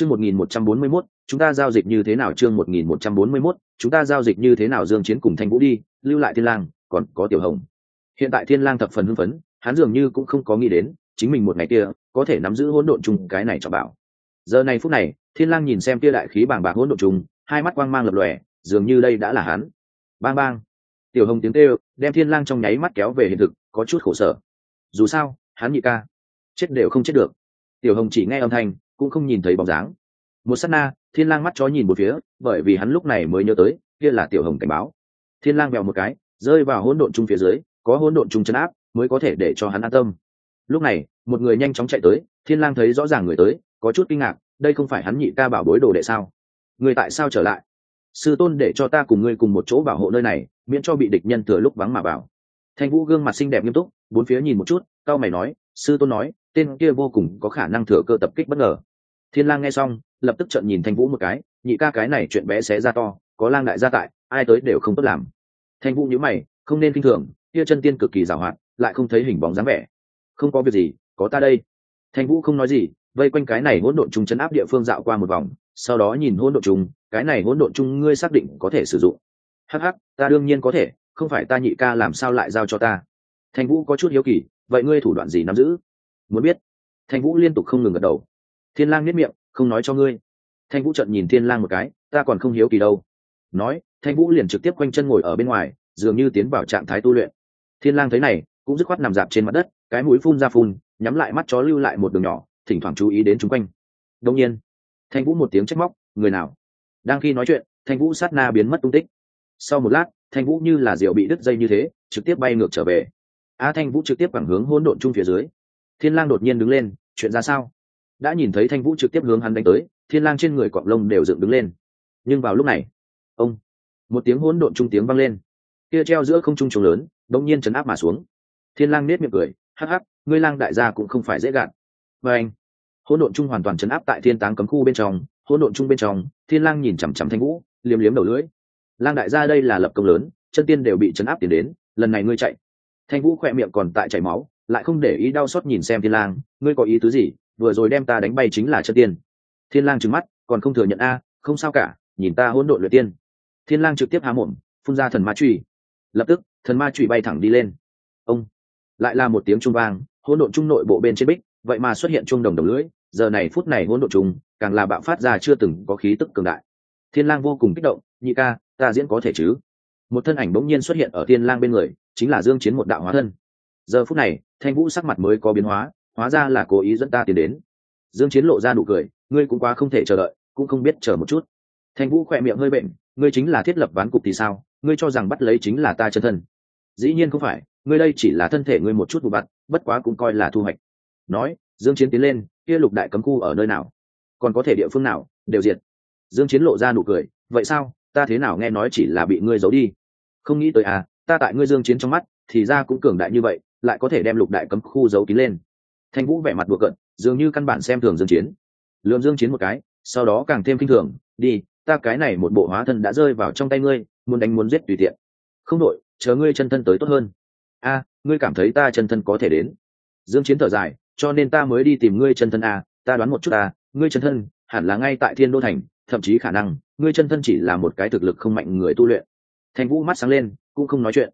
chương một nghìn một trăm bốn mươi mốt, chúng ta giao dịch như thế nào chương một nghìn một trăm bốn mươi mốt, chúng ta giao dịch như thế nào dương chiến cùng thanh vũ đi, lưu lại thiên lang, còn có tiểu hồng. Hiện tại thiên lang thập phần hưng phấn, hắn dường như cũng không có nghĩ đến, chính mình một ngày kia, có thể nắm giữ hỗn độn trùng cái này cho bảo. Giờ này phút này, thiên lang nhìn xem kia đại khí bàng bạc hỗn độn trùng hai mắt quang mang lập lòe, dường như đây đã là hắn. Bang bang. Tiểu hồng tiếng kêu, đem thiên lang trong nháy mắt kéo về hiện thực, có chút khổ sở. Dù sao, hắn nhị ca, chết đều không chết được. Tiểu hồng chỉ nghe âm thanh cũng không nhìn thấy bóng dáng. Một sát na, thiên lang mắt chó nhìn một phía, bởi vì hắn lúc này mới nhớ tới, kia là tiểu hồng cảnh báo. Thiên lang vèo một cái, rơi vào hỗn độn chung phía dưới, có hỗn độn chung chấn áp, mới có thể để cho hắn an tâm. Lúc này, một người nhanh chóng chạy tới, thiên lang thấy rõ ràng người tới, có chút kinh ngạc, đây không phải hắn nhị ca bảo bối đồ đệ sao? Người tại sao trở lại? Sư tôn để cho ta cùng ngươi cùng một chỗ bảo hộ nơi này, miễn cho bị địch nhân thừa lúc vắng mà bảo thanh vũ gương mặt xinh đẹp nghiêm túc, bốn phía nhìn một chút cao mày nói, sư tôn nói, tên kia vô cùng có khả năng thừa cơ tập kích bất ngờ thiên lang nghe xong, lập tức trợn nhìn thanh vũ một cái, nhị ca cái này chuyện bé xé ra to, có lang đại gia tại, ai tới đều không tốt làm. Thanh vũ nhíu mày, không nên kinh thường, kia chân tiên cực kỳ giàu hoạt, lại không thấy hình bóng dáng vẻ. Không có việc gì, có ta đây. Thanh vũ không nói gì, vây quanh cái này hỗn độn chung chấn áp địa phương dạo qua một vòng, sau đó nhìn hỗn độn chung cái này hỗn độn chung ngươi xác định có thể sử dụng. Hắc hắc, ta đương nhiên có thể, không phải ta nhị ca làm sao lại giao cho ta? Thanh vũ có chút hiếu kỳ, vậy ngươi thủ đoạn gì nắm giữ? Muốn biết. Thanh vũ liên tục không ngừng gật đầu thiên lang nếp miệng, không nói cho ngươi. Thanh vũ trận nhìn thiên lang một cái, ta còn không hiếu kỳ đâu. Nói, thanh vũ liền trực tiếp quanh chân ngồi ở bên ngoài, dường như tiến vào trạng thái tu luyện. Thiên lang thấy này, cũng dứt khoát nằm dạp trên mặt đất, cái mũi phun ra phun, nhắm lại mắt chó lưu lại một đường nhỏ, thỉnh thoảng chú ý đến chúng quanh. Đông nhiên, thanh vũ một tiếng trách móc, người nào? Đang khi nói chuyện, thanh vũ sát na biến mất tung tích. Sau một lát, thanh vũ như là rượu bị đứt dây như thế, trực tiếp bay ngược trở về. A thanh vũ trực tiếp bằng hướng hỗn độn chung phía dưới. Thiên lang đột nhiên đứng lên, chuyện ra sao? Đã nhìn thấy thanh vũ trực tiếp hướng hắn đánh tới, thiên lang trên người cọp lông đều dựng đứng lên. Nhưng vào lúc này, ông, một tiếng hỗn độn trung tiếng vang lên. Kia treo giữa không trung trống lớn, đột nhiên chấn áp mà xuống. Thiên lang nét miệng cười, hắc hắc, ngươi lang đại gia cũng không phải dễ gạt. Và anh, hỗn độn trung hoàn toàn chấn áp tại thiên táng cấm khu bên trong, hỗn độn trung bên trong, thiên lang nhìn chằm chằm thanh vũ, liếm liếm đầu lưỡi. Lang đại gia đây là lập công lớn, chân tiên đều bị chấn áp tiền đến, lần này ngươi chạy. Thanh vũ khỏe miệng còn tại chảy máu, lại không để ý đau xót nhìn xem thiên lang, ngươi có ý tứ gì? Vừa rồi đem ta đánh bay chính là chân tiên. Thiên lang trừng mắt, còn không thừa nhận a, không sao cả, nhìn ta hỗn độn luyện tiên. Thiên lang trực tiếp há mồm, phun ra thần ma chủy. Lập tức, thần ma chủy bay thẳng đi lên. Ông, lại là một tiếng trung vang, hỗn độn trung nội bộ bên trên bích, vậy mà xuất hiện trung đồng đồng lưỡi, giờ này phút này hỗn độn trung càng là bạo phát ra chưa từng có khí tức cường đại. Thiên lang vô cùng kích động, nhị ca, ta diễn có thể chứ? Một thân ảnh bỗng nhiên xuất hiện ở thiên lang bên người, chính là dương chiến một đạo hóa thân. Giờ phút này, thanh vũ sắc mặt mới có biến hóa hóa ra là cố ý dẫn ta tiến đến. Dương chiến lộ ra nụ cười, ngươi cũng quá không thể chờ đợi, cũng không biết chờ một chút. Thanh vũ khỏe miệng hơi bệnh, ngươi chính là thiết lập ván cục thì sao? Ngươi cho rằng bắt lấy chính là ta chân thân. Dĩ nhiên không phải, ngươi đây chỉ là thân thể ngươi một chút vụ vặt bất quá cũng coi là thu hoạch. Nói, dương chiến tiến lên, kia lục đại cấm khu ở nơi nào? Còn có thể địa phương nào? Đều diệt. Dương chiến lộ ra nụ cười, vậy sao? Ta thế nào nghe nói chỉ là bị ngươi giấu đi? Không nghĩ tới à ta tại ngươi dương chiến trong mắt, thì ra cũng cường đại như vậy, lại có thể đem lục đại cấm khu giấu kín lên thanh vũ vẻ mặt đùa cận dường như căn bản xem thường dương chiến. Lượm dương chiến một cái, sau đó càng thêm kinh thường, đi, ta cái này một bộ hóa thân đã rơi vào trong tay ngươi, muốn đánh muốn giết tùy tiện. Không đội chờ ngươi chân thân tới tốt hơn. A, ngươi cảm thấy ta chân thân có thể đến? Dương chiến thở dài, cho nên ta mới đi tìm ngươi chân thân a, ta đoán một chút a, ngươi chân thân hẳn là ngay tại thiên đô thành, thậm chí khả năng, ngươi chân thân chỉ là một cái thực lực không mạnh người tu luyện. Thanh vũ mắt sáng lên, cũng không nói chuyện.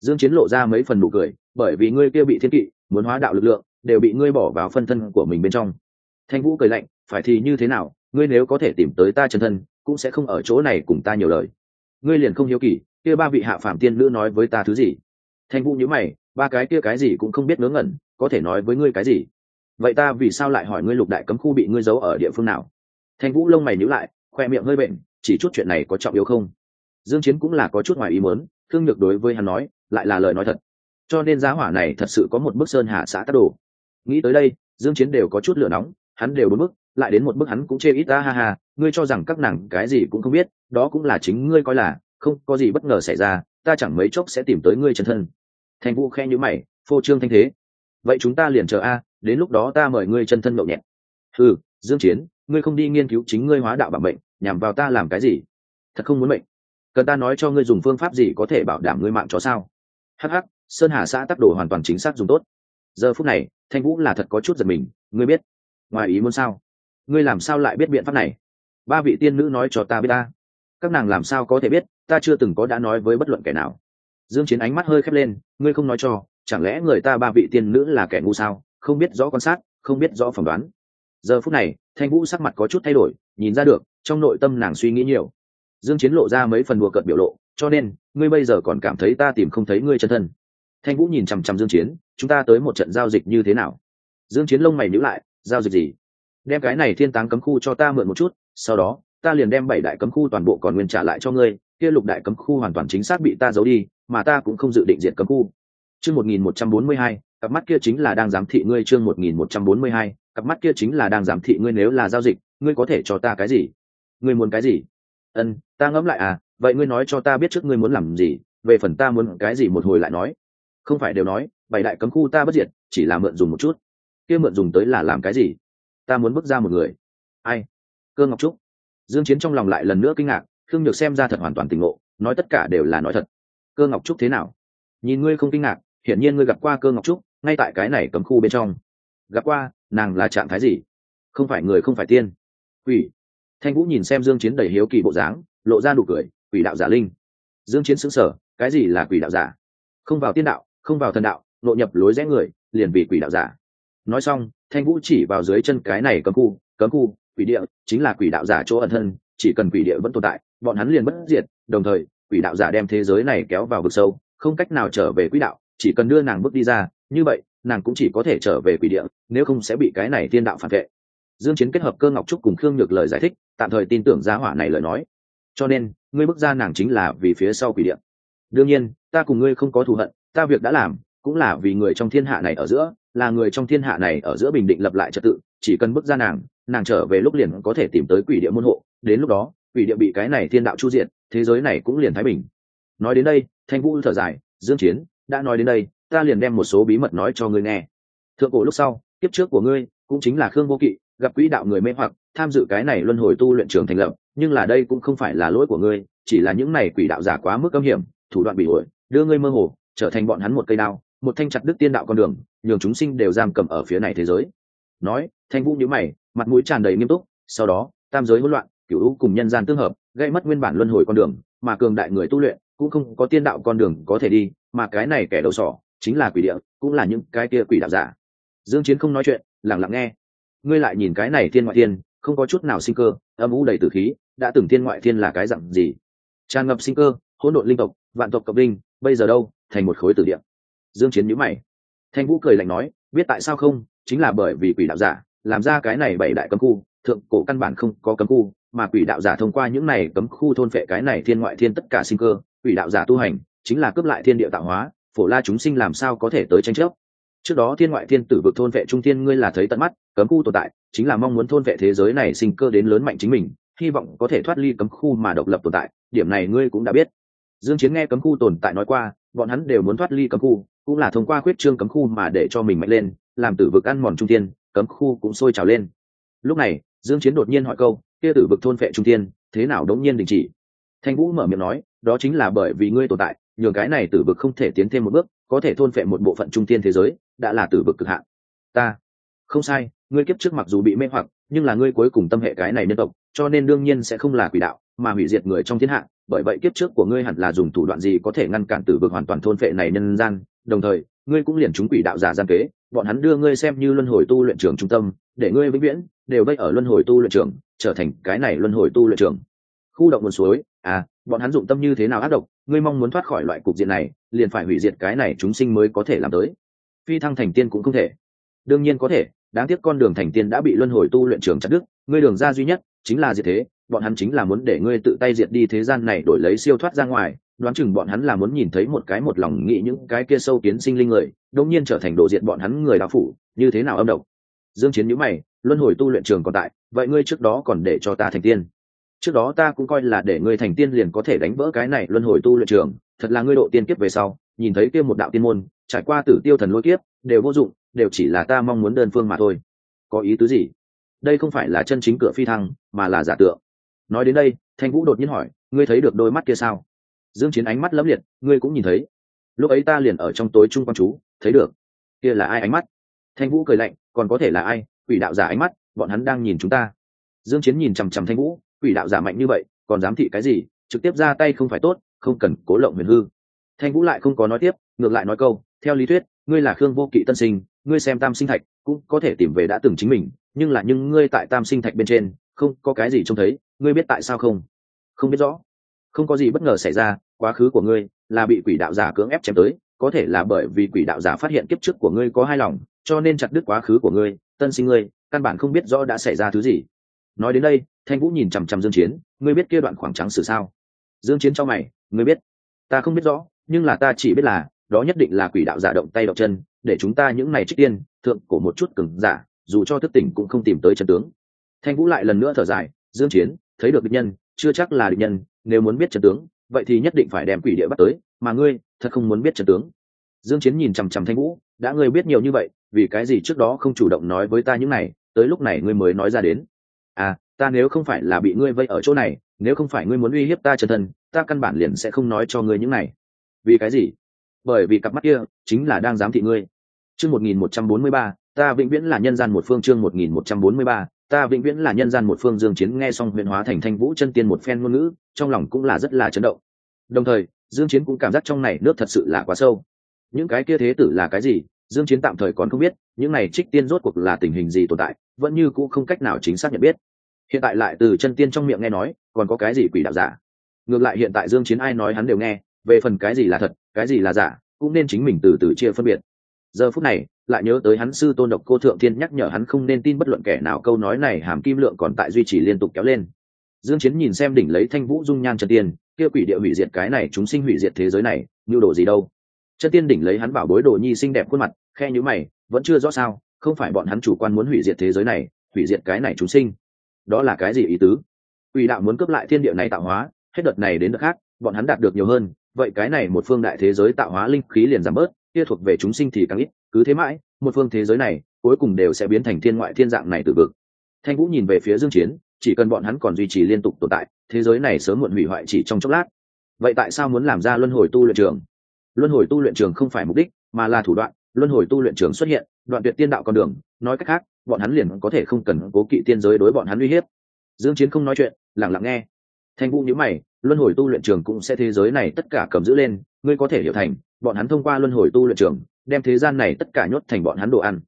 Dương chiến lộ ra mấy phần nụ cười, bởi vì ngươi kia bị thiên kỵ, muốn hóa đạo lực lượng đều bị ngươi bỏ vào phân thân của mình bên trong. Thanh vũ cười lạnh, phải thì như thế nào, ngươi nếu có thể tìm tới ta chân thân, cũng sẽ không ở chỗ này cùng ta nhiều lời. Ngươi liền không hiếu kỳ, kia ba vị hạ phạm tiên nữ nói với ta thứ gì? Thanh vũ nhíu mày, ba cái kia cái gì cũng không biết ngớ ngẩn, có thể nói với ngươi cái gì? Vậy ta vì sao lại hỏi ngươi lục đại cấm khu bị ngươi giấu ở địa phương nào? Thanh vũ lông mày nhíu lại, khoe miệng hơi bệnh, chỉ chút chuyện này có trọng yếu không? Dương chiến cũng là có chút ngoài ý muốn, thương nhược đối với hắn nói, lại là lời nói thật. Cho nên giá hỏa này thật sự có một bức sơn hạ xã tác đồ nghĩ tới đây dương chiến đều có chút lửa nóng hắn đều bốn bước, lại đến một bước hắn cũng chê ít ta ha ha ngươi cho rằng các nàng cái gì cũng không biết đó cũng là chính ngươi coi là không có gì bất ngờ xảy ra ta chẳng mấy chốc sẽ tìm tới ngươi chân thân. Thành vũ khe như mày phô trương thanh thế. Vậy chúng ta liền chờ a đến lúc đó ta mời ngươi chân thân nhậu nhẹt. Ừ dương chiến ngươi không đi nghiên cứu chính ngươi hóa đạo bảo mệnh nhằm vào ta làm cái gì? Thật không muốn mệnh. Cần ta nói cho ngươi dùng phương pháp gì có thể bảo đảm ngươi mạng chó sao? Hắc hắc sơn hà xã tác đồ hoàn toàn chính xác dùng tốt. Giờ phút này thanh vũ là thật có chút giật mình, ngươi biết, ngoài ý muốn sao? Ngươi làm sao lại biết biện pháp này? Ba vị tiên nữ nói cho ta biết ta. Các nàng làm sao có thể biết, ta chưa từng có đã nói với bất luận kẻ nào. Dương chiến ánh mắt hơi khép lên, ngươi không nói cho, chẳng lẽ người ta ba vị tiên nữ là kẻ ngu sao? Không biết rõ quan sát, không biết rõ phỏng đoán. Giờ phút này, thanh vũ sắc mặt có chút thay đổi, nhìn ra được, trong nội tâm nàng suy nghĩ nhiều. Dương chiến lộ ra mấy phần đùa cợt biểu lộ, cho nên, ngươi bây giờ còn cảm thấy ta tìm không thấy ngươi chân thân. Thanh vũ nhìn chằm chằm dương chiến chúng ta tới một trận giao dịch như thế nào? Dương chiến lông mày nhíu lại, giao dịch gì? Đem cái này thiên táng cấm khu cho ta mượn một chút, sau đó, ta liền đem bảy đại cấm khu toàn bộ còn nguyên trả lại cho ngươi, kia lục đại cấm khu hoàn toàn chính xác bị ta giấu đi, mà ta cũng không dự định diệt cấm khu. Chương 1142 cặp mắt kia chính là đang giám thị ngươi chương 1142 cặp mắt kia chính là đang giám thị ngươi nếu là giao dịch, ngươi có thể cho ta cái gì? Ngươi muốn cái gì? Ân, ta ngẫm lại à vậy ngươi nói cho ta biết trước ngươi muốn làm gì, về phần ta muốn cái gì một hồi lại nói không phải đều nói, bảy đại cấm khu ta bất diệt, chỉ là mượn dùng một chút. Kia mượn dùng tới là làm cái gì? Ta muốn bước ra một người. Ai? Cơ ngọc trúc. Dương chiến trong lòng lại lần nữa kinh ngạc, khương nhược xem ra thật hoàn toàn tình ngộ, nói tất cả đều là nói thật. Cơ ngọc trúc thế nào? Nhìn ngươi không kinh ngạc, hiển nhiên ngươi gặp qua cơ ngọc trúc, ngay tại cái này cấm khu bên trong. Gặp qua, nàng là trạng thái gì? Không phải người không phải tiên. Quỷ. Thanh vũ nhìn xem dương chiến đầy hiếu kỳ bộ dáng, lộ ra nụ cười, quỷ đạo giả linh. Dương chiến sững sờ, cái gì là quỷ đạo giả? Không vào tiên đạo không vào thần đạo nội nhập lối rẽ người, liền vì quỷ đạo giả. Nói xong, thanh vũ chỉ vào dưới chân cái này cấm khu cấm khu, quỷ địa, chính là quỷ đạo giả chỗ ẩn thân, chỉ cần quỷ địa vẫn tồn tại, bọn hắn liền bất diệt, đồng thời, quỷ đạo giả đem thế giới này kéo vào vực sâu, không cách nào trở về quỹ đạo, chỉ cần đưa nàng bước đi ra, như vậy, nàng cũng chỉ có thể trở về quỷ địa, nếu không sẽ bị cái này tiên đạo phản vệ. Dương chiến kết hợp cơ ngọc trúc cùng khương nhược lời giải thích, tạm thời tin tưởng gia hỏa này lời nói. Cho nên, ngươi bước ra nàng chính là vì phía sau quỷ địa. Đương nhiên, ta cùng ngươi không có thù hận ta việc đã làm, cũng là vì người trong thiên hạ này ở giữa, là người trong thiên hạ này ở giữa bình định lập lại trật tự, chỉ cần bước ra nàng nàng trở về lúc liền có thể tìm tới quỷ địa môn hộ, đến lúc đó, quỷ địa bị cái này thiên đạo chu diện thế giới này cũng liền thái bình. Nói đến đây, thanh vũ thở dài, dương chiến, đã nói đến đây, ta liền đem một số bí mật nói cho ngươi nghe. Thượng cổ lúc sau, kiếp trước của ngươi, cũng chính là khương vô kỵ, gặp quỹ đạo người mê hoặc, tham dự cái này luân hồi tu luyện trường thành lập, nhưng là đây cũng không phải là lỗi của ngươi, chỉ là những này quỷ đạo giả quá mức âm hiểm, thủ đoạn bị ổi đưa ngươi mơ hồ trở thành bọn hắn một cây đao, một thanh chặt đứt tiên đạo con đường, nhường chúng sinh đều giam cầm ở phía này thế giới. Nói, thanh vũ nhíu mày, mặt mũi tràn đầy nghiêm túc, sau đó, tam giới hỗn loạn, cửu u cùng nhân gian tương hợp, gây mất nguyên bản luân hồi con đường, mà cường đại người tu luyện cũng không có tiên đạo con đường có thể đi, mà cái này kẻ đầu sỏ chính là quỷ địa, cũng là những cái kia quỷ đạo giả. Dương chiến không nói chuyện, lặng lặng nghe. Ngươi lại nhìn cái này thiên ngoại thiên, không có chút nào sinh cơ, âm u đầy tử khí, đã từng thiên ngoại thiên là cái dạng gì? Tràn ngập sinh cơ, hỗn độn linh tộc, vạn tộc cộng linh, bây giờ đâu? Thành một khối tử địa dương chiến nhíu mày. Thanh vũ cười lạnh nói, biết tại sao không? Chính là bởi vì quỷ đạo giả, làm ra cái này bảy đại cấm khu, thượng cổ căn bản không có cấm khu, mà quỷ đạo giả thông qua những này cấm khu thôn phệ cái này thiên ngoại thiên tất cả sinh cơ, quỷ đạo giả tu hành, chính là cướp lại thiên địa tạo hóa, phổ la chúng sinh làm sao có thể tới tranh chấp? Trước đó thiên ngoại thiên tử vực thôn vệ trung thiên ngươi là thấy tận mắt, cấm khu tồn tại, chính là mong muốn thôn vệ thế giới này sinh cơ đến lớn mạnh chính mình, hy vọng có thể thoát ly cấm khu mà độc lập tồn tại, điểm này ngươi cũng đã biết. Dương chiến nghe cấm khu tồn tại nói qua bọn hắn đều muốn thoát ly cấm khu cũng là thông qua khuyết trương cấm khu mà để cho mình mạnh lên làm tử vực ăn mòn trung tiên, cấm khu cũng sôi trào lên. Lúc này dương chiến đột nhiên hỏi câu kia tử vực thôn phệ trung tiên, thế nào đống nhiên đình chỉ? Thanh vũ mở miệng nói đó chính là bởi vì ngươi tồn tại nhường cái này tử vực không thể tiến thêm một bước có thể thôn phệ một bộ phận trung tiên thế giới đã là tử vực cực hạn. Ta? Không sai ngươi kiếp trước mặc dù bị mê hoặc nhưng là ngươi cuối cùng tâm hệ cái này nhân tộc cho nên đương nhiên sẽ không là quỷ đạo mà hủy diệt người trong thiên hạ bởi vậy kiếp trước của ngươi hẳn là dùng thủ đoạn gì có thể ngăn cản tử vực hoàn toàn thôn phệ này nhân gian? Đồng thời, ngươi cũng liền chúng quỷ đạo giả gian kế, bọn hắn đưa ngươi xem như luân hồi tu luyện trường trung tâm, để ngươi vĩnh viễn đều vây ở luân hồi tu luyện trường trở thành cái này luân hồi tu luyện trường khu động nguồn suối à bọn hắn dụng tâm như thế nào ác độc, ngươi mong muốn thoát khỏi loại cục diện này, liền phải hủy diệt cái này chúng sinh mới có thể làm tới. Phi thăng thành tiên cũng không thể. Đương nhiên có thể, đáng tiếc con đường thành tiên đã bị luân hồi tu luyện trường chặt đứt, ngươi đường ra duy nhất chính là diệt thế bọn hắn chính là muốn để ngươi tự tay diệt đi thế gian này đổi lấy siêu thoát ra ngoài, đoán chừng bọn hắn là muốn nhìn thấy một cái một lòng nghĩ những cái kia sâu kiến sinh linh người đông nhiên trở thành đồ diệt bọn hắn người đạo phủ, như thế nào âm độc? Dương chiến nhíu mày, luân hồi tu luyện trường còn tại, vậy ngươi trước đó còn để cho ta thành tiên. Trước đó ta cũng coi là để ngươi thành tiên liền có thể đánh vỡ cái này luân hồi tu luyện trường, thật là ngươi độ tiên kiếp về sau, nhìn thấy kia một đạo tiên môn, trải qua tử tiêu thần lôi kiếp, đều vô dụng, đều chỉ là ta mong muốn đơn phương mà thôi. Có ý tứ gì? Đây không phải là chân chính cửa phi thăng, mà là giả tượng nói đến đây, thanh vũ đột nhiên hỏi, ngươi thấy được đôi mắt kia sao? Dương chiến ánh mắt lấm liệt, ngươi cũng nhìn thấy. Lúc ấy ta liền ở trong tối trung quan chú, thấy được. Kia là ai ánh mắt? Thanh vũ cười lạnh, còn có thể là ai? Quỷ đạo giả ánh mắt, bọn hắn đang nhìn chúng ta. Dương chiến nhìn chằm chằm thanh vũ, quỷ đạo giả mạnh như vậy, còn dám thị cái gì? Trực tiếp ra tay không phải tốt, không cần cố lộng huyền hư. Thanh vũ lại không có nói tiếp, ngược lại nói câu, theo lý thuyết, ngươi là khương vô kỵ tân sinh, ngươi xem tam sinh thạch cũng có thể tìm về đã từng chính mình, nhưng là nhưng ngươi tại tam sinh thạch bên trên, không có cái gì trông thấy ngươi biết tại sao không? Không biết rõ. Không có gì bất ngờ xảy ra, quá khứ của ngươi là bị quỷ đạo giả cưỡng ép chém tới, có thể là bởi vì quỷ đạo giả phát hiện kiếp trước của ngươi có hai lòng, cho nên chặt đứt quá khứ của ngươi, tân sinh ngươi, căn bản không biết rõ đã xảy ra thứ gì. Nói đến đây, thanh vũ nhìn chằm chằm dương chiến, ngươi biết kia đoạn khoảng trắng xử sao? Dương chiến cho mày, ngươi biết. Ta không biết rõ, nhưng là ta chỉ biết là, đó nhất định là quỷ đạo giả động tay động chân, để chúng ta những này trích tiên, thượng cổ một chút cứng giả, dù cho thức tỉnh cũng không tìm tới chân tướng. Thanh vũ lại lần nữa thở dài, dương chiến thấy được địch nhân chưa chắc là địch nhân nếu muốn biết trận tướng vậy thì nhất định phải đem quỷ địa bắt tới mà ngươi thật không muốn biết trận tướng. Dương chiến nhìn chằm chằm thanh vũ đã ngươi biết nhiều như vậy vì cái gì trước đó không chủ động nói với ta những này tới lúc này ngươi mới nói ra đến. À ta nếu không phải là bị ngươi vây ở chỗ này nếu không phải ngươi muốn uy hiếp ta chân thân ta căn bản liền sẽ không nói cho ngươi những này. Vì cái gì? Bởi vì cặp mắt kia chính là đang giám thị ngươi. Chương 1143, ta vĩnh viễn là nhân gian một phương chương 1143, ta vĩnh viễn là nhân gian một phương dương chiến, nghe xong huyền hóa thành thanh vũ chân tiên một phen ngôn ngữ, trong lòng cũng là rất là chấn động. Đồng thời, dương chiến cũng cảm giác trong này nước thật sự là quá sâu. Những cái kia thế tử là cái gì, dương chiến tạm thời còn không biết, những này trích tiên rốt cuộc là tình hình gì tồn tại, vẫn như cũ không cách nào chính xác nhận biết. Hiện tại lại từ chân tiên trong miệng nghe nói, còn có cái gì quỷ đạo giả? Ngược lại hiện tại dương chiến ai nói hắn đều nghe, về phần cái gì là thật, cái gì là giả, cũng nên chính mình từ từ chia phân biệt. Giờ phút này lại nhớ tới hắn sư tôn độc cô thượng thiên nhắc nhở hắn không nên tin bất luận kẻ nào câu nói này hàm kim lượng còn tại duy trì liên tục kéo lên. Dương chiến nhìn xem đỉnh lấy thanh vũ dung nhan chân tiên, kia quỷ địa hủy diệt cái này, chúng sinh hủy diệt thế giới này như đồ gì đâu. Chân tiên đỉnh lấy hắn bảo bối đồ nhi xinh đẹp khuôn mặt, khe như mày, vẫn chưa rõ sao, không phải bọn hắn chủ quan muốn hủy diệt thế giới này, hủy diệt cái này chúng sinh. Đó là cái gì ý tứ? Quỷ đạo muốn cướp lại thiên địa này tạo hóa, hết đợt này đến đợt khác, bọn hắn đạt được nhiều hơn, vậy cái này một phương đại thế giới tạo hóa linh khí liền giảm bớt kia thuộc về chúng sinh thì càng ít, cứ thế mãi, một phương thế giới này, cuối cùng đều sẽ biến thành thiên ngoại thiên dạng này từ vực. Thanh vũ nhìn về phía dương chiến, chỉ cần bọn hắn còn duy trì liên tục tồn tại, thế giới này sớm muộn hủy hoại chỉ trong chốc lát. Vậy tại sao muốn làm ra luân hồi tu luyện trường? Luân hồi tu luyện trường không phải mục đích, mà là thủ đoạn, luân hồi tu luyện trường xuất hiện, đoạn tuyệt tiên đạo con đường, nói cách khác, bọn hắn liền có thể không cần cố kỵ tiên giới đối bọn hắn uy hiếp. Dương chiến không nói chuyện, lặng lặng nghe. Thanh vũ nhíu mày, luân hồi tu luyện trường cũng sẽ thế giới này tất cả cầm giữ lên, ngươi có thể hiểu thành bọn hắn thông qua luân hồi tu luyện trường, đem thế gian này tất cả nhốt thành bọn hắn đồ ăn.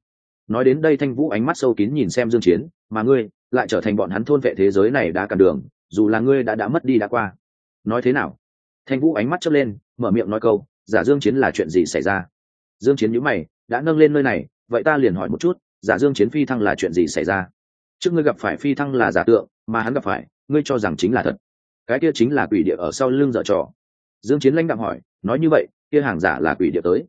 Nói đến đây thanh vũ ánh mắt sâu kín nhìn xem dương chiến, mà ngươi lại trở thành bọn hắn thôn vệ thế giới này đã cản đường, dù là ngươi đã đã mất đi đã qua. Nói thế nào? Thanh vũ ánh mắt chớp lên, mở miệng nói câu, giả dương chiến là chuyện gì xảy ra? Dương chiến nhíu mày, đã nâng lên nơi này, vậy ta liền hỏi một chút, giả dương chiến phi thăng là chuyện gì xảy ra? Trước ngươi gặp phải phi thăng là giả tượng, mà hắn gặp phải, ngươi cho rằng chính là thật. Cái kia chính là quỷ địa ở sau lưng dở trò. Dương chiến lãnh đạm hỏi, nói như vậy kia hàng giả là quỷ địa tới.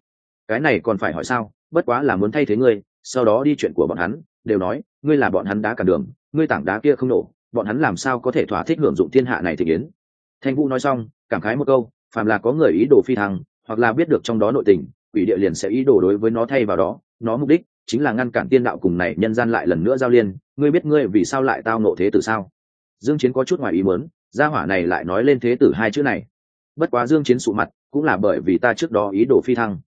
Cái này còn phải hỏi sao? Bất quá là muốn thay thế ngươi, sau đó đi chuyện của bọn hắn, đều nói, ngươi là bọn hắn đá cả đường, ngươi tảng đá kia không nổ, bọn hắn làm sao có thể thỏa thích hưởng dụng thiên hạ này thì yến thanh vũ nói xong, cảm khái một câu, phàm là có người ý đồ phi thăng, hoặc là biết được trong đó nội tình, quỷ địa liền sẽ ý đồ đối với nó thay vào đó. Nó mục đích chính là ngăn cản tiên đạo cùng này nhân gian lại lần nữa giao liên. Ngươi biết ngươi vì sao lại tao nộ thế tử sao? Dương chiến có chút ngoài ý muốn, gia hỏa này lại nói lên thế tử hai chữ này. Bất quá dương chiến sụ mặt cũng là bởi vì ta trước đó ý đồ phi thăng.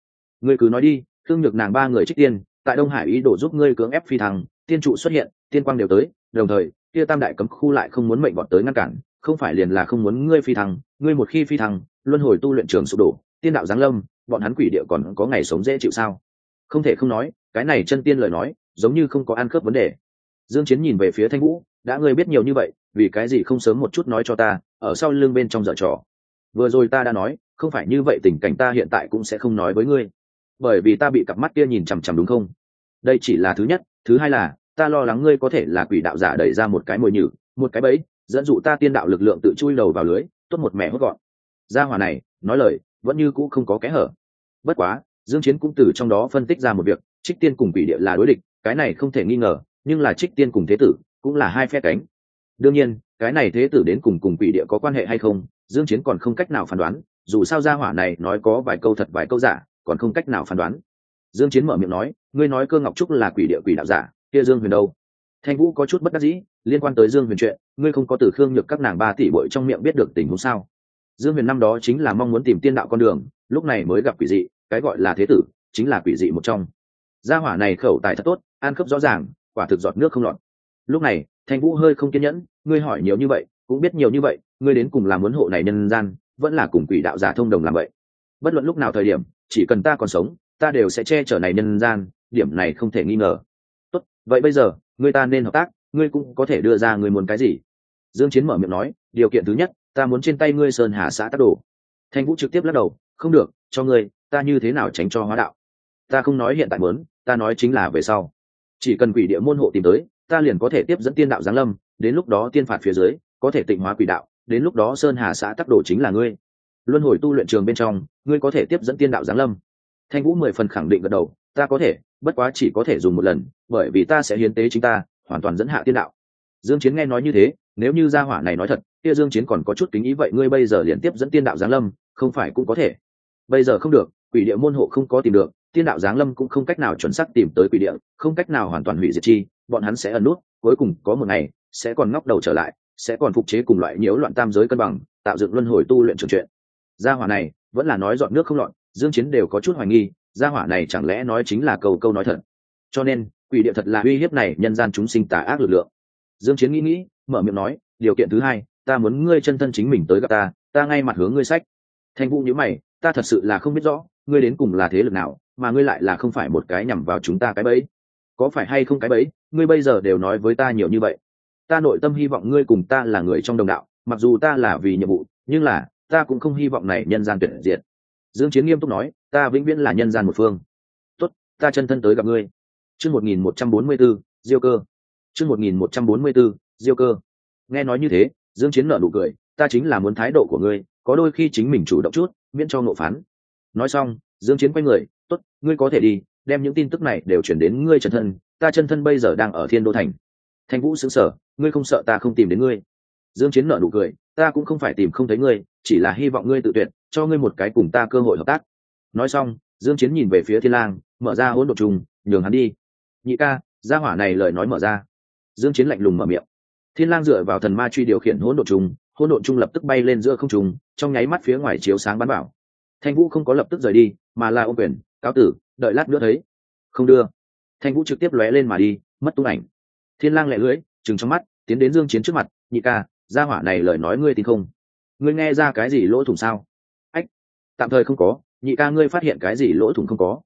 Ngươi cứ nói đi thương nhược nàng ba người trích tiên, tại đông hải ý đồ giúp ngươi cưỡng ép phi thăng, tiên trụ xuất hiện, tiên quang đều tới, đồng thời, kia tam đại cấm khu lại không muốn mệnh bọn tới ngăn cản, không phải liền là không muốn ngươi phi thăng, ngươi một khi phi thăng, luân hồi tu luyện trường sụp đổ, tiên đạo giáng lâm, bọn hắn quỷ địa còn có ngày sống dễ chịu sao? Không thể không nói, cái này chân tiên lời nói, giống như không có ăn khớp vấn đề. Dương chiến nhìn về phía thanh vũ, đã ngươi biết nhiều như vậy, vì cái gì không sớm một chút nói cho ta, ở sau lưng bên trong dở trò? Vừa rồi ta đã nói không phải như vậy tình cảnh ta hiện tại cũng sẽ không nói với ngươi. Bởi vì ta bị cặp mắt kia nhìn chằm chằm đúng không? Đây chỉ là thứ nhất, thứ hai là, ta lo lắng ngươi có thể là quỷ đạo giả đẩy ra một cái mồi nhử, một cái bẫy, dẫn dụ ta tiên đạo lực lượng tự chui đầu vào lưới, tốt một mẹ hốt gọn. Gia hòa này, nói lời, vẫn như cũ không có kẽ hở. Bất quá, dương chiến cũng từ trong đó phân tích ra một việc, trích tiên cùng quỷ địa là đối địch, cái này không thể nghi ngờ, nhưng là trích tiên cùng thế tử cũng là hai phe cánh. Đương nhiên, cái này thế tử đến cùng cùng quỷ địa có quan hệ hay không, dương chiến còn không cách nào phán đoán dù sao gia hỏa này nói có vài câu thật vài câu giả, còn không cách nào phán đoán. Dương chiến mở miệng nói, ngươi nói cơ ngọc trúc là quỷ địa quỷ đạo giả, kia dương huyền đâu? Thanh vũ có chút bất đắc dĩ, liên quan tới dương huyền chuyện, ngươi không có từ khương nhược các nàng ba tỷ bội trong miệng biết được tình huống sao? Dương huyền năm đó chính là mong muốn tìm tiên đạo con đường, lúc này mới gặp quỷ dị, cái gọi là thế tử, chính là quỷ dị một trong. Gia hỏa này khẩu tài thật tốt an khớp rõ ràng, quả thực giọt nước không lọt. Lúc này, thanh vũ hơi không kiên nhẫn, ngươi hỏi nhiều như vậy, cũng biết nhiều như vậy, ngươi đến cùng làm muốn hộ này nhân gian vẫn là cùng quỷ đạo giả thông đồng làm vậy. Bất luận lúc nào thời điểm, chỉ cần ta còn sống, ta đều sẽ che chở này nhân gian, điểm này không thể nghi ngờ. Tốt, vậy bây giờ, ngươi ta nên hợp tác, ngươi cũng có thể đưa ra ngươi muốn cái gì? Dương chiến mở miệng nói, điều kiện thứ nhất, ta muốn trên tay ngươi sơn hà xã tác đồ. Thanh vũ trực tiếp lắc đầu, không được, cho ngươi, ta như thế nào tránh cho hóa đạo? Ta không nói hiện tại muốn, ta nói chính là về sau. Chỉ cần quỷ địa môn hộ tìm tới, ta liền có thể tiếp dẫn tiên đạo giáng lâm, đến lúc đó tiên phạt phía dưới, có thể tịnh hóa quỷ đạo đến lúc đó sơn hà xã tắc đồ chính là ngươi. Luân hồi tu luyện trường bên trong, ngươi có thể tiếp dẫn tiên đạo giáng lâm. Thanh vũ mười phần khẳng định gật đầu, ta có thể, bất quá chỉ có thể dùng một lần, bởi vì ta sẽ hiến tế chính ta, hoàn toàn dẫn hạ tiên đạo. Dương chiến nghe nói như thế, nếu như gia hỏa này nói thật, kia dương chiến còn có chút kính ý vậy ngươi bây giờ liên tiếp dẫn tiên đạo giáng lâm, không phải cũng có thể. Bây giờ không được, quỷ địa môn hộ không có tìm được, tiên đạo giáng lâm cũng không cách nào chuẩn xác tìm tới quỷ địa, không cách nào hoàn toàn hủy diệt chi, bọn hắn sẽ ẩn nút, cuối cùng có một ngày, sẽ còn ngóc đầu trở lại sẽ còn phục chế cùng loại nhiễu loạn tam giới cân bằng, tạo dựng luân hồi tu luyện trường chuyện gia hỏa này, vẫn là nói dọn nước không lọt, dương chiến đều có chút hoài nghi, gia hỏa này chẳng lẽ nói chính là câu câu nói thật? Cho nên, quỷ địa thật là uy hiếp này, nhân gian chúng sinh tà ác lực lượng. Dương chiến nghĩ nghĩ, mở miệng nói, điều kiện thứ hai, ta muốn ngươi chân thân chính mình tới gặp ta ta ngay mặt hướng ngươi sách. Thanh vũ nhíu mày, ta thật sự là không biết rõ, ngươi đến cùng là thế lực nào, mà ngươi lại là không phải một cái nhằm vào chúng ta cái bẫy. Có phải hay không cái bẫy, ngươi bây giờ đều nói với ta nhiều như vậy ta nội tâm hy vọng ngươi cùng ta là người trong đồng đạo mặc dù ta là vì nhiệm vụ nhưng là ta cũng không hy vọng này nhân gian tuyệt diệt. Dương chiến nghiêm túc nói ta vĩnh viễn là nhân gian một phương. Tốt ta chân thân tới gặp ngươi. Chương 1144, diêu cơ. Chương 1144, diêu cơ. Nghe nói như thế dương chiến nở nụ cười ta chính là muốn thái độ của ngươi có đôi khi chính mình chủ động chút miễn cho ngộ phán. Nói xong dương chiến quay người tốt ngươi có thể đi đem những tin tức này đều chuyển đến ngươi chân thân ta chân thân bây giờ đang ở thiên đô thành thanh vũ sững sờ, ngươi không sợ ta không tìm đến ngươi? Dương chiến nở nụ cười, ta cũng không phải tìm không thấy ngươi, chỉ là hy vọng ngươi tự tuyệt, cho ngươi một cái cùng ta cơ hội hợp tác. Nói xong, dương chiến nhìn về phía thiên lang, mở ra hỗn độn trùng, nhường hắn đi. Nhị ca, gia hỏa này lời nói mở ra. Dương chiến lạnh lùng mở miệng. Thiên lang dựa vào thần ma truy điều khiển hỗn độn trùng, hỗn độn trung lập tức bay lên giữa không trung, trong nháy mắt phía ngoài chiếu sáng bắn vào. Thanh vũ không có lập tức rời đi, mà là ôm quyền, cáo tử, đợi lát nữa thấy. Không đưa. Thanh vũ trực tiếp lóe lên mà đi, mất tung ảnh thiên lang lẹ lưỡi chừng trong mắt, tiến đến dương chiến trước mặt, nhị ca, gia hỏa này lời nói ngươi tin không? Ngươi nghe ra cái gì lỗ thủng sao? Ách, tạm thời không có, nhị ca ngươi phát hiện cái gì lỗ thủng không có?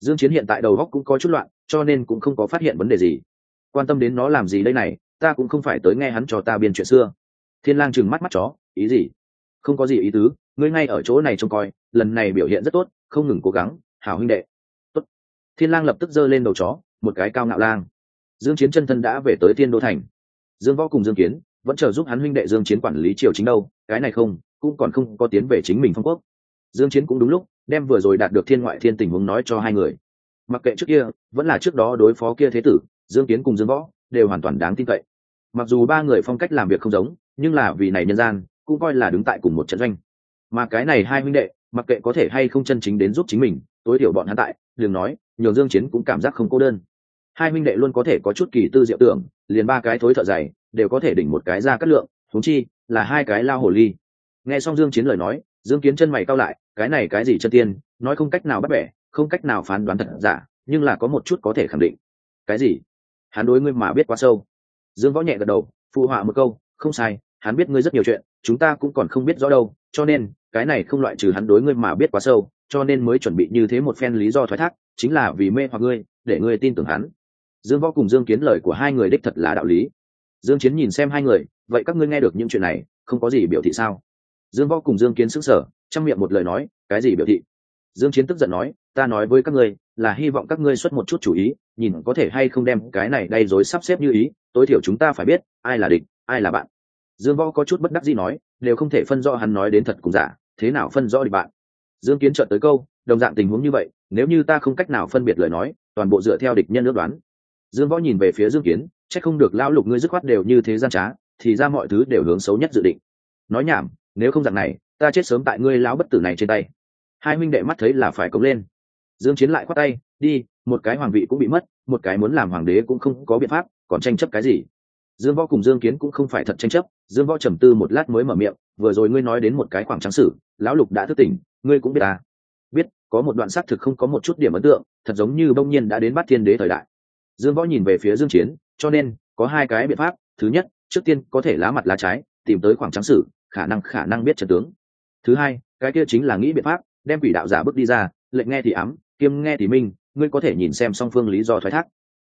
Dương chiến hiện tại đầu góc cũng có chút loạn, cho nên cũng không có phát hiện vấn đề gì. Quan tâm đến nó làm gì đây này, ta cũng không phải tới nghe hắn cho ta biên chuyện xưa. Thiên lang trừng mắt mắt chó, ý gì? Không có gì ý tứ, ngươi ngay ở chỗ này trông coi, lần này biểu hiện rất tốt, không ngừng cố gắng, hảo huynh đệ. Tốt. Thiên lang lập tức giơ lên đầu chó, một cái cao ngạo lang dương chiến chân thân đã về tới thiên đô thành. Dương võ cùng dương kiến vẫn chờ giúp hắn huynh đệ dương chiến quản lý triều chính đâu, cái này không, cũng còn không có tiến về chính mình phong quốc. Dương chiến cũng đúng lúc, đem vừa rồi đạt được thiên ngoại thiên tình huống nói cho hai người. Mặc kệ trước kia, vẫn là trước đó đối phó kia thế tử, dương kiến cùng dương võ đều hoàn toàn đáng tin cậy. Mặc dù ba người phong cách làm việc không giống, nhưng là vì này nhân gian, cũng coi là đứng tại cùng một trận doanh. Mà cái này hai huynh đệ, mặc kệ có thể hay không chân chính đến giúp chính mình, tối thiểu bọn hắn tại, đừng nói nhiều dương chiến cũng cảm giác không cô đơn hai huynh đệ luôn có thể có chút kỳ tư diệu tưởng, liền ba cái thối thợ dày đều có thể đỉnh một cái ra cắt lượng thúng chi là hai cái lao hồ ly. Nghe xong dương chiến lời nói, dương kiến chân mày cao lại, cái này cái gì chân tiên, nói không cách nào bắt bẻ, không cách nào phán đoán thật giả, nhưng là có một chút có thể khẳng định. Cái gì? Hắn đối ngươi mà biết quá sâu. Dương võ nhẹ gật đầu, phụ họa một câu, không sai, hắn biết ngươi rất nhiều chuyện, chúng ta cũng còn không biết rõ đâu, cho nên, cái này không loại trừ hắn đối ngươi mà biết quá sâu, cho nên mới chuẩn bị như thế một phen lý do thoái thác, chính là vì mê hoặc ngươi, để ngươi tin tưởng hắn dương võ cùng dương kiến lời của hai người đích thật là đạo lý. Dương chiến nhìn xem hai người, vậy các ngươi nghe được những chuyện này, không có gì biểu thị sao? Dương võ cùng dương kiến sức sở trong miệng một lời nói, cái gì biểu thị? Dương chiến tức giận nói, ta nói với các ngươi, là hy vọng các ngươi xuất một chút chủ ý, nhìn có thể hay không đem cái này đây rối sắp xếp như ý, tối thiểu chúng ta phải biết, ai là địch, ai là bạn. Dương võ có chút bất đắc dĩ nói, đều không thể phân rõ hắn nói đến thật cùng giả, thế nào phân rõ địch bạn? Dương kiến chợt tới câu, đồng dạng tình huống như vậy, nếu như ta không cách nào phân biệt lời nói, toàn bộ dựa theo địch nhân ước đoán dương võ nhìn về phía dương kiến, chắc không được lão lục ngươi dứt khoát đều như thế gian trá, thì ra mọi thứ đều hướng xấu nhất dự định. Nói nhảm, nếu không dạng này, ta chết sớm tại ngươi lão bất tử này trên tay. Hai huynh đệ mắt thấy là phải cống lên. Dương chiến lại khoát tay, đi, một cái hoàng vị cũng bị mất, một cái muốn làm hoàng đế cũng không có biện pháp, còn tranh chấp cái gì? Dương võ cùng dương kiến cũng không phải thật tranh chấp, dương võ trầm tư một lát mới mở miệng, vừa rồi ngươi nói đến một cái khoảng trắng sử, lão lục đã thức tỉnh, ngươi cũng biết ta biết, có một đoạn xác thực không có một chút điểm ấn tượng, thật giống như bông nhiên đã đến bắt thiên đế thời đại dương võ nhìn về phía dương chiến, cho nên, có hai cái biện pháp. Thứ nhất, trước tiên có thể lá mặt lá trái, tìm tới khoảng trắng sử, khả năng khả năng biết trận tướng. Thứ hai, cái kia chính là nghĩ biện pháp, đem quỷ đạo giả bước đi ra, lệnh nghe thì ám, kiêm nghe thì minh, ngươi có thể nhìn xem song phương lý do thoái thác.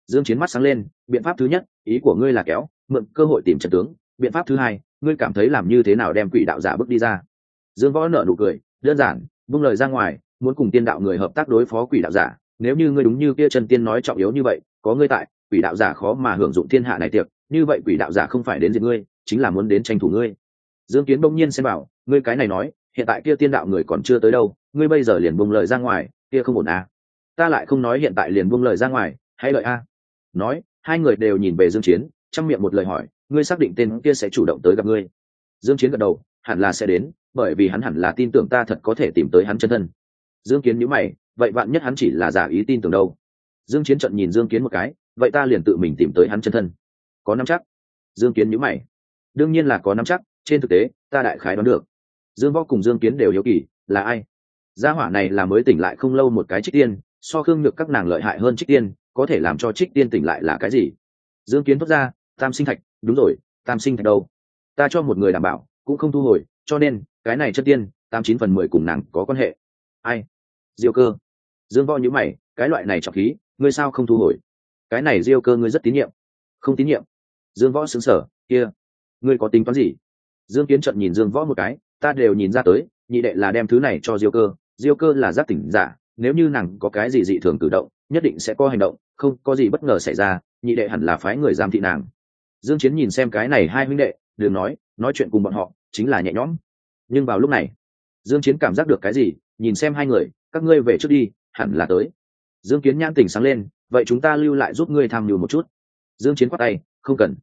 Dương chiến mắt sáng lên, biện pháp thứ nhất, ý của ngươi là kéo, mượn cơ hội tìm trận tướng. Biện pháp thứ hai, ngươi cảm thấy làm như thế nào đem quỷ đạo giả bước đi ra? Dương võ nở nụ cười, đơn giản buông lời ra ngoài, muốn cùng tiên đạo người hợp tác đối phó quỷ đạo giả. Nếu như ngươi đúng như kia chân tiên nói trọng yếu như vậy có ngươi tại, quỷ đạo giả khó mà hưởng dụng thiên hạ này tiệc, như vậy quỷ đạo giả không phải đến diệt ngươi, chính là muốn đến tranh thủ ngươi. Dương kiến đông nhiên xem bảo, ngươi cái này nói, hiện tại kia tiên đạo người còn chưa tới đâu, ngươi bây giờ liền buông lời ra ngoài, kia không ổn à. Ta lại không nói hiện tại liền buông lời ra ngoài, hãy lợi a. Nói, hai người đều nhìn về dương chiến, trong miệng một lời hỏi, ngươi xác định tên kia sẽ chủ động tới gặp ngươi. Dương chiến gật đầu, hẳn là sẽ đến, bởi vì hắn hẳn là tin tưởng ta thật có thể tìm tới hắn chân thân. Dương kiến nhíu mày, vậy vạn nhất hắn chỉ là giả ý tin tưởng đâu? Dương chiến trận nhìn dương kiến một cái, vậy ta liền tự mình tìm tới hắn chân thân. Có nắm chắc? Dương kiến nhíu mày. Đương nhiên là có nắm chắc, trên thực tế, ta đại khái đoán được. Dương võ cùng dương kiến đều hiếu kỳ, là ai? Gia hỏa này là mới tỉnh lại không lâu một cái trích tiên, so khương nhược các nàng lợi hại hơn trích tiên, có thể làm cho trích tiên tỉnh lại là cái gì? Dương kiến thốt ra, tam sinh thạch, đúng rồi, tam sinh thạch đâu? Ta cho một người đảm bảo, cũng không thu hồi, cho nên, cái này chất tiên, tám chín phần mười cùng nàng có quan hệ. Ai? Diêu cơ. Dương võ nhữ mày, cái loại này trọng khí ngươi sao không thu hồi? Cái này diêu cơ ngươi rất tín nhiệm. Không tín nhiệm? Dương võ xứng sở kia, ngươi có tính toán gì? Dương kiến trận nhìn dương võ một cái, ta đều nhìn ra tới, nhị đệ là đem thứ này cho diêu cơ diêu cơ là giác tỉnh giả, nếu như nàng có cái gì dị thường cử động, nhất định sẽ có hành động, không có gì bất ngờ xảy ra, nhị đệ hẳn là phái người giam thị nàng. Dương chiến nhìn xem cái này hai huynh đệ, đừng nói nói chuyện cùng bọn họ, chính là nhẹ nhõm. Nhưng vào lúc này, dương chiến cảm giác được cái gì, nhìn xem hai người, các ngươi về trước đi, hẳn là tới dương kiến nhãn tỉnh sáng lên, vậy chúng ta lưu lại giúp ngươi tham mưu một chút. Dương chiến quát tay, không cần.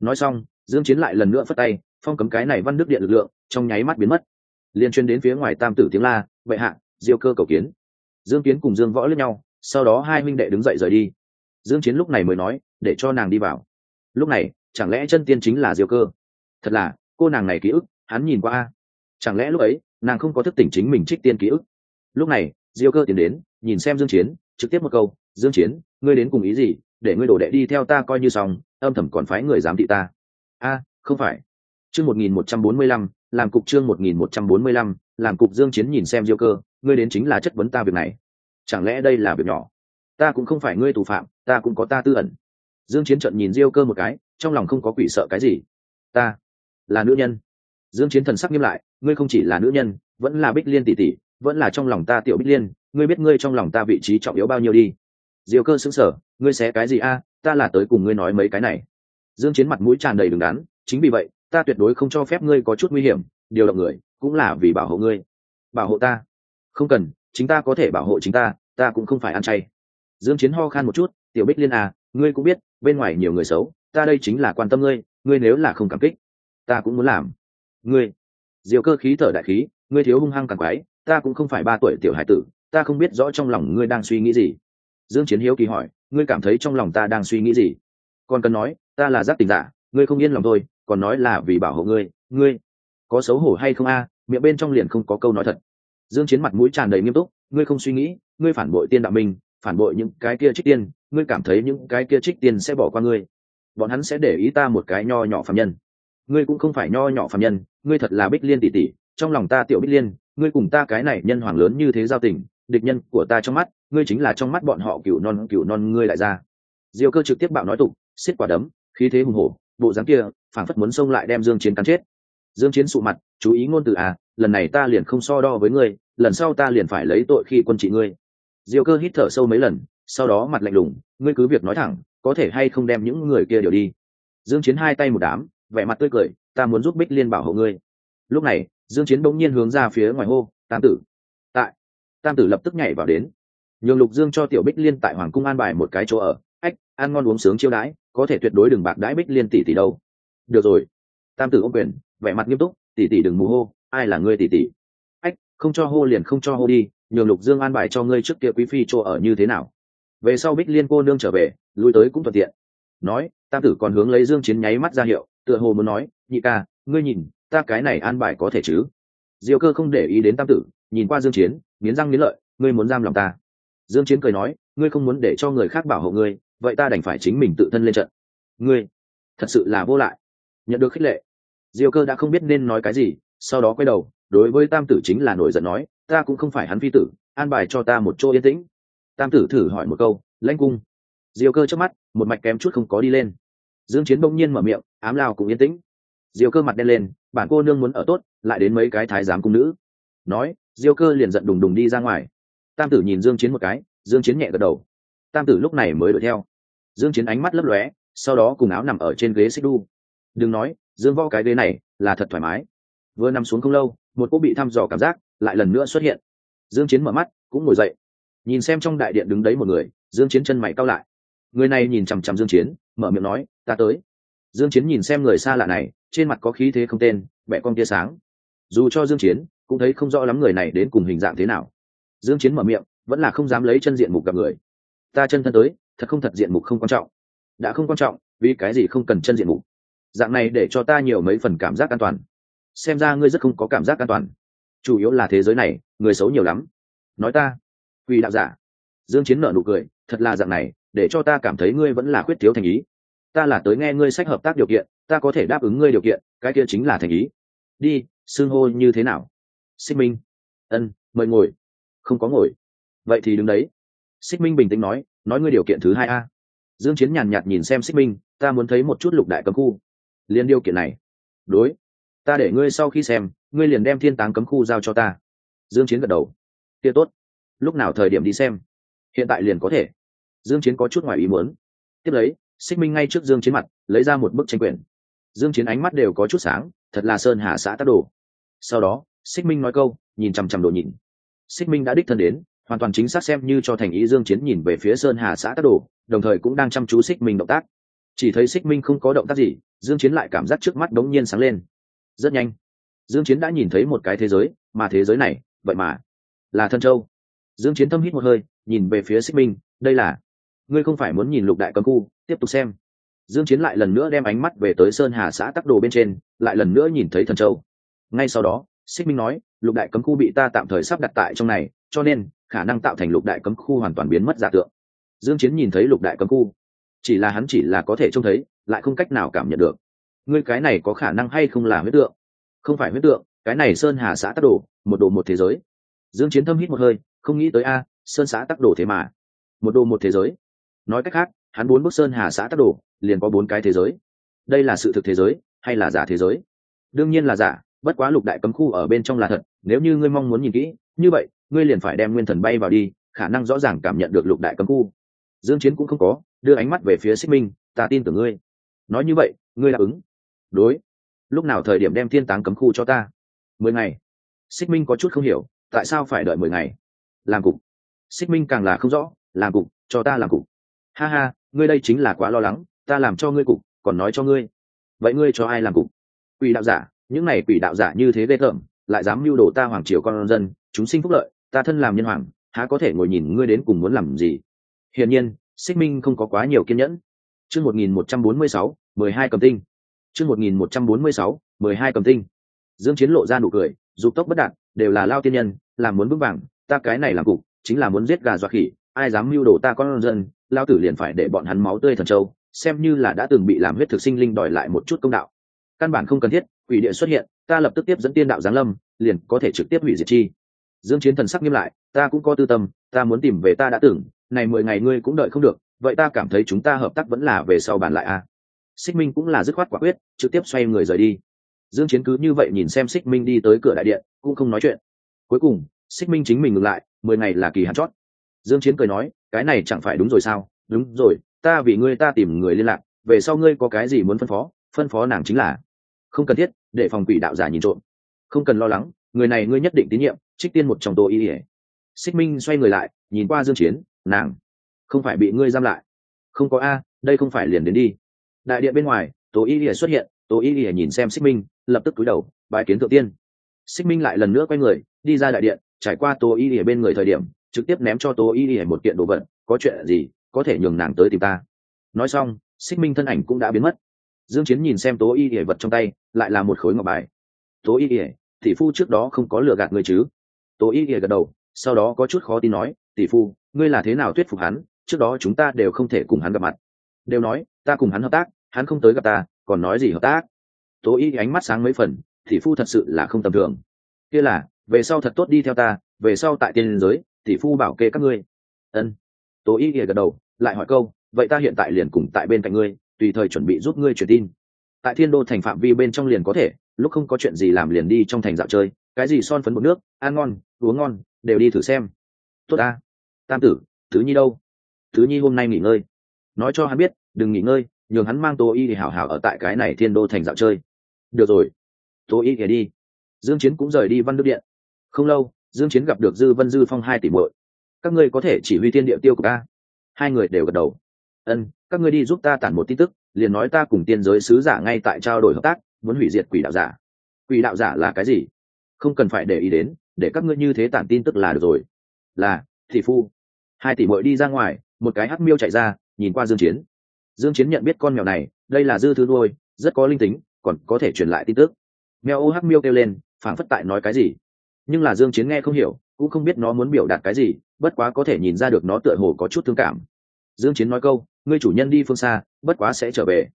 Nói xong, dương chiến lại lần nữa phất tay, phong cấm cái này văn đức điện lực lượng, trong nháy mắt biến mất. Liên chuyên đến phía ngoài tam tử tiếng la vậy hạ, diêu cơ cầu kiến. Dương kiến cùng dương võ lẫn nhau, sau đó hai minh đệ đứng dậy rời đi. Dương chiến lúc này mới nói, để cho nàng đi vào. Lúc này, chẳng lẽ chân tiên chính là diêu cơ? Thật là, cô nàng này ký ức, hắn nhìn qua. Chẳng lẽ lúc ấy, nàng không có thức tỉnh chính mình trích tiên ký ức? Lúc này, diêu cơ tiến đến, nhìn xem dương chiến trực tiếp một câu, dương chiến, ngươi đến cùng ý gì? Để ngươi đổ đệ đi theo ta coi như xong, âm thầm còn phái người giám thị ta. A, không phải. Chương 1145 làm cục chương 1145 làm cục dương chiến nhìn xem diêu cơ, ngươi đến chính là chất vấn ta việc này. Chẳng lẽ đây là việc nhỏ? Ta cũng không phải ngươi tù phạm, ta cũng có ta tư ẩn. Dương chiến trận nhìn diêu cơ một cái, trong lòng không có quỷ sợ cái gì. Ta là nữ nhân. Dương chiến thần sắc nghiêm lại, ngươi không chỉ là nữ nhân, vẫn là bích liên tỷ tỷ, vẫn là trong lòng ta tiểu bích liên ngươi biết ngươi trong lòng ta vị trí trọng yếu bao nhiêu đi. Diêu cơ sững sờ, ngươi xé cái gì a? Ta là tới cùng ngươi nói mấy cái này. Dương chiến mặt mũi tràn đầy đứng đắn, chính vì vậy, ta tuyệt đối không cho phép ngươi có chút nguy hiểm, điều động người, cũng là vì bảo hộ ngươi. Bảo hộ ta? Không cần, chính ta có thể bảo hộ chính ta ta cũng không phải ăn chay. Dương chiến ho khan một chút, tiểu bích liên à ngươi cũng biết, bên ngoài nhiều người xấu, ta đây chính là quan tâm ngươi ngươi nếu là không cảm kích, ta cũng muốn làm. Ngươi. Diều cơ khí thở đại khí, ngươi thiếu hung hăng càng quái, ta cũng không phải ba tuổi tiểu hải tử ta không biết rõ trong lòng ngươi đang suy nghĩ gì. Dương chiến hiếu kỳ hỏi, ngươi cảm thấy trong lòng ta đang suy nghĩ gì? Còn cần nói, ta là giác tình giả, ngươi không yên lòng thôi, còn nói là vì bảo hộ ngươi ngươi có xấu hổ hay không a? Miệng bên trong liền không có câu nói thật. Dương chiến mặt mũi tràn đầy nghiêm túc, ngươi không suy nghĩ, ngươi phản bội tiên đạo minh phản bội những cái kia trích tiên, ngươi cảm thấy những cái kia trích tiên sẽ bỏ qua ngươi. Bọn hắn sẽ để ý ta một cái nho nhỏ phạm nhân. Ngươi cũng không phải nho nhỏ phạm nhân, ngươi thật là bích liên tỷ tỷ, trong lòng ta tiểu bích liên, ngươi cùng ta cái này nhân hoàng lớn như thế giao tình địch nhân của ta trong mắt, ngươi chính là trong mắt bọn họ cựu non cựu non ngươi lại ra diêu cơ trực tiếp bạo nói tục, xiết quả đấm, khí thế hùng hổ, bộ dáng kia, phảng phất muốn xông lại đem dương chiến cắn chết. Dương chiến sụ mặt, chú ý ngôn từ à lần này ta liền không so đo với ngươi, lần sau ta liền phải lấy tội khi quân trị ngươi. Diêu cơ hít thở sâu mấy lần, sau đó mặt lạnh lùng, ngươi cứ việc nói thẳng, có thể hay không đem những người kia điều đi? Dương chiến hai tay một đám, vẻ mặt tươi cười, ta muốn giúp bích liên bảo hộ ngươi. Lúc này, dương chiến bỗng nhiên hướng ra phía ngoài hô, tam tử tam tử lập tức nhảy vào đến. Nhường lục dương cho tiểu bích liên tại hoàng cung an bài một cái chỗ ở. Ách, ăn ngon uống sướng chiêu đãi, có thể tuyệt đối đừng bạc đãi bích liên tỷ tỷ đâu. Được rồi. Tam tử ô quyền, vẻ mặt nghiêm túc, tỷ tỷ đừng mù hô, ai là ngươi tỷ tỷ? Ách, không cho hô liền không cho hô đi, nhường lục dương an bài cho ngươi trước kia quý phi chỗ ở như thế nào. Về sau bích liên cô nương trở về, lui tới cũng thuận tiện. Nói, tam tử còn hướng lấy dương chiến nháy mắt ra hiệu, tựa hồ muốn nói, nhị ca, ngươi nhìn, ta cái này an bài có thể chứ? Diêu cơ không để ý đến tam tử, nhìn qua dương chiến nghiến răng nghiến lợi, ngươi muốn giam lòng ta. Dương chiến cười nói, ngươi không muốn để cho người khác bảo hộ ngươi, vậy ta đành phải chính mình tự thân lên trận. Ngươi, thật sự là vô lại. Nhận được khích lệ, diêu cơ đã không biết nên nói cái gì, sau đó quay đầu, đối với tam tử chính là nổi giận nói, ta cũng không phải hắn phi tử, an bài cho ta một chỗ yên tĩnh. Tam tử thử hỏi một câu, lãnh cung. Diêu cơ trước mắt, một mạch kém chút không có đi lên. Dương chiến bỗng nhiên mở miệng, ám lao cũng yên tĩnh. Diêu cơ mặt đen lên, bản cô nương muốn ở tốt, lại đến mấy cái thái giám cung nữ nói, diêu cơ liền giận đùng đùng đi ra ngoài. Tam tử nhìn dương chiến một cái, dương chiến nhẹ gật đầu. Tam tử lúc này mới đuổi theo. Dương chiến ánh mắt lấp lóe, sau đó cùng áo nằm ở trên ghế xích đu đừng nói, dương võ cái ghế này là thật thoải mái. Vừa nằm xuống không lâu, một cô bị thăm dò cảm giác lại lần nữa xuất hiện. Dương chiến mở mắt, cũng ngồi dậy. Nhìn xem trong đại điện đứng đấy một người, dương chiến chân mày cau lại. Người này nhìn chằm chằm dương chiến, mở miệng nói, ta tới. Dương chiến nhìn xem người xa lạ này, trên mặt có khí thế không tên, vẻ con tia sáng. Dù cho dương chiến cũng thấy không rõ lắm người này đến cùng hình dạng thế nào. Dương chiến mở miệng, vẫn là không dám lấy chân diện mục gặp người. Ta chân thân tới, thật không thật diện mục không quan trọng. Đã không quan trọng, vì cái gì không cần chân diện mục? Dạng này để cho ta nhiều mấy phần cảm giác an toàn. Xem ra ngươi rất không có cảm giác an toàn. Chủ yếu là thế giới này, người xấu nhiều lắm. Nói ta, quỷ đạo giả. Dương chiến nở nụ cười, thật là dạng này, để cho ta cảm thấy ngươi vẫn là khuyết thiếu thành ý. Ta là tới nghe ngươi sách hợp tác điều kiện, ta có thể đáp ứng ngươi điều kiện, cái kia chính là thành ý. Đi xương hô như thế nào? Xích minh. Ân, mời ngồi. Không có ngồi. Vậy thì đứng đấy. Xích minh bình tĩnh nói nói ngươi điều kiện thứ hai a. Dương chiến nhàn nhạt nhìn xem xích minh, ta muốn thấy một chút lục đại cấm khu. Liên điều kiện này. Đối. Ta để ngươi sau khi xem, ngươi liền đem thiên táng cấm khu giao cho ta. Dương chiến gật đầu. Kia tốt. Lúc nào thời điểm đi xem? Hiện tại liền có thể. Dương chiến có chút ngoài ý muốn. Tiếp lấy, xích minh ngay trước dương chiến mặt, lấy ra một bức tranh quyển. Dương chiến ánh mắt đều có chút sáng, thật là sơn hà xã tác đồ. Sau đó xích minh nói câu, nhìn chằm chằm đồ nhìn. Xích minh đã đích thân đến, hoàn toàn chính xác xem như cho thành ý dương chiến nhìn về phía sơn hà xã tác đồ, đồng thời cũng đang chăm chú xích minh động tác. Chỉ thấy xích minh không có động tác gì, dương chiến lại cảm giác trước mắt đống nhiên sáng lên. Rất nhanh, dương chiến đã nhìn thấy một cái thế giới, mà thế giới này, vậy mà là thân châu. Dương chiến thâm hít một hơi, nhìn về phía xích minh, đây là, ngươi không phải muốn nhìn lục đại cấm khu, tiếp tục xem. Dương chiến lại lần nữa đem ánh mắt về tới sơn hà xã tắc đồ bên trên, lại lần nữa nhìn thấy thần châu. Ngay sau đó xích minh nói, lục đại cấm khu bị ta tạm thời sắp đặt tại trong này, cho nên khả năng tạo thành lục đại cấm khu hoàn toàn biến mất giả tượng. Dương chiến nhìn thấy lục đại cấm khu, chỉ là hắn chỉ là có thể trông thấy, lại không cách nào cảm nhận được. Ngươi cái này có khả năng hay không là huyết tượng? Không phải huyết tượng, cái này sơn hà xã tắc đồ, một đồ một thế giới. Dương chiến thâm hít một hơi, không nghĩ tới a, sơn xã tắc đồ thế mà. Một đồ một thế giới. Nói cách khác, hắn bốn bước sơn hà xã tắc đồ, liền có bốn cái thế giới. Đây là sự thực thế giới, hay là giả thế giới? Đương nhiên là giả bất quá lục đại cấm khu ở bên trong là thật, nếu như ngươi mong muốn nhìn kỹ, như vậy, ngươi liền phải đem nguyên thần bay vào đi, khả năng rõ ràng cảm nhận được lục đại cấm khu. Dương chiến cũng không có, đưa ánh mắt về phía xích minh, ta tin tưởng ngươi. Nói như vậy, ngươi đáp ứng? Đối. Lúc nào thời điểm đem thiên táng cấm khu cho ta? Mười ngày. Xích minh có chút không hiểu, tại sao phải đợi mười ngày? Làm cục. Xích minh càng là không rõ, làm cục, cho ta làm cục. Ha ha, ngươi đây chính là quá lo lắng, ta làm cho ngươi cục, còn nói cho ngươi. Vậy ngươi cho ai làm cục? Quỷ đạo giả những này quỷ đạo giả như thế ghê tởm, lại dám mưu đồ ta hoàng triều con dân, chúng sinh phúc lợi, ta thân làm nhân hoàng, há có thể ngồi nhìn ngươi đến cùng muốn làm gì? Hiển nhiên, xích minh không có quá nhiều kiên nhẫn. Chương một nghìn một trăm bốn mươi sáu, mười hai cầm tinh. Chương một nghìn một trăm bốn mươi sáu, mười hai cầm tinh. Dương chiến lộ ra nụ cười, dục tốc bất đạt, đều là lao tiên nhân, làm muốn vững vàng, ta cái này làm cục, chính là muốn giết gà dọa khỉ, ai dám mưu đồ ta con dân, lao tử liền phải để bọn hắn máu tươi thần châu, xem như là đã từng bị làm huyết thực sinh linh đòi lại một chút công đạo căn bản không cần thiết quỷ địa xuất hiện, ta lập tức tiếp dẫn tiên đạo giáng lâm, liền có thể trực tiếp hủy diệt chi. Dương chiến thần sắc nghiêm lại, ta cũng có tư tâm, ta muốn tìm về ta đã tưởng, này mười ngày ngươi cũng đợi không được, vậy ta cảm thấy chúng ta hợp tác vẫn là về sau bàn lại a. À. xích minh cũng là dứt khoát quả quyết, trực tiếp xoay người rời đi. Dương chiến cứ như vậy nhìn xem xích minh đi tới cửa đại điện, cũng không nói chuyện. Cuối cùng, xích minh chính mình ngừng lại, mười ngày là kỳ hạn chót. Dương chiến cười nói, cái này chẳng phải đúng rồi sao? Đúng rồi, ta vì ngươi ta tìm người liên lạc, về sau ngươi có cái gì muốn phân phó phân phó nàng chính là không cần thiết, để phòng quỷ đạo giả nhìn trộm. Không cần lo lắng, người này ngươi nhất định tín nhiệm, trích tiên một trong tô y ỉa xích minh xoay người lại, nhìn qua dương chiến, nàng, không phải bị ngươi giam lại. Không có a, đây không phải liền đến đi. Đại điện bên ngoài tô y ỉa xuất hiện tô y ỉa nhìn xem xích minh, lập tức cúi đầu bài kiến thượng tiên. Xích minh lại lần nữa quay người, đi ra đại điện, trải qua tô y ỉa bên người thời điểm, trực tiếp ném cho tô y ỉa một kiện đồ vật, có chuyện gì, có thể nhường nàng tới tìm ta. Nói xong, xích minh thân ảnh cũng đã biến mất dương chiến nhìn xem tố y ỉa vật trong tay, lại là một khối ngọc bài. Tố y ỉa tỷ phu trước đó không có lừa gạt người chứ? Tố y ỉa gật đầu, sau đó có chút khó tin nói, tỷ phu, ngươi là thế nào thuyết phục hắn? Trước đó chúng ta đều không thể cùng hắn gặp mặt. Đều nói, ta cùng hắn hợp tác, hắn không tới gặp ta, còn nói gì hợp tác? Tố y ánh mắt sáng mấy phần, tỷ phu thật sự là không tầm thường. Kia là, về sau thật tốt đi theo ta, về sau tại tiên giới, tỷ phu bảo kê các ngươi. Ân. Tố y gật đầu, lại hỏi câu, vậy ta hiện tại liền cùng tại bên cạnh ngươi tùy thời chuẩn bị giúp ngươi truyền tin. Tại thiên đô thành phạm vi bên trong liền có thể, lúc không có chuyện gì làm liền đi trong thành dạo chơi, cái gì son phấn bột nước, ăn ngon, uống ngon, đều đi thử xem. Tốt ta. Tam tử, thứ nhi đâu? Thứ nhi hôm nay nghỉ ngơi. Nói cho hắn biết, đừng nghỉ ngơi, nhường hắn mang tô y thì hảo hảo ở tại cái này thiên đô thành dạo chơi. Được rồi. Tô y kể đi. Dương chiến cũng rời đi văn đức điện. Không lâu, dương chiến gặp được dư vân dư phong hai tỷ muội. Các ngươi có thể chỉ huy tiên địa tiêu của ta hai người đều gật đầu ân, các ngươi đi giúp ta tản một tin tức, liền nói ta cùng tiên giới sứ giả ngay tại trao đổi hợp tác, muốn hủy diệt quỷ đạo giả. Quỷ đạo giả là cái gì? Không cần phải để ý đến, để các ngươi như thế tản tin tức là được rồi. Là thị phu. Hai tỷ muội đi ra ngoài, một cái hắc miêu chạy ra, nhìn qua dương chiến. Dương chiến nhận biết con mèo này, đây là dư thứ nuôi, rất có linh tính, còn có thể truyền lại tin tức. Mèo ô hắc miêu kêu lên, phảng phất tại nói cái gì. Nhưng là dương chiến nghe không hiểu, cũng không biết nó muốn biểu đạt cái gì, bất quá có thể nhìn ra được nó tựa hồ có chút thương cảm dương chiến nói câu, ngươi chủ nhân đi phương xa, bất quá sẽ trở về.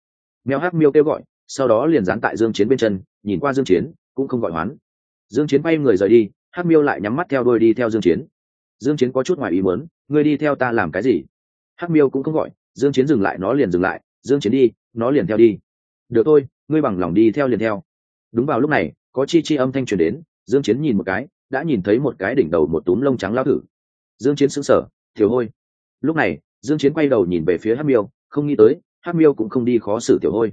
Mèo hắc miêu kêu gọi, sau đó liền dán tại dương chiến bên chân, nhìn qua dương chiến, cũng không gọi hoán. Dương chiến bay người rời đi, hắc miêu lại nhắm mắt theo đuôi đi theo dương chiến. Dương chiến có chút ngoài ý muốn, ngươi đi theo ta làm cái gì? Hắc miêu cũng không gọi, dương chiến dừng lại, nó liền dừng lại, dương chiến đi, nó liền theo đi. Được thôi, ngươi bằng lòng đi theo liền theo. Đúng vào lúc này, có chi chi âm thanh truyền đến, dương chiến nhìn một cái, đã nhìn thấy một cái đỉnh đầu một túm lông trắng lao thử. Dương chiến sững sờ, thiếu hôi. Lúc này dương chiến quay đầu nhìn về phía hắc miêu, không nghĩ tới, hắc miêu cũng không đi khó xử tiểu hôi.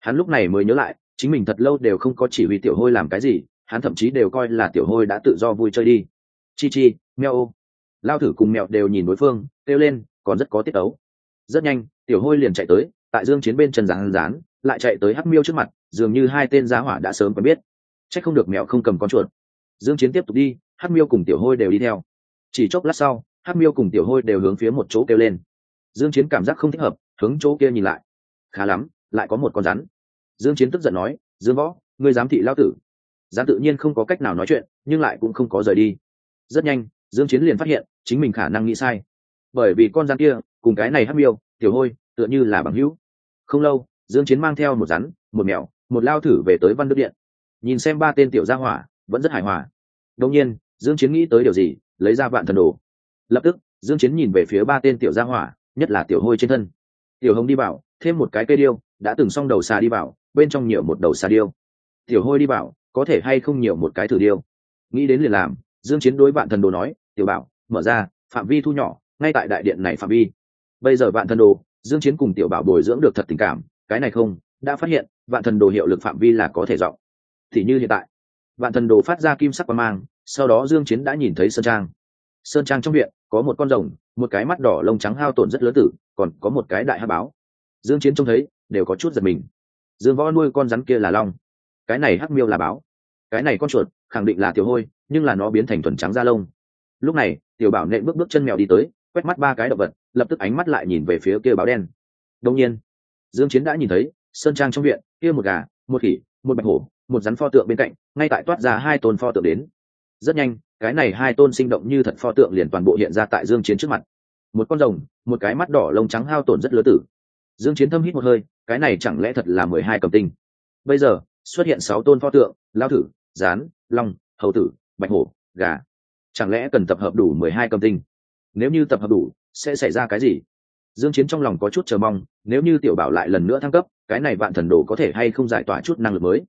Hắn lúc này mới nhớ lại, chính mình thật lâu đều không có chỉ huy tiểu hôi làm cái gì, hắn thậm chí đều coi là tiểu hôi đã tự do vui chơi đi. Chi chi, mèo lao thử cùng mèo đều nhìn đối phương, kêu lên, còn rất có tiết ấu. Rất nhanh, tiểu hôi liền chạy tới, tại dương chiến bên chân rán rán, lại chạy tới hắc miêu trước mặt, dường như hai tên giá hỏa đã sớm quen biết. Chắc không được mèo không cầm con chuột. Dương chiến tiếp tục đi, hắc miêu cùng tiểu hôi đều đi theo. Chỉ chốc lát sau hắc miêu cùng tiểu hôi đều hướng phía một chỗ kêu lên. Dương chiến cảm giác không thích hợp, hướng chỗ kia nhìn lại. Khá lắm, lại có một con rắn. Dương chiến tức giận nói, dương võ, ngươi dám thị lao tử. Rắn tự nhiên không có cách nào nói chuyện, nhưng lại cũng không có rời đi. Rất nhanh, dương chiến liền phát hiện, chính mình khả năng nghĩ sai. Bởi vì con rắn kia, cùng cái này hắc miêu, tiểu hôi, tựa như là bằng hữu. Không lâu, dương chiến mang theo một rắn, một mèo, một lao thử về tới văn đức điện. Nhìn xem ba tên tiểu gia hỏa, vẫn rất hài hòa. Đương nhiên, dương chiến nghĩ tới điều gì, lấy ra vạn thần đồ lập tức, dương chiến nhìn về phía ba tên tiểu gia hỏa, nhất là tiểu hôi trên thân. Tiểu hồng đi bảo thêm một cái cây điêu, đã từng xong đầu xà đi bảo bên trong nhiều một đầu xà điêu. Tiểu hôi đi bảo có thể hay không nhiều một cái thử điêu? Nghĩ đến liền làm, dương chiến đối vạn thần đồ nói, tiểu bảo, mở ra, phạm vi thu nhỏ, ngay tại đại điện này phạm vi. Bây giờ vạn thần đồ, dương chiến cùng tiểu bảo bồi dưỡng được thật tình cảm, cái này không, đã phát hiện vạn thần đồ hiệu lực phạm vi là có thể rộng. Thì như hiện tại vạn thần đồ phát ra kim sắc qua mang, sau đó dương chiến đã nhìn thấy sơn trang sơn trang trong viện, có một con rồng, một cái mắt đỏ lông trắng hao tổn rất lớn tử, còn có một cái đại hát báo. Dương chiến trông thấy, đều có chút giật mình. Dương võ nuôi con rắn kia là long. Cái này hắc miêu là báo. Cái này con chuột, khẳng định là tiểu hôi, nhưng là nó biến thành thuần trắng da lông. Lúc này, tiểu bảo nện bước bước chân mèo đi tới, quét mắt ba cái động vật, lập tức ánh mắt lại nhìn về phía kia báo đen. Đông nhiên, dương chiến đã nhìn thấy, sơn trang trong viện, kia một gà, một khỉ, một bạch hổ, một rắn pho tượng bên cạnh, ngay tại toát ra hai tôn pho tượng đến. Rất nhanh cái này hai tôn sinh động như thật pho tượng liền toàn bộ hiện ra tại dương chiến trước mặt. Một con rồng, một cái mắt đỏ lông trắng hao tổn rất lớn tử. Dương chiến thâm hít một hơi, cái này chẳng lẽ thật là mười hai cầm tinh? Bây giờ, xuất hiện sáu tôn pho tượng lao thử rán long, hầu tử, bạch hổ, gà. Chẳng lẽ cần tập hợp đủ mười hai cầm tinh? Nếu như tập hợp đủ, sẽ xảy ra cái gì? Dương chiến trong lòng có chút chờ mong, nếu như tiểu bảo lại lần nữa thăng cấp, cái này vạn thần đồ có thể hay không giải tỏa chút năng lực mới?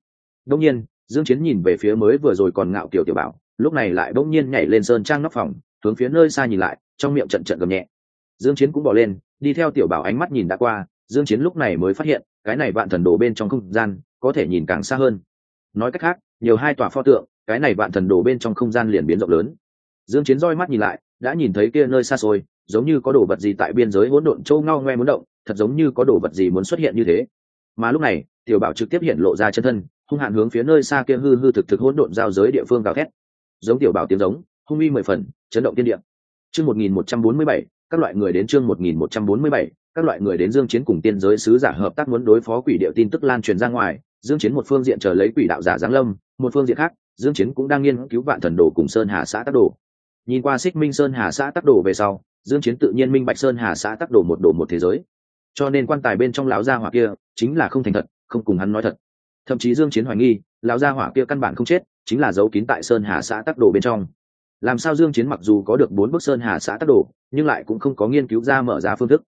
Đông nhiên, dương chiến nhìn về phía mới vừa rồi còn ngạo kiểu tiểu bảo lúc này lại bỗng nhiên nhảy lên sơn trang nóc phòng, hướng phía nơi xa nhìn lại, trong miệng trận trận gầm nhẹ. Dương chiến cũng bỏ lên, đi theo tiểu bảo ánh mắt nhìn đã qua, dương chiến lúc này mới phát hiện, cái này vạn thần đồ bên trong không gian, có thể nhìn càng xa hơn. Nói cách khác, nhiều hai tòa pho tượng, cái này vạn thần đồ bên trong không gian liền biến rộng lớn. Dương chiến roi mắt nhìn lại, đã nhìn thấy kia nơi xa xôi, giống như có đồ vật gì tại biên giới hỗn độn châu ngao ngoe muốn động, thật giống như có đồ vật gì muốn xuất hiện như thế. Mà lúc này, tiểu bảo trực tiếp hiện lộ ra chân thân, hung hạn hướng phía nơi xa kia hư hư thực thực hỗn độn giao giới địa phương gào thét giống tiểu bảo tiếng giống, hung uy mười phần, chấn động tiên địa. Chương một nghìn một trăm bốn mươi bảy, các loại người đến chương một nghìn một trăm bốn mươi bảy, các loại người đến dương chiến cùng tiên giới sứ giả hợp tác muốn đối phó quỷ điệu tin tức lan truyền ra ngoài, dương chiến một phương diện chờ lấy quỷ đạo giả giáng lâm, một phương diện khác, dương chiến cũng đang nghiên cứu vạn thần đồ cùng sơn hà xã tác đồ. Nhìn qua xích minh sơn hà xã tác đồ về sau, dương chiến tự nhiên minh bạch sơn hà xã tác đồ một đồ một thế giới. Cho nên quan tài bên trong lão gia hỏa kia chính là không thành thật, không cùng hắn nói thật. Thậm chí dương chiến hoài nghi, lão gia hỏa kia căn bản không chết chính là dấu kín tại sơn hà xã tắc đồ bên trong. Làm sao dương chiến mặc dù có được bốn bức sơn hà xã tắc đồ, nhưng lại cũng không có nghiên cứu ra mở ra phương thức.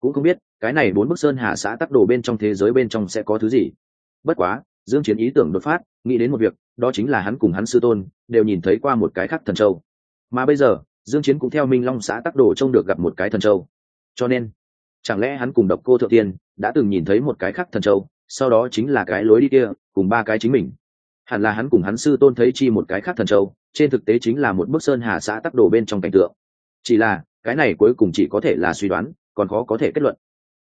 Cũng không biết, cái này bốn bức sơn hà xã tắc đồ bên trong thế giới bên trong sẽ có thứ gì. Bất quá, dương chiến ý tưởng đột phát, nghĩ đến một việc, đó chính là hắn cùng hắn sư tôn, đều nhìn thấy qua một cái khác thần châu. Mà bây giờ, dương chiến cũng theo minh long xã tắc đồ trông được gặp một cái thần châu. Cho nên, chẳng lẽ hắn cùng độc cô thượng tiên, đã từng nhìn thấy một cái khác thần châu, sau đó chính là cái lối đi kia, cùng ba cái chính mình? Hẳn là hắn cùng hắn sư tôn thấy chi một cái khác thần châu, trên thực tế chính là một bức sơn hà xã tắc đồ bên trong cảnh tượng. Chỉ là, cái này cuối cùng chỉ có thể là suy đoán, còn khó có thể kết luận.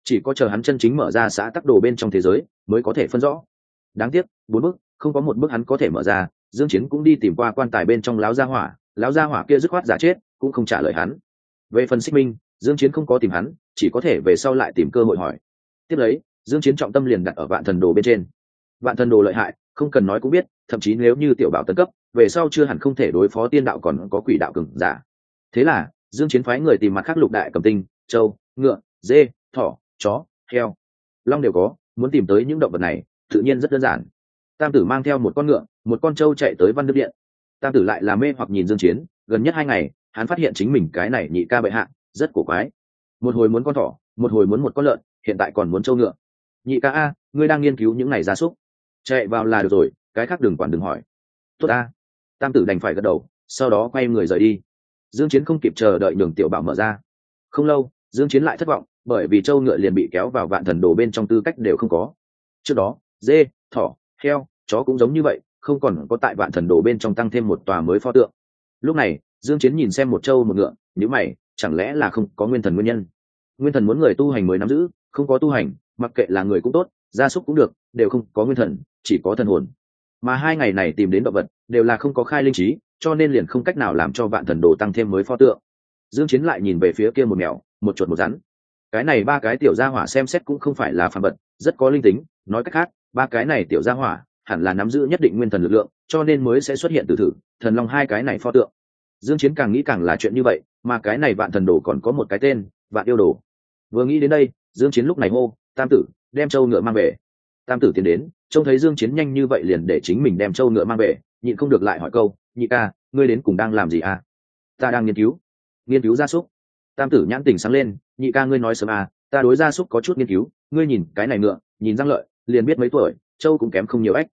Chỉ có chờ hắn chân chính mở ra xã tắc đồ bên trong thế giới, mới có thể phân rõ. Đáng tiếc, bốn bức không có một bức hắn có thể mở ra, dương chiến cũng đi tìm qua quan tài bên trong láo gia hỏa láo gia hỏa kia dứt khoát giả chết, cũng không trả lời hắn. Về phần xích minh, dương chiến không có tìm hắn, chỉ có thể về sau lại tìm cơ hội hỏi. Tiếp lấy, dương chiến trọng tâm liền đặt ở vạn thần đồ bên trên. Vạn thần đồ lợi hại, không cần nói cũng biết thậm chí nếu như tiểu bảo tấn cấp, về sau chưa hẳn không thể đối phó tiên đạo còn có quỷ đạo cường giả. Thế là, dương chiến phái người tìm mặt khác lục đại cầm tinh châu ngựa, dê, thỏ, chó, heo. Long đều có, muốn tìm tới những động vật này, tự nhiên rất đơn giản. Tam tử mang theo một con ngựa, một con trâu chạy tới văn đức điện. Tam tử lại là mê hoặc nhìn dương chiến, gần nhất hai ngày, hắn phát hiện chính mình cái này nhị ca bệ hạ, rất cổ quái. Một hồi muốn con thỏ, một hồi muốn một con lợn, hiện tại còn muốn trâu ngựa. Nhị ca a, ngươi đang nghiên cứu những này gia súc. Chạy vào là được rồi cái khác đừng quản đừng hỏi. Tốt a tam tử đành phải gật đầu, sau đó quay người rời đi. Dương chiến không kịp chờ đợi nhường tiểu bảo mở ra. Không lâu, dương chiến lại thất vọng, bởi vì châu ngựa liền bị kéo vào vạn thần đồ bên trong tư cách đều không có. Trước đó, dê, thỏ, heo, chó cũng giống như vậy, không còn có tại vạn thần đồ bên trong tăng thêm một tòa mới pho tượng. Lúc này, dương chiến nhìn xem một châu một ngựa nếu mày, chẳng lẽ là không có nguyên thần nguyên nhân? Nguyên thần muốn người tu hành mới nắm giữ, không có tu hành, mặc kệ là người cũng tốt, gia súc cũng được, đều không có nguyên thần, chỉ có thần hồn mà hai ngày này tìm đến động vật, đều là không có khai linh trí, cho nên liền không cách nào làm cho vạn thần đồ tăng thêm mới pho tượng. Dương chiến lại nhìn về phía kia một mèo, một chuột một rắn. Cái này ba cái tiểu gia hỏa xem xét cũng không phải là phản vật, rất có linh tính, nói cách khác, ba cái này tiểu gia hỏa hẳn là nắm giữ nhất định nguyên thần lực lượng, cho nên mới sẽ xuất hiện từ thử, thần long hai cái này pho tượng. Dương chiến càng nghĩ càng là chuyện như vậy, mà cái này vạn thần đồ còn có một cái tên, vạn yêu đồ. Vừa nghĩ đến đây, dương chiến lúc này hô, tam tử, đem châu ngựa mang về tam tử tiến đến, trông thấy dương chiến nhanh như vậy liền để chính mình đem châu ngựa mang về, nhịn không được lại hỏi câu, nhị ca, ngươi đến cùng đang làm gì à? Ta đang nghiên cứu. Nghiên cứu gia súc? Tam tử nhãn tình sáng lên, nhị ca ngươi nói sớm à ta đối gia súc có chút nghiên cứu, ngươi nhìn cái này ngựa, nhìn răng lợi, liền biết mấy tuổi, châu cũng kém không nhiều ếch.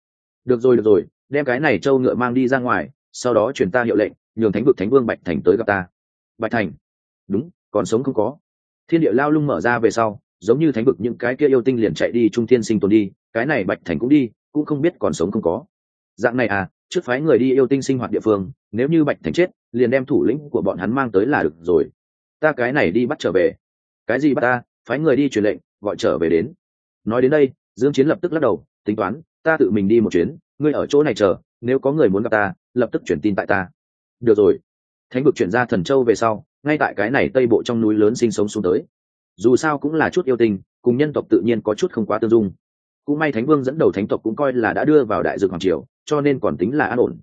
Được rồi được rồi, đem cái này châu ngựa mang đi ra ngoài, sau đó truyền ta hiệu lệnh, nhường thánh vực thánh vương bạch thành tới gặp ta. Bạch thành? Đúng, còn sống không có. Thiên địa lao lung mở ra về sau giống như thánh vực những cái kia yêu tinh liền chạy đi trung thiên sinh tồn đi, cái này bạch thành cũng đi, cũng không biết còn sống không có. Dạng này à trước phái người đi yêu tinh sinh hoạt địa phương, nếu như bạch thành chết, liền đem thủ lĩnh của bọn hắn mang tới là được rồi. Ta cái này đi bắt trở về. Cái gì bắt ta? Phái người đi truyền lệnh, gọi trở về đến. Nói đến đây, dương chiến lập tức lắc đầu, tính toán, ta tự mình đi một chuyến, ngươi ở chỗ này chờ, nếu có người muốn gặp ta, lập tức chuyển tin tại ta. Được rồi. Thánh vực chuyển ra thần châu về sau, ngay tại cái này tây bộ trong núi lớn sinh sống xuống tới dù sao cũng là chút yêu tình cùng nhân tộc tự nhiên có chút không quá tương dung. Cũng may thánh vương dẫn đầu thánh tộc cũng coi là đã đưa vào đại dược hoàng triều, cho nên còn tính là an ổn.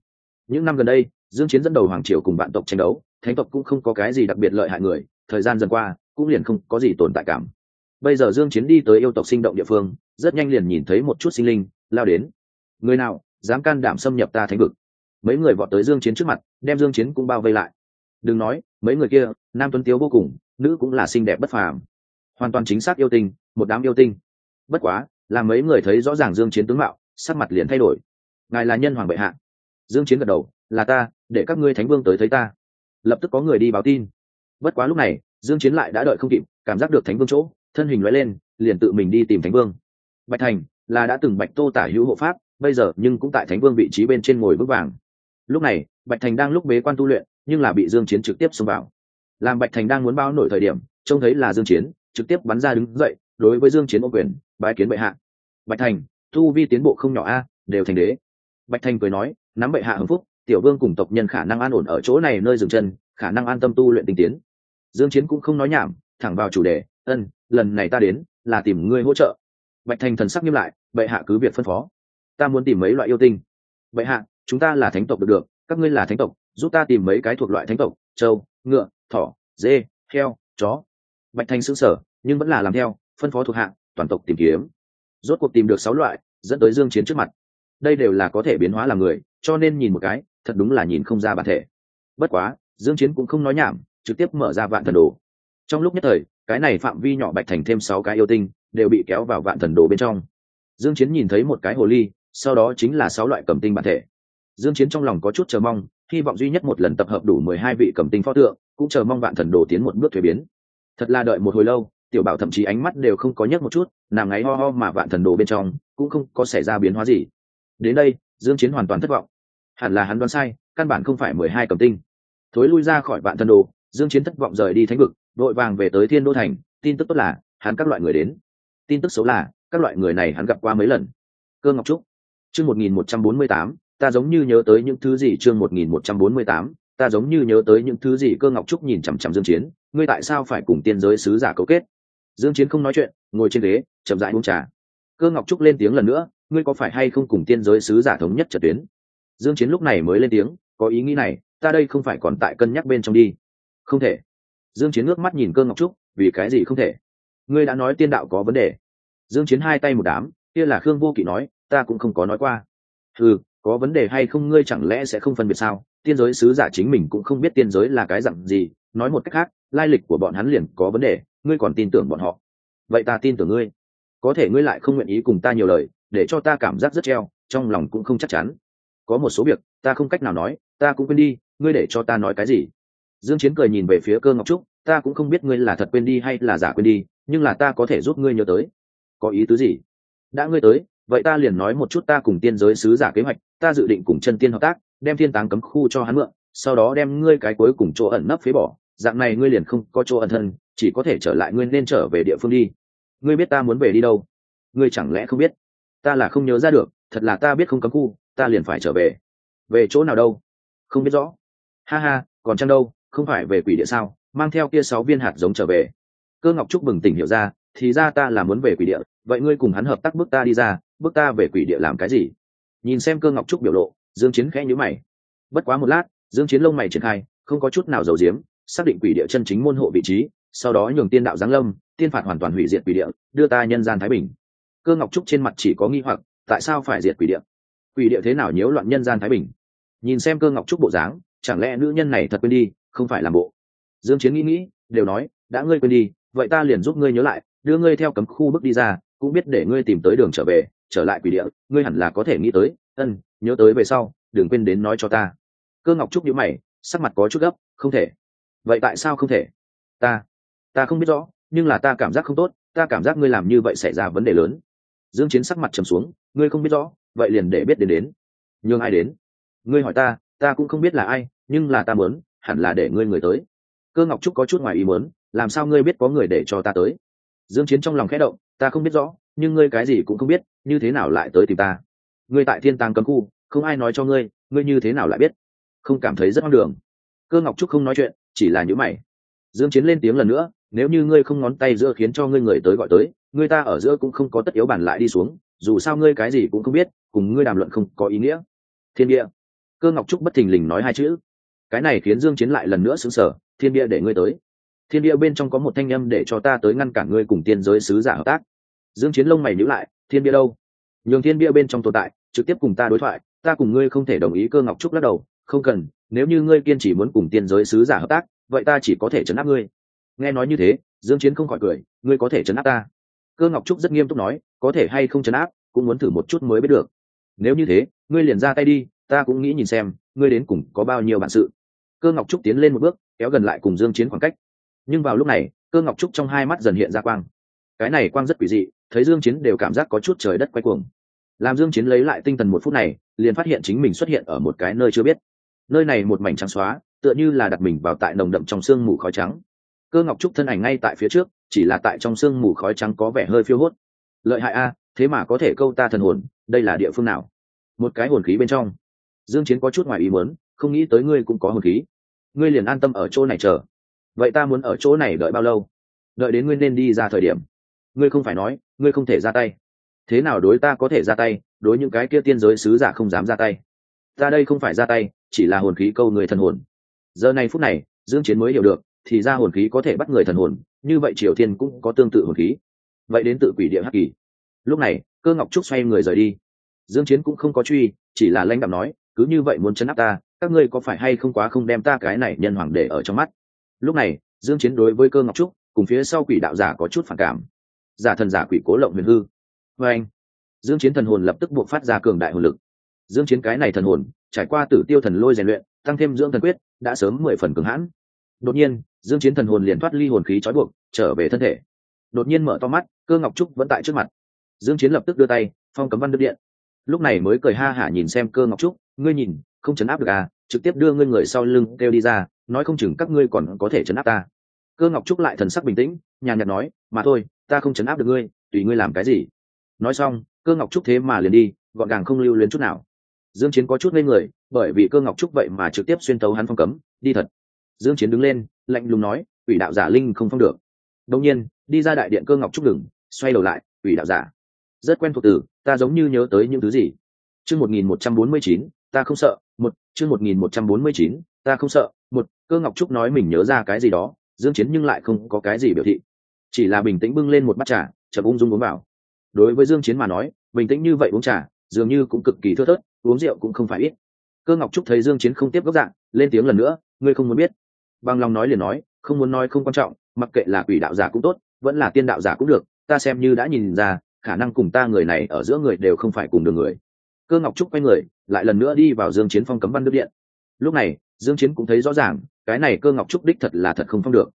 Những năm gần đây, dương chiến dẫn đầu hoàng triều cùng bạn tộc tranh đấu, thánh tộc cũng không có cái gì đặc biệt lợi hại người, thời gian dần qua, cũng liền không có gì tồn tại cảm. Bây giờ dương chiến đi tới yêu tộc sinh động địa phương, rất nhanh liền nhìn thấy một chút sinh linh, lao đến. Người nào, dám can đảm xâm nhập ta thánh vực? Mấy người vọt tới dương chiến trước mặt, đem dương chiến cũng bao vây lại. Đừng nói, mấy người kia, nam tuấn tiếu vô cùng, nữ cũng là xinh đẹp bất phàm hoàn toàn chính xác yêu tinh, một đám yêu tinh. Bất quá, là mấy người thấy rõ ràng dương chiến tướng mạo, sắc mặt liền thay đổi. Ngài là nhân hoàng bệ hạ. Dương chiến gật đầu, là ta, để các ngươi thánh vương tới thấy ta. Lập tức có người đi báo tin. Bất quá lúc này, dương chiến lại đã đợi không kịp, cảm giác được thánh vương chỗ, thân hình lóe lên, liền tự mình đi tìm thánh vương. Bạch thành, là đã từng bạch tô tả hữu hộ pháp, bây giờ nhưng cũng tại thánh vương vị trí bên trên ngồi vững vàng. Lúc này, bạch thành đang lúc bế quan tu luyện, nhưng là bị dương chiến trực tiếp xông vào. Làm bạch thành đang muốn báo nổi thời điểm, trông thấy là dương chiến trực tiếp bắn ra đứng dậy, đối với dương chiến ô quyền, bái kiến bệ hạ. Bạch thành thu vi tiến bộ không nhỏ a, đều thành đế. Bạch thành cười nói, nắm bệ hạ hưng phúc, tiểu vương cùng tộc nhân khả năng an ổn ở chỗ này nơi dừng chân, khả năng an tâm tu luyện tinh tiến. Dương chiến cũng không nói nhảm, thẳng vào chủ đề, ân, lần này ta đến là tìm ngươi hỗ trợ. Bạch thành thần sắc nghiêm lại, bệ hạ cứ việc phân phó. Ta muốn tìm mấy loại yêu tinh. Bệ hạ, chúng ta là thánh tộc được được, các ngươi là thánh tộc, giúp ta tìm mấy cái thuộc loại thánh tộc, trâu, ngựa, thỏ, dê, heo, chó bạch thành sững sở nhưng vẫn là làm theo, phân phó thuộc hạng, toàn tộc tìm kiếm. Rốt cuộc tìm được sáu loại, dẫn tới dương chiến trước mặt. Đây đều là có thể biến hóa làm người, cho nên nhìn một cái, thật đúng là nhìn không ra bản thể. Bất quá, dương chiến cũng không nói nhảm, trực tiếp mở ra vạn thần đồ. Trong lúc nhất thời, cái này phạm vi nhỏ bạch thành thêm sáu cái yêu tinh, đều bị kéo vào vạn thần đồ bên trong. Dương chiến nhìn thấy một cái hồ ly, sau đó chính là sáu loại cầm tinh bản thể. Dương chiến trong lòng có chút chờ mong, hy vọng duy nhất một lần tập hợp đủ 12 vị cầm tinh pho tượng, cũng chờ mong vạn thần đồ tiến một bước thuế biến thật là đợi một hồi lâu, tiểu bảo thậm chí ánh mắt đều không có nhấc một chút, nàng ngáy ho ho mà vạn thần đồ bên trong, cũng không có xảy ra biến hóa gì. Đến đây, dương chiến hoàn toàn thất vọng. Hẳn là hắn đoán sai, căn bản không phải 12 cầm tinh. Thối lui ra khỏi vạn thần đồ, dương chiến thất vọng rời đi thánh vực, đội vàng về tới thiên đô thành, tin tức tốt là, hắn các loại người đến. Tin tức xấu là, các loại người này hắn gặp qua mấy lần. Cơ ngọc trúc, chương 1148 ta giống như nhớ tới những thứ gì chương 1148 ta giống như nhớ tới những thứ gì cơ ngọc trúc nhìn chằm chằm dương chiến ngươi tại sao phải cùng tiên giới sứ giả cấu kết? Dương chiến không nói chuyện, ngồi trên ghế, chậm rãi uống trà. Cơ ngọc trúc lên tiếng lần nữa, ngươi có phải hay không cùng tiên giới sứ giả thống nhất trận tuyến? Dương chiến lúc này mới lên tiếng, có ý nghĩ này, ta đây không phải còn tại cân nhắc bên trong đi. Không thể. Dương chiến ngước mắt nhìn cơ ngọc trúc, vì cái gì không thể? Ngươi đã nói tiên đạo có vấn đề. Dương chiến hai tay một đám, kia là khương vô kỵ nói, ta cũng không có nói qua. Ừ có vấn đề hay không ngươi chẳng lẽ sẽ không phân biệt sao? Tiên giới sứ giả chính mình cũng không biết tiên giới là cái dạng gì, nói một cách khác lai lịch của bọn hắn liền có vấn đề, ngươi còn tin tưởng bọn họ. Vậy ta tin tưởng ngươi. Có thể ngươi lại không nguyện ý cùng ta nhiều lời, để cho ta cảm giác rất treo, trong lòng cũng không chắc chắn. Có một số việc, ta không cách nào nói, ta cũng quên đi, ngươi để cho ta nói cái gì? Dương chiến cười nhìn về phía cơ ngọc trúc, ta cũng không biết ngươi là thật quên đi hay là giả quên đi, nhưng là ta có thể giúp ngươi nhớ tới. Có ý tứ gì? Đã ngươi tới, vậy ta liền nói một chút ta cùng tiên giới sứ giả kế hoạch, ta dự định cùng chân tiên hợp tác, đem thiên táng cấm khu cho hắn mượn, sau đó đem ngươi cái cuối cùng chỗ ẩn nấp phế bỏ dạng này ngươi liền không có chỗ ẩn thân, chỉ có thể trở lại ngươi nên trở về địa phương đi. Ngươi biết ta muốn về đi đâu? Ngươi chẳng lẽ không biết? Ta là không nhớ ra được, thật là ta biết không cấm khu, ta liền phải trở về. Về chỗ nào đâu? Không biết rõ. Ha ha, còn chăng đâu, không phải về quỷ địa sao? Mang theo kia sáu viên hạt giống trở về. Cơ ngọc trúc bừng tỉnh hiểu ra, thì ra ta là muốn về quỷ địa, vậy ngươi cùng hắn hợp tác bước ta đi ra, bước ta về quỷ địa làm cái gì? Nhìn xem cơ ngọc trúc biểu lộ, dương chiến khẽ nhíu mày. Bất quá một lát, dương chiến lông mày triển khai, không có chút nào dầu diếm xác định quỷ địa chân chính môn hộ vị trí, sau đó nhường tiên đạo giáng lâm, tiên phạt hoàn toàn hủy diệt quỷ địa, đưa ta nhân gian thái bình. Cơ ngọc trúc trên mặt chỉ có nghi hoặc, tại sao phải diệt quỷ địa? Quỷ địa thế nào nhiễu loạn nhân gian thái bình? Nhìn xem cơ ngọc trúc bộ dáng, chẳng lẽ nữ nhân này thật quên đi, không phải làm bộ? Dương chiến nghĩ nghĩ, đều nói, đã ngươi quên đi, vậy ta liền giúp ngươi nhớ lại, đưa ngươi theo cấm khu bước đi ra, cũng biết để ngươi tìm tới đường trở về, trở lại quỷ địa, ngươi hẳn là có thể nghĩ tới, ân, nhớ tới về sau, đừng quên đến nói cho ta. Cơ ngọc trúc nhíu mày, sắc mặt có chút gấp, không thể vậy tại sao không thể? Ta ta không biết rõ, nhưng là ta cảm giác không tốt, ta cảm giác ngươi làm như vậy xảy ra vấn đề lớn. Dương chiến sắc mặt trầm xuống, ngươi không biết rõ, vậy liền để biết đến đến. Nhưng ai đến? Ngươi hỏi ta ta cũng không biết là ai, nhưng là ta muốn, hẳn là để ngươi người tới. Cơ ngọc trúc có chút ngoài ý muốn, làm sao ngươi biết có người để cho ta tới? Dương chiến trong lòng khẽ động, ta không biết rõ, nhưng ngươi cái gì cũng không biết, như thế nào lại tới tìm ta? Ngươi tại thiên tàng cấm khu, không ai nói cho ngươi ngươi như thế nào lại biết? Không cảm thấy rất hoang đường. Cơ ngọc trúc không nói chuyện chỉ là những mày. Dương chiến lên tiếng lần nữa, nếu như ngươi không ngón tay giữa khiến cho ngươi người tới gọi tới, ngươi ta ở giữa cũng không có tất yếu bản lại đi xuống, dù sao ngươi cái gì cũng không biết, cùng ngươi đàm luận không có ý nghĩa. Thiên địa. Cơ ngọc trúc bất thình lình nói hai chữ. Cái này khiến dương chiến lại lần nữa sững sờ, thiên địa để ngươi tới. Thiên địa bên trong có một thanh âm để cho ta tới ngăn cản ngươi cùng tiên giới sứ giả hợp tác. Dương chiến lông mày nhíu lại, thiên địa đâu? Nhường thiên địa bên trong tồn tại, trực tiếp cùng ta đối thoại, ta cùng ngươi không thể đồng ý cơ ngọc trúc lắc đầu, không cần nếu như ngươi kiên trì muốn cùng tiên giới sứ giả hợp tác, vậy ta chỉ có thể chấn áp ngươi. Nghe nói như thế, dương chiến không khỏi cười, ngươi có thể chấn áp ta. Cơ ngọc trúc rất nghiêm túc nói, có thể hay không chấn áp, cũng muốn thử một chút mới biết được. Nếu như thế, ngươi liền ra tay đi, ta cũng nghĩ nhìn xem, ngươi đến cùng có bao nhiêu bản sự. Cơ ngọc trúc tiến lên một bước, kéo gần lại cùng dương chiến khoảng cách. Nhưng vào lúc này, cơ ngọc trúc trong hai mắt dần hiện ra quang. Cái này quang rất quỷ dị, thấy dương chiến đều cảm giác có chút trời đất quay cuồng. Làm dương chiến lấy lại tinh thần một phút này, liền phát hiện chính mình xuất hiện ở một cái nơi chưa biết nơi này một mảnh trắng xóa, tựa như là đặt mình vào tại nồng đậm trong sương mù khói trắng. Cơ ngọc trúc thân ảnh ngay tại phía trước, chỉ là tại trong sương mù khói trắng có vẻ hơi phiêu hốt. Lợi hại a, thế mà có thể câu ta thần hồn, đây là địa phương nào? Một cái hồn khí bên trong. Dương chiến có chút ngoài ý muốn, không nghĩ tới ngươi cũng có hồn khí. Ngươi liền an tâm ở chỗ này chờ. Vậy ta muốn ở chỗ này đợi bao lâu? Đợi đến ngươi nên đi ra thời điểm. Ngươi không phải nói, ngươi không thể ra tay. Thế nào đối ta có thể ra tay, đối những cái kia tiên giới sứ giả không dám ra tay? Ta đây không phải ra tay chỉ là hồn khí câu người thần hồn. Giờ này phút này, dương chiến mới hiểu được, thì ra hồn khí có thể bắt người thần hồn, như vậy triều thiên cũng có tương tự hồn khí. Vậy đến tự quỷ địa hắc kỳ. Lúc này, cơ ngọc trúc xoay người rời đi. Dương chiến cũng không có truy, chỉ là lãnh đạm nói, cứ như vậy muốn chấn áp ta, các ngươi có phải hay không quá không đem ta cái này nhân hoàng để ở trong mắt? Lúc này, dương chiến đối với cơ ngọc trúc, cùng phía sau quỷ đạo giả có chút phản cảm. Giả thần giả quỷ cố lộng huyền hư. Với anh dương chiến thần hồn lập tức buộc phát ra cường đại hồn lực. Dương chiến cái này thần hồn trải qua tử tiêu thần lôi rèn luyện, tăng thêm dưỡng thần quyết, đã sớm mười phần cường hãn. Đột nhiên, dương chiến thần hồn liền thoát ly hồn khí trói buộc, trở về thân thể. Đột nhiên mở to mắt, cơ ngọc trúc vẫn tại trước mặt. Dương chiến lập tức đưa tay, phong cấm văn đưa điện. Lúc này mới cười ha hả nhìn xem cơ ngọc trúc, ngươi nhìn, không chấn áp được à trực tiếp đưa ngươi người sau lưng kêu đi ra, nói không chừng các ngươi còn có thể chấn áp ta. Cơ ngọc trúc lại thần sắc bình tĩnh, nhàn nhạt nói, mà thôi, ta không chấn áp được ngươi, tùy ngươi làm cái gì. Nói xong, cơ ngọc trúc thế mà liền đi, gọn gàng không lưu luyến chút nào dương chiến có chút ngây người, bởi vì cơ ngọc trúc vậy mà trực tiếp xuyên tấu hắn phong cấm, đi thật. Dương chiến đứng lên, lạnh lùng nói ủy đạo giả linh không phong được. Đồng nhiên, đi ra đại điện cơ ngọc trúc đừng xoay đầu lại ủy đạo giả, rất quen thuộc từ, ta giống như nhớ tới những thứ gì? Chương 1149 ta không sợ, một, chương 1149 ta không sợ, một, cơ ngọc trúc nói mình nhớ ra cái gì đó, dương chiến nhưng lại không có cái gì biểu thị. Chỉ là bình tĩnh bưng lên một bát trà, chậm ung dung uống vào. Đối với dương chiến mà nói, bình tĩnh như vậy uống trà dường như cũng cực kỳ thưa thớt, uống rượu cũng không phải ít. Cơ ngọc trúc thấy dương chiến không tiếp gốc dạng, lên tiếng lần nữa, ngươi không muốn biết. Bằng lòng nói liền nói, không muốn nói không quan trọng, mặc kệ là quỷ đạo giả cũng tốt, vẫn là tiên đạo giả cũng được, ta xem như đã nhìn ra, khả năng cùng ta người này ở giữa người đều không phải cùng đường người. Cơ ngọc trúc quay người, lại lần nữa đi vào dương chiến phong cấm văn đức điện. Lúc này, dương chiến cũng thấy rõ ràng, cái này cơ ngọc trúc đích thật là thật không phong được.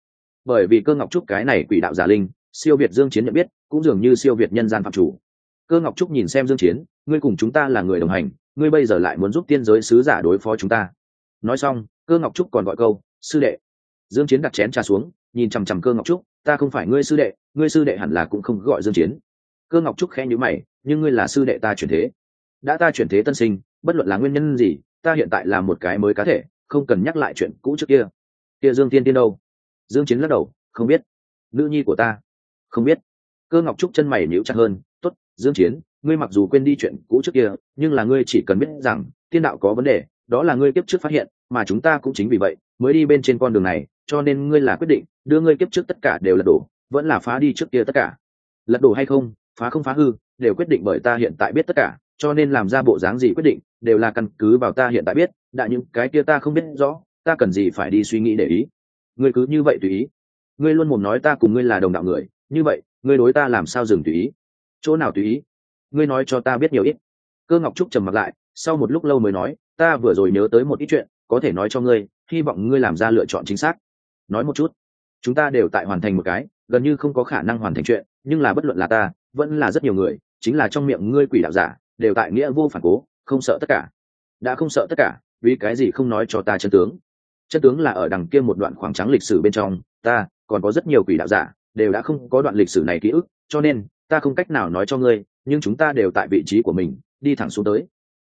Bởi vì cơ ngọc trúc cái này quỷ đạo giả linh, siêu việt dương chiến nhận biết, cũng dường như siêu việt nhân gian phạm chủ cơ ngọc trúc nhìn xem dương chiến, ngươi cùng chúng ta là người đồng hành, ngươi bây giờ lại muốn giúp tiên giới sứ giả đối phó chúng ta. Nói xong, cơ ngọc trúc còn gọi câu, sư đệ. Dương chiến đặt chén trà xuống, nhìn chằm chằm cơ ngọc trúc, ta không phải ngươi sư đệ, ngươi sư đệ hẳn là cũng không gọi dương chiến. Cơ ngọc trúc khẽ nhíu mày, nhưng ngươi là sư đệ ta chuyển thế. Đã ta chuyển thế tân sinh, bất luận là nguyên nhân gì, ta hiện tại là một cái mới cá thể, không cần nhắc lại chuyện cũ trước kia. Kia dương tiên tiên đâu? Dương chiến lắc đầu, không biết. Nữ nhi của ta. Không biết. Cơ ngọc trúc chân mày nhíu chặt hơn dương chiến, ngươi mặc dù quên đi chuyện cũ trước kia, nhưng là ngươi chỉ cần biết rằng, tiên đạo có vấn đề, đó là ngươi kiếp trước phát hiện, mà chúng ta cũng chính vì vậy, mới đi bên trên con đường này, cho nên ngươi là quyết định, đưa ngươi kiếp trước tất cả đều lật đổ, vẫn là phá đi trước kia tất cả. Lật đổ hay không, phá không phá hư, đều quyết định bởi ta hiện tại biết tất cả, cho nên làm ra bộ dáng gì quyết định, đều là căn cứ vào ta hiện tại biết, đã những cái kia ta không biết rõ, ta cần gì phải đi suy nghĩ để ý. Ngươi cứ như vậy tùy ý. Ngươi luôn mồm nói ta cùng ngươi là đồng đạo người, như vậy, ngươi đối ta làm sao dừng tùy ý? Chỗ nào tùy ý? Ngươi nói cho ta biết nhiều ít. Cơ ngọc trúc trầm mặt lại, sau một lúc lâu mới nói, ta vừa rồi nhớ tới một ít chuyện, có thể nói cho ngươi, hy vọng ngươi làm ra lựa chọn chính xác. Nói một chút. Chúng ta đều tại hoàn thành một cái, gần như không có khả năng hoàn thành chuyện, nhưng là bất luận là ta, vẫn là rất nhiều người, chính là trong miệng ngươi quỷ đạo giả, đều tại nghĩa vô phản cố, không sợ tất cả. Đã không sợ tất cả, vì cái gì không nói cho ta chân tướng? Chân tướng là ở đằng kia một đoạn khoảng trắng lịch sử bên trong, ta còn có rất nhiều quỷ đạo giả, đều đã không có đoạn lịch sử này ký ức, cho nên ta không cách nào nói cho ngươi, nhưng chúng ta đều tại vị trí của mình, đi thẳng xuống tới.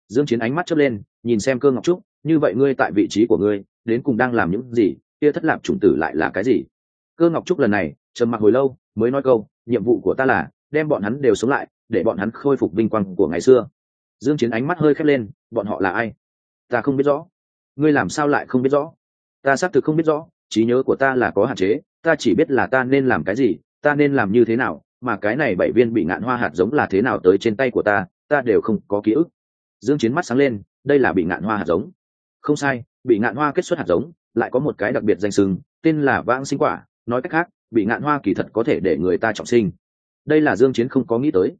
Dương chiến ánh mắt chớp lên, nhìn xem cơ ngọc trúc, như vậy ngươi tại vị trí của ngươi, đến cùng đang làm những gì, kia thất lạc chủng tử lại là cái gì? Cơ ngọc trúc lần này, trầm mặc hồi lâu, mới nói câu, nhiệm vụ của ta là, đem bọn hắn đều sống lại, để bọn hắn khôi phục vinh quang của ngày xưa. Dương chiến ánh mắt hơi khép lên, bọn họ là ai? Ta không biết rõ. Ngươi làm sao lại không biết rõ? Ta xác thực không biết rõ, trí nhớ của ta là có hạn chế, ta chỉ biết là ta nên làm cái gì, ta nên làm như thế nào mà cái này bảy viên bị ngạn hoa hạt giống là thế nào tới trên tay của ta ta đều không có ký ức. Dương chiến mắt sáng lên, đây là bị ngạn hoa hạt giống. Không sai, bị ngạn hoa kết xuất hạt giống, lại có một cái đặc biệt danh sừng tên là vãng sinh quả. Nói cách khác, bị ngạn hoa kỳ thật có thể để người ta trọng sinh. Đây là dương chiến không có nghĩ tới.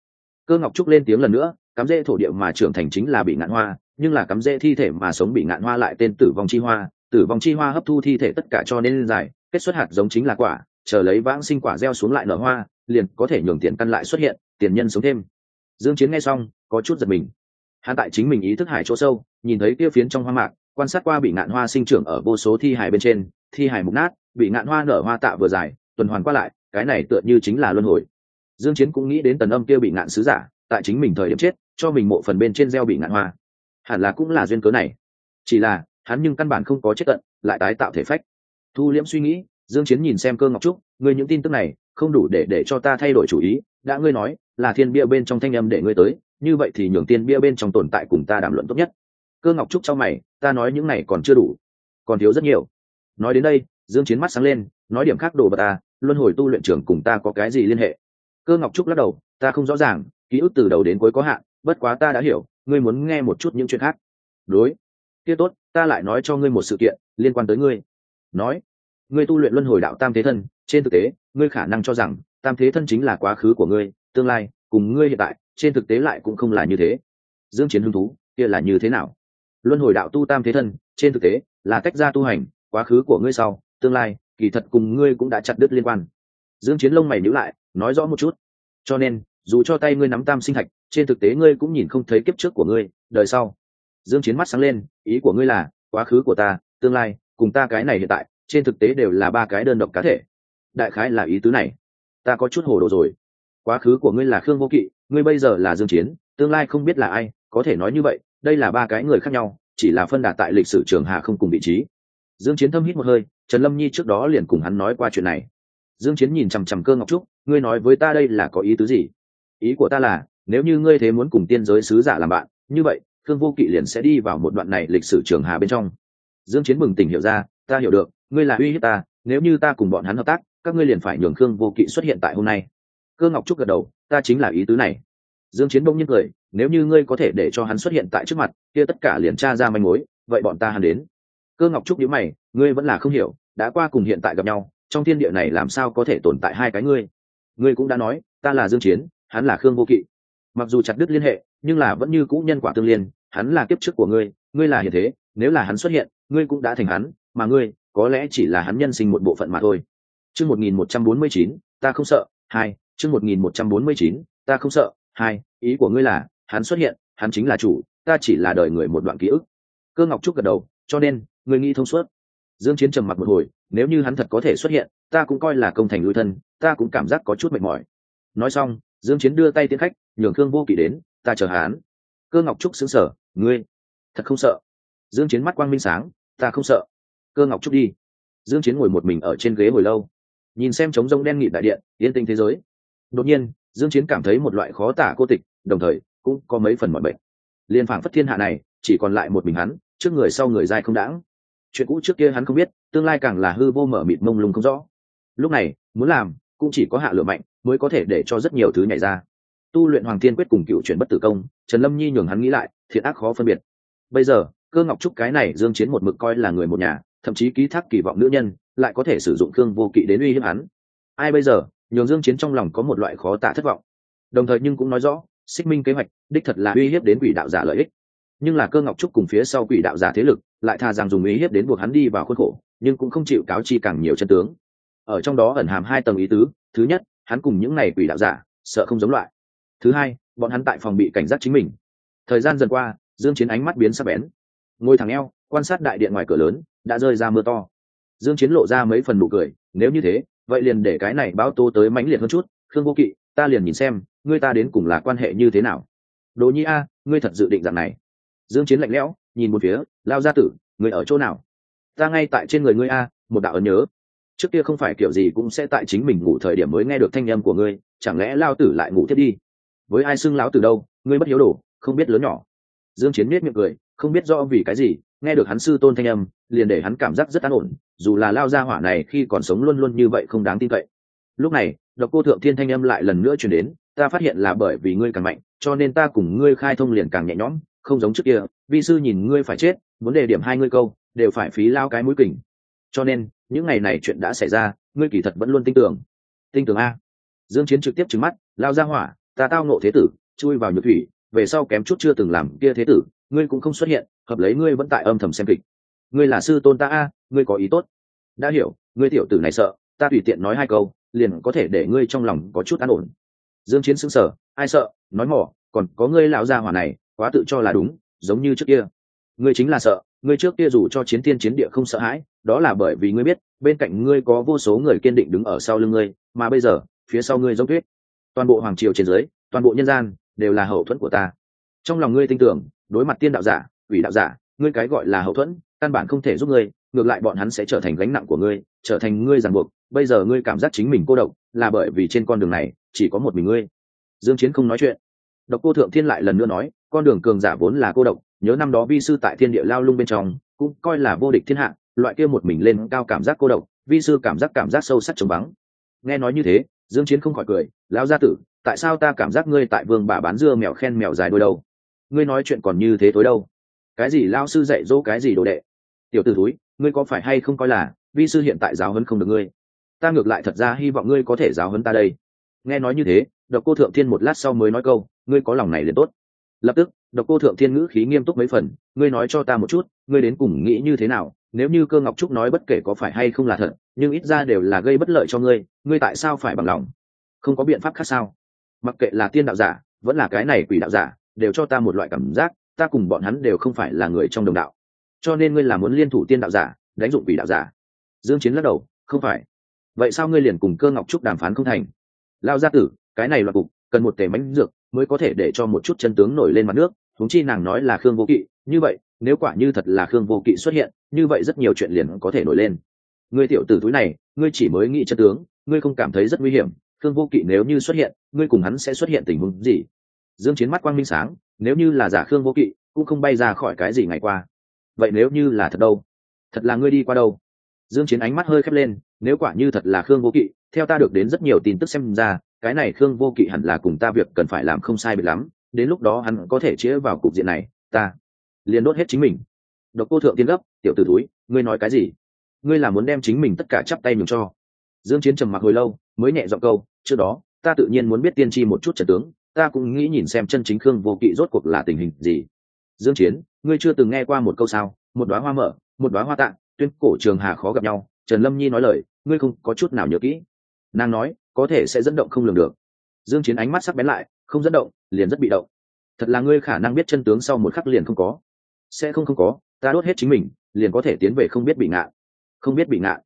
Cơ ngọc trúc lên tiếng lần nữa, cắm rễ thổ địa mà trưởng thành chính là bị ngạn hoa, nhưng là cắm rễ thi thể mà sống bị ngạn hoa lại tên tử vong chi hoa. Tử vong chi hoa hấp thu thi thể tất cả cho nên dài, kết xuất hạt giống chính là quả, chờ lấy vãng sinh quả gieo xuống lại nở hoa liền có thể nhường tiền căn lại xuất hiện, tiền nhân sống thêm. Dương chiến nghe xong, có chút giật mình. Hắn tại chính mình ý thức hải chỗ sâu, nhìn thấy kia phiến trong hoa mạc, quan sát qua bị ngạn hoa sinh trưởng ở vô số thi hải bên trên, thi hải mục nát, bị ngạn hoa nở hoa tạ vừa dài tuần hoàn qua lại, cái này tựa như chính là luân hồi. Dương chiến cũng nghĩ đến tần âm kia bị ngạn sứ giả, tại chính mình thời điểm chết, cho mình mộ phần bên trên gieo bị ngạn hoa. Hẳn là cũng là duyên cớ này. Chỉ là, hắn nhưng căn bản không có chết tận, lại tái tạo thể phách. Thu liễm suy nghĩ, dương chiến nhìn xem cơ ngọc trúc, ngươi những tin tức này không đủ để để cho ta thay đổi chủ ý, đã ngươi nói, là thiên bia bên trong thanh âm để ngươi tới, như vậy thì nhường tiên bia bên trong tồn tại cùng ta đàm luận tốt nhất. Cơ ngọc trúc cho mày, ta nói những này còn chưa đủ, còn thiếu rất nhiều. Nói đến đây, dương chiến mắt sáng lên, nói điểm khác đồ vật ta luân hồi tu luyện trưởng cùng ta có cái gì liên hệ? Cơ ngọc trúc lắc đầu, ta không rõ ràng, ký ức từ đầu đến cuối có hạn, bất quá ta đã hiểu, ngươi muốn nghe một chút những chuyện khác. Đối. Kia tốt, ta lại nói cho ngươi một sự kiện, liên quan tới ngươi. Nói. Ngươi tu luyện luân hồi đạo tam thế thân trên thực tế, ngươi khả năng cho rằng, tam thế thân chính là quá khứ của ngươi, tương lai, cùng ngươi hiện tại, trên thực tế lại cũng không là như thế. Dương chiến hứng thú, kia là như thế nào? Luân hồi đạo tu tam thế thân, trên thực tế, là tách ra tu hành, quá khứ của ngươi sau, tương lai, kỳ thật cùng ngươi cũng đã chặt đứt liên quan. Dương chiến lông mày nhíu lại, nói rõ một chút. Cho nên, dù cho tay ngươi nắm tam sinh thạch, trên thực tế ngươi cũng nhìn không thấy kiếp trước của ngươi, đời sau. Dương chiến mắt sáng lên, ý của ngươi là, quá khứ của ta, tương lai, cùng ta cái này hiện tại, trên thực tế đều là ba cái đơn độc cá thể đại khái là ý tứ này. Ta có chút hồ đồ rồi. Quá khứ của ngươi là khương vô kỵ, ngươi bây giờ là dương chiến, tương lai không biết là ai, có thể nói như vậy, đây là ba cái người khác nhau, chỉ là phân đạt tại lịch sử trường hạ không cùng vị trí. Dương chiến thâm hít một hơi, trần lâm nhi trước đó liền cùng hắn nói qua chuyện này. Dương chiến nhìn chằm chằm cơ ngọc trúc, ngươi nói với ta đây là có ý tứ gì? Ý của ta là, nếu như ngươi thế muốn cùng tiên giới sứ giả làm bạn, như vậy, khương vô kỵ liền sẽ đi vào một đoạn này lịch sử trường hà bên trong. Dương chiến mừng tỉnh hiểu ra, ta hiểu được, ngươi là uy hiếp ta, nếu như ta cùng bọn hắn hợp tác các ngươi liền phải nhường khương vô kỵ xuất hiện tại hôm nay. Cơ ngọc trúc gật đầu, ta chính là ý tứ này. Dương chiến bỗng nhiên cười, nếu như ngươi có thể để cho hắn xuất hiện tại trước mặt, kia tất cả liền tra ra manh mối, vậy bọn ta hắn đến. Cơ ngọc trúc nhíu mày, ngươi vẫn là không hiểu, đã qua cùng hiện tại gặp nhau, trong thiên địa này làm sao có thể tồn tại hai cái ngươi? Ngươi cũng đã nói, ta là dương chiến, hắn là khương vô kỵ. Mặc dù chặt đứt liên hệ, nhưng là vẫn như cũ nhân quả tương liên, hắn là kiếp trước của ngươi ngươi là hiện thế, nếu là hắn xuất hiện, ngươi cũng đã thành hắn, mà ngươi, có lẽ chỉ là hắn nhân sinh một bộ phận mà thôi chương một nghìn một trăm bốn mươi chín, ta không sợ, hai, chương một nghìn một trăm bốn mươi chín, ta không sợ, hai, ý của ngươi là, hắn xuất hiện, hắn chính là chủ, ta chỉ là đời người một đoạn ký ức. Cơ ngọc trúc gật đầu, cho nên, ngươi nghĩ thông suốt. Dương chiến trầm mặc một hồi, nếu như hắn thật có thể xuất hiện, ta cũng coi là công thành lui thân, ta cũng cảm giác có chút mệt mỏi. Nói xong, dương chiến đưa tay tiến khách, nhường khương vô kỵ đến, ta chờ hắn. Cơ ngọc trúc sững sờ, ngươi, thật không sợ. Dương chiến mắt quang minh sáng, ta không sợ. Cơ ngọc trúc đi. Dương chiến ngồi một mình ở trên ghế hồi lâu nhìn xem trống rông đen nghịt đại điện, yên tĩnh thế giới. Đột nhiên, dương chiến cảm thấy một loại khó tả cô tịch, đồng thời, cũng có mấy phần mọi bệnh liên phảng phất thiên hạ này, chỉ còn lại một mình hắn, trước người sau người dai không đãng. Chuyện cũ trước kia hắn không biết, tương lai càng là hư vô mở mịt mông lung không rõ. Lúc này, muốn làm, cũng chỉ có hạ lửa mạnh, mới có thể để cho rất nhiều thứ nhảy ra. Tu luyện hoàng thiên quyết cùng cựu chuyển bất tử công, trần lâm nhi nhường hắn nghĩ lại, thiện ác khó phân biệt. Bây giờ, cơ ngọc trúc cái này dương chiến một mực coi là người một nhà, thậm chí ký thác kỳ vọng nữ nhân lại có thể sử dụng khương vô kỵ đến uy hiếp hắn. Ai bây giờ? Nhường dương chiến trong lòng có một loại khó tả thất vọng. Đồng thời nhưng cũng nói rõ, xích minh kế hoạch đích thật là uy hiếp đến quỷ đạo giả lợi ích. Nhưng là cơ ngọc trúc cùng phía sau quỷ đạo giả thế lực lại thà rằng dùng uy hiếp đến buộc hắn đi vào khuôn khổ, nhưng cũng không chịu cáo chi càng nhiều chân tướng. Ở trong đó ẩn hàm hai tầng ý tứ. Thứ nhất, hắn cùng những này quỷ đạo giả sợ không giống loại. Thứ hai, bọn hắn tại phòng bị cảnh giác chính mình. Thời gian dần qua, dương chiến ánh mắt biến sắc bén. Ngồi thẳng eo, quan sát đại điện ngoài cửa lớn, đã rơi ra mưa to dương chiến lộ ra mấy phần nụ cười, nếu như thế, vậy liền để cái này báo tố tới mãnh liệt hơn chút. Khương vô kỵ, ta liền nhìn xem, ngươi ta đến cùng là quan hệ như thế nào? Đồ nhi a, ngươi thật dự định dạng này? Dương chiến lạnh lẽo, nhìn một phía, lao ra tử, ngươi ở chỗ nào? Ta ngay tại trên người ngươi a, một đạo ấn nhớ. Trước kia không phải kiểu gì cũng sẽ tại chính mình ngủ thời điểm mới nghe được thanh âm của ngươi, chẳng lẽ lao tử lại ngủ tiếp đi? Với ai xưng lão từ đâu, ngươi bất hiếu đồ không biết lớn nhỏ. Dương chiến biết miệng cười, không biết rõ vì cái gì nghe được hắn sư tôn thanh âm, liền để hắn cảm giác rất an ổn, dù là lao ra hỏa này khi còn sống luôn luôn như vậy không đáng tin cậy. Lúc này, độc cô thượng thiên thanh âm lại lần nữa truyền đến, ta phát hiện là bởi vì ngươi càng mạnh, cho nên ta cùng ngươi khai thông liền càng nhẹ nhõm, không giống trước kia, vi sư nhìn ngươi phải chết muốn đề điểm hai ngươi câu, đều phải phí lao cái mũi kình. Cho nên, những ngày này chuyện đã xảy ra, ngươi kỳ thật vẫn luôn tin tưởng. Tin tưởng a. Dương chiến trực tiếp trừng mắt, lao ra hỏa, ta tao nộ thế tử, chui vào nhược thủy, về sau kém chút chưa từng làm kia thế tử ngươi cũng không xuất hiện, hợp lấy ngươi vẫn tại âm thầm xem kịch. Ngươi là sư tôn ta a, ngươi có ý tốt. Đã hiểu, ngươi tiểu tử này sợ, ta tùy tiện nói hai câu, liền có thể để ngươi trong lòng có chút an ổn. Dương chiến sững sờ, ai sợ, nói mỏ, còn có ngươi lão gia hỏa này, quá tự cho là đúng, giống như trước kia. Ngươi chính là sợ, ngươi trước kia dù cho chiến thiên chiến địa không sợ hãi, đó là bởi vì ngươi biết, bên cạnh ngươi có vô số người kiên định đứng ở sau lưng ngươi, mà bây giờ, phía sau ngươi giống tuyết. Toàn bộ hoàng triều trên dưới, toàn bộ nhân gian, đều là hậu thuẫn của ta. Trong lòng ngươi tin tưởng đối mặt tiên đạo giả ủy đạo giả, ngươi cái gọi là hậu thuẫn, căn bản không thể giúp ngươi, ngược lại bọn hắn sẽ trở thành gánh nặng của ngươi, trở thành ngươi ràng buộc. Bây giờ ngươi cảm giác chính mình cô độc, là bởi vì trên con đường này, chỉ có một mình ngươi. Dương chiến không nói chuyện. Độc cô thượng thiên lại lần nữa nói, con đường cường giả vốn là cô độc, nhớ năm đó vi sư tại thiên địa lao lung bên trong, cũng coi là vô địch thiên hạ, loại kia một mình lên cao cảm giác cô độc, vi sư cảm giác cảm giác sâu sắc trống vắng. Nghe nói như thế, dương chiến không khỏi cười, lão gia tử, tại sao ta cảm giác ngươi tại vương bà bán dưa mèo khen mèo dài đôi đâu? Ngươi nói chuyện còn như thế tối đâu? Cái gì lao sư dạy dỗ cái gì đồ đệ? Tiểu tử túi ngươi có phải hay không coi là, vi sư hiện tại giáo huấn không được ngươi? Ta ngược lại thật ra hy vọng ngươi có thể giáo huấn ta đây. Nghe nói như thế, độc cô thượng thiên một lát sau mới nói câu, ngươi có lòng này liền tốt. Lập tức, độc cô thượng thiên ngữ khí nghiêm túc mấy phần, ngươi nói cho ta một chút, ngươi đến cùng nghĩ như thế nào? Nếu như cơ ngọc trúc nói bất kể có phải hay không là thật, nhưng ít ra đều là gây bất lợi cho ngươi ngươi tại sao phải bằng lòng? Không có biện pháp khác sao? Mặc kệ là tiên đạo giả, vẫn là cái này quỷ đạo giả đều cho ta một loại cảm giác, ta cùng bọn hắn đều không phải là người trong đồng đạo. Cho nên ngươi là muốn liên thủ tiên đạo giả, đánh dụng quỷ đạo giả. Dương chiến lắc đầu, không phải. Vậy sao ngươi liền cùng cơ ngọc trúc đàm phán không thành? Lao gia tử, cái này loạt cục, cần một tể mánh dược mới có thể để cho một chút chân tướng nổi lên mặt nước. Thúng chi nàng nói là khương vô kỵ, như vậy, nếu quả như thật là khương vô kỵ xuất hiện, như vậy rất nhiều chuyện liền có thể nổi lên. Ngươi tiểu tử túi này, ngươi chỉ mới nghĩ chân tướng, ngươi không cảm thấy rất nguy hiểm. Khương vô kỵ nếu như xuất hiện, ngươi cùng hắn sẽ xuất hiện tình huống gì? Dương chiến mắt quang minh sáng, nếu như là giả khương vô kỵ, cũng không bay ra khỏi cái gì ngày qua. Vậy nếu như là thật đâu? Thật là ngươi đi qua đâu? Dương chiến ánh mắt hơi khép lên, nếu quả như thật là khương vô kỵ, theo ta được đến rất nhiều tin tức xem ra, cái này khương vô kỵ hẳn là cùng ta việc cần phải làm không sai biệt lắm, đến lúc đó hắn có thể chĩa vào cục diện này, ta liền đốt hết chính mình. Độc cô thượng tiên gấp, tiểu tử túi ngươi nói cái gì? Ngươi là muốn đem chính mình tất cả chắp tay nhường cho. Dương chiến trầm mặc hồi lâu, mới nhẹ giọng câu, trước đó, ta tự nhiên muốn biết tiên tri một chút trận tướng ta cũng nghĩ nhìn xem chân chính khương vô kỵ rốt cuộc là tình hình gì. Dương chiến, ngươi chưa từng nghe qua một câu sao? Một đóa hoa mở, một đóa hoa tạng, tuyên cổ trường hà khó gặp nhau. Trần lâm nhi nói lời, ngươi không có chút nào nhớ kỹ. Nàng nói, có thể sẽ dẫn động không lường được. Dương chiến ánh mắt sắc bén lại, không dẫn động, liền rất bị động. Thật là ngươi khả năng biết chân tướng sau một khắc liền không có. Sẽ không không có, ta đốt hết chính mình, liền có thể tiến về không biết bị ngạ. Không biết bị ngạ.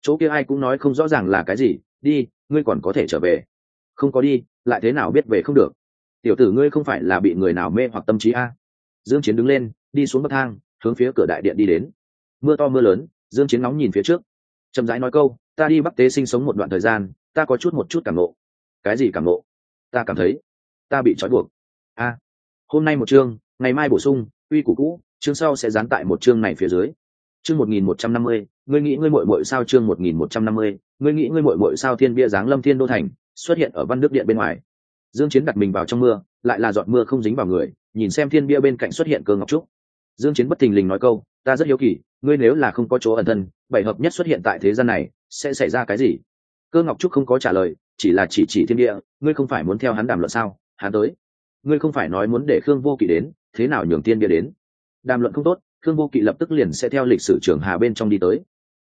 Chỗ kia ai cũng nói không rõ ràng là cái gì, đi, ngươi còn có thể trở về không có đi, lại thế nào biết về không được? Tiểu tử ngươi không phải là bị người nào mê hoặc tâm trí a? Dương chiến đứng lên, đi xuống bậc thang, hướng phía cửa đại điện đi đến. Mưa to mưa lớn, dương chiến nóng nhìn phía trước. Chậm rãi nói câu, ta đi bắc tế sinh sống một đoạn thời gian, ta có chút một chút cảm ngộ. cái gì cảm ngộ? ta cảm thấy, ta bị trói buộc. A, hôm nay một chương, ngày mai bổ sung uy củ cũ, chương sau sẽ dán tại một chương này phía dưới. Chương một nghìn một trăm năm mươi, ngươi nghĩ ngươi muội muội sao chương một nghìn một trăm năm mươi, ngươi nghĩ ngươi muội muội sao thiên bia giáng lâm thiên đô thành xuất hiện ở văn đức điện bên ngoài. Dương chiến đặt mình vào trong mưa, lại là giọt mưa không dính vào người, nhìn xem thiên bia bên cạnh xuất hiện cơ ngọc trúc. Dương chiến bất thình lình nói câu, ta rất hiếu kỳ, ngươi nếu là không có chỗ ẩn thân, bảy hợp nhất xuất hiện tại thế gian này, sẽ xảy ra cái gì? Cơ ngọc trúc không có trả lời, chỉ là chỉ chỉ thiên địa ngươi không phải muốn theo hắn đàm luận sao? Hắn tới. Ngươi không phải nói muốn để khương vô kỵ đến, thế nào nhường tiên địa đến? Đàm luận không tốt, khương vô kỵ lập tức liền sẽ theo lịch sử trưởng hà bên trong đi tới.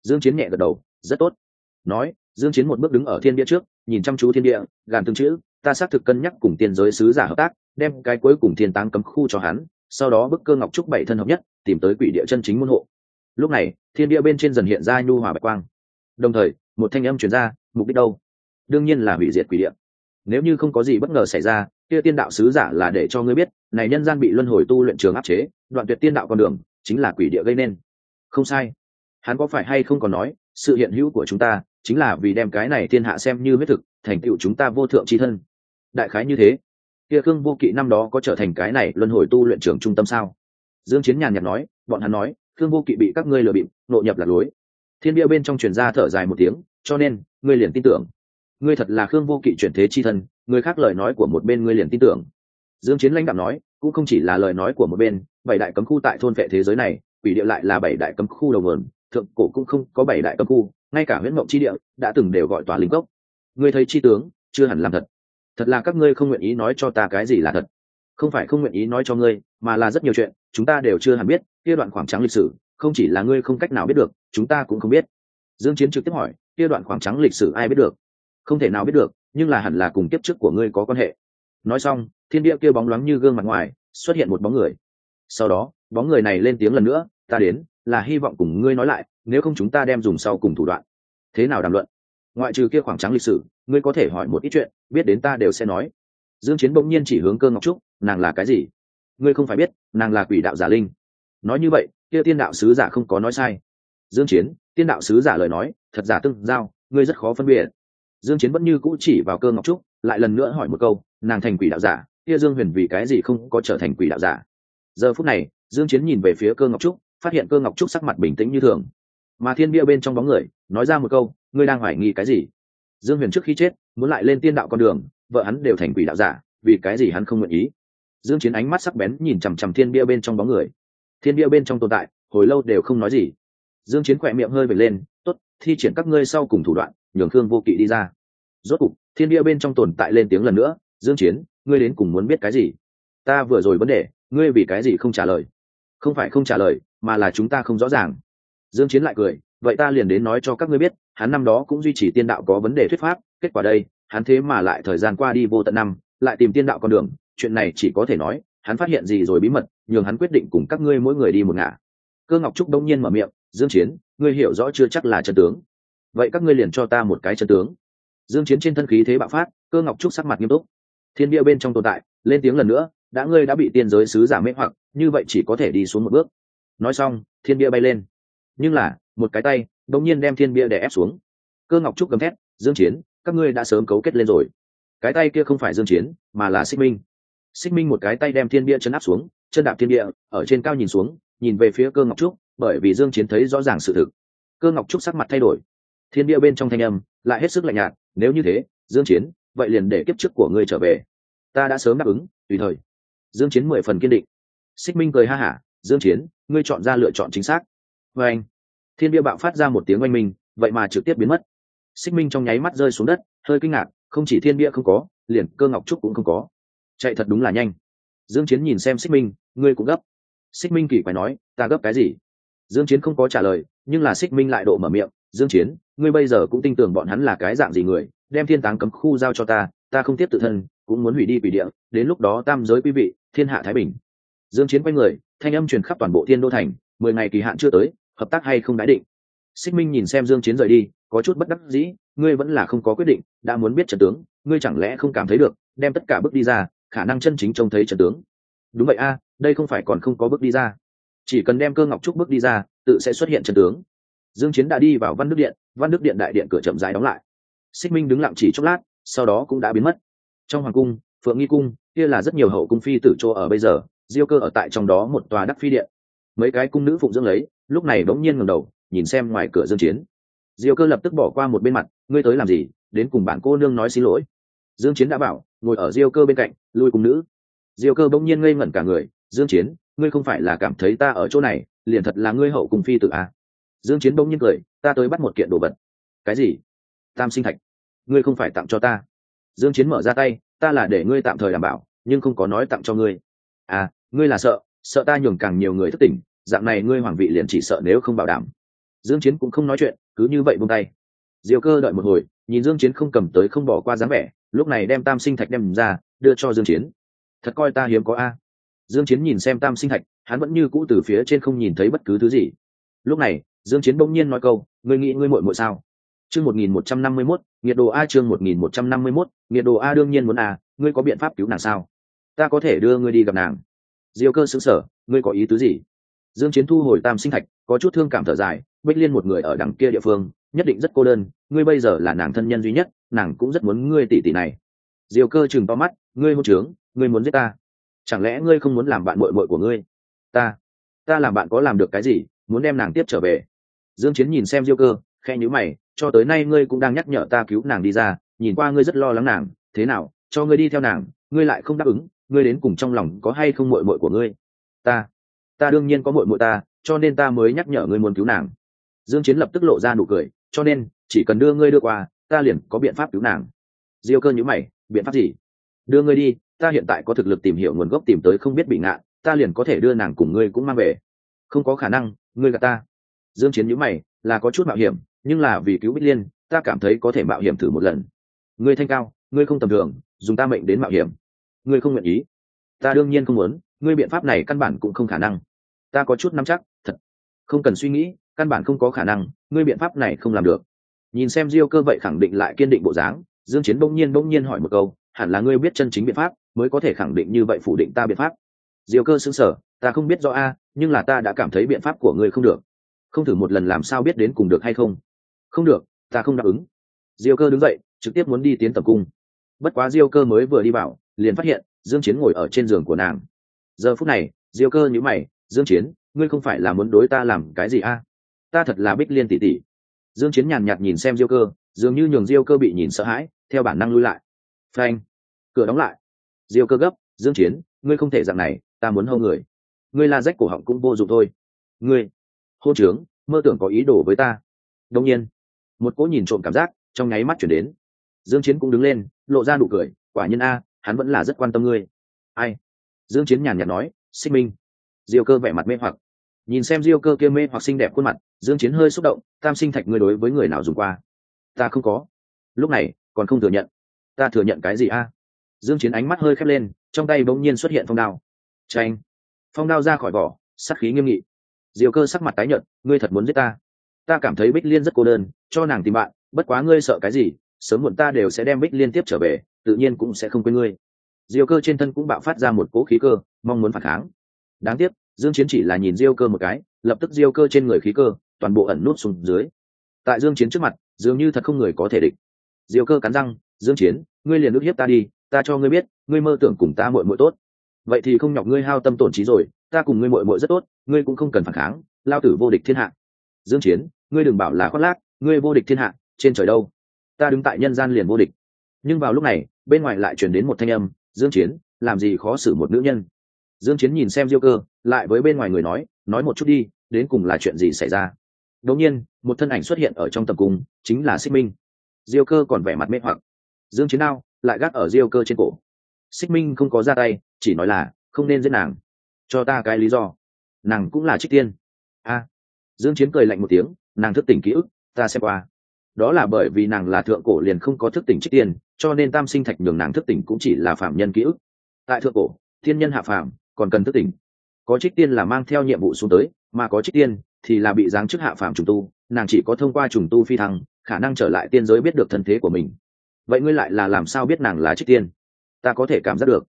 Dương chiến nhẹ gật đầu, rất tốt. Nói dương chiến một bước đứng ở thiên địa trước, nhìn chăm chú thiên địa gàn từng chữ, ta xác thực cân nhắc cùng tiên giới sứ giả hợp tác, đem cái cuối cùng thiên táng cấm khu cho hắn, sau đó bức cơ ngọc trúc bảy thân hợp nhất, tìm tới quỷ địa chân chính môn hộ. Lúc này, thiên địa bên trên dần hiện ra nhu hòa bạch quang. Đồng thời, một thanh âm truyền ra, mục đích đâu? Đương nhiên là hủy diệt quỷ địa. Nếu như không có gì bất ngờ xảy ra, kia tiên đạo sứ giả là để cho ngươi biết, này nhân gian bị luân hồi tu luyện trường áp chế, đoạn tuyệt tiên đạo con đường, chính là quỷ địa gây nên. Không sai hắn có phải hay không còn nói, sự hiện hữu của chúng ta chính là vì đem cái này thiên hạ xem như huyết thực, thành tựu chúng ta vô thượng c h i thân. Đại khái như thế. Kia khương vô kỵ năm đó có trở thành cái này luân hồi tu luyện trường trung tâm sao? Dương chiến nhàn nhạt nói, bọn hắn nói, khương vô kỵ bị các ngươi lừa bịp, nội nhập lạc lối. Thiên bia bên trong truyền ra thở dài một tiếng, cho nên, ngươi liền tin tưởng. Ngươi thật là khương vô kỵ chuyển thế chi thân, người khác lời nói của một bên ngươi liền tin tưởng. Dương chiến lãnh đạo nói, cũng không chỉ là lời nói của một bên, bảy đại cấm khu tại thôn vệ thế giới này, quỷ địa lại là bảy đại cấm khu đầu nguồn thượng cổ cũng không có bảy đại cấm khu, ngay cả huyễn mộng chi địa đã từng đều gọi tòa linh cốc. Ngươi thấy chi tướng, chưa hẳn làm thật. Thật là các ngươi không nguyện ý nói cho ta cái gì là thật. Không phải không nguyện ý nói cho ngươi, mà là rất nhiều chuyện, chúng ta đều chưa hẳn biết, kia đoạn khoảng trắng lịch sử, không chỉ là ngươi không cách nào biết được, chúng ta cũng không biết. Dương chiến trực tiếp hỏi, kia đoạn khoảng trắng lịch sử ai biết được? Không thể nào biết được, nhưng là hẳn là cùng tiếp trước của ngươi có quan hệ. Nói xong, thiên địa kia bóng loáng như gương mặt ngoài, xuất hiện một bóng người. Sau đó, bóng người này lên tiếng lần nữa, ta đến là hy vọng cùng ngươi nói lại, nếu không chúng ta đem dùng sau cùng thủ đoạn. Thế nào đàm luận? Ngoại trừ kia khoảng trắng lịch sử, ngươi có thể hỏi một ít chuyện, biết đến ta đều sẽ nói. Dương chiến bỗng nhiên chỉ hướng cơ ngọc trúc, nàng là cái gì? Ngươi không phải biết, nàng là quỷ đạo giả linh. Nói như vậy, kia tiên đạo sứ giả không có nói sai. Dương chiến, tiên đạo sứ giả lời nói, thật giả tương giao, ngươi rất khó phân biệt. Dương chiến vẫn như cũ chỉ vào cơ ngọc trúc, lại lần nữa hỏi một câu, nàng thành quỷ đạo giả, kia dương huyền vì cái gì không có trở thành quỷ đạo giả? Giờ phút này, dương chiến nhìn về phía cơ ngọc trúc phát hiện cơ ngọc trúc sắc mặt bình tĩnh như thường. Mà thiên bia bên trong bóng người, nói ra một câu, ngươi đang hoài nghi cái gì? Dương huyền trước khi chết, muốn lại lên tiên đạo con đường, vợ hắn đều thành quỷ đạo giả, vì cái gì hắn không nguyện ý? Dương chiến ánh mắt sắc bén nhìn chằm chằm thiên bia bên trong bóng người. Thiên bia bên trong tồn tại, hồi lâu đều không nói gì. Dương chiến khỏe miệng hơi bật lên, tốt, thi triển các ngươi sau cùng thủ đoạn, nhường Thương vô kỵ đi ra. Rốt cục, thiên bia bên trong tồn tại lên tiếng lần nữa, dương chiến, ngươi đến cùng muốn biết cái gì? Ta vừa rồi vấn đề, ngươi vì cái gì không trả lời? Không phải không trả lời mà là chúng ta không rõ ràng. Dương chiến lại cười, vậy ta liền đến nói cho các ngươi biết, hắn năm đó cũng duy trì tiên đạo có vấn đề thuyết pháp, kết quả đây, hắn thế mà lại thời gian qua đi vô tận năm, lại tìm tiên đạo con đường, chuyện này chỉ có thể nói, hắn phát hiện gì rồi bí mật, nhường hắn quyết định cùng các ngươi mỗi người đi một ngả. Cơ ngọc trúc đông nhiên mở miệng, dương chiến, ngươi hiểu rõ chưa chắc là chân tướng. Vậy các ngươi liền cho ta một cái chân tướng. Dương chiến trên thân khí thế bạo phát, cơ ngọc trúc sắc mặt nghiêm túc. Thiên địa bên trong tồn tại, lên tiếng lần nữa, đã ngươi đã bị tiên giới sứ giả mê hoặc, như vậy chỉ có thể đi xuống một bước nói xong, thiên bia bay lên. Nhưng là, một cái tay, đột nhiên đem thiên bia đè ép xuống. Cơ ngọc trúc gầm thét, dương chiến, các ngươi đã sớm cấu kết lên rồi. Cái tay kia không phải dương chiến, mà là xích minh. Xích minh một cái tay đem thiên bia chân áp xuống, chân đạp thiên bia, ở trên cao nhìn xuống, nhìn về phía cơ ngọc trúc, bởi vì dương chiến thấy rõ ràng sự thực. Cơ ngọc trúc sắc mặt thay đổi. Thiên bia bên trong thanh âm lại hết sức lạnh nhạt, nếu như thế, dương chiến, vậy liền để kiếp trước của ngươi trở về. Ta đã sớm đáp ứng, tùy thời. Dương chiến mười phần kiên định. Xích minh cười ha hả dương chiến, ngươi chọn ra lựa chọn chính xác. Với anh, thiên bia bạo phát ra một tiếng oanh minh, vậy mà trực tiếp biến mất. Xích minh trong nháy mắt rơi xuống đất, hơi kinh ngạc, không chỉ thiên bia không có, liền cơ ngọc trúc cũng không có. Chạy thật đúng là nhanh. Dương chiến nhìn xem xích minh, ngươi cũng gấp. Xích minh kỳ quái nói, ta gấp cái gì? Dương chiến không có trả lời, nhưng là xích minh lại độ mở miệng, dương chiến, ngươi bây giờ cũng tin tưởng bọn hắn là cái dạng gì người, đem thiên táng cấm khu giao cho ta ta không tiếp tự thân, cũng muốn hủy đi quỷ địa, đến lúc đó tam giới quý vị, thiên hạ thái bình. Dương chiến quay người thanh âm truyền khắp toàn bộ thiên đô thành, mười ngày kỳ hạn chưa tới, hợp tác hay không đái định. Xích minh nhìn xem dương chiến rời đi, có chút bất đắc dĩ, ngươi vẫn là không có quyết định, đã muốn biết trận tướng, ngươi chẳng lẽ không cảm thấy được, đem tất cả bước đi ra, khả năng chân chính trông thấy trận tướng. Đúng vậy a, đây không phải còn không có bước đi ra. Chỉ cần đem cơ ngọc trúc bước đi ra, tự sẽ xuất hiện trận tướng. Dương chiến đã đi vào văn đức điện, văn đức điện đại điện cửa chậm rãi đóng lại. Xích minh đứng lặng chỉ chốc lát, sau đó cũng đã biến mất. Trong hoàng cung, phượng nghi cung, kia là rất nhiều hậu cung phi tử chỗ ở bây giờ diêu cơ ở tại trong đó một tòa đắc phi điện. Mấy cái cung nữ phụng dưỡng lấy, lúc này bỗng nhiên ngẩng đầu, nhìn xem ngoài cửa dương chiến. Diêu cơ lập tức bỏ qua một bên mặt, ngươi tới làm gì? Đến cùng bạn cô nương nói xin lỗi. Dương chiến đã bảo, ngồi ở diêu cơ bên cạnh, lui cung nữ. Diêu cơ bỗng nhiên ngây ngẩn cả người, dương chiến, ngươi không phải là cảm thấy ta ở chỗ này, liền thật là ngươi hậu cung phi tử à? Dương chiến bỗng nhiên cười, ta tới bắt một kiện đồ vật. Cái gì? Tam sinh thạch. Ngươi không phải tặng cho ta. Dương chiến mở ra tay, ta là để ngươi tạm thời đảm bảo, nhưng không có nói tặng cho ngươi à ngươi là sợ sợ ta nhường càng nhiều người thất tỉnh dạng này ngươi hoàng vị liền chỉ sợ nếu không bảo đảm. Dương chiến cũng không nói chuyện cứ như vậy buông tay. Diêu cơ đợi một hồi nhìn dương chiến không cầm tới không bỏ qua dáng vẻ lúc này đem tam sinh thạch đem ra đưa cho dương chiến. Thật coi ta hiếm có a. Dương chiến nhìn xem tam sinh thạch hắn vẫn như cũ từ phía trên không nhìn thấy bất cứ thứ gì. Lúc này dương chiến bỗng nhiên nói câu ngươi nghĩ ngươi muội muội sao? Chương 1151, nhiệt độ a chương 1151, nhiệt độ a đương nhiên muốn a ngươi có biện pháp cứu nàng sao? Ta có thể đưa ngươi đi gặp nàng. Diêu cơ sững sở ngươi có ý tứ gì? Dương chiến thu hồi tam sinh thạch, có chút thương cảm thở dài, bích liên một người ở đằng kia địa phương, nhất định rất cô đơn, ngươi bây giờ là nàng thân nhân duy nhất, nàng cũng rất muốn ngươi tỷ tỷ này. Diêu cơ chừng to mắt, ngươi hôn trướng, ngươi muốn giết ta. Chẳng lẽ ngươi không muốn làm bạn muội muội của ngươi? Ta ta làm bạn có làm được cái gì, muốn đem nàng tiếp trở về. Dương chiến nhìn xem diêu cơ khe nhíu mày, cho tới nay ngươi cũng đang nhắc nhở ta cứu nàng đi ra, nhìn qua ngươi rất lo lắng nàng, thế nào, cho ngươi đi theo nàng, ngươi lại không đáp ứng ngươi đến cùng trong lòng có hay không muội muội của ngươi? Ta ta đương nhiên có muội muội ta, cho nên ta mới nhắc nhở ngươi muốn cứu nàng. Dương chiến lập tức lộ ra nụ cười, cho nên, chỉ cần đưa ngươi đưa qua, ta liền có biện pháp cứu nàng. Diêu cơ nhíu mày, biện pháp gì? Đưa ngươi đi, ta hiện tại có thực lực tìm hiểu nguồn gốc tìm tới không biết bị ngạn, ta liền có thể đưa nàng cùng ngươi cũng mang về. Không có khả năng, ngươi gạt ta. Dương chiến nhíu mày, là có chút mạo hiểm, nhưng là vì cứu bích liên, ta cảm thấy có thể mạo hiểm thử một lần. Ngươi thanh cao, ngươi không tầm thường, dùng ta mệnh đến mạo hiểm ngươi không nguyện ý. Ta đương nhiên không muốn, ngươi biện pháp này căn bản cũng không khả năng. Ta có chút nắm chắc, thật. Không cần suy nghĩ, căn bản không có khả năng, ngươi biện pháp này không làm được. Nhìn xem diêu cơ vậy khẳng định lại kiên định bộ dáng, dương chiến bỗng nhiên bỗng nhiên hỏi một câu, hẳn là ngươi biết chân chính biện pháp, mới có thể khẳng định như vậy phủ định ta biện pháp. Diêu cơ sững sờ, ta không biết rõ a, nhưng là ta đã cảm thấy biện pháp của ngươi không được. Không thử một lần làm sao biết đến cùng được hay không? Không được, ta không đáp ứng. Diêu cơ đứng dậy, trực tiếp muốn đi tiến tập cung. Bất quá diêu cơ mới vừa đi vào liền phát hiện, dương chiến ngồi ở trên giường của nàng. Giờ phút này, diêu cơ nhíu mày, dương chiến, ngươi không phải là muốn đối ta làm cái gì a ta thật là bích liên tỷ tỷ. Dương chiến nhàn nhạt nhìn xem diêu cơ, dường như nhường diêu cơ bị nhìn sợ hãi, theo bản năng lui lại. Phanh, cửa đóng lại. Diêu cơ gấp, dương chiến, ngươi không thể dạng này, ta muốn hôn người. Ngươi la rách cổ họng cũng vô dụng thôi. Ngươi hô trướng, mơ tưởng có ý đồ với ta. Đông nhiên, một cỗ nhìn trộm cảm giác trong nháy mắt chuyển đến. Dương chiến cũng đứng lên, lộ ra nụ cười, quả nhiên a hắn vẫn là rất quan tâm ngươi. Ai? Dương chiến nhàn nhạt nói, xích minh. Diêu cơ vẻ mặt mê hoặc. Nhìn xem diêu cơ kia mê hoặc xinh đẹp khuôn mặt, dương chiến hơi xúc động, tam sinh thạch ngươi đối với người nào dùng qua? Ta không có. Lúc này, còn không thừa nhận. Ta thừa nhận cái gì a? Dương chiến ánh mắt hơi khép lên, trong tay bỗng nhiên xuất hiện phong đao. Tranh phong đao ra khỏi vỏ, sắc khí nghiêm nghị. Diều cơ sắc mặt tái nhợt, ngươi thật muốn giết ta? Ta cảm thấy bích liên rất cô đơn, cho nàng tìm bạn, bất quá ngươi sợ cái gì, sớm muộn ta đều sẽ đem bích liên tiếp trở về tự nhiên cũng sẽ không quên ngươi. Diêu cơ trên thân cũng bạo phát ra một cỗ khí cơ, mong muốn phản kháng. Đáng tiếc, dương chiến chỉ là nhìn diêu cơ một cái, lập tức diêu cơ trên người khí cơ, toàn bộ ẩn nút xuống dưới. Tại dương chiến trước mặt, dường như thật không người có thể địch. Diêu cơ cắn răng, dương chiến, ngươi liền ước hiếp ta đi, ta cho ngươi biết, ngươi mơ tưởng cùng ta muội muội tốt. Vậy thì không nhọc ngươi hao tâm tổn trí rồi, ta cùng ngươi muội muội rất tốt, ngươi cũng không cần phản kháng, lao tử vô địch thiên hạ. Dương chiến, ngươi đừng bảo là khoác lác, ngươi vô địch thiên hạ, trên trời đâu? Ta đứng tại nhân gian liền vô địch. Nhưng vào lúc này bên ngoài lại truyền đến một thanh âm, dương chiến, làm gì khó xử một nữ nhân? Dương chiến nhìn xem diêu cơ, lại với bên ngoài người nói nói một chút đi, đến cùng là chuyện gì xảy ra? Đột nhiên, một thân ảnh xuất hiện ở trong tầm cung, chính là xích minh. Diêu cơ còn vẻ mặt mê hoặc. Dương chiến nào lại gác ở diêu cơ trên cổ. Xích minh không có ra tay, chỉ nói là, không nên giết nàng. Cho ta cái lý do. Nàng cũng là trích tiên. A. Dương chiến cười lạnh một tiếng, nàng thức tỉnh ký ức, ta xem qua. Đó là bởi vì nàng là thượng cổ liền không có thức tỉnh trích tiên cho nên tam sinh thạch nhường nàng thức tỉnh cũng chỉ là phạm nhân ký ức. Tại thượng cổ, thiên nhân hạ phàm, còn cần thức tỉnh. Có trích tiên là mang theo nhiệm vụ xuống tới, mà có trích tiên thì là bị giáng chức hạ phàm trùng tu, nàng chỉ có thông qua trùng tu phi thăng, khả năng trở lại tiên giới biết được thân thế của mình. Vậy ngươi lại là làm sao biết nàng là trích tiên? Ta có thể cảm giác được.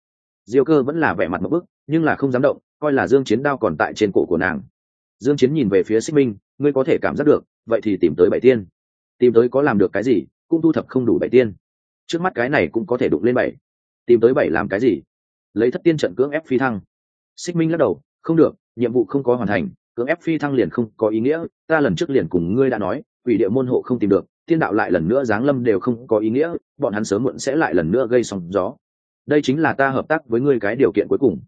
Diêu cơ vẫn là vẻ mặt một bức, nhưng là không dám động, coi là dương chiến đao còn tại trên cổ của nàng. Dương chiến nhìn về phía xích minh, ngươi có thể cảm giác được, vậy thì tìm tới bảy tiên. Tìm tới có làm được cái gì, cũng thu thập không đủ bảy tiên trước mắt cái này cũng có thể đụng lên bảy. Tìm tới bảy làm cái gì? Lấy thất tiên trận cưỡng ép phi thăng. Xích minh lắc đầu, không được, nhiệm vụ không có hoàn thành, cưỡng ép phi thăng liền không có ý nghĩa, ta lần trước liền cùng ngươi đã nói, quỷ địa môn hộ không tìm được thiên đạo lại lần nữa giáng lâm đều không có ý nghĩa, bọn hắn sớm muộn sẽ lại lần nữa gây sóng gió. Đây chính là ta hợp tác với ngươi cái điều kiện cuối cùng.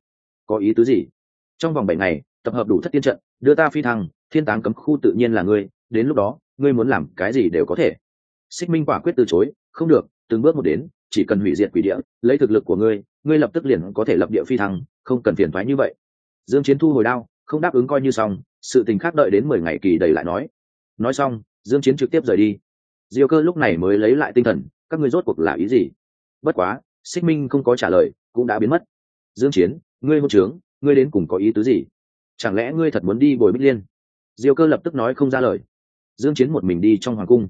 Có ý tứ gì? Trong vòng bảy ngày, tập hợp đủ thất tiên trận, đưa ta phi thăng, thiên táng cấm khu tự nhiên là ngươi, đến lúc đó, ngươi muốn làm cái gì đều có thể. Xích minh quả quyết từ chối, không được từng bước một đến, chỉ cần hủy diệt quỷ địa, lấy thực lực của ngươi ngươi lập tức liền có thể lập địa phi thăng, không cần phiền thoái như vậy. Dương chiến thu hồi đao, không đáp ứng coi như xong, sự tình khác đợi đến mười ngày kỳ đầy lại nói. Nói xong, dương chiến trực tiếp rời đi. Diêu cơ lúc này mới lấy lại tinh thần, các ngươi rốt cuộc là ý gì? Bất quá, xích minh không có trả lời, cũng đã biến mất. Dương chiến, ngươi hôn trướng, ngươi đến cùng có ý tứ gì? Chẳng lẽ ngươi thật muốn đi bồi bích liên? Diêu cơ lập tức nói không ra lời. Dương chiến một mình đi trong hoàng cung.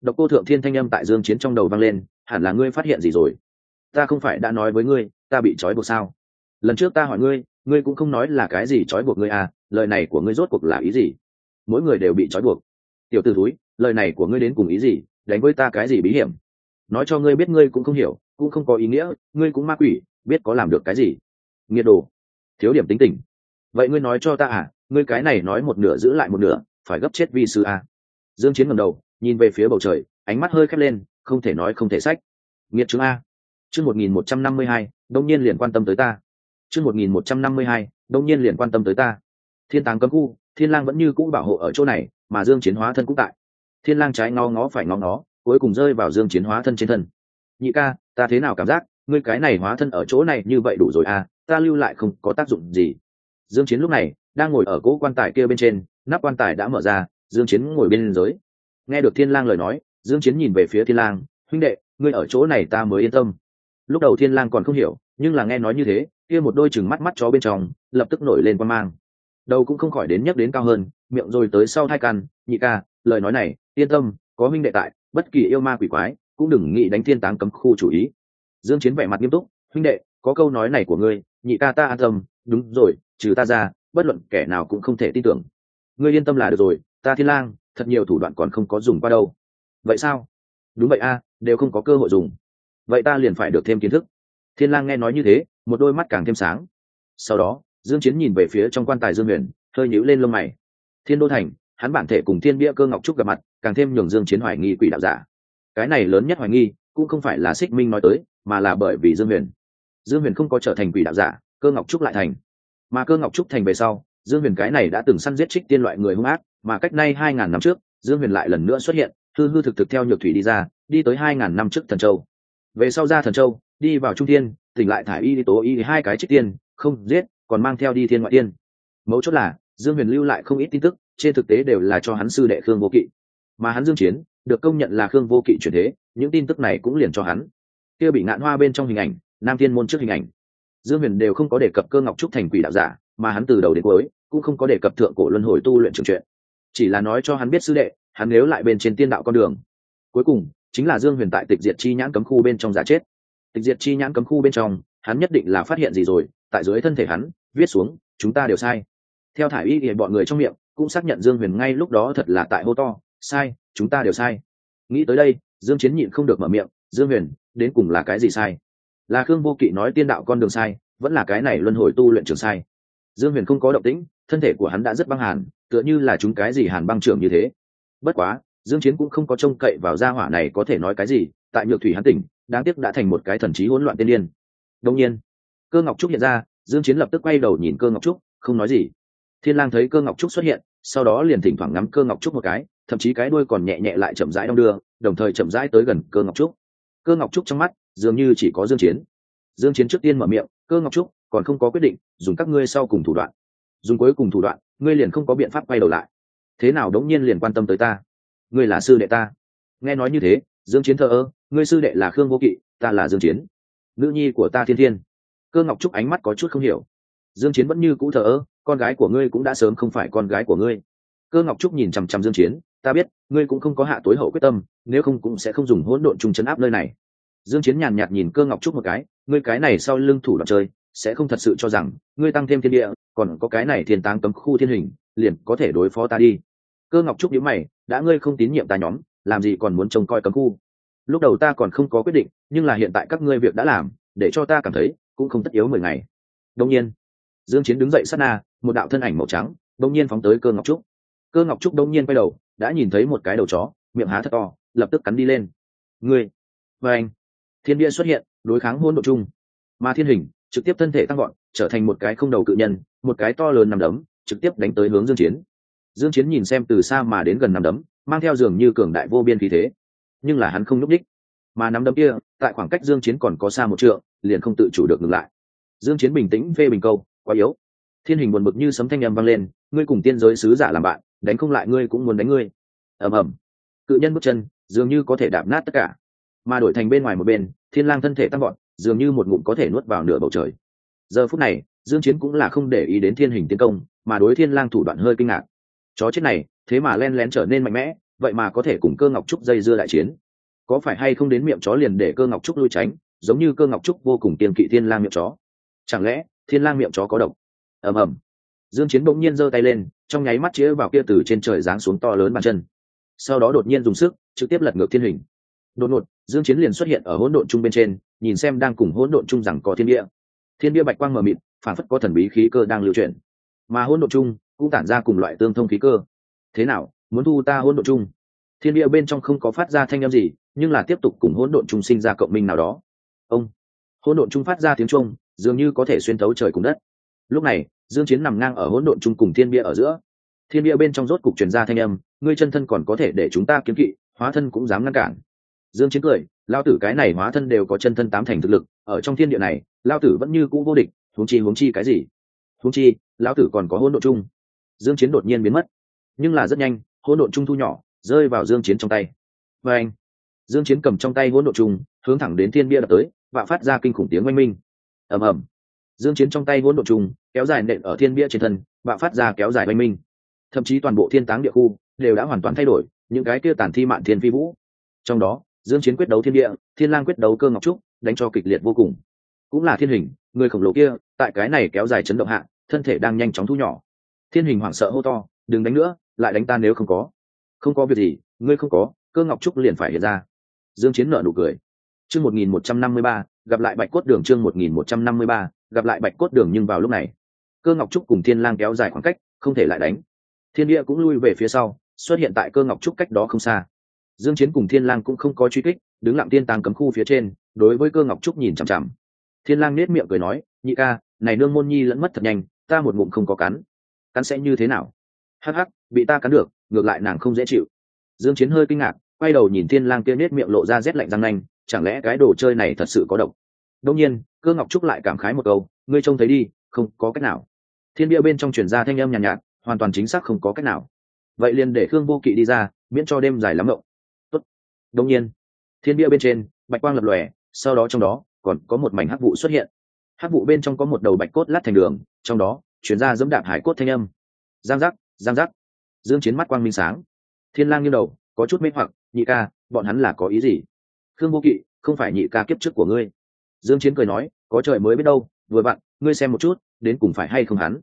Độc cô thượng thiên thanh âm tại dương chiến trong đầu vang lên hẳn là ngươi phát hiện gì rồi? Ta không phải đã nói với ngươi, ta bị trói buộc sao? Lần trước ta hỏi ngươi ngươi cũng không nói là cái gì trói buộc ngươi à lời này của ngươi rốt cuộc là ý gì? Mỗi người đều bị trói buộc. Tiểu tử túi lời này của ngươi đến cùng ý gì? Đánh với ta cái gì bí hiểm? Nói cho ngươi biết ngươi cũng không hiểu, cũng không có ý nghĩa, ngươi cũng ma quỷ, biết có làm được cái gì? Nghiệt đồ. Thiếu điểm tính tình. Vậy ngươi nói cho ta à ngươi cái này nói một nửa giữ lại một nửa, phải gấp chết vi sư à. dương chiến ngẩng đầu, nhìn về phía bầu trời, ánh mắt hơi khép lên không thể nói không thể sách. Nghiệt chứng a. Chương 1152, đông nhiên liền quan tâm tới ta. Chương 1152, đông nhiên liền quan tâm tới ta. Thiên tàng cấm khu thiên lang vẫn như cũ bảo hộ ở chỗ này mà dương chiến hóa thân cũng tại. Thiên lang trái ngó ngó phải ngó ngó cuối cùng rơi vào dương chiến hóa thân trên thân. Nhị ca ta thế nào cảm giác ngươi cái này hóa thân ở chỗ này như vậy đủ rồi à ta lưu lại không có tác dụng gì. Dương chiến lúc này đang ngồi ở cỗ quan tài kia bên trên nắp quan tài đã mở ra dương chiến ngồi bên dưới nghe được thiên lang lời nói dương chiến nhìn về phía thiên lang, huynh đệ, ngươi ở chỗ này ta mới yên tâm. Lúc đầu thiên lang còn không hiểu, nhưng là nghe nói như thế, kia một đôi chừng mắt mắt chó bên trong, lập tức nổi lên quan mang. Đầu cũng không khỏi đến nhắc đến cao hơn, miệng rồi tới sau hai căn nhị ca, lời nói này, yên tâm, có huynh đệ tại, bất kỳ yêu ma quỷ quái cũng đừng nghĩ đánh thiên táng cấm khu chủ ý. Dương chiến vẻ mặt nghiêm túc, huynh đệ, có câu nói này của ngươi, nhị ca ta an tâm, đúng rồi, trừ ta ra, bất luận kẻ nào cũng không thể tin tưởng. Ngươi yên tâm là được rồi, ta thiên lang, thật nhiều thủ đoạn còn không có dùng qua đâu vậy sao? Đúng vậy a, đều không có cơ hội dùng. Vậy ta liền phải được thêm kiến thức. Thiên lang nghe nói như thế, một đôi mắt càng thêm sáng. Sau đó, dương chiến nhìn về phía trong quan tài dương huyền, hơi nhíu lên lông mày. Thiên đô thành, hắn bản thể cùng thiên bia cơ ngọc trúc gặp mặt, càng thêm nhường dương chiến hoài nghi quỷ đạo giả. Cái này lớn nhất hoài nghi, cũng không phải là xích minh nói tới, mà là bởi vì dương huyền. Dương huyền không có trở thành quỷ đạo giả, cơ ngọc trúc lại thành. Mà cơ ngọc trúc thành về sau, dương huyền cái này đã từng săn giết trích tiên loại người hung ác, mà cách nay hai ngàn năm trước, dương huyền lại lần nữa xuất hiện hư hư thực thực theo nhược thủy đi ra đi tới hai ngàn năm trước thần châu. Về sau ra thần châu đi vào trung thiên, tỉnh lại thải y đi tố y hai cái trích tiên không giết còn mang theo đi thiên ngoại tiên. Mấu chốt là dương huyền lưu lại không ít tin tức trên thực tế đều là cho hắn sư đệ khương vô kỵ. Mà hắn dương chiến được công nhận là khương vô kỵ chuyển thế những tin tức này cũng liền cho hắn. Kia bị ngạn hoa bên trong hình ảnh nam thiên môn trước hình ảnh. Dương huyền đều không có đề cập cơ ngọc trúc thành quỷ đạo giả mà hắn từ đầu đến cuối cũng không có đề cập thượng cổ luân hồi tu luyện trường chuyện chỉ là nói cho hắn biết sư đệ hắn nếu lại bên trên tiên đạo con đường. Cuối cùng, chính là dương huyền tại tịch diệt chi nhãn cấm khu bên trong giả chết. Tịch diệt chi nhãn cấm khu bên trong, hắn nhất định là phát hiện gì rồi, tại dưới thân thể hắn, viết xuống, chúng ta đều sai. Theo thả y thì bọn người trong miệng, cũng xác nhận dương huyền ngay lúc đó thật là tại hô to, sai, chúng ta đều sai. Nghĩ tới đây, dương chiến nhịn không được mở miệng, dương huyền, đến cùng là cái gì sai? Là khương vô kỵ nói tiên đạo con đường sai, vẫn là cái này luân hồi tu luyện trường sai. Dương huyền không có động tĩnh, thân thể của hắn đã rất băng hàn, tựa như là chúng cái gì hàn băng trưởng như thế bất quá, dương chiến cũng không có trông cậy vào gia hỏa này có thể nói cái gì, tại nhược thủy hắn tỉnh, đáng tiếc đã thành một cái thần trí hỗn loạn tiên điên. Đồng nhiên, cơ ngọc trúc hiện ra, dương chiến lập tức quay đầu nhìn cơ ngọc trúc, không nói gì. Thiên lang thấy cơ ngọc trúc xuất hiện, sau đó liền thỉnh thoảng ngắm cơ ngọc trúc một cái, thậm chí cái đuôi còn nhẹ nhẹ lại chậm rãi đong đưa, đồng thời chậm rãi tới gần cơ ngọc trúc. Cơ ngọc trúc trong mắt, dường như chỉ có dương chiến. Dương chiến trước tiên mở miệng, cơ ngọc trúc, còn không có quyết định, dùng các ngươi sau cùng thủ đoạn. Dùng cuối cùng thủ đoạn, ngươi liền không có biện pháp quay đầu lại thế nào đống nhiên liền quan tâm tới ta? Ngươi là sư đệ ta. Nghe nói như thế, dương chiến thờ ơ, ngươi sư đệ là khương vô kỵ, ta là dương chiến. Nữ nhi của ta thiên thiên. Cơ ngọc trúc ánh mắt có chút không hiểu. Dương chiến vẫn như cũ thờ ơ, con gái của ngươi cũng đã sớm không phải con gái của ngươi. Cơ ngọc trúc nhìn chăm chăm dương chiến, ta biết, ngươi cũng không có hạ tối hậu quyết tâm, nếu không cũng sẽ không dùng hỗn độn trùng chấn áp nơi này. Dương chiến nhàn nhạt nhìn cơ ngọc trúc một cái, ngươi cái này sau lưng thủ đoạn chơi, sẽ không thật sự cho rằng, ngươi tăng thêm thiên địa, còn có cái này thiên táng cấm khu thiên hình, liền có thể đối phó ta đi cơ ngọc trúc nhíu mày, đã ngươi không tín nhiệm ta nhóm, làm gì còn muốn trông coi cấm khu? Lúc đầu ta còn không có quyết định, nhưng là hiện tại các ngươi việc đã làm, để cho ta cảm thấy cũng không tất yếu mười ngày. Đông nhiên, dương chiến đứng dậy sát na, một đạo thân ảnh màu trắng đông nhiên phóng tới cơ ngọc trúc. Cơ ngọc trúc đông nhiên quay đầu, đã nhìn thấy một cái đầu chó, miệng há thật to, lập tức cắn đi lên. Ngươi, và anh. Thiên địa xuất hiện, đối kháng hôn độ chung. Mà thiên hình trực tiếp thân thể tăng gọn trở thành một cái không đầu cự nhân, một cái to lớn nằm đấm, trực tiếp đánh tới hướng dương chiến dương chiến nhìn xem từ xa mà đến gần nằm đấm, mang theo dường như cường đại vô biên khí thế. Nhưng là hắn không nhúc đích mà nắm đấm kia, tại khoảng cách dương chiến còn có xa một trượng, liền không tự chủ được ngừng lại. Dương chiến bình tĩnh phê bình câu, quá yếu. Thiên hình buồn bực như sấm thanh âm vang lên, ngươi cùng tiên giới sứ giả làm bạn, đánh không lại ngươi cũng muốn đánh ngươi. Ầm ầm. Cự nhân bước chân, dường như có thể đạp nát tất cả. Mà đổi thành bên ngoài một bên, thiên lang thân thể tăng vọt, dường như một ngụm có thể nuốt vào nửa bầu trời. Giờ phút này, dương chiến cũng là không để ý đến thiên hình tiến công, mà đối thiên lang thủ đoạn hơi kinh ngạc chó chết này, thế mà len lén trở nên mạnh mẽ, vậy mà có thể cùng cơ ngọc trúc dây dưa đại chiến. Có phải hay không đến miệng chó liền để cơ ngọc trúc lui tránh, giống như cơ ngọc trúc vô cùng kiên kỵ thiên lang miệng chó? Chẳng lẽ thiên lang miệng chó có độc? Ầm ầm. Dương chiến bỗng nhiên giơ tay lên, trong nháy mắt chĩa vào kia từ trên trời giáng xuống to lớn bàn chân. Sau đó đột nhiên dùng sức, trực tiếp lật ngược thiên hình. Đột ngột, dương chiến liền xuất hiện ở hỗn độn trung bên trên, nhìn xem đang cùng hỗn độn trung rằng có thiên địa. Thiên địa bạch quang mờ mịt, phản phất có thần bí khí cơ đang lưu chuyển. Mà hỗn độn trung cũng tản ra cùng loại tương thông khí cơ. Thế nào, muốn thu ta hỗn độn chung? Thiên địa bên trong không có phát ra thanh âm gì, nhưng là tiếp tục cùng hỗn độn chung sinh ra cộng minh nào đó. Ông, hỗn độn chung phát ra tiếng trung dường như có thể xuyên thấu trời cùng đất. Lúc này, dương chiến nằm ngang ở hỗn độn chung cùng thiên bia ở giữa. Thiên bia bên trong rốt cục truyền ra thanh âm, ngươi chân thân còn có thể để chúng ta kiếm kỵ, hóa thân cũng dám ngăn cản. Dương chiến cười, lao tử cái này hóa thân đều có chân thân tám thành thực lực, ở trong thiên địa này, lao tử vẫn như cũ vô địch, huống chi huống chi cái gì? Huống chi, lão tử còn có hỗn độn chung dương chiến đột nhiên biến mất. Nhưng là rất nhanh hỗn độn trung thu nhỏ rơi vào dương chiến trong tay. Và anh dương chiến cầm trong tay hỗn độn trung, hướng thẳng đến thiên bia đập tới và phát ra kinh khủng tiếng oanh minh. Ầm ầm. Dương chiến trong tay hỗn độn trung kéo dài nện ở thiên bia trên thân và phát ra kéo dài oanh minh. Thậm chí toàn bộ thiên táng địa khu đều đã hoàn toàn thay đổi những cái kia tàn thi mạn thiên phi vũ. Trong đó dương chiến quyết đấu thiên địa thiên lang quyết đấu cơ ngọc trúc đánh cho kịch liệt vô cùng. Cũng là thiên hình người khổng lồ kia tại cái này kéo dài chấn động hạ thân thể đang nhanh chóng thu nhỏ thiên hình hoảng sợ hô to, đừng đánh nữa, lại đánh ta nếu không có. Không có việc gì, ngươi không có, cơ ngọc trúc liền phải hiện ra. Dương chiến nở nụ cười. Chương 1153 gặp lại bạch cốt đường chương 1153 gặp lại bạch cốt đường nhưng vào lúc này, cơ ngọc trúc cùng thiên lang kéo dài khoảng cách, không thể lại đánh. Thiên địa cũng lui về phía sau, xuất hiện tại cơ ngọc trúc cách đó không xa. Dương chiến cùng thiên lang cũng không có truy kích, đứng lặng tiên tàng cấm khu phía trên, đối với cơ ngọc trúc nhìn chằm chằm. Thiên lang nết miệng cười nói, nhị ca, này nương môn nhi lẫn mất thật nhanh, ta một ngụm không có cắn cắn sẽ như thế nào? Hắc hắc bị ta cắn được ngược lại nàng không dễ chịu. Dương chiến hơi kinh ngạc quay đầu nhìn thiên lang kia nết miệng lộ ra rét lạnh răng nanh chẳng lẽ cái đồ chơi này thật sự có độc? Đương nhiên cơ ngọc trúc lại cảm khái một câu ngươi trông thấy đi không có cách nào. Thiên bia bên trong truyền ra thanh âm nhàn nhạt, nhạt hoàn toàn chính xác không có cách nào. Vậy liền để khương vô kỵ đi ra miễn cho đêm dài lắm ngộng tốt. Đông nhiên thiên bia bên trên bạch quang lập lòe sau đó trong đó còn có một mảnh hắc vụ xuất hiện. Hắc vụ bên trong có một đầu bạch cốt lát thành đường trong đó chuyển ra dẫm đạp hải cốt thanh âm. Giang giác giang giác. Dương chiến mắt quang minh sáng. Thiên lang nghiêng đầu, có chút mê hoặc, nhị ca, bọn hắn là có ý gì? Khương vô kỵ, không phải nhị ca kiếp trước của ngươi. Dương chiến cười nói, có trời mới biết đâu, vừa vặn, ngươi xem một chút, đến cùng phải hay không hắn?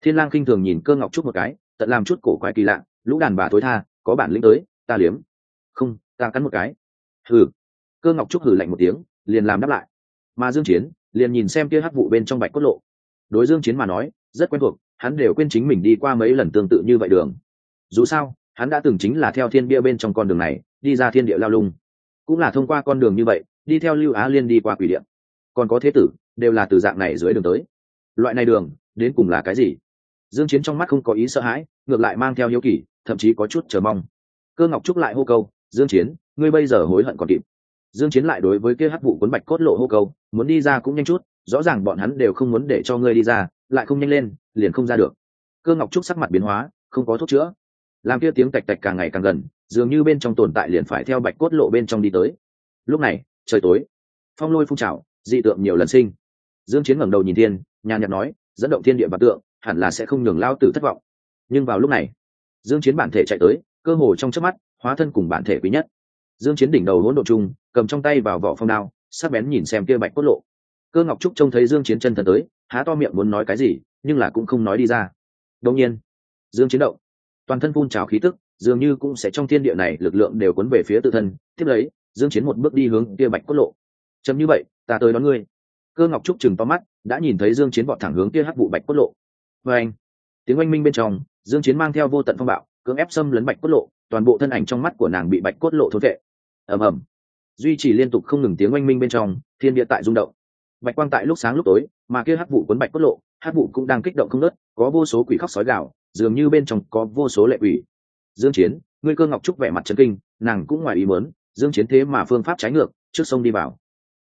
Thiên lang kinh thường nhìn cơ ngọc trúc một cái, tận làm chút cổ quái kỳ lạ, lũ đàn bà tối tha, có bản lĩnh tới, ta liếm. Không, ta cắn một cái. Hừ. Cơ ngọc trúc hừ lạnh một tiếng, liền làm đáp lại. Mà dương chiến, liền nhìn xem kia hắc vụ bên trong bạch cốt lộ. Đối dương chiến mà nói rất quen thuộc, hắn đều quên chính mình đi qua mấy lần tương tự như vậy đường. Dù sao, hắn đã từng chính là theo thiên bia bên trong con đường này, đi ra thiên địa lao lung. Cũng là thông qua con đường như vậy, đi theo lưu á liên đi qua quỷ điện. Còn có thế tử, đều là từ dạng này dưới đường tới. Loại này đường, đến cùng là cái gì? Dương chiến trong mắt không có ý sợ hãi, ngược lại mang theo hiếu kỳ, thậm chí có chút chờ mong. Cơ ngọc trúc lại hô câu, dương chiến, ngươi bây giờ hối hận còn kịp. Dương chiến lại đối với kia hắc vụ cuốn bạch cốt lộ hô câu, muốn đi ra cũng nhanh chút, rõ ràng bọn hắn đều không muốn để cho ngươi đi ra lại không nhanh lên, liền không ra được. Cơ ngọc trúc sắc mặt biến hóa, không có thuốc chữa. Làm kia tiếng tạch tạch càng ngày càng gần, dường như bên trong tồn tại liền phải theo bạch cốt lộ bên trong đi tới. Lúc này, trời tối. Phong lôi phun trào, dị tượng nhiều lần sinh. Dương chiến ngẩng đầu nhìn thiên, nhàn nhạt nói, dẫn động thiên địa và tượng, hẳn là sẽ không nhường lao tử thất vọng. Nhưng vào lúc này, dương chiến bản thể chạy tới, cơ hồ trong chớp mắt, hóa thân cùng bản thể quý nhất. Dương chiến đỉnh đầu hỗn độ chung cầm trong tay vào vỏ phong đao, sắc bén nhìn xem kia bạch cốt lộ. Cơ ngọc trúc trông thấy dương chiến chân thần tới há to miệng muốn nói cái gì, nhưng là cũng không nói đi ra. Đông nhiên, dương chiến động, toàn thân phun trào khí tức, dường như cũng sẽ trong thiên địa này lực lượng đều cuốn về phía tự thân, tiếp lấy, dương chiến một bước đi hướng kia bạch cốt lộ. Chấm như vậy, ta tới đón ngươi. Cơ ngọc trúc chừng to mắt, đã nhìn thấy dương chiến vọt thẳng hướng kia hắc vụ bạch cốt lộ. Với anh, tiếng oanh minh bên trong, dương chiến mang theo vô tận phong bạo, cưỡng ép xâm lấn bạch cốt lộ, toàn bộ thân ảnh trong mắt của nàng bị bạch cốt lộ thôn vệ. Ầm ầm. Duy trì liên tục không ngừng tiếng oanh minh bên trong, thiên địa tại rung động bạch quang tại lúc sáng lúc tối, mà kia Hát vụ cuốn bạch cốt lộ Hát vụ cũng đang kích động không nớt có vô số quỷ khóc sói gạo dường như bên trong có vô số lệ quỷ. Dương chiến, ngươi cơ ngọc trúc vẻ mặt chấn kinh, nàng cũng ngoài ý muốn, dương chiến thế mà phương pháp trái ngược, trước sông đi vào.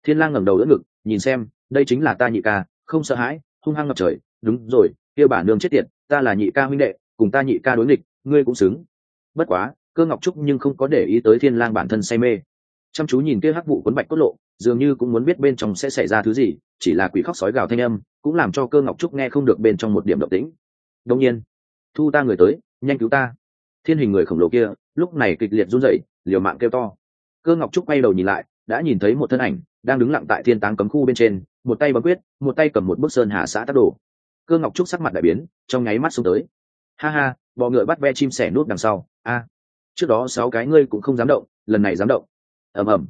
Thiên lang ngẩng đầu đỡ ngực, nhìn xem, đây chính là ta nhị ca, không sợ hãi, hung hăng ngập trời, đúng rồi, kia bản nương chết tiệt, ta là nhị ca huynh đệ, cùng ta nhị ca đối nghịch, ngươi cũng xứng. Bất quá, cơ ngọc trúc nhưng không có để ý tới thiên lang bản thân say mê. Chăm chú nhìn kia hắc vụ cuốn bạch cốt lộ dường như cũng muốn biết bên trong sẽ xảy ra thứ gì, chỉ là quỷ khóc sói gào thanh âm, cũng làm cho cơ ngọc trúc nghe không được bên trong một điểm động tĩnh. Đông nhiên, thu ta người tới, nhanh cứu ta. Thiên hình người khổng lồ kia, lúc này kịch liệt run rẩy, liều mạng kêu to. Cơ ngọc trúc quay đầu nhìn lại, đã nhìn thấy một thân ảnh, đang đứng lặng tại thiên táng cấm khu bên trên, một tay bấm quyết, một tay cầm một bức sơn hạ xã tắc đồ. Cơ ngọc trúc sắc mặt đại biến, trong nháy mắt xuống tới. Ha ha, bọ ngựa bắt ve chim sẻ nút đằng sau. A, trước đó sáu cái ngươi cũng không dám động, lần này dám động. Ầm ầm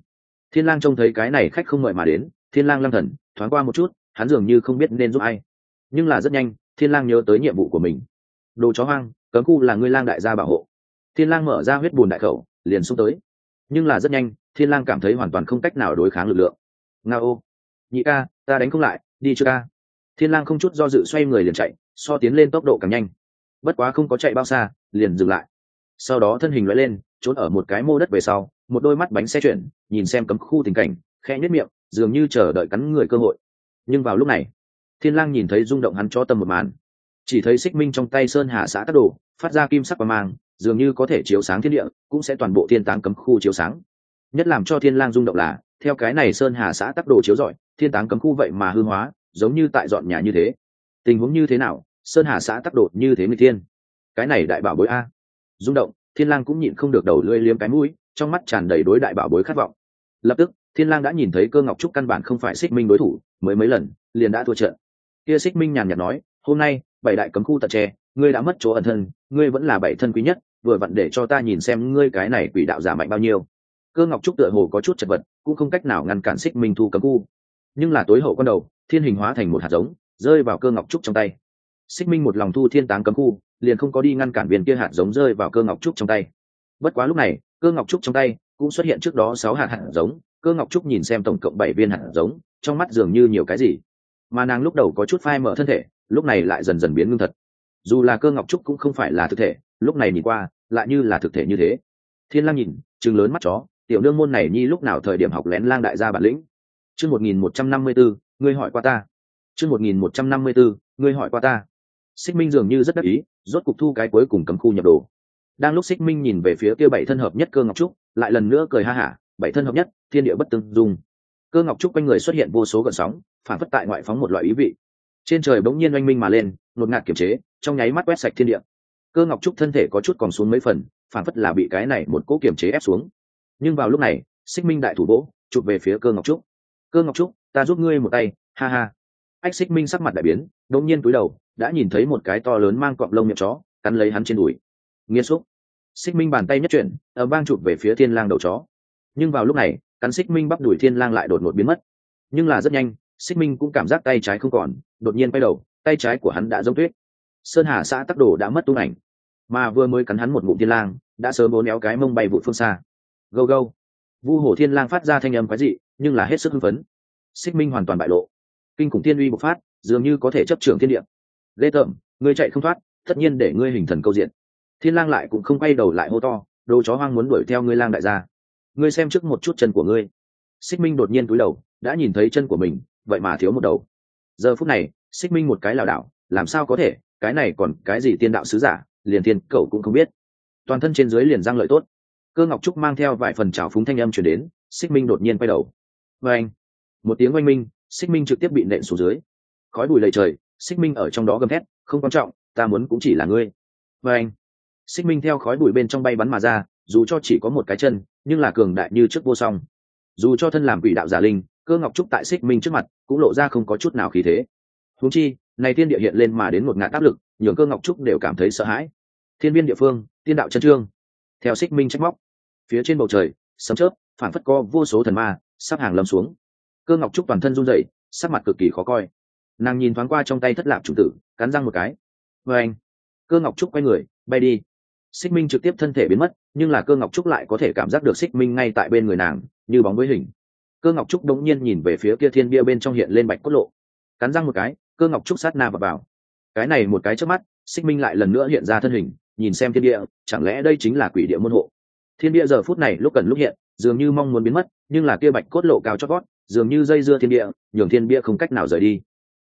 thiên lang trông thấy cái này khách không mời mà đến, thiên lang lăng thần, thoáng qua một chút, hắn dường như không biết nên giúp ai. Nhưng là rất nhanh, thiên lang nhớ tới nhiệm vụ của mình. Đồ chó hoang, cấm khu là ngươi lang đại gia bảo hộ. Thiên lang mở ra huyết bùn đại khẩu, liền xuống tới. Nhưng là rất nhanh, thiên lang cảm thấy hoàn toàn không cách nào đối kháng lực lượng. Nga ô. Nhị ca, ta đánh không lại, đi chưa ca. Thiên lang không chút do dự xoay người liền chạy, so tiến lên tốc độ càng nhanh. Bất quá không có chạy bao xa, liền dừng lại. Sau đó thân hình lóe lên, trốn ở một cái mô đất về sau một đôi mắt bánh xe chuyển, nhìn xem cấm khu tình cảnh, khẽ nhất miệng, dường như chờ đợi cắn người cơ hội. Nhưng vào lúc này, thiên lang nhìn thấy rung động hắn cho tâm một màn. Chỉ thấy xích minh trong tay sơn hạ xã tát đồ, phát ra kim sắc và mang, dường như có thể chiếu sáng thiên địa, cũng sẽ toàn bộ thiên táng cấm khu chiếu sáng. Nhất làm cho thiên lang rung động là, theo cái này sơn hà xã tát đồ chiếu rọi, thiên táng cấm khu vậy mà hư hóa, giống như tại dọn nhà như thế. Tình huống như thế nào, sơn hà xã tát đồ như thế người thiên? Cái này đại bảo bối a. Rung động, thiên lang cũng nhịn không được đầu lưỡi liếm cái mũi trong mắt tràn đầy đối đại bảo bối khát vọng. Lập tức, thiên lang đã nhìn thấy cơ ngọc trúc căn bản không phải xích minh đối thủ, mới mấy lần, liền đã thua trận. Kia xích minh nhàn nhạt nói, hôm nay, bảy đại cấm khu tận tre, ngươi đã mất chỗ ẩn thân, ngươi vẫn là bảy thân quý nhất, vừa vặn để cho ta nhìn xem ngươi cái này quỷ đạo giả mạnh bao nhiêu. Cơ ngọc trúc tựa hồ có chút chật vật, cũng không cách nào ngăn cản xích minh thu cấm khu. Nhưng là tối hậu con đầu, thiên hình hóa thành một hạt giống, rơi vào cơ ngọc trúc trong tay. Xích minh một lòng thu thiên táng cấm khu, liền không có đi ngăn cản viên kia hạt giống rơi vào cơ ngọc trúc trong tay. Bất quá lúc này cơ ngọc trúc trong tay cũng xuất hiện trước đó sáu hạt hạt giống. Cơ ngọc trúc nhìn xem tổng cộng bảy viên hạt giống, trong mắt dường như nhiều cái gì. Mà nàng lúc đầu có chút phai mở thân thể, lúc này lại dần dần biến ngưng thật. Dù là cơ ngọc trúc cũng không phải là thực thể, lúc này nhìn qua, lại như là thực thể như thế. Thiên lang nhìn chừng lớn mắt chó, tiểu nương môn này nhi lúc nào thời điểm học lén lang đại gia bản lĩnh? Chương một nghìn một trăm năm mươi bốn ngươi hỏi qua ta. Chương một nghìn một trăm năm mươi bốn ngươi hỏi qua ta. Xích minh dường như rất đắc ý, rốt cục thu cái cuối cùng cấm khu nhập đồ đang lúc xích minh nhìn về phía kia bảy thân hợp nhất cơ ngọc trúc, lại lần nữa cười ha hả, bảy thân hợp nhất, thiên địa bất tương dung. Cơ ngọc trúc quanh người xuất hiện vô số gợn sóng, phản phất tại ngoại phóng một loại ý vị. Trên trời bỗng nhiên oanh minh mà lên ngột ngạt kiểm chế, trong nháy mắt quét sạch thiên địa. Cơ ngọc trúc thân thể có chút còn xuống mấy phần, phản phất là bị cái này một cỗ kiểm chế ép xuống. Nhưng vào lúc này xích minh đại thủ vỗ, chụp về phía cơ ngọc trúc. Cơ ngọc trúc, ta giúp ngươi một tay, ha ha. Ách xích minh sắc mặt đại biến, đột nhiên cúi đầu, đã nhìn thấy một cái to lớn mang cọp lông miệng chó, cắn lấy hắn trên đùi nghiêm xúc. Xích minh bàn tay nhất chuyển ở bang chụp về phía thiên lang đầu chó. Nhưng vào lúc này, cắn xích minh bắp đuổi thiên lang lại đột ngột biến mất. Nhưng là rất nhanh, xích minh cũng cảm giác tay trái không còn, đột nhiên quay đầu, tay trái của hắn đã giống tuyết. Sơn hà xã tắc đồ đã mất tung ảnh. Mà vừa mới cắn hắn một ngụm thiên lang, đã sớm bốn éo cái mông bay vụ phương xa. Gâu gâu. Vu hổ thiên lang phát ra thanh âm quái dị, nhưng là hết sức hưng phấn. Xích minh hoàn toàn bại lộ. Kinh khủng thiên uy bộc phát, dường như có thể chấp trưởng thiên địa. Lê tởm ngươi chạy không thoát, tất nhiên để ngươi hình thần câu diện thiên lang lại cũng không quay đầu lại hô to, đồ chó hoang muốn đuổi theo ngươi lang đại gia. Ngươi xem trước một chút chân của ngươi. Xích minh đột nhiên cúi đầu, đã nhìn thấy chân của mình, vậy mà thiếu một đầu. Giờ phút này, xích minh một cái lảo đảo, làm sao có thể? Cái này còn cái gì tiên đạo sứ giả? Liền thiên, cậu cũng không biết. Toàn thân trên dưới liền giang lợi tốt. Cơ ngọc trúc mang theo vài phần trào phúng thanh âm chuyển đến, xích minh đột nhiên quay đầu. Và anh. Một tiếng oanh minh, xích minh trực tiếp bị nện xuống dưới. Khói bụi lầy trời, xích minh ở trong đó gầm thét, không quan trọng, ta muốn cũng chỉ là ngươi. Và anh xích minh theo khói bụi bên trong bay bắn mà ra, dù cho chỉ có một cái chân, nhưng là cường đại như trước vô song. Dù cho thân làm quỷ đạo giả linh, cơ ngọc trúc tại xích minh trước mặt, cũng lộ ra không có chút nào khí thế. Húng chi, này tiên địa hiện lên mà đến một ngã áp lực, nhường cơ ngọc trúc đều cảm thấy sợ hãi. Thiên viên địa phương, tiên đạo chân trương. Theo xích minh trách móc, phía trên bầu trời, sấm chớp phản phất co vô số thần ma, sắp hàng lâm xuống. Cơ ngọc trúc toàn thân run rẩy, sắc mặt cực kỳ khó coi. Nàng nhìn thoáng qua trong tay thất lạc chủ tử, cắn răng một cái. Vê anh cơ ngọc trúc quay người, bay đi xích minh trực tiếp thân thể biến mất nhưng là cơ ngọc trúc lại có thể cảm giác được xích minh ngay tại bên người nàng như bóng với hình. Cơ ngọc trúc đống nhiên nhìn về phía kia thiên bia bên trong hiện lên bạch cốt lộ. Cắn răng một cái cơ ngọc trúc sát na vào, vào. cái này một cái trước mắt xích minh lại lần nữa hiện ra thân hình nhìn xem thiên địa chẳng lẽ đây chính là quỷ địa môn hộ? Thiên địa giờ phút này lúc cần lúc hiện dường như mong muốn biến mất nhưng là kia bạch cốt lộ cao chót gót dường như dây dưa thiên địa nhường thiên bia không cách nào rời đi.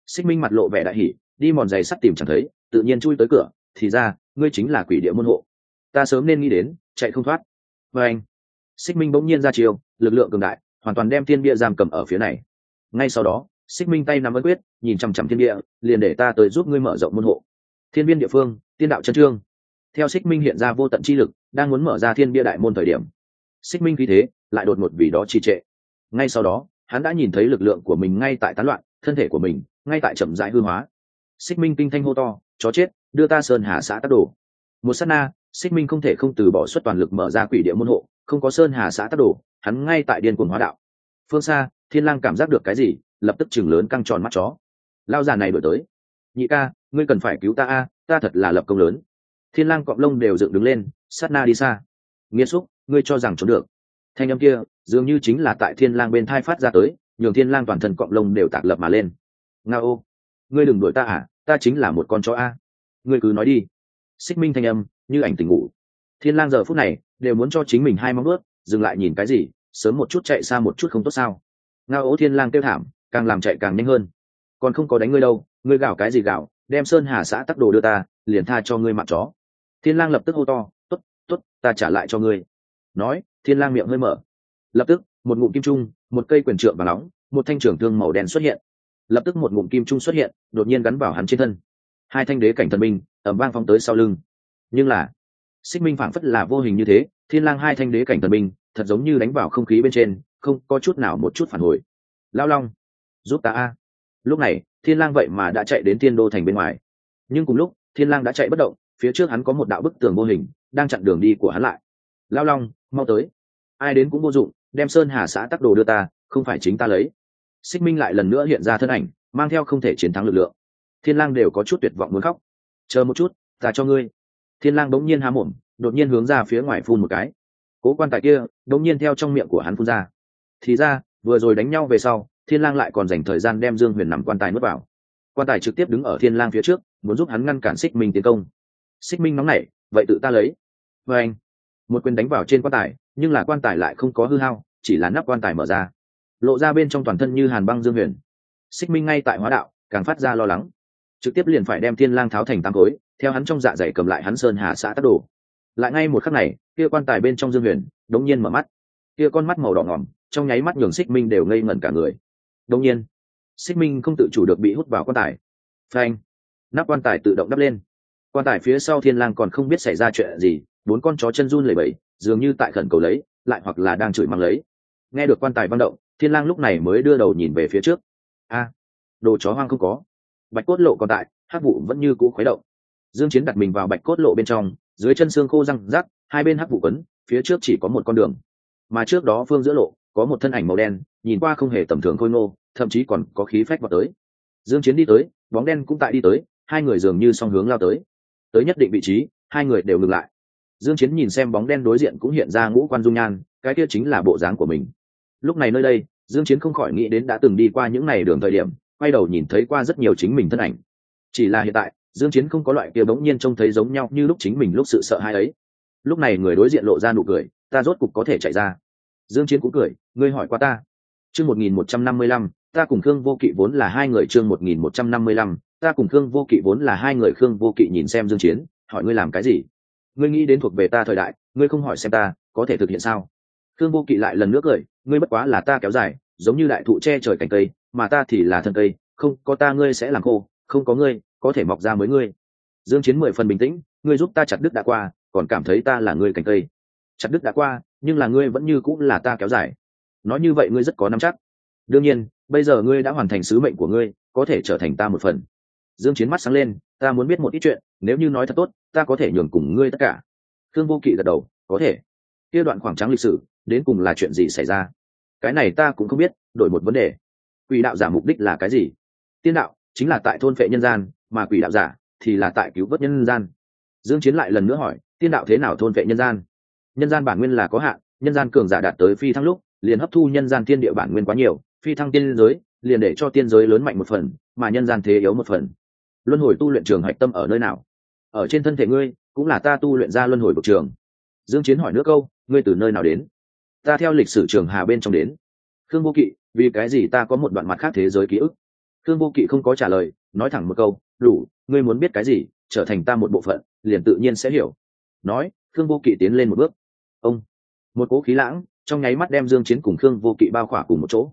Xích minh mặt lộ vẻ đại hỉ đi mòn giày sắt tìm chẳng thấy tự nhiên chui tới cửa thì ra ngươi chính là quỷ địa môn hộ ta sớm nên nghĩ đến, chạy không thoát. Và anh xích minh bỗng nhiên ra chiều lực lượng cường đại, hoàn toàn đem thiên bia giam cầm ở phía này. Ngay sau đó xích minh tay nắm ấn quyết, nhìn chằm chằm thiên địa, liền để ta tới giúp ngươi mở rộng môn hộ. Thiên viên địa phương, tiên đạo chân trương. Theo xích minh hiện ra vô tận chi lực, đang muốn mở ra thiên bia đại môn thời điểm xích minh khí thế lại đột ngột vì đó trì trệ. Ngay sau đó, hắn đã nhìn thấy lực lượng của mình ngay tại tán loạn, thân thể của mình ngay tại chậm rãi hư hóa. Xích minh kinh thanh hô to, chó chết, đưa ta sơn hà xã tắc đồ một s á t na xích minh không thể không từ bỏ suất toàn lực mở ra quỷ địa môn hộ, không có sơn hà xã tắc đồ hắn ngay tại điên cuồng hóa đạo. Phương xa, thiên lang cảm giác được cái gì, lập tức chừng lớn căng tròn mắt chó. Lao già này đổi tới. Nhị ca, ngươi cần phải cứu ta a, ta thật là lập công lớn. Thiên lang cọp lông đều dựng đứng lên, sát na đi xa. Nghiêm xúc, ngươi cho rằng trốn được. Thanh âm kia, dường như chính là tại thiên lang bên thai phát ra tới, nhường thiên lang toàn thân cọp lông đều tạc lập mà lên. Nga ô, ngươi đừng đuổi ta à ta chính là một con chó a. Ngươi cứ nói đi. Xích minh thanh âm như ảnh tình ngủ. Thiên lang giờ phút này đều muốn cho chính mình hai móng ướt dừng lại nhìn cái gì, sớm một chút chạy xa một chút không tốt sao. Ngao ố thiên lang kêu thảm, càng làm chạy càng nhanh hơn. Còn không có đánh ngươi đâu, ngươi gào cái gì gào, đem sơn hà xã tắc đồ đưa ta, liền tha cho ngươi mặt chó. Thiên lang lập tức hô to, tốt tốt, ta trả lại cho ngươi. Nói, thiên lang miệng hơi mở. Lập tức, một ngụm kim trung, một cây quyền trượng và nóng, một thanh trưởng thương màu đen xuất hiện. Lập tức một ngụm kim trung xuất hiện, đột nhiên gắn vào hắn trên thân. Hai thanh đế cảnh thần minh ẩm vang phóng tới sau lưng nhưng là, xích minh phảng phất là vô hình như thế, thiên lang hai thanh đế cảnh thần minh thật giống như đánh vào không khí bên trên, không có chút nào một chút phản hồi. Lao long, giúp ta a. Lúc này, thiên lang vậy mà đã chạy đến thiên đô thành bên ngoài. Nhưng cùng lúc, thiên lang đã chạy bất động, phía trước hắn có một đạo bức tường vô hình, đang chặn đường đi của hắn lại. Lao long, mau tới. Ai đến cũng vô dụng, đem sơn hà xã tắc đồ đưa ta, không phải chính ta lấy. Xích minh lại lần nữa hiện ra thân ảnh, mang theo không thể chiến thắng lực lượng. Thiên lang đều có chút tuyệt vọng muốn khóc. Chờ một chút, ta cho ngươi thiên lang bỗng nhiên há mồm, đột nhiên hướng ra phía ngoài phun một cái. Cố quan tài kia đột nhiên theo trong miệng của hắn phun ra. Thì ra, vừa rồi đánh nhau về sau, thiên lang lại còn dành thời gian đem dương huyền nằm quan tài nuốt vào. Quan tài trực tiếp đứng ở thiên lang phía trước, muốn giúp hắn ngăn cản xích minh tiến công. Xích minh nóng nảy, vậy tự ta lấy. Với anh, một quyền đánh vào trên quan tài, nhưng là quan tài lại không có hư hao, chỉ là nắp quan tài mở ra. Lộ ra bên trong toàn thân như hàn băng dương huyền. Xích minh ngay tại hóa đạo, càng phát ra lo lắng. Trực tiếp liền phải đem thiên lang tháo thành tám khối theo hắn trong dạ dày cầm lại hắn sơn hà xã tắc đồ. Lại ngay một khắc này, kia quan tài bên trong dương huyền, đống nhiên mở mắt. Kia con mắt màu đỏ ngỏm, trong nháy mắt nhường xích minh đều ngây ngẩn cả người. Đống nhiên xích minh không tự chủ được bị hút vào quan tài. Phanh! Nắp quan tài tự động đắp lên. Quan tài phía sau thiên lang còn không biết xảy ra chuyện gì, bốn con chó chân run lẩy bẩy, dường như tại khẩn cầu lấy, lại hoặc là đang chửi mắng lấy. Nghe được quan tài vang động, thiên lang lúc này mới đưa đầu nhìn về phía trước. A! Đồ chó hoang không có. Bạch cốt lộ còn tại, hắc vụ vẫn như cũ khuấy động dương chiến đặt mình vào bạch cốt lộ bên trong, dưới chân xương khô răng rắc, hai bên hắc vụ quấn, phía trước chỉ có một con đường. Mà trước đó phương giữa lộ, có một thân ảnh màu đen, nhìn qua không hề tầm thường khôi ngô, thậm chí còn có khí phách vào tới. Dương chiến đi tới, bóng đen cũng tại đi tới, hai người dường như song hướng lao tới. Tới nhất định vị trí, hai người đều ngừng lại. Dương chiến nhìn xem bóng đen đối diện cũng hiện ra ngũ quan dung nhan, cái kia chính là bộ dáng của mình. Lúc này nơi đây, dương chiến không khỏi nghĩ đến đã từng đi qua những ngày đường thời điểm, quay đầu nhìn thấy qua rất nhiều chính mình thân ảnh. Chỉ là hiện tại dương chiến không có loại kia bỗng nhiên trông thấy giống nhau như lúc chính mình lúc sự sợ hãi ấy. Lúc này người đối diện lộ ra nụ cười, ta rốt cục có thể chạy ra. Dương chiến cũng cười, ngươi hỏi qua ta. Chương 1155 ta cùng khương vô kỵ vốn là hai người chương 1155 ta cùng khương vô kỵ vốn là hai người khương vô kỵ nhìn xem dương chiến, hỏi ngươi làm cái gì? Ngươi nghĩ đến thuộc về ta thời đại, ngươi không hỏi xem ta, có thể thực hiện sao? Khương vô kỵ lại lần nữa cười, ngươi bất quá là ta kéo dài, giống như đại thụ che trời cành cây, mà ta thì là thân cây, không có ta ngươi sẽ làm khô, không có ngươi có thể mọc ra mới ngươi. Dương chiến mười phần bình tĩnh, ngươi giúp ta chặt đứt đã qua, còn cảm thấy ta là ngươi cành cây. Chặt đứt đã qua, nhưng là ngươi vẫn như cũng là ta kéo dài. Nói như vậy ngươi rất có nắm chắc. Đương nhiên, bây giờ ngươi đã hoàn thành sứ mệnh của ngươi, có thể trở thành ta một phần. Dương chiến mắt sáng lên, ta muốn biết một ít chuyện, nếu như nói thật tốt, ta có thể nhường cùng ngươi tất cả. Thương vô kỵ gật đầu, có thể. Kia đoạn khoảng trắng lịch sử, đến cùng là chuyện gì xảy ra? Cái này ta cũng không biết, đổi một vấn đề. Quỷ đạo giả mục đích là cái gì? Tiên đạo, chính là tại thôn phệ nhân gian mà quỷ đạo giả thì là tại cứu vớt nhân gian. Dương chiến lại lần nữa hỏi, tiên đạo thế nào thôn vệ nhân gian? Nhân gian bản nguyên là có hạn, nhân gian cường giả đạt tới phi thăng lúc, liền hấp thu nhân gian thiên địa bản nguyên quá nhiều, phi thăng tiên giới, liền để cho tiên giới lớn mạnh một phần, mà nhân gian thế yếu một phần. Luân hồi tu luyện trường hạch tâm ở nơi nào? Ở trên thân thể ngươi, cũng là ta tu luyện ra luân hồi bậc trường. Dương chiến hỏi nữa câu, ngươi từ nơi nào đến? Ta theo lịch sử trường hà bên trong đến. Khương vô kỵ, vì cái gì ta có một đoạn mặt khác thế giới ký ức? Khương vô kỵ không có trả lời, nói thẳng một câu đủ, ngươi muốn biết cái gì, trở thành ta một bộ phận, liền tự nhiên sẽ hiểu. Nói, khương vô kỵ tiến lên một bước. Ông. Một cố khí lãng trong nháy mắt đem dương chiến cùng khương vô kỵ bao khỏa cùng một chỗ.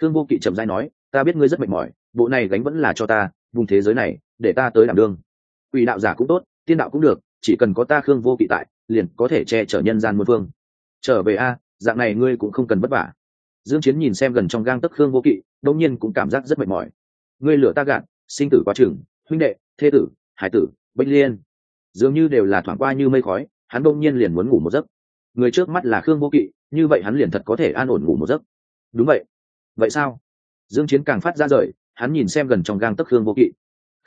Khương vô kỵ chậm rãi nói, ta biết ngươi rất mệt mỏi, bộ này gánh vẫn là cho ta, vùng thế giới này, để ta tới đảm đương. Quỷ đạo giả cũng tốt, tiên đạo cũng được, chỉ cần có ta khương vô kỵ tại, liền có thể che chở nhân gian muôn phương. Trở về a, dạng này ngươi cũng không cần vất vả. Dương chiến nhìn xem gần trong gang tấc khương vô kỵ đống nhiên cũng cảm giác rất mệt mỏi. Ngươi lửa ta gạt, sinh tử quá trường huynh đệ thế tử, hải tử bách liên. Dường như đều là thoảng qua như mây khói, hắn đông nhiên liền muốn ngủ một giấc. Người trước mắt là khương vô kỵ, như vậy hắn liền thật có thể an ổn ngủ một giấc. Đúng vậy. Vậy sao? Dương chiến càng phát ra rời, hắn nhìn xem gần trong gang tấc khương vô kỵ.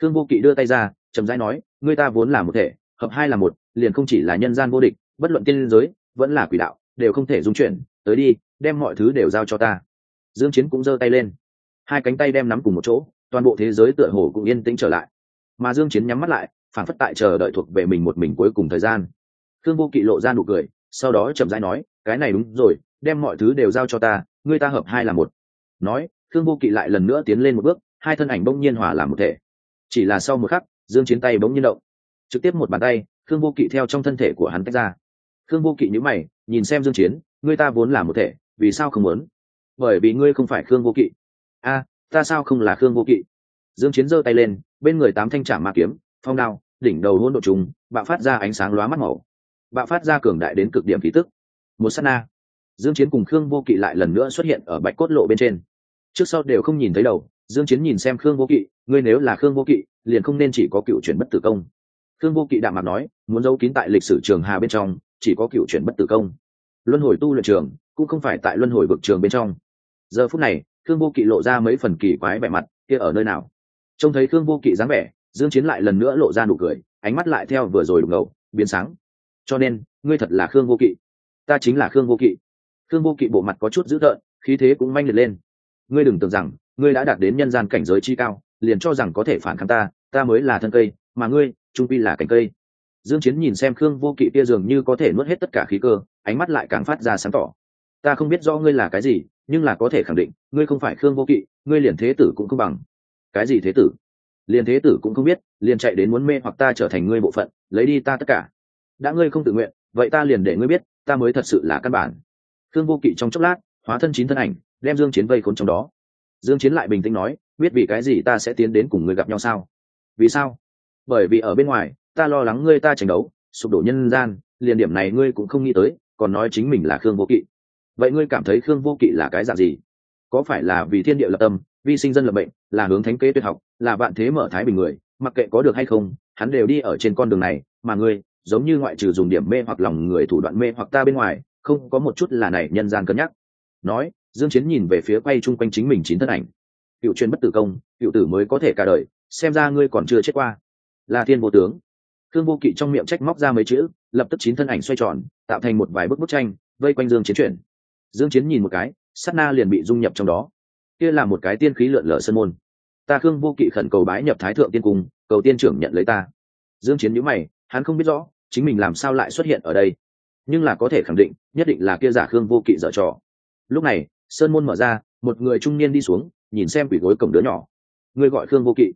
Khương vô kỵ đưa tay ra, chậm rãi nói, ngươi ta vốn là một thể, hợp hai là một, liền không chỉ là nhân gian vô địch, bất luận tiên giới, vẫn là quỷ đạo, đều không thể dung chuyển. Tới đi, đem mọi thứ đều giao cho ta. Dương chiến cũng giơ tay lên. Hai cánh tay đem nắm cùng một chỗ toàn bộ thế giới tựa hồ cũng yên tĩnh trở lại. Mà dương chiến nhắm mắt lại, phản phất tại chờ đợi thuộc về mình một mình cuối cùng thời gian. Khương vô kỵ lộ ra nụ cười, sau đó chậm rãi nói, cái này đúng rồi, đem mọi thứ đều giao cho ta ngươi ta hợp hai là một. Nói, khương vô kỵ lại lần nữa tiến lên một bước, hai thân ảnh bỗng nhiên hòa làm một thể. Chỉ là sau một khắc, dương chiến tay bỗng nhiên động. Trực tiếp một bàn tay, khương vô kỵ theo trong thân thể của hắn tách ra. Khương vô kỵ nhíu mày, nhìn xem dương chiến ngươi ta vốn là một thể, vì sao không muốn? Bởi vì ngươi không phải khương vô kỵ. A ta sao không là khương vô kỵ? Dương chiến giơ tay lên, bên người tám thanh trảm ma kiếm, phong đao, đỉnh đầu hỗn độ trùng, bạo phát ra ánh sáng lóa mắt màu. Bạo phát ra cường đại đến cực điểm khí tức. Một sát na. Dương chiến cùng khương vô kỵ lại lần nữa xuất hiện ở bạch cốt lộ bên trên. Trước sau đều không nhìn thấy đầu, dương chiến nhìn xem khương vô kỵ, ngươi nếu là khương vô kỵ, liền không nên chỉ có cựu chuyển bất tử công. Khương vô kỵ đạm mặt nói, muốn giấu kín tại lịch sử trường hà bên trong, chỉ có cựu chuyển bất tử công. Luân hồi tu luyện trường, cũng không phải tại luân hồi vực trường bên trong. Giờ phút này thương vô kỵ lộ ra mấy phần kỳ quái vẻ mặt, kia ở nơi nào? Trông thấy thương vô kỵ dáng vẻ, dương chiến lại lần nữa lộ ra nụ cười, ánh mắt lại theo vừa rồi đục ngầu, biến sáng. Cho nên, ngươi thật là khương vô kỵ. Ta chính là khương vô kỵ. Khương vô kỵ bộ mặt có chút dữ tợn, khí thế cũng manh liệt lên. Ngươi đừng tưởng rằng, ngươi đã đạt đến nhân gian cảnh giới chi cao, liền cho rằng có thể phản kháng ta ta mới là thân cây, mà ngươi, trung pi là cành cây. Dương chiến nhìn xem khương vô kỵ kia dường như có thể nuốt hết tất cả khí cơ, ánh mắt lại càng phát ra sáng tỏ. Ta không biết rõ ngươi là cái gì nhưng là có thể khẳng định, ngươi không phải khương vô kỵ, ngươi liền thế tử cũng không bằng. Cái gì thế tử? Liền thế tử cũng không biết, liền chạy đến muốn mê hoặc ta trở thành ngươi bộ phận, lấy đi ta tất cả. Đã ngươi không tự nguyện, vậy ta liền để ngươi biết, ta mới thật sự là căn bản. Khương vô kỵ trong chốc lát, hóa thân chín thân ảnh, đem dương chiến vây khốn trong đó. Dương chiến lại bình tĩnh nói, biết vì cái gì ta sẽ tiến đến cùng ngươi gặp nhau sao? Vì sao? Bởi vì ở bên ngoài, ta lo lắng ngươi ta tranh đấu, sụp đổ nhân gian, liền điểm này ngươi cũng không nghĩ tới, còn nói chính mình là khương vô kỵ vậy ngươi cảm thấy khương vô kỵ là cái dạng gì? Có phải là vì thiên địa lập tâm, vi sinh dân lập bệnh là hướng thánh kế tuyệt học, là vạn thế mở thái bình người, mặc kệ có được hay không, hắn đều đi ở trên con đường này, mà ngươi, giống như ngoại trừ dùng điểm mê hoặc lòng người thủ đoạn mê hoặc ta bên ngoài, không có một chút là này nhân gian cân nhắc. Nói, dương chiến nhìn về phía quay chung quanh chính mình chín thân ảnh. Cựu truyền bất tử công, cựu tử mới có thể cả đời, xem ra ngươi còn chưa chết qua. Là thiên vô tướng. Thương vô kỵ trong miệng trách móc ra mấy chữ, lập tức chín thân ảnh xoay tròn, tạo thành một vài bức bức tranh, vây quanh dương chiến chuyển dương chiến nhìn một cái, sát na liền bị dung nhập trong đó. Kia là một cái tiên khí lượn lờ sân môn. Ta khương vô kỵ khẩn cầu bái nhập thái thượng tiên cung, cầu tiên trưởng nhận lấy ta. Dương chiến nhíu mày, hắn không biết rõ, chính mình làm sao lại xuất hiện ở đây. Nhưng là có thể khẳng định, nhất định là kia giả khương vô kỵ dở trò. Lúc này, sơn môn mở ra, một người trung niên đi xuống, nhìn xem quỷ gối cổng đứa nhỏ. Người gọi khương vô kỵ.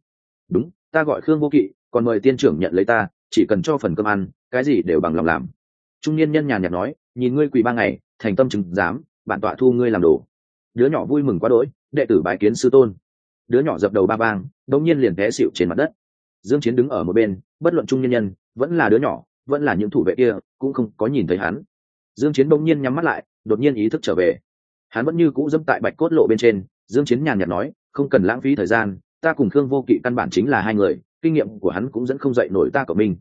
Đúng, ta gọi khương vô kỵ, còn mời tiên trưởng nhận lấy ta, chỉ cần cho phần cơm ăn, cái gì đều bằng lòng làm. Trung niên nhân nhàn nhạt nói nhìn ngươi quỳ ba ngày, thành tâm chứng dám bản tọa thu ngươi làm đồ. Đứa nhỏ vui mừng quá đỗi, đệ tử bái kiến sư tôn. Đứa nhỏ dập đầu ba bang đống nhiên liền té xịu trên mặt đất. Dương chiến đứng ở một bên, bất luận trung nhân nhân, vẫn là đứa nhỏ, vẫn là những thủ vệ kia, cũng không có nhìn thấy hắn. Dương chiến đông nhiên nhắm mắt lại, đột nhiên ý thức trở về. Hắn vẫn như cũ dẫm tại bạch cốt lộ bên trên, dương chiến nhàn nhạt nói, không cần lãng phí thời gian, ta cùng khương vô kỵ căn bản chính là hai người, kinh nghiệm của hắn cũng dẫn không dậy nổi ta của mình.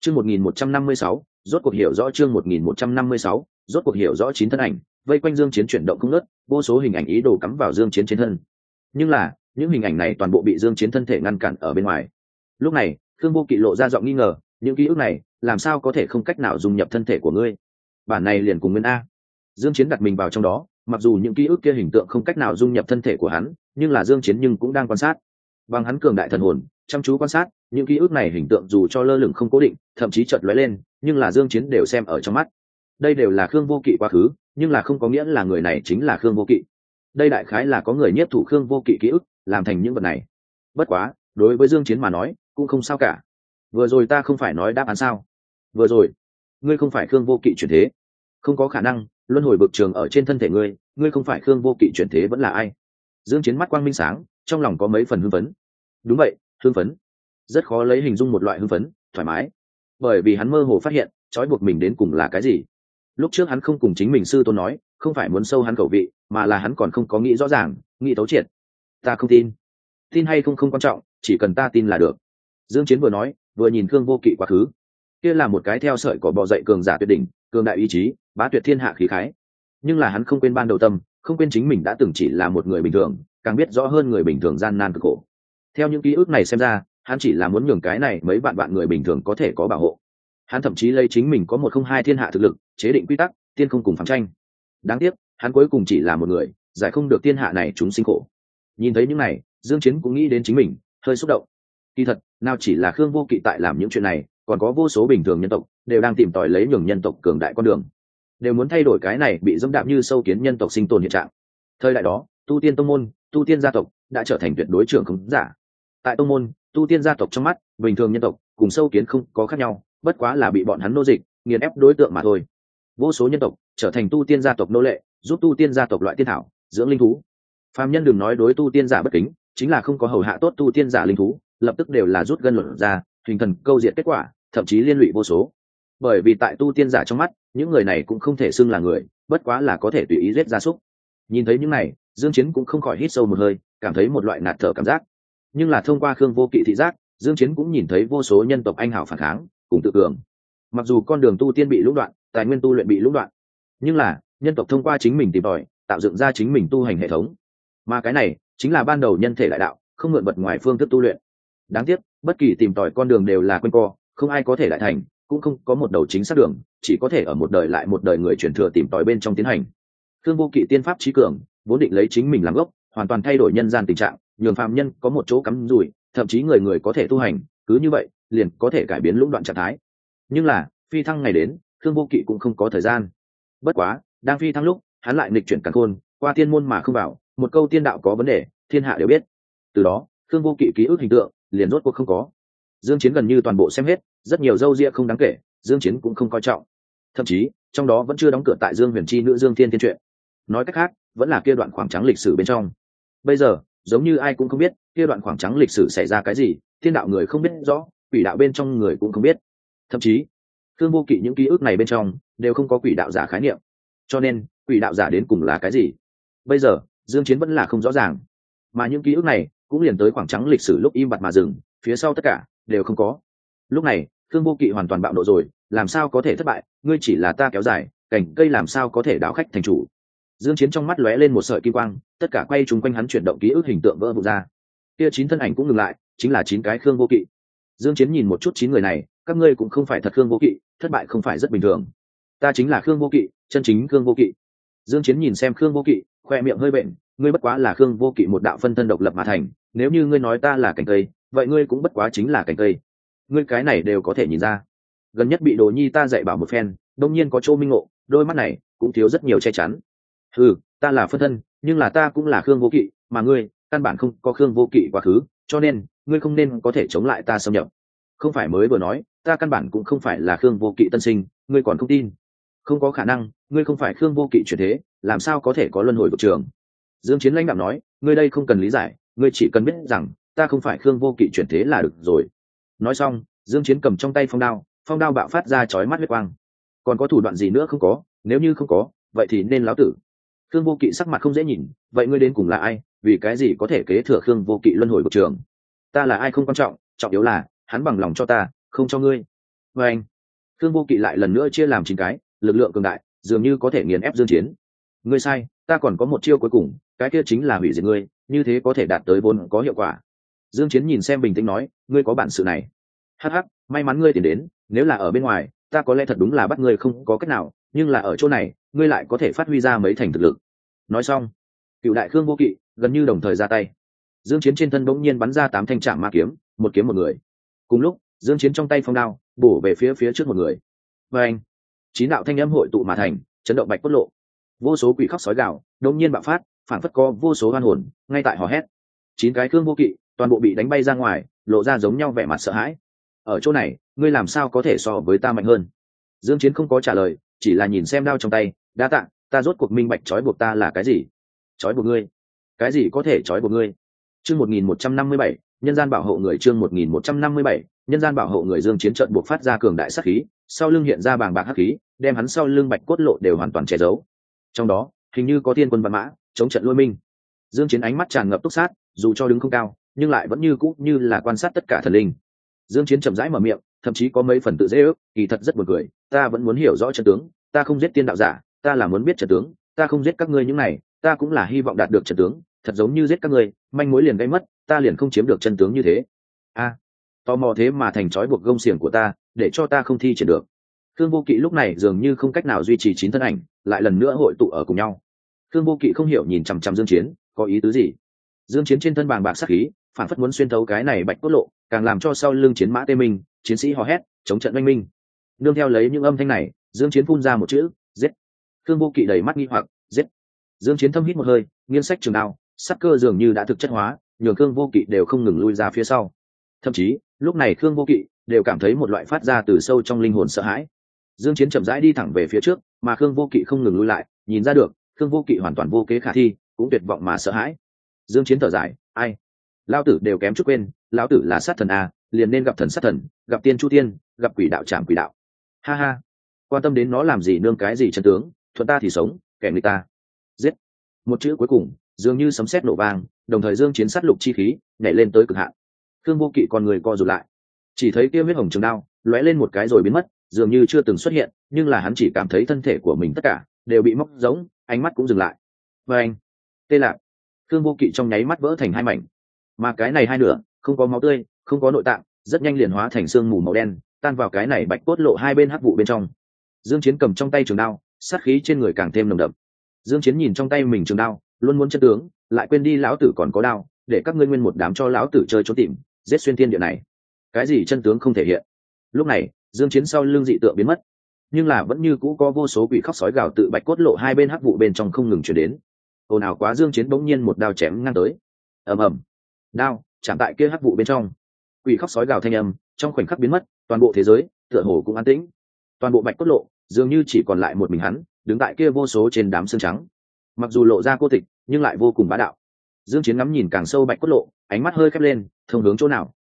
Chương 1156 rốt cuộc hiểu rõ chương 1156 rốt cuộc hiểu rõ chín thân ảnh, vây quanh dương chiến chuyển động không ngớt, vô số hình ảnh ý đồ cắm vào dương chiến trên thân. Nhưng là, những hình ảnh này toàn bộ bị dương chiến thân thể ngăn cản ở bên ngoài. Lúc này, khương vô kỵ lộ ra giọng nghi ngờ, những ký ức này, làm sao có thể không cách nào dung nhập thân thể của ngươi? Bản này liền cùng nguyên a. Dương chiến đặt mình vào trong đó, mặc dù những ký ức kia hình tượng không cách nào dung nhập thân thể của hắn, nhưng là dương chiến nhưng cũng đang quan sát. Bằng hắn cường đại thần hồn chăm chú quan sát, những ký ức này hình tượng dù cho lơ lửng không cố định, thậm chí chợt lóe lên, nhưng là dương chiến đều xem ở trong mắt. Đây đều là khương vô kỵ quá khứ, nhưng là không có nghĩa là người này chính là khương vô kỵ. Đây đại khái là có người nhiếp thủ khương vô kỵ ký ức, làm thành những vật này. Bất quá, đối với dương chiến mà nói, cũng không sao cả. Vừa rồi ta không phải nói đáp án sao? Vừa rồi, ngươi không phải khương vô kỵ chuyển thế. Không có khả năng, luân hồi bực trường ở trên thân thể ngươi ngươi không phải khương vô kỵ chuyển thế vẫn là ai? Dương chiến mắt quang minh sáng, trong lòng có mấy phần hưng phấn. Đúng vậy hưng phấn. Rất khó lấy hình dung một loại hưng phấn, thoải mái. Bởi vì hắn mơ hồ phát hiện, trói buộc mình đến cùng là cái gì. Lúc trước hắn không cùng chính mình sư tôn nói, không phải muốn sâu hắn khẩu vị, mà là hắn còn không có nghĩ rõ ràng, nghĩ tấu triệt. Ta không tin. Tin hay không không quan trọng, chỉ cần ta tin là được. Dương chiến vừa nói, vừa nhìn khương vô kỵ quá khứ. Kia là một cái theo sợi của bò dậy cường giả tuyệt đỉnh, cường đại ý chí, bá tuyệt thiên hạ khí khái. Nhưng là hắn không quên ban đầu tâm, không quên chính mình đã từng chỉ là một người bình thường, càng biết rõ hơn người bình thường gian nan cực khổ theo những ký ức này xem ra, hắn chỉ là muốn nhường cái này mấy bạn bạn người bình thường có thể có bảo hộ. Hắn thậm chí lấy chính mình có một không hai thiên hạ thực lực, chế định quy tắc, tiên không cùng phán tranh. Đáng tiếc, hắn cuối cùng chỉ là một người, giải không được thiên hạ này chúng sinh khổ. Nhìn thấy những này, dương chiến cũng nghĩ đến chính mình, hơi xúc động. Kỳ thật, nào chỉ là khương vô kỵ tại làm những chuyện này, còn có vô số bình thường nhân tộc, đều đang tìm tòi lấy nhường nhân tộc cường đại con đường. Đều muốn thay đổi cái này bị dẫm đạp như sâu kiến nhân tộc sinh tồn hiện trạng. Thời đại đó, tu tiên tông môn, tu tiên gia tộc, đã trở thành tuyệt đối trưởng khống giả tại tông môn, tu tiên gia tộc trong mắt, bình thường nhân tộc cùng sâu kiến không có khác nhau, bất quá là bị bọn hắn nô dịch, nghiền ép đối tượng mà thôi. Vô số nhân tộc trở thành tu tiên gia tộc nô lệ, giúp tu tiên gia tộc loại tiên thảo, dưỡng linh thú. Phàm nhân đừng nói đối tu tiên giả bất kính, chính là không có hầu hạ tốt tu tiên giả linh thú, lập tức đều là rút gân luận ra, hình thần câu diện kết quả, thậm chí liên lụy vô số. Bởi vì tại tu tiên giả trong mắt, những người này cũng không thể xưng là người, bất quá là có thể tùy ý giết gia súc. Nhìn thấy những này, dương chiến cũng không khỏi hít sâu một hơi, cảm thấy một loại nạt thở cảm giác nhưng là thông qua khương vô kỵ thị giác, dương chiến cũng nhìn thấy vô số nhân tộc anh hảo phản kháng, cùng tự cường. Mặc dù con đường tu tiên bị lũng đoạn, tài nguyên tu luyện bị lũng đoạn, nhưng là, nhân tộc thông qua chính mình tìm tòi, tạo dựng ra chính mình tu hành hệ thống. Mà cái này, chính là ban đầu nhân thể đại đạo, không mượn bật ngoài phương thức tu luyện. Đáng tiếc, bất kỳ tìm tòi con đường đều là quanh co, không ai có thể lại thành, cũng không có một đầu chính xác đường, chỉ có thể ở một đời lại một đời người truyền thừa tìm tòi bên trong tiến hành. Thương vô kỵ tiên pháp trí cường, vốn định lấy chính mình làm gốc, hoàn toàn thay đổi nhân gian tình trạng nhường phàm nhân có một chỗ cắm rủi, thậm chí người người có thể tu hành, cứ như vậy, liền có thể cải biến lũng đoạn trạng thái. Nhưng là, phi thăng ngày đến, thương vô kỵ cũng không có thời gian. Bất quá, đang phi thăng lúc, hắn lại nghịch chuyển càng khôn qua thiên môn mà không vào, một câu tiên đạo có vấn đề, thiên hạ đều biết. Từ đó, thương vô kỵ ký ức hình tượng, liền rốt cuộc không có. Dương chiến gần như toàn bộ xem hết, rất nhiều dâu ria không đáng kể, dương chiến cũng không coi trọng. Thậm chí, trong đó vẫn chưa đóng cửa tại dương huyền chi nữ dương thiên thiên truyện. Nói cách khác, vẫn là kia đoạn khoảng trắng lịch sử bên trong. Bây giờ giống như ai cũng không biết, kia đoạn khoảng trắng lịch sử xảy ra cái gì, thiên đạo người không biết rõ, quỷ đạo bên trong người cũng không biết. Thậm chí thương vô kỵ những ký ức này bên trong đều không có quỷ đạo giả khái niệm. Cho nên, quỷ đạo giả đến cùng là cái gì? Bây giờ, dương chiến vẫn là không rõ ràng. Mà những ký ức này cũng liền tới khoảng trắng lịch sử lúc im bặt mà dừng, phía sau tất cả đều không có. Lúc này thương vô kỵ hoàn toàn bạo nộ rồi, làm sao có thể thất bại? Ngươi chỉ là ta kéo dài, cảnh cây làm sao có thể đáo khách thành chủ? Dương chiến trong mắt lóe lên một sợi kim quang, tất cả quay chúng quanh hắn chuyển động ký ức hình tượng vỡ vụn ra. Kia chín thân ảnh cũng ngừng lại, chính là chín cái khương vô kỵ. Dương chiến nhìn một chút chín người này, các ngươi cũng không phải thật khương vô kỵ, thất bại không phải rất bình thường. Ta chính là khương vô kỵ, chân chính khương vô kỵ. Dương chiến nhìn xem khương vô kỵ, khoe miệng hơi bệnh ngươi bất quá là khương vô kỵ một đạo phân thân độc lập mà thành, nếu như ngươi nói ta là cảnh cây vậy ngươi cũng bất quá chính là cảnh cây ngươi cái này đều có thể nhìn ra. Gần nhất bị đồ nhi ta dạy bảo một phen, đông nhiên có chỗ minh ngộ, đôi mắt này cũng thiếu rất nhiều che chắn ừ ta là phân thân, nhưng là ta cũng là khương vô kỵ, mà ngươi, căn bản không có khương vô kỵ quá khứ, cho nên, ngươi không nên có thể chống lại ta xâm nhập. Không phải mới vừa nói, ta căn bản cũng không phải là khương vô kỵ tân sinh, ngươi còn không tin. Không có khả năng, ngươi không phải khương vô kỵ chuyển thế, làm sao có thể có luân hồi của trường? Dương chiến lãnh đạo nói, ngươi đây không cần lý giải, ngươi chỉ cần biết rằng, ta không phải khương vô kỵ chuyển thế là được rồi. Nói xong, dương chiến cầm trong tay phong đao phong đao bạo phát ra chói mắt huyết quang. Còn có thủ đoạn gì nữa không có, nếu như không có, vậy thì nên lão tử khương vô kỵ sắc mặt không dễ nhìn, vậy ngươi đến cùng là ai? Vì cái gì có thể kế thừa khương vô kỵ luân hồi của trường? Ta là ai không quan trọng trọng yếu là, hắn bằng lòng cho ta, không cho ngươi. Và anh, khương vô kỵ lại lần nữa chia làm chín cái, lực lượng cường đại, dường như có thể nghiền ép dương chiến. Ngươi sai, ta còn có một chiêu cuối cùng, cái kia chính là hủy diệt ngươi, như thế có thể đạt tới vốn có hiệu quả. Dương chiến nhìn xem bình tĩnh nói, ngươi có bản sự này. Hắc hắc, may mắn ngươi tìm đến, nếu là ở bên ngoài, ta có lẽ thật đúng là bắt ngươi không có cách nào nhưng là ở chỗ này, ngươi lại có thể phát huy ra mấy thành thực lực. Nói xong, cựu đại khương vô kỵ, gần như đồng thời ra tay. Dương chiến trên thân bỗng nhiên bắn ra tám thanh trạm ma kiếm, một kiếm một người. Cùng lúc, dương chiến trong tay phong đao, bổ về phía phía trước một người. Và anh chín đạo thanh âm hội tụ mà thành, chấn động bạch cốt lộ. Vô số quỷ khóc sói gào đống nhiên bạo phát, phản phất có vô số oan hồn, ngay tại hò hét. Chín cái cương vô kỵ, toàn bộ bị đánh bay ra ngoài, lộ ra giống nhau vẻ mặt sợ hãi. Ở chỗ này, ngươi làm sao có thể so với ta mạnh hơn? Dương chiến không có trả lời chỉ là nhìn xem đao trong tay đa tạ ta rốt cuộc minh bạch trói buộc ta là cái gì. Trói buộc ngươi? Cái gì có thể trói buộc ngươi? Chương 1157, nhân gian bảo hộ người chương 1157, nhân gian bảo hộ người dương chiến trận buộc phát ra cường đại sát khí sau lưng hiện ra bàng bạc hắc khí đem hắn sau lưng bạch cốt lộ đều hoàn toàn che giấu. Trong đó hình như có thiên quân văn mã chống trận lôi minh. Dương chiến ánh mắt tràn ngập túc sát dù cho đứng không cao nhưng lại vẫn như cũ như là quan sát tất cả thần linh. Dương chiến chậm rãi mở miệng thậm chí có mấy phần tự dễ ước kỳ thật rất buồn cười ta vẫn muốn hiểu rõ trận tướng ta không giết tiên đạo giả ta là muốn biết trận tướng ta không giết các ngươi những này ta cũng là hy vọng đạt được trận tướng thật giống như giết các ngươi manh mối liền gây mất ta liền không chiếm được chân tướng như thế. A à, tò mò thế mà thành trói buộc gông xiềng của ta để cho ta không thi triển được. Thương vô kỵ lúc này dường như không cách nào duy trì chín thân ảnh lại lần nữa hội tụ ở cùng nhau. Thương vô kỵ không hiểu nhìn chằm chằm dương chiến có ý tứ gì? Dương chiến trên thân bàng bạc sắc khí phản phất muốn xuyên thấu cái này bạch cốt lộ càng làm cho sau lưng chiến mã tê minh chiến sĩ hò hét chống trận oanh minh nương theo lấy những âm thanh này, dương chiến phun ra một chữ, giết. Thương vô kỵ đầy mắt nghi hoặc, giết. Dương chiến thâm hít một hơi nghiên sách trường đao, sắc cơ dường như đã thực chất hóa, nhường thương vô kỵ đều không ngừng lui ra phía sau. Thậm chí, lúc này thương vô kỵ đều cảm thấy một loại phát ra từ sâu trong linh hồn sợ hãi. Dương chiến chậm rãi đi thẳng về phía trước, mà khương vô kỵ không ngừng lui lại, nhìn ra được, khương vô kỵ hoàn toàn vô kế khả thi, cũng tuyệt vọng mà sợ hãi. Dương chiến thở dài, ai? Lão tử đều kém chút quên, lão tử là sát thần a, liền nên gặp thần sát thần, gặp tiên chu tiên, gặp quỷ đạo trảm quỷ đạo ha ha. Quan tâm đến nó làm gì nương cái gì chân tướng, thuận ta thì sống, kẻ người ta. Giết. Một chữ cuối cùng, dường như sấm sét nổ vang, đồng thời dương chiến sát lục chi khí, nhảy lên tới cực hạn. Thương vô kỵ con người co rụt lại. Chỉ thấy kia huyết hồng trường đao, lóe lên một cái rồi biến mất, dường như chưa từng xuất hiện, nhưng là hắn chỉ cảm thấy thân thể của mình tất cả đều bị móc giống ánh mắt cũng dừng lại. Và anh, tê lạc thương vô kỵ trong nháy mắt vỡ thành hai mảnh. Mà cái này hai nửa, không có máu tươi, không có nội tạng, rất nhanh liền hóa thành xương mù màu đen tan vào cái này bạch cốt lộ hai bên hắc vụ bên trong. Dương chiến cầm trong tay trường đao, sát khí trên người càng thêm nồng đậm. Dương chiến nhìn trong tay mình trường đao, luôn muốn chân tướng, lại quên đi lão tử còn có đao, để các ngươi nguyên một đám cho lão tử chơi trốn tìm, giết xuyên thiên địa này. Cái gì chân tướng không thể hiện? Lúc này, dương chiến sau lưng dị tượng biến mất. Nhưng là vẫn như cũ có vô số quỷ khóc sói gào tự bạch cốt lộ hai bên hắc vụ bên trong không ngừng chuyển đến. Ồn ào quá dương chiến bỗng nhiên một đao chém ngang tới. Ầm ầm. Đao chạm tại kia hắc vụ bên trong. Quỷ khóc sói gào thanh âm trong khoảnh khắc biến mất toàn bộ thế giới, tựa hồ cũng an tĩnh. Toàn bộ bạch cốt lộ, dường như chỉ còn lại một mình hắn, đứng tại kia vô số trên đám xương trắng. Mặc dù lộ ra cô tịch, nhưng lại vô cùng bá đạo. Dương chiến ngắm nhìn càng sâu bạch cốt lộ, ánh mắt hơi khép lên, thông hướng chỗ nào?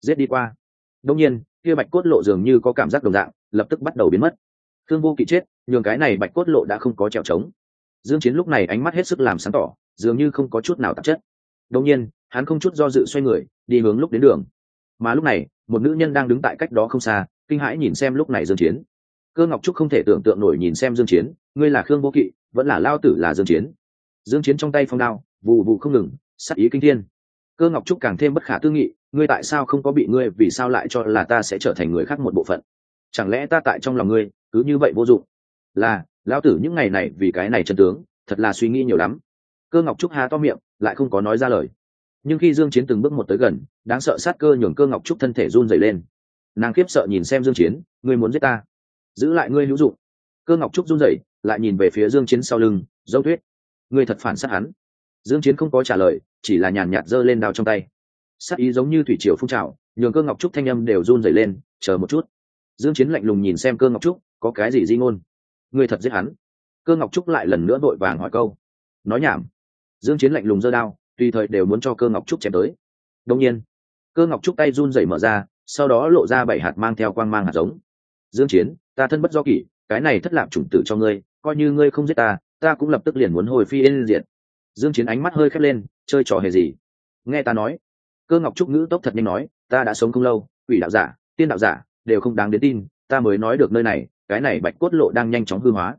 Giết đi qua. Đương nhiên, kia bạch cốt lộ dường như có cảm giác đồng dạng, lập tức bắt đầu biến mất. Thương vô kỵ chết, nhường cái này bạch cốt lộ đã không có trèo trống. Dương chiến lúc này ánh mắt hết sức làm sáng tỏ, dường như không có chút nào tạp chất. Đương nhiên, hắn không chút do dự xoay người, đi hướng lúc đến đường mà lúc này, một nữ nhân đang đứng tại cách đó không xa, kinh hãi nhìn xem lúc này dương chiến. Cơ ngọc trúc không thể tưởng tượng nổi nhìn xem dương chiến, ngươi là khương vô kỵ, vẫn là lao tử là dương chiến. Dương chiến trong tay phong đao vụ vụ không ngừng sát ý kinh thiên. Cơ ngọc trúc càng thêm bất khả tư nghị, ngươi tại sao không có bị ngươi, vì sao lại cho là ta sẽ trở thành người khác một bộ phận? Chẳng lẽ ta tại trong lòng ngươi, cứ như vậy vô dụng? Là, lao tử những ngày này vì cái này chân tướng, thật là suy nghĩ nhiều lắm. Cơ ngọc trúc há to miệng, lại không có nói ra lời nhưng khi dương chiến từng bước một tới gần, đáng sợ sát cơ nhường cơ ngọc trúc thân thể run rẩy lên. Nàng khiếp sợ nhìn xem dương chiến, ngươi muốn giết ta? Giữ lại ngươi hữu dụng. Cơ ngọc trúc run rẩy, lại nhìn về phía dương chiến sau lưng, dâu tuyết, ngươi thật phản sát hắn. Dương chiến không có trả lời, chỉ là nhàn nhạt giơ lên đao trong tay. Sát ý giống như thủy triều phun trào, nhường cơ ngọc trúc thanh âm đều run rẩy lên, chờ một chút. Dương chiến lạnh lùng nhìn xem cơ ngọc trúc, có cái gì di ngôn? Ngươi thật giết hắn? Cơ ngọc trúc lại lần nữa vội vàng hỏi câu. Nói nhảm. Dương chiến lạnh lùng giơ đao tùy thời đều muốn cho cơ ngọc trúc chém tới. Đông nhiên, cơ ngọc trúc tay run rẩy mở ra, sau đó lộ ra bảy hạt mang theo quang mang hạt giống. Dương chiến, ta thân bất do kỷ, cái này thất lạc chủng tử cho ngươi, coi như ngươi không giết ta ta cũng lập tức liền muốn hồi phi lên diện dương chiến ánh mắt hơi khép lên, chơi trò hề gì? Nghe ta nói. Cơ ngọc trúc ngữ tốc thật nhanh nói, ta đã sống không lâu, quỷ đạo giả, tiên đạo giả, đều không đáng đến tin, ta mới nói được nơi này, cái này bạch cốt lộ đang nhanh chóng hư hóa.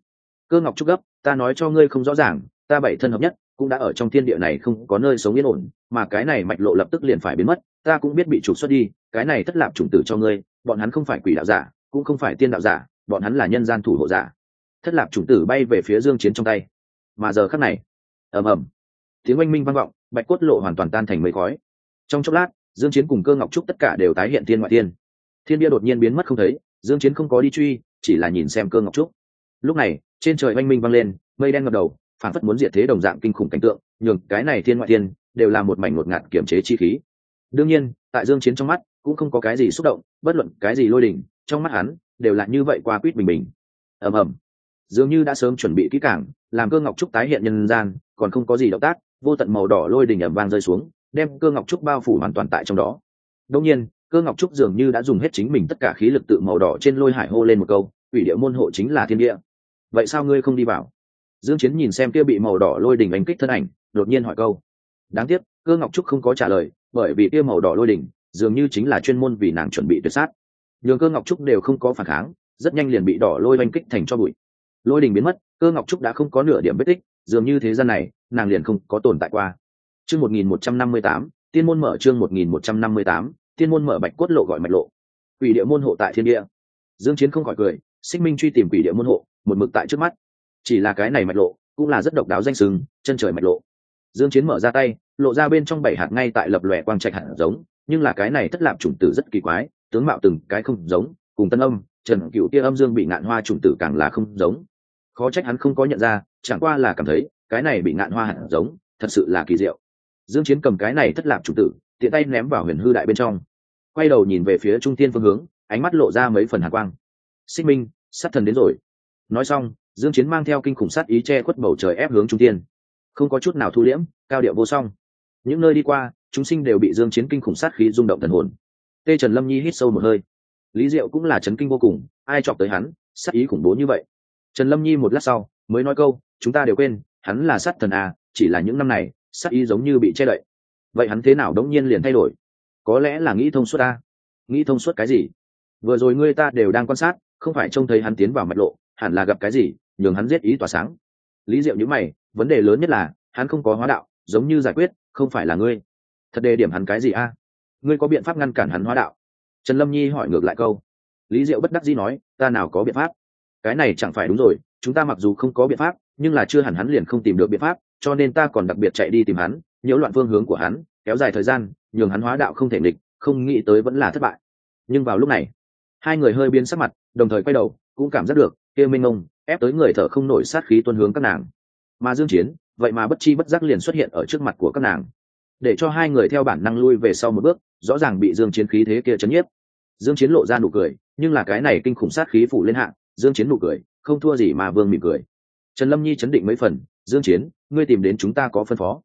Cơ ngọc trúc gấp, ta nói cho ngươi không rõ ràng, ta bảy thân hợp nhất cũng đã ở trong thiên địa này không có nơi sống yên ổn, mà cái này mạch lộ lập tức liền phải biến mất, ta cũng biết bị trục xuất đi, cái này thất lạc chủng tử cho ngươi, bọn hắn không phải quỷ đạo giả, cũng không phải tiên đạo giả, bọn hắn là nhân gian thủ hộ giả. Thất lạc chủng tử bay về phía dương chiến trong tay. Mà giờ khắc này, ầm ầm, tiếng oanh minh vang vọng, bạch cốt lộ hoàn toàn tan thành mây khói. Trong chốc lát, dương chiến cùng cơ ngọc trúc tất cả đều tái hiện thiên ngoại thiên. Thiên bia đột nhiên biến mất không thấy, dương chiến không có đi truy, chỉ là nhìn xem cơ ngọc trúc. Lúc này, trên trời oanh minh vang lên, mây đen ngập đầu phản phất muốn diệt thế đồng dạng kinh khủng cảnh tượng, nhường cái này thiên ngoại thiên đều là một mảnh ngột ngạt kiểm chế chi khí. Đương nhiên, tại dương chiến trong mắt cũng không có cái gì xúc động, bất luận cái gì lôi đỉnh trong mắt hắn đều là như vậy qua quýt bình bình. Ầm ầm. Dường như đã sớm chuẩn bị kỹ càng, làm cơ ngọc trúc tái hiện nhân gian, còn không có gì động tác, vô tận màu đỏ lôi đỉnh ầm vang rơi xuống, đem cơ ngọc trúc bao phủ hoàn toàn tại trong đó. Đương nhiên, cơ ngọc trúc dường như đã dùng hết chính mình tất cả khí lực tự màu đỏ trên lôi hải hô lên một câu ủy địa môn hộ chính là thiên địa. Vậy sao ngươi không đi vào? Dương chiến nhìn xem kia bị màu đỏ lôi đỉnh đánh kích thân ảnh, đột nhiên hỏi câu. Đáng tiếc, cơ ngọc trúc không có trả lời, bởi vì kia màu đỏ lôi đỉnh, dường như chính là chuyên môn vì nàng chuẩn bị tuyệt sát. Nhường cơ ngọc trúc đều không có phản kháng, rất nhanh liền bị đỏ lôi đánh kích thành cho bụi. Lôi đỉnh biến mất, cơ ngọc trúc đã không có nửa điểm vết tích, dường như thế gian này, nàng liền không có tồn tại qua. Chương 1158 tiên môn mở chương 1158 tiên môn mở bạch cốt lộ gọi mạch lộ. Quỷ địa môn hộ tại thiên địa. Dương chiến không khỏi cười, sinh minh truy tìm quỷ địa môn hộ, một mực tại trước mắt chỉ là cái này mạch lộ, cũng là rất độc đáo danh sừng chân trời mạch lộ. Dương chiến mở ra tay, lộ ra bên trong bảy hạt ngay tại lập lòe quang trạch hạt giống, nhưng là cái này thất lạc chủng tử rất kỳ quái, tướng mạo từng cái không giống, cùng tân âm, trần cựu kia âm dương bị ngạn hoa chủng tử càng là không giống. Khó trách hắn không có nhận ra, chẳng qua là cảm thấy, cái này bị ngạn hoa hạt giống, thật sự là kỳ diệu. Dương chiến cầm cái này thất lạc chủng tử, tiện tay ném vào huyền hư đại bên trong. Quay đầu nhìn về phía trung thiên phương hướng, ánh mắt lộ ra mấy phần hàn quang. Xích minh sát thần đến rồi. Nói xong dương chiến mang theo kinh khủng sát ý che khuất bầu trời ép hướng trung tiên không có chút nào thu liễm, cao điệu vô song. Những nơi đi qua, chúng sinh đều bị dương chiến kinh khủng sát khí rung động thần hồn. Tê trần lâm nhi hít sâu một hơi. Lý diệu cũng là chấn kinh vô cùng, ai chọc tới hắn, sát ý khủng bố như vậy? Trần lâm nhi một lát sau, mới nói câu, chúng ta đều quên, hắn là sát thần à chỉ là những năm này, sát ý giống như bị che đậy. Vậy hắn thế nào đống nhiên liền thay đổi? Có lẽ là nghĩ thông suốt ta. Nghĩ thông suốt cái gì? Vừa rồi ngươi ta đều đang quan sát, không phải trông thấy hắn tiến vào mạch lộ, hẳn là gặp cái gì? Nhường hắn giết ý tỏa sáng. Lý diệu nhữ mày, vấn đề lớn nhất là, hắn không có hóa đạo, giống như giải quyết, không phải là ngươi. Thật đề điểm hắn cái gì a? Ngươi có biện pháp ngăn cản hắn hóa đạo? Trần lâm nhi hỏi ngược lại câu. Lý diệu bất đắc dĩ nói, ta nào có biện pháp? Cái này chẳng phải đúng rồi, chúng ta mặc dù không có biện pháp, nhưng là chưa hẳn hắn liền không tìm được biện pháp, cho nên ta còn đặc biệt chạy đi tìm hắn, nhiễu loạn phương hướng của hắn, kéo dài thời gian, nhường hắn hóa đạo không thể nghịch, không nghĩ tới vẫn là thất bại. Nhưng vào lúc này, hai người hơi biến sắc mặt, đồng thời quay đầu, cũng cảm giác được, kia minh ông ép tới người thở không nổi sát khí tuân hướng các nàng. Mà dương chiến, vậy mà bất chi bất giác liền xuất hiện ở trước mặt của các nàng. Để cho hai người theo bản năng lui về sau một bước, rõ ràng bị dương chiến khí thế kia chấn nhiếp. Dương chiến lộ ra nụ cười, nhưng là cái này kinh khủng sát khí phủ lên hạng dương chiến nụ cười, không thua gì mà vương mỉm cười. Trần lâm nhi chấn định mấy phần, dương chiến, ngươi tìm đến chúng ta có phân phó.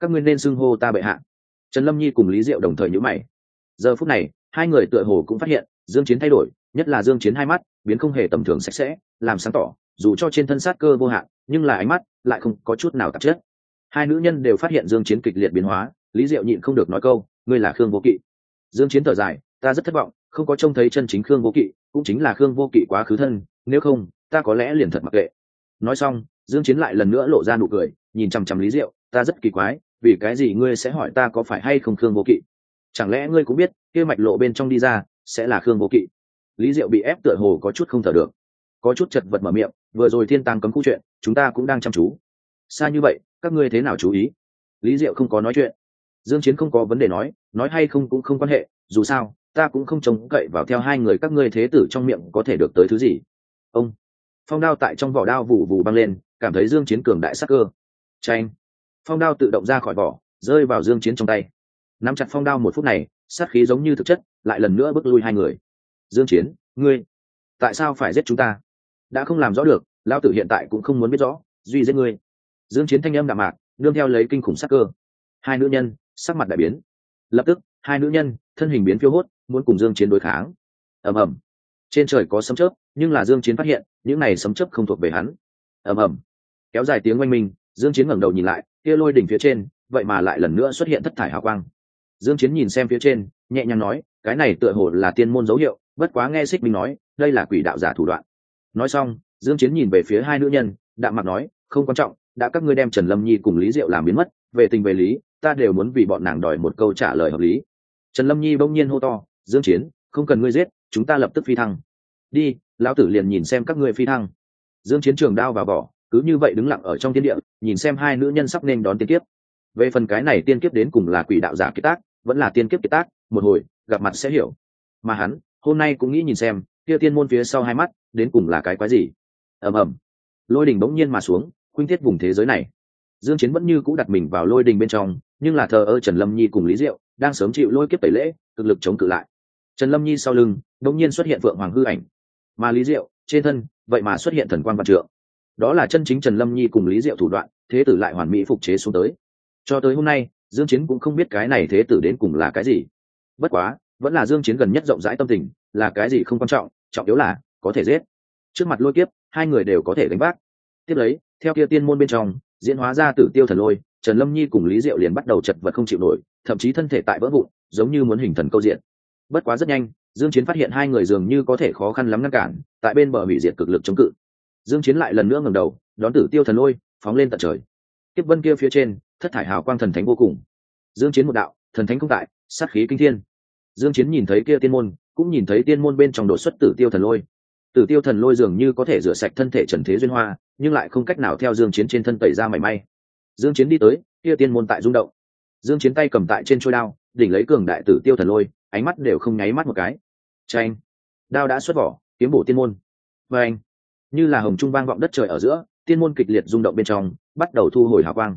Các ngươi nên xưng hô ta bệ hạ. Trần lâm nhi cùng lý diệu đồng thời nhíu mày. Giờ phút này, hai người tựa hồ cũng phát hiện, dương chiến thay đổi, nhất là dương chiến hai mắt, biến không hề tầm thường sạch sẽ, làm sáng tỏ dù cho trên thân sát cơ vô hạn, nhưng là ánh mắt lại không có chút nào tạp chất. Hai nữ nhân đều phát hiện dương chiến kịch liệt biến hóa, lý diệu nhịn không được nói câu, ngươi là khương vô kỵ. Dương chiến thở dài, ta rất thất vọng, không có trông thấy chân chính khương vô kỵ, cũng chính là khương vô kỵ quá khứ thân, nếu không, ta có lẽ liền thật mặc kệ. Nói xong, dương chiến lại lần nữa lộ ra nụ cười, nhìn chăm chăm lý diệu, ta rất kỳ quái, vì cái gì ngươi sẽ hỏi ta có phải hay không khương vô kỵ? Chẳng lẽ ngươi cũng biết, kia mạch lộ bên trong đi ra, sẽ là khương vô kỵ? Lý diệu bị ép tựa hồ có chút không thở được. Có chút chật vật mở miệng vừa rồi thiên tàng cấm khu chuyện, chúng ta cũng đang chăm chú. Xa như vậy, các ngươi thế nào chú ý? Lý diệu không có nói chuyện. Dương chiến không có vấn đề nói nói hay không cũng không quan hệ, dù sao, ta cũng không trông cậy vào theo hai người các ngươi thế tử trong miệng có thể được tới thứ gì. Ông, phong đao tại trong vỏ đao vù vù băng lên, cảm thấy dương chiến cường đại sắc cơ. Tranh phong đao tự động ra khỏi vỏ, rơi vào dương chiến trong tay. Nắm chặt phong đao một phút này, sát khí giống như thực chất, lại lần nữa bước lui hai người. Dương chiến, ngươi, tại sao phải giết chúng ta? Đã không làm rõ được, lão tử hiện tại cũng không muốn biết rõ, duy giết ngươi. Dương chiến thanh âm đạm mạc, nương theo lấy kinh khủng sắc cơ. Hai nữ nhân, sắc mặt đại biến. Lập tức, hai nữ nhân, thân hình biến phiêu hốt, muốn cùng dương chiến đối kháng. Ầm ầm. Trên trời có sấm chớp, nhưng là dương chiến phát hiện, những này sấm chớp không thuộc về hắn. Ầm ầm. Kéo dài tiếng oanh minh, dương chiến ngẩng đầu nhìn lại, kia lôi đỉnh phía trên, vậy mà lại lần nữa xuất hiện thất thải hào quang. Dương chiến nhìn xem phía trên, nhẹ nhàng nói, cái này tựa hồ là tiên môn dấu hiệu, bất quá nghe xích minh nói, đây là quỷ đạo giả thủ đoạn nói xong, dương chiến nhìn về phía hai nữ nhân, đạm mặt nói, không quan trọng, đã các ngươi đem trần lâm nhi cùng lý diệu làm biến mất, về tình về lý, ta đều muốn vì bọn nàng đòi một câu trả lời hợp lý. Trần lâm nhi bỗng nhiên hô to, dương chiến, không cần ngươi giết, chúng ta lập tức phi thăng. Đi, lão tử liền nhìn xem các ngươi phi thăng. Dương chiến trường đao vào vỏ, cứ như vậy đứng lặng ở trong thiên địa, nhìn xem hai nữ nhân sắp nên đón tiên kiếp. Về phần cái này tiên kiếp đến cùng là quỷ đạo giả kiệt tác, vẫn là tiên kiếp kiệt tác, một hồi, gặp mặt sẽ hiểu. Mà hắn, hôm nay cũng nghĩ nhìn xem, kia tiên môn phía sau hai mắt đến cùng là cái quái gì? Ầm ầm. Lôi đình bỗng nhiên mà xuống, khuynh thiết vùng thế giới này. Dương chiến vẫn như cũ đặt mình vào lôi đình bên trong, nhưng là thờ ơ trần lâm nhi cùng lý diệu đang sớm chịu lôi kiếp tẩy lễ, cực lực chống cự lại. Trần lâm nhi sau lưng, bỗng nhiên xuất hiện vượng hoàng hư ảnh. Mà lý diệu, trên thân, vậy mà xuất hiện thần quan văn trượng. Đó là chân chính trần lâm nhi cùng lý diệu thủ đoạn, thế tử lại hoàn mỹ phục chế xuống tới. Cho tới hôm nay, dương chiến cũng không biết cái này thế tử đến cùng là cái gì. Bất quá, vẫn là dương chiến gần nhất rộng rãi tâm tình, là cái gì không quan trọng trọng yếu là có thể giết. Trước mặt lôi kiếp, hai người đều có thể đánh vác. Tiếp lấy, theo kia tiên môn bên trong, diễn hóa ra tử tiêu thần lôi, trần lâm nhi cùng lý diệu liền bắt đầu chật vật không chịu nổi, thậm chí thân thể tại vỡ vụn, giống như muốn hình thần câu diện. Bất quá rất nhanh, dương chiến phát hiện hai người dường như có thể khó khăn lắm ngăn cản, tại bên bờ hủy diệt cực lực chống cự. Dương chiến lại lần nữa ngẩng đầu, đón tử tiêu thần lôi, phóng lên tận trời. Kiếp vân kia phía trên, thất thải hào quang thần thánh vô cùng. Dương chiến một đạo, thần thánh không tại, sát khí kinh thiên. Dương chiến nhìn thấy kia tiên môn, cũng nhìn thấy tiên môn bên trong đột xuất tử tiêu thần lôi tử tiêu thần lôi dường như có thể rửa sạch thân thể trần thế duyên hoa, nhưng lại không cách nào theo dương chiến trên thân tẩy ra mảy may. Dương chiến đi tới, kia tiên môn tại rung động. Dương chiến tay cầm tại trên chuôi đao, đỉnh lấy cường đại tử tiêu thần lôi, ánh mắt đều không nháy mắt một cái. Tranh đao đã xuất vỏ, kiếm bổ tiên môn. Và anh như là hồng trung vang vọng đất trời ở giữa, tiên môn kịch liệt rung động bên trong, bắt đầu thu hồi hào quang.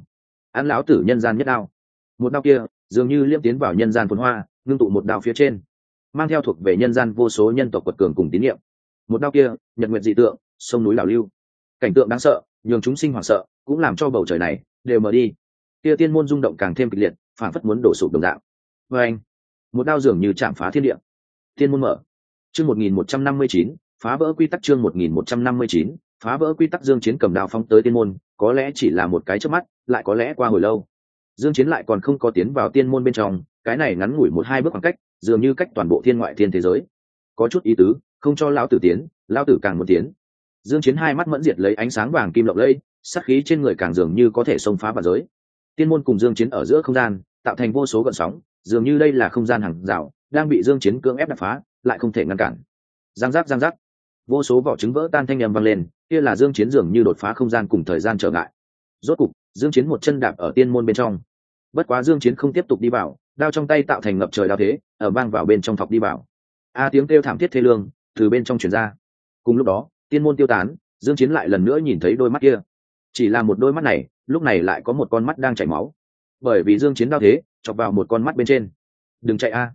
Án lão tử nhân gian nhất đao. Một đao kia, dường như liêm tiến vào nhân gian phồn hoa, ngưng tụ một đao phía trên. Mang theo thuộc về nhân gian vô số nhân tộc quật cường cùng tín nhiệm một đao kia, nhật nguyện dị tượng, sông núi đảo lưu. Cảnh tượng đáng sợ, nhường chúng sinh hoảng sợ, cũng làm cho bầu trời này đều mở đi. Kia tiên môn rung động càng thêm kịch liệt phản phất muốn đổ sụp đồng dạng. Vê anh, một đao dường như chạm phá thiên địa. Tiên môn mở. Chương một nghìn một trăm năm mươi chín, phá vỡ quy tắc chương một nghìn một trăm năm mươi chín, phá vỡ quy tắc dương chiến cầm đao phong tới tiên môn, có lẽ chỉ là một cái trước mắt, lại có lẽ qua hồi lâu. Dương chiến lại còn không có tiến vào tiên môn bên trong, cái này ngắn ngủi một hai bước khoảng cách, dường như cách toàn bộ thiên ngoại thiên thế giới. Có chút ý tứ không cho lão tử tiến, lão tử càng muốn tiến. Dương chiến hai mắt mẫn diệt lấy ánh sáng vàng kim lộng lẫy, sát khí trên người càng dường như có thể xông phá bản giới. Tiên môn cùng dương chiến ở giữa không gian, tạo thành vô số gợn sóng, dường như đây là không gian hàng rào, đang bị dương chiến cưỡng ép đập phá, lại không thể ngăn cản. Giang giác giang giác. Vô số vỏ trứng vỡ tan thanh â vang lên, kia là dương chiến dường như đột phá không gian cùng thời gian trở ngại. Rốt cục, dương chiến một chân đạp ở tiên môn bên trong. Bất quá dương chiến không tiếp tục đi vào, đao trong tay tạo thành ngập trời đao thế, ở vang vào bên trong thọc đi vào. A tiếng kêu thảm thiết thê lương từ bên trong truyền ra. Cùng lúc đó, tiên môn tiêu tán, dương chiến lại lần nữa nhìn thấy đôi mắt kia. Chỉ là một đôi mắt này, lúc này lại có một con mắt đang chảy máu. Bởi vì dương chiến đao thế, chọc vào một con mắt bên trên. Đừng chạy a.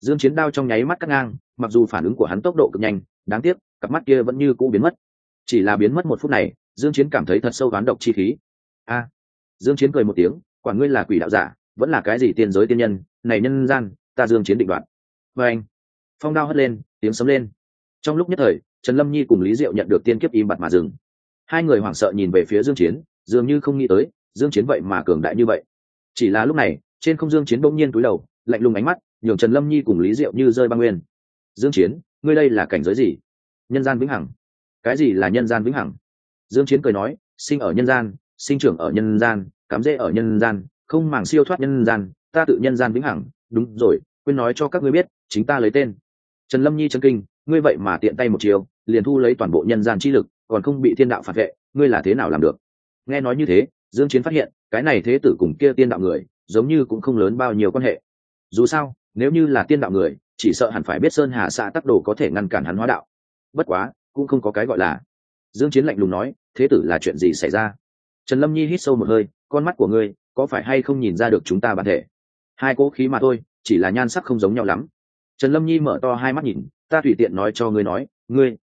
Dương chiến đao trong nháy mắt cắt ngang, mặc dù phản ứng của hắn tốc độ cực nhanh, đáng tiếc, cặp mắt kia vẫn như cũ biến mất. Chỉ là biến mất một phút này, dương chiến cảm thấy thật sâu đoán độc chi khí. A. Dương chiến cười một tiếng, quả ngươi là quỷ đạo giả, vẫn là cái gì tiên giới tiên nhân? Này nhân gian, ta dương chiến định đoạt. Và anh, phong đao hất lên, tiếng sấm lên trong lúc nhất thời, trần lâm nhi cùng lý diệu nhận được tiên kiếp im bặt mà dừng. Hai người hoảng sợ nhìn về phía dương chiến, dường như không nghĩ tới, dương chiến vậy mà cường đại như vậy. Chỉ là lúc này, trên không dương chiến bỗng nhiên cúi đầu, lạnh lùng ánh mắt, nhường trần lâm nhi cùng lý diệu như rơi băng nguyên. Dương chiến, ngươi đây là cảnh giới gì? Nhân gian vĩnh hằng. Cái gì là nhân gian vĩnh hằng? Dương chiến cười nói, sinh ở nhân gian, sinh trưởng ở nhân gian, cắm rễ ở nhân gian, không màng siêu thoát nhân gian, ta tự nhân gian vĩnh hằng. Đúng rồi, quên nói cho các ngươi biết, chính ta lấy tên. Trần lâm nhi chân kinh ngươi vậy mà tiện tay một chiều, liền thu lấy toàn bộ nhân gian chi lực, còn không bị thiên đạo phạt vệ, ngươi là thế nào làm được? Nghe nói như thế, dương chiến phát hiện, cái này thế tử cùng kia tiên đạo người, giống như cũng không lớn bao nhiêu quan hệ. Dù sao, nếu như là tiên đạo người, chỉ sợ hẳn phải biết sơn hà xã tắc đồ có thể ngăn cản hắn hóa đạo. Bất quá, cũng không có cái gọi là. Dương chiến lạnh lùng nói, thế tử là chuyện gì xảy ra? Trần lâm nhi hít sâu một hơi, con mắt của ngươi, có phải hay không nhìn ra được chúng ta bản thể? Hai cố khí mà thôi, chỉ là nhan sắc không giống nhau lắm. Trần lâm nhi mở to hai mắt nhìn ta tùy tiện nói cho ngươi nói, ngươi,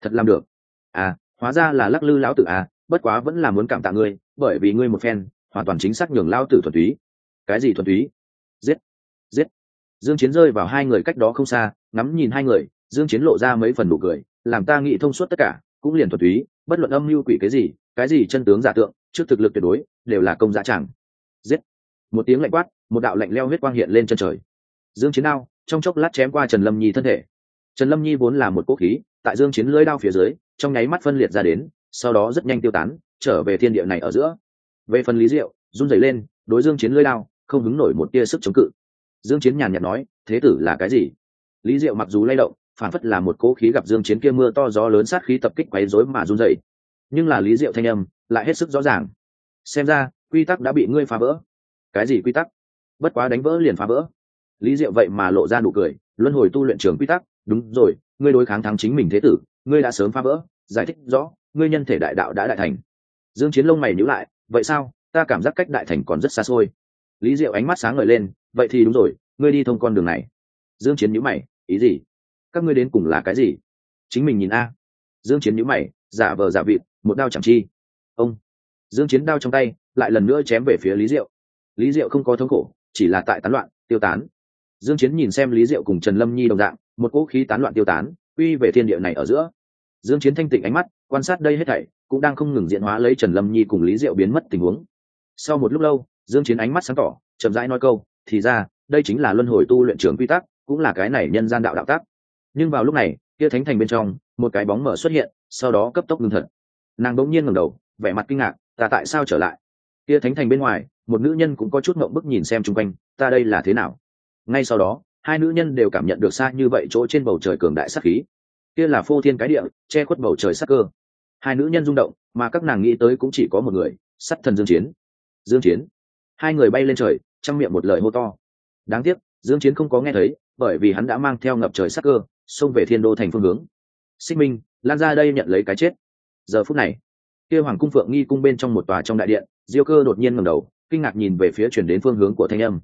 thật làm được. À hóa ra là lắc lư lão tử à bất quá vẫn là muốn cảm tạ ngươi, bởi vì ngươi một phen, hoàn toàn chính xác nhường lao tử thuần túy. Cái gì thuần túy? Giết giết. Dương chiến rơi vào hai người cách đó không xa, ngắm nhìn hai người, dương chiến lộ ra mấy phần nụ cười, làm ta nghĩ thông suốt tất cả, cũng liền thuần túy, bất luận âm mưu quỷ cái gì cái gì chân tướng giả tượng, trước thực lực tuyệt đối, đều là công dạ chẳng giết. Một tiếng lạnh quát, một đạo lạnh leo huyết quang hiện lên chân trời. Dương chiến đao, trong chốc lát chém qua trần lâm nhi thân thể trần lâm nhi vốn là một quốc khí, tại dương chiến lưỡi đao phía dưới, trong nháy mắt phân liệt ra đến, sau đó rất nhanh tiêu tán, trở về thiên địa này ở giữa. Về phần lý diệu, run rẩy lên, đối dương chiến lưỡi đao, không hứng nổi một tia sức chống cự. Dương chiến nhàn nhạt nói, thế tử là cái gì? Lý diệu mặc dù lay động, phản phất là một cố khí gặp dương chiến kia mưa to gió lớn sát khí tập kích quấy rối mà run rẩy. Nhưng là lý diệu thanh âm lại hết sức rõ ràng. Xem ra, quy tắc đã bị ngươi phá vỡ. Cái gì quy tắc? Bất quá đánh vỡ liền phá vỡ. Lý diệu vậy mà lộ ra nụ cười, luân hồi tu luyện trường quy tắc đúng rồi, ngươi đối kháng thắng chính mình thế tử, ngươi đã sớm phá vỡ, giải thích rõ, ngươi nhân thể đại đạo đã đại thành. Dương chiến lông mày nhíu lại, vậy sao? Ta cảm giác cách đại thành còn rất xa xôi. Lý diệu ánh mắt sáng ngời lên, vậy thì đúng rồi, ngươi đi thông con đường này. Dương chiến nhíu mày, ý gì? Các ngươi đến cùng là cái gì? Chính mình nhìn a. Dương chiến nhíu mày, giả vờ giả vịt, một đao chẳng chi. Ông. Dương chiến đao trong tay, lại lần nữa chém về phía lý diệu. Lý diệu không có thống khổ, chỉ là tại tán loạn, tiêu tán dương chiến nhìn xem lý diệu cùng trần lâm nhi đồng dạng, một cỗ khí tán loạn tiêu tán uy về thiên địa này ở giữa. Dương chiến thanh tịnh ánh mắt, quan sát đây hết thảy, cũng đang không ngừng diễn hóa lấy trần lâm nhi cùng lý diệu biến mất tình huống. Sau một lúc lâu, dương chiến ánh mắt sáng tỏ, chậm rãi nói câu, thì ra, đây chính là luân hồi tu luyện trường quy tắc, cũng là cái này nhân gian đạo đạo tác nhưng vào lúc này, kia thánh thành bên trong, một cái bóng mở xuất hiện, sau đó cấp tốc ngưng thật nàng bỗng nhiên ngẩng đầu, vẻ mặt kinh ngạc, ta tại sao trở lại? Kia thánh thành bên ngoài, một nữ nhân cũng có chút ngậm bức nhìn xem chung quanh, ta đây là thế nào? Ngay sau đó, hai nữ nhân đều cảm nhận được xa như vậy chỗ trên bầu trời cường đại sắc khí. Kia là phô thiên cái địa, che khuất bầu trời sắc cơ. Hai nữ nhân rung động, mà các nàng nghĩ tới cũng chỉ có một người, sắt thần dương chiến. Dương chiến. Hai người bay lên trời, trong miệng một lời hô to. Đáng tiếc, dương chiến không có nghe thấy, bởi vì hắn đã mang theo ngập trời sắc cơ, xông về thiên đô thành phương hướng. Sinh minh, lan ra đây nhận lấy cái chết. Giờ phút này, kia hoàng cung phượng nghi cung bên trong một tòa trong đại điện, diêu cơ đột nhiên ngẩng đầu, kinh ngạc nhìn về phía chuyển đến phương hướng của thanh âm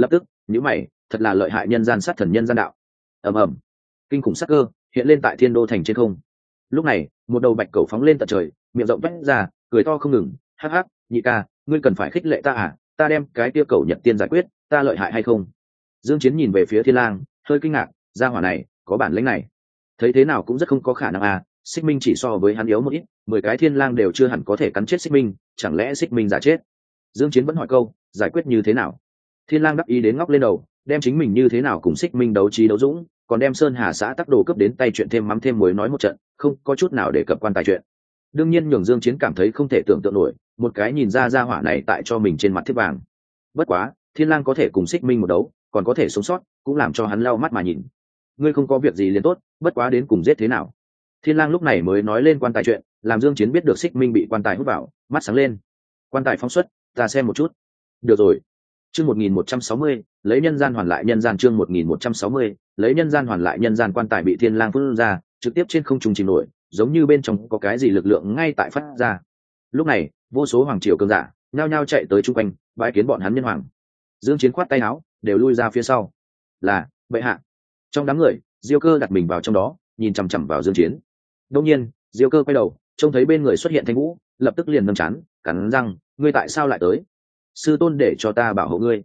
lập tức, nhíu mày, thật là lợi hại nhân gian sát thần nhân gian đạo. Ầm ầm. Kinh khủng sắc cơ hiện lên tại thiên đô thành trên không. Lúc này, một đầu bạch cầu phóng lên tận trời, miệng rộng vét ra, cười to không ngừng. Hắc hắc, nhị ca, ngươi cần phải khích lệ ta à? Ta đem cái tiêu cầu nhật tiên giải quyết, ta lợi hại hay không? Dương chiến nhìn về phía thiên lang, hơi kinh ngạc, gia hỏa này, có bản lĩnh này. Thấy thế nào cũng rất không có khả năng à? Xích minh chỉ so với hắn yếu một ít, mười cái thiên lang đều chưa hẳn có thể cắn chết xích minh, chẳng lẽ xích minh giả chết? Dương chiến vẫn hỏi câu, giải quyết như thế nào? Thiên lang đắc ý đến ngóc lên đầu, đem chính mình như thế nào cùng xích minh đấu trí đấu dũng, còn đem sơn hà xã tắc đồ cấp đến tay chuyện thêm mắm thêm muối nói một trận, không có chút nào để cập quan tài chuyện. Đương nhiên nhường dương chiến cảm thấy không thể tưởng tượng nổi, một cái nhìn ra ra hỏa này tại cho mình trên mặt thiết vàng. Bất quá, thiên lang có thể cùng xích minh một đấu, còn có thể sống sót, cũng làm cho hắn lau mắt mà nhìn. Ngươi không có việc gì liền tốt, bất quá đến cùng giết thế nào? Thiên lang lúc này mới nói lên quan tài chuyện, làm dương chiến biết được xích minh bị quan tài hút vào, mắt sáng lên. Quan tài phóng xuất, ta xem một chút. Được rồi chương 1160 lấy nhân gian hoàn lại nhân gian chương 1160 lấy nhân gian hoàn lại nhân gian quan tài bị thiên lang phun ra, trực tiếp trên không trung chìm nổi, giống như bên trong có cái gì lực lượng ngay tại phát ra. Lúc này, vô số hoàng triều cường giả, nhao nhao chạy tới trung quanh bãi kiến bọn hắn nhân hoàng. Dương chiến khoát tay áo, đều lui ra phía sau. Là, bệ hạ. Trong đám người, diêu cơ đặt mình vào trong đó, nhìn chằm chằm vào dương chiến. Đột nhiên, diêu cơ quay đầu, trông thấy bên người xuất hiện thanh vũ, lập tức liền nâng chán, cắn răng, ngươi tại sao lại tới? Sư tôn để cho ta bảo hộ ngươi.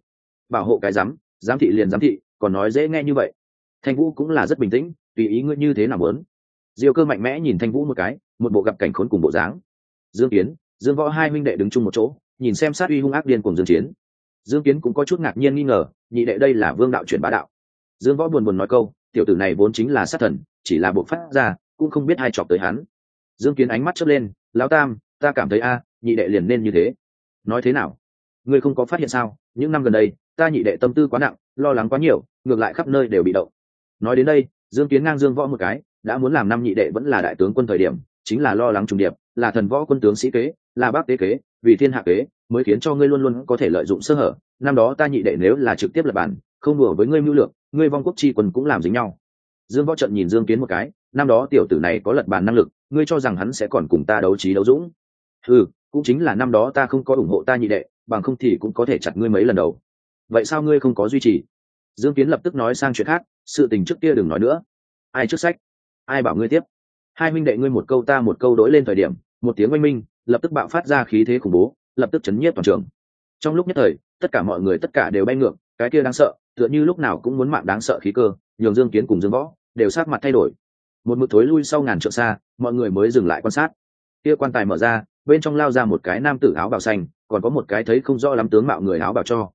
Bảo hộ cái giám giám thị liền giám thị, còn nói dễ nghe như vậy. Thanh vũ cũng là rất bình tĩnh, tùy ý ngươi như thế nào muốn. Diêu cơ mạnh mẽ nhìn thanh vũ một cái, một bộ gặp cảnh khốn cùng bộ dáng. Dương kiến, dương võ hai huynh đệ đứng chung một chỗ, nhìn xem sát uy hung ác điên cùng dương chiến. Dương kiến cũng có chút ngạc nhiên nghi ngờ, nhị đệ đây là vương đạo chuyển bá đạo. Dương võ buồn buồn nói câu, tiểu tử này vốn chính là sát thần, chỉ là bộ phát ra, cũng không biết ai chọc tới hắn. Dương kiến ánh mắt chớp lên, lão tam, ta cảm thấy a, nhị đệ liền nên như thế. Nói thế nào? Ngươi không có phát hiện sao? Những năm gần đây, ta nhị đệ tâm tư quá nặng, lo lắng quá nhiều, ngược lại khắp nơi đều bị động. Nói đến đây, dương kiến ngang dương võ một cái, đã muốn làm năm nhị đệ vẫn là đại tướng quân thời điểm, chính là lo lắng trùng điệp, là thần võ quân tướng sĩ kế, là bác tế kế, vì thiên hạ kế, mới khiến cho ngươi luôn luôn có thể lợi dụng sơ hở. Năm đó ta nhị đệ nếu là trực tiếp lập bản, không đùa với ngươi mưu lược, ngươi vong quốc chi quân cũng làm dính nhau. Dương võ trận nhìn dương kiến một cái, năm đó tiểu tử này có lật bàn năng lực, ngươi cho rằng hắn sẽ còn cùng ta đấu trí đấu dũng. Ừ cũng chính là năm đó ta không có ủng hộ ta nhị đệ bằng không thì cũng có thể chặt ngươi mấy lần đầu. Vậy sao ngươi không có duy trì? Dương kiến lập tức nói sang chuyện khác, sự tình trước kia đừng nói nữa. Ai trước sách? Ai bảo ngươi tiếp? Hai minh đệ ngươi một câu ta một câu đối lên thời điểm, một tiếng oanh minh, lập tức bạo phát ra khí thế khủng bố, lập tức chấn nhiếp toàn trường. Trong lúc nhất thời, tất cả mọi người tất cả đều bay ngược, cái kia đáng sợ, tựa như lúc nào cũng muốn mạng đáng sợ khí cơ, nhường dương kiến cùng dương võ đều sát mặt thay đổi. Một mực thối lui sau ngàn trượng xa, mọi người mới dừng lại quan sát. Kia quan tài mở ra, bên trong lao ra một cái nam tử áo bào xanh còn có một cái thấy không rõ lắm tướng mạo người áo bào cho.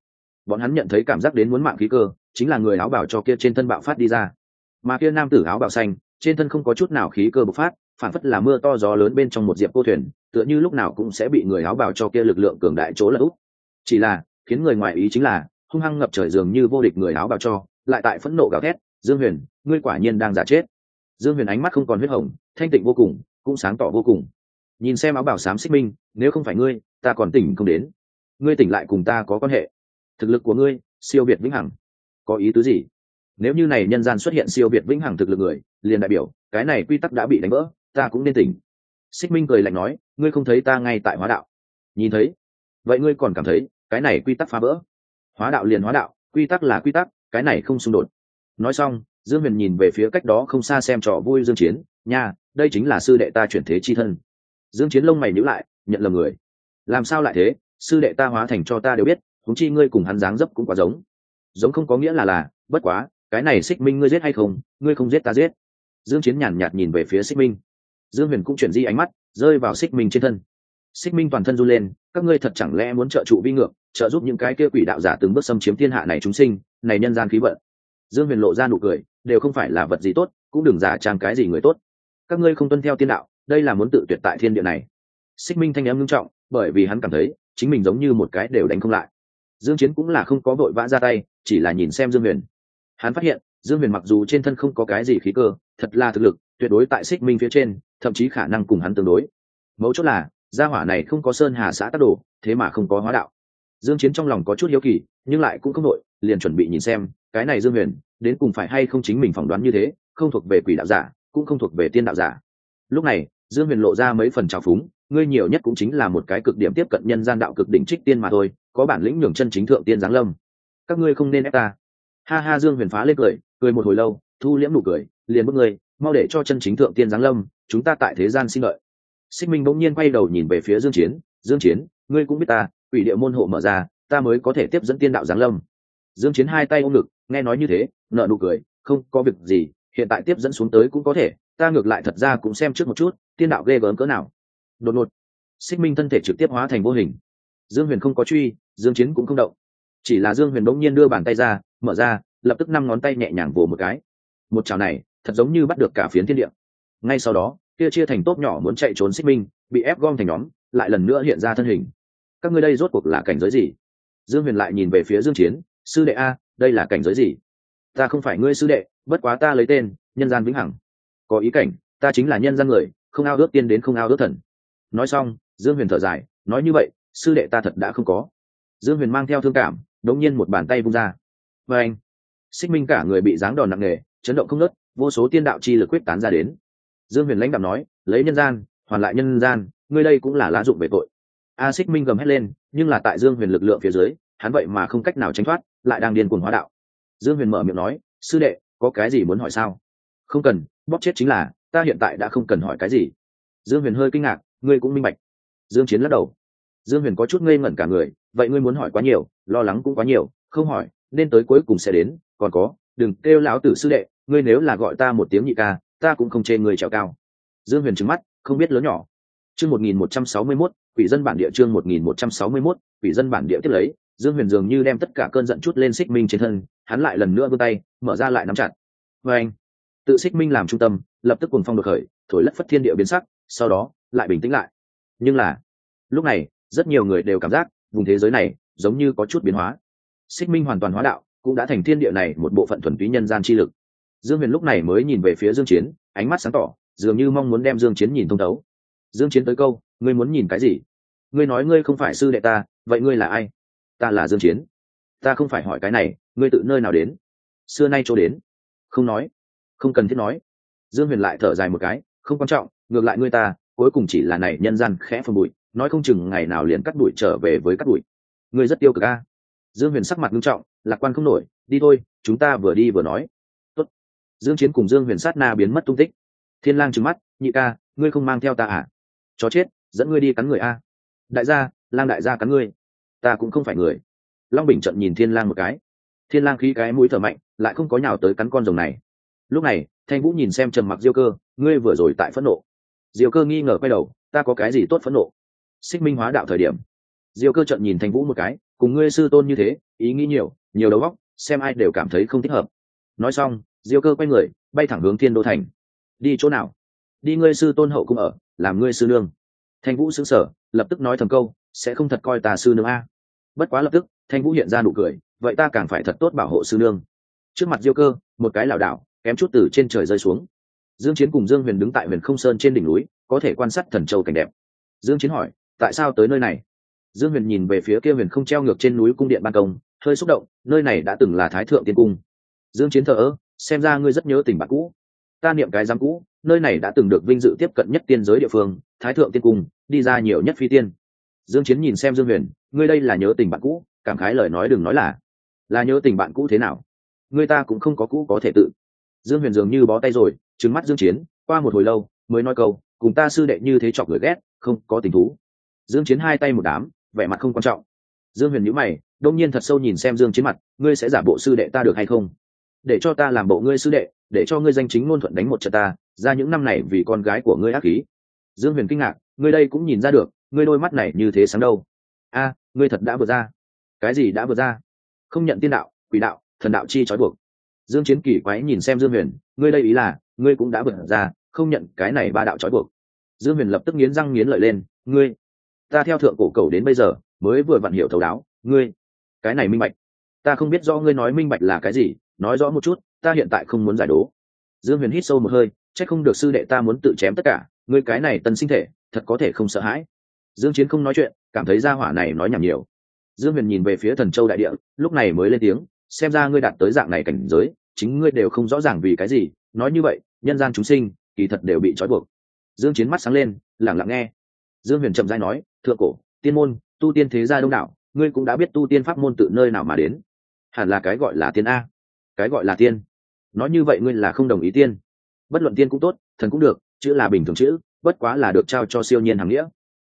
Bọn hắn nhận thấy cảm giác đến muốn mạng khí cơ, chính là người áo bào cho kia trên thân bạo phát đi ra. Mà kia nam tử áo bào xanh, trên thân không có chút nào khí cơ bộc phát, phản phất là mưa to gió lớn bên trong một diệp cô thuyền, tựa như lúc nào cũng sẽ bị người áo bào cho kia lực lượng cường đại chỗ lật úp chỉ là, khiến người ngoài ý chính là, hung hăng ngập trời dường như vô địch người áo bào cho, lại tại phẫn nộ gào thét, dương huyền, ngươi quả nhiên đang giả chết. Dương huyền ánh mắt không còn huyết hồng, thanh tịnh vô cùng, cũng sáng tỏ vô cùng nhìn xem áo bảo sám xích minh, nếu không phải ngươi, ta còn tỉnh không đến. Ngươi tỉnh lại cùng ta có quan hệ. Thực lực của ngươi, siêu việt vĩnh hằng. Có ý tứ gì? Nếu như này nhân gian xuất hiện siêu việt vĩnh hằng thực lực người, liền đại biểu, cái này quy tắc đã bị đánh vỡ, ta cũng nên tỉnh. Xích minh cười lạnh nói, ngươi không thấy ta ngay tại hóa đạo. Nhìn thấy. Vậy ngươi còn cảm thấy, cái này quy tắc phá vỡ? Hóa đạo liền hóa đạo, quy tắc là quy tắc, cái này không xung đột. Nói xong, dương huyền nhìn về phía cách đó không xa xem trò vui dương chiến, nha, đây chính là sư đệ ta chuyển thế chi thân dương chiến lông mày nhíu lại, nhận lầm người. Làm sao lại thế? Sư đệ ta hóa thành cho ta đều biết chúng chi ngươi cùng hắn dáng dấp cũng quá giống. Giống không có nghĩa là là, bất quá, cái này xích minh ngươi giết hay không, ngươi không giết ta giết. Dương chiến nhàn nhạt nhìn về phía xích minh. Dương huyền cũng chuyển di ánh mắt, rơi vào xích minh trên thân. Xích minh toàn thân run lên, các ngươi thật chẳng lẽ muốn trợ trụ vi ngược, trợ giúp những cái kia quỷ đạo giả từng bước xâm chiếm thiên hạ này chúng sinh, này nhân gian khí vận. Dương huyền lộ ra nụ cười, đều không phải là vật gì tốt, cũng đừng giả trang cái gì người tốt. Các ngươi không tuân theo tiên đạo đây là muốn tự tuyệt tại thiên địa này. Xích minh thanh âm ngưng trọng, bởi vì hắn cảm thấy, chính mình giống như một cái đều đánh không lại. Dương chiến cũng là không có vội vã ra tay, chỉ là nhìn xem dương huyền. Hắn phát hiện, dương huyền mặc dù trên thân không có cái gì khí cơ, thật là thực lực, tuyệt đối tại xích minh phía trên, thậm chí khả năng cùng hắn tương đối. Mấu chốt là, gia hỏa này không có sơn hà xã tác đồ, thế mà không có hóa đạo. Dương chiến trong lòng có chút hiếu kỳ, nhưng lại cũng không nội liền chuẩn bị nhìn xem, cái này dương huyền, đến cùng phải hay không chính mình phỏng đoán như thế, không thuộc về quỷ đạo giả, cũng không thuộc về tiên đạo giả. Lúc này dương huyền lộ ra mấy phần trào phúng, ngươi nhiều nhất cũng chính là một cái cực điểm tiếp cận nhân gian đạo cực đỉnh trích tiên mà thôi, có bản lĩnh nhường chân chính thượng tiên giáng lâm. Các ngươi không nên ép ta. Ha ha, dương huyền phá lên cười cười một hồi lâu, thu liễm nụ cười, liền bước người mau để cho chân chính thượng tiên giáng lâm, chúng ta tại thế gian sinh lợi. Xích minh bỗng nhiên quay đầu nhìn về phía dương chiến dương chiến, ngươi cũng biết ta ủy địa môn hộ mở ra, ta mới có thể tiếp dẫn tiên đạo giáng lâm. Dương chiến hai tay ôm ngực, nghe nói như thế nợ nụ cười, không có việc gì, hiện tại tiếp dẫn xuống tới cũng có thể ta ngược lại thật ra cũng xem trước một chút, tiên đạo ghê gớm cỡ nào. Đột ngột, xích minh thân thể trực tiếp hóa thành vô hình. Dương huyền không có truy, dương chiến cũng không động. Chỉ là dương huyền bỗng nhiên đưa bàn tay ra, mở ra, lập tức năm ngón tay nhẹ nhàng vồ một cái. Một chảo này, thật giống như bắt được cả phiến thiên địa. Ngay sau đó, kia chia thành tốt nhỏ muốn chạy trốn xích minh, bị ép gom thành nhóm, lại lần nữa hiện ra thân hình. Các ngươi đây rốt cuộc là cảnh giới gì? Dương huyền lại nhìn về phía dương chiến, sư đệ a, đây là cảnh giới gì? Ta không phải ngươi sư đệ, bất quá ta lấy tên, nhân gian vĩnh hằng có ý cảnh, ta chính là nhân gian người, không ao ước tiên đến không ao ước thần. Nói xong, dương huyền thở dài, nói như vậy, sư đệ ta thật đã không có. Dương huyền mang theo thương cảm, đống nhiên một bàn tay vung ra. Và anh xích minh cả người bị giáng đòn nặng nề, chấn động không nớt vô số tiên đạo chi lực quyết tán ra đến. Dương huyền lãnh đạo nói, lấy nhân gian, hoàn lại nhân gian, ngươi đây cũng là lá dụng về tội. A xích minh gầm hét lên, nhưng là tại dương huyền lực lượng phía dưới, hắn vậy mà không cách nào tránh thoát, lại đang điên cuồng hóa đạo. Dương huyền mở miệng nói, sư đệ, có cái gì muốn hỏi sao? Không cần, bóp chết chính là, ta hiện tại đã không cần hỏi cái gì. Dương huyền hơi kinh ngạc, ngươi cũng minh bạch. Dương chiến lắc đầu. Dương huyền có chút ngây ngẩn cả người, vậy ngươi muốn hỏi quá nhiều, lo lắng cũng quá nhiều, không hỏi, nên tới cuối cùng sẽ đến, còn có, đừng kêu lão tử sư đệ, ngươi nếu là gọi ta một tiếng nhị ca, ta cũng không chê người trèo cao. Dương huyền trừng mắt, không biết lớn nhỏ. Chương một nghìn một trăm sáu mươi mốt, quỷ dân bản địa chương một nghìn một trăm sáu mươi mốt, quỷ dân bản địa tiếp lấy, dương huyền dường như đem tất cả cơn giận chút lên xích minh trên thân, hắn lại lần nữa vươn tay, mở ra lại nắm chặt. Và anh tự xích minh làm trung tâm, lập tức cùng phong đột khởi, thổi lất phất thiên địa biến sắc, sau đó, lại bình tĩnh lại. Nhưng là, lúc này, rất nhiều người đều cảm giác, vùng thế giới này, giống như có chút biến hóa. Xích minh hoàn toàn hóa đạo, cũng đã thành thiên địa này một bộ phận thuần túy nhân gian chi lực. Dương huyền lúc này mới nhìn về phía dương chiến, ánh mắt sáng tỏ, dường như mong muốn đem dương chiến nhìn thông thấu. Dương chiến tới câu, ngươi muốn nhìn cái gì? Ngươi nói ngươi không phải sư đệ ta, vậy ngươi là ai? Ta là dương chiến. Ta không phải hỏi cái này, ngươi tự nơi nào đến? Xưa nay chỗ đến. Không nói không cần thiết nói. Dương huyền lại thở dài một cái, không quan trọng, ngược lại ngươi ta, cuối cùng chỉ là này nhân gian khẽ phân bụi, nói không chừng ngày nào liền cắt đuổi trở về với cắt đuổi ngươi rất tiêu cực a. Dương huyền sắc mặt nghiêm trọng, lạc quan không nổi, đi thôi, chúng ta vừa đi vừa nói. Tốt. dương chiến cùng dương huyền sát na biến mất tung tích. Thiên lang trừng mắt, nhị ca, ngươi không mang theo ta à? Chó chết, dẫn ngươi đi cắn người a. Đại gia, lang đại gia cắn ngươi. Ta cũng không phải người. Long bình trận nhìn thiên lang một cái. Thiên lang khí cái mũi thở mạnh, lại không có nhào tới cắn con rồng này lúc này, thanh vũ nhìn xem trầm mặc diêu cơ, ngươi vừa rồi tại phẫn nộ. Diêu cơ nghi ngờ quay đầu, ta có cái gì tốt phẫn nộ? Xích minh hóa đạo thời điểm. Diêu cơ trận nhìn thanh vũ một cái, cùng ngươi sư tôn như thế, ý nghĩ nhiều nhiều đầu óc, xem ai đều cảm thấy không thích hợp. Nói xong, diêu cơ quay người, bay thẳng hướng thiên đô thành. Đi chỗ nào? Đi ngươi sư tôn hậu cung ở, làm ngươi sư nương. Thanh vũ xứng sở lập tức nói thầm câu, sẽ không thật coi ta sư nương a. Bất quá lập tức, thanh vũ hiện ra nụ cười, vậy ta càng phải thật tốt bảo hộ sư nương. Trước mặt diêu cơ, một cái lảo đảo kém chút từ trên trời rơi xuống. Dương chiến cùng dương huyền đứng tại huyền không sơn trên đỉnh núi, có thể quan sát thần châu cảnh đẹp. Dương chiến hỏi, tại sao tới nơi này? Dương huyền nhìn về phía kia huyền không treo ngược trên núi cung điện ban công, hơi xúc động, nơi này đã từng là thái thượng tiên cung. Dương chiến thở ơ, xem ra ngươi rất nhớ tình bạn cũ. Ta niệm cái giám cũ, nơi này đã từng được vinh dự tiếp cận nhất tiên giới địa phương, thái thượng tiên cung, đi ra nhiều nhất phi tiên. Dương chiến nhìn xem dương huyền, ngươi đây là nhớ tình bạn cũ, cảm khái lời nói đừng nói là là nhớ tình bạn cũ thế nào? Ngươi ta cũng không có cũ có thể tự dương huyền dường như bó tay rồi trứng mắt dương chiến, qua một hồi lâu, mới nói câu, cùng ta sư đệ như thế chọc người ghét, không có tình thú. Dương chiến hai tay một đám, vẻ mặt không quan trọng. Dương huyền nhíu mày, đông nhiên thật sâu nhìn xem dương chiến mặt, ngươi sẽ giả bộ sư đệ ta được hay không? Để cho ta làm bộ ngươi sư đệ, để cho ngươi danh chính ngôn thuận đánh một trận ta, ra những năm này vì con gái của ngươi ác khí dương huyền kinh ngạc, ngươi đây cũng nhìn ra được, ngươi đôi mắt này như thế sáng đâu. A, ngươi thật đã vượt ra. Cái gì đã vượt ra? Không nhận tiên đạo, quỷ đạo, thần đạo chi trói buộc dương chiến kỳ quái nhìn xem dương huyền, ngươi đây ý là, ngươi cũng đã vượt ra, không nhận cái này ba đạo trói buộc? Dương huyền lập tức nghiến răng nghiến lợi lên, ngươi, ta theo thượng cổ cầu đến bây giờ, mới vừa vặn hiểu thấu đáo, ngươi, cái này minh bạch. Ta không biết rõ ngươi nói minh bạch là cái gì, nói rõ một chút, ta hiện tại không muốn giải đố. Dương huyền hít sâu một hơi, chắc không được sư đệ ta muốn tự chém tất cả, ngươi cái này tân sinh thể, thật có thể không sợ hãi. Dương chiến không nói chuyện, cảm thấy gia hỏa này nói nhảm nhiều. Dương huyền nhìn về phía thần châu đại địa, lúc này mới lên tiếng, xem ra ngươi đạt tới dạng này cảnh giới chính ngươi đều không rõ ràng vì cái gì, nói như vậy, nhân gian chúng sinh, kỳ thật đều bị trói buộc. Dương chiến mắt sáng lên lẳng lặng nghe. Dương huyền chậm rãi nói, thượng cổ, tiên môn, tu tiên thế gia đông đảo, ngươi cũng đã biết tu tiên pháp môn tự nơi nào mà đến. Hẳn là cái gọi là tiên a. Cái gọi là tiên? Nói như vậy ngươi là không đồng ý tiên. Bất luận tiên cũng tốt, thần cũng được, chữ là bình thường chữ, bất quá là được trao cho siêu nhiên hàng nghĩa.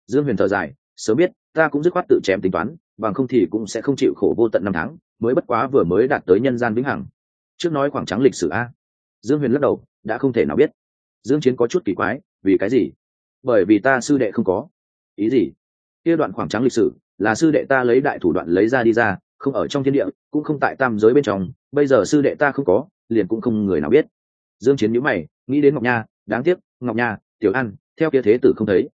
Dương huyền thở dài, sớm biết, ta cũng dứt khoát tự chém tính toán, bằng không thì cũng sẽ không chịu khổ vô tận năm tháng, mới bất quá vừa mới đạt tới nhân gian vĩnh hằng trước nói khoảng trắng lịch sử a. Dương huyền lắc đầu, đã không thể nào biết. Dương chiến có chút kỳ quái, vì cái gì? Bởi vì ta sư đệ không có. Ý gì? Kia đoạn khoảng trắng lịch sử, là sư đệ ta lấy đại thủ đoạn lấy ra đi ra, không ở trong thiên địa, cũng không tại tam giới bên trong, bây giờ sư đệ ta không có, liền cũng không người nào biết. Dương chiến nhíu mày, nghĩ đến ngọc nha, đáng tiếc, ngọc nha, tiểu an, theo kia thế tử không thấy.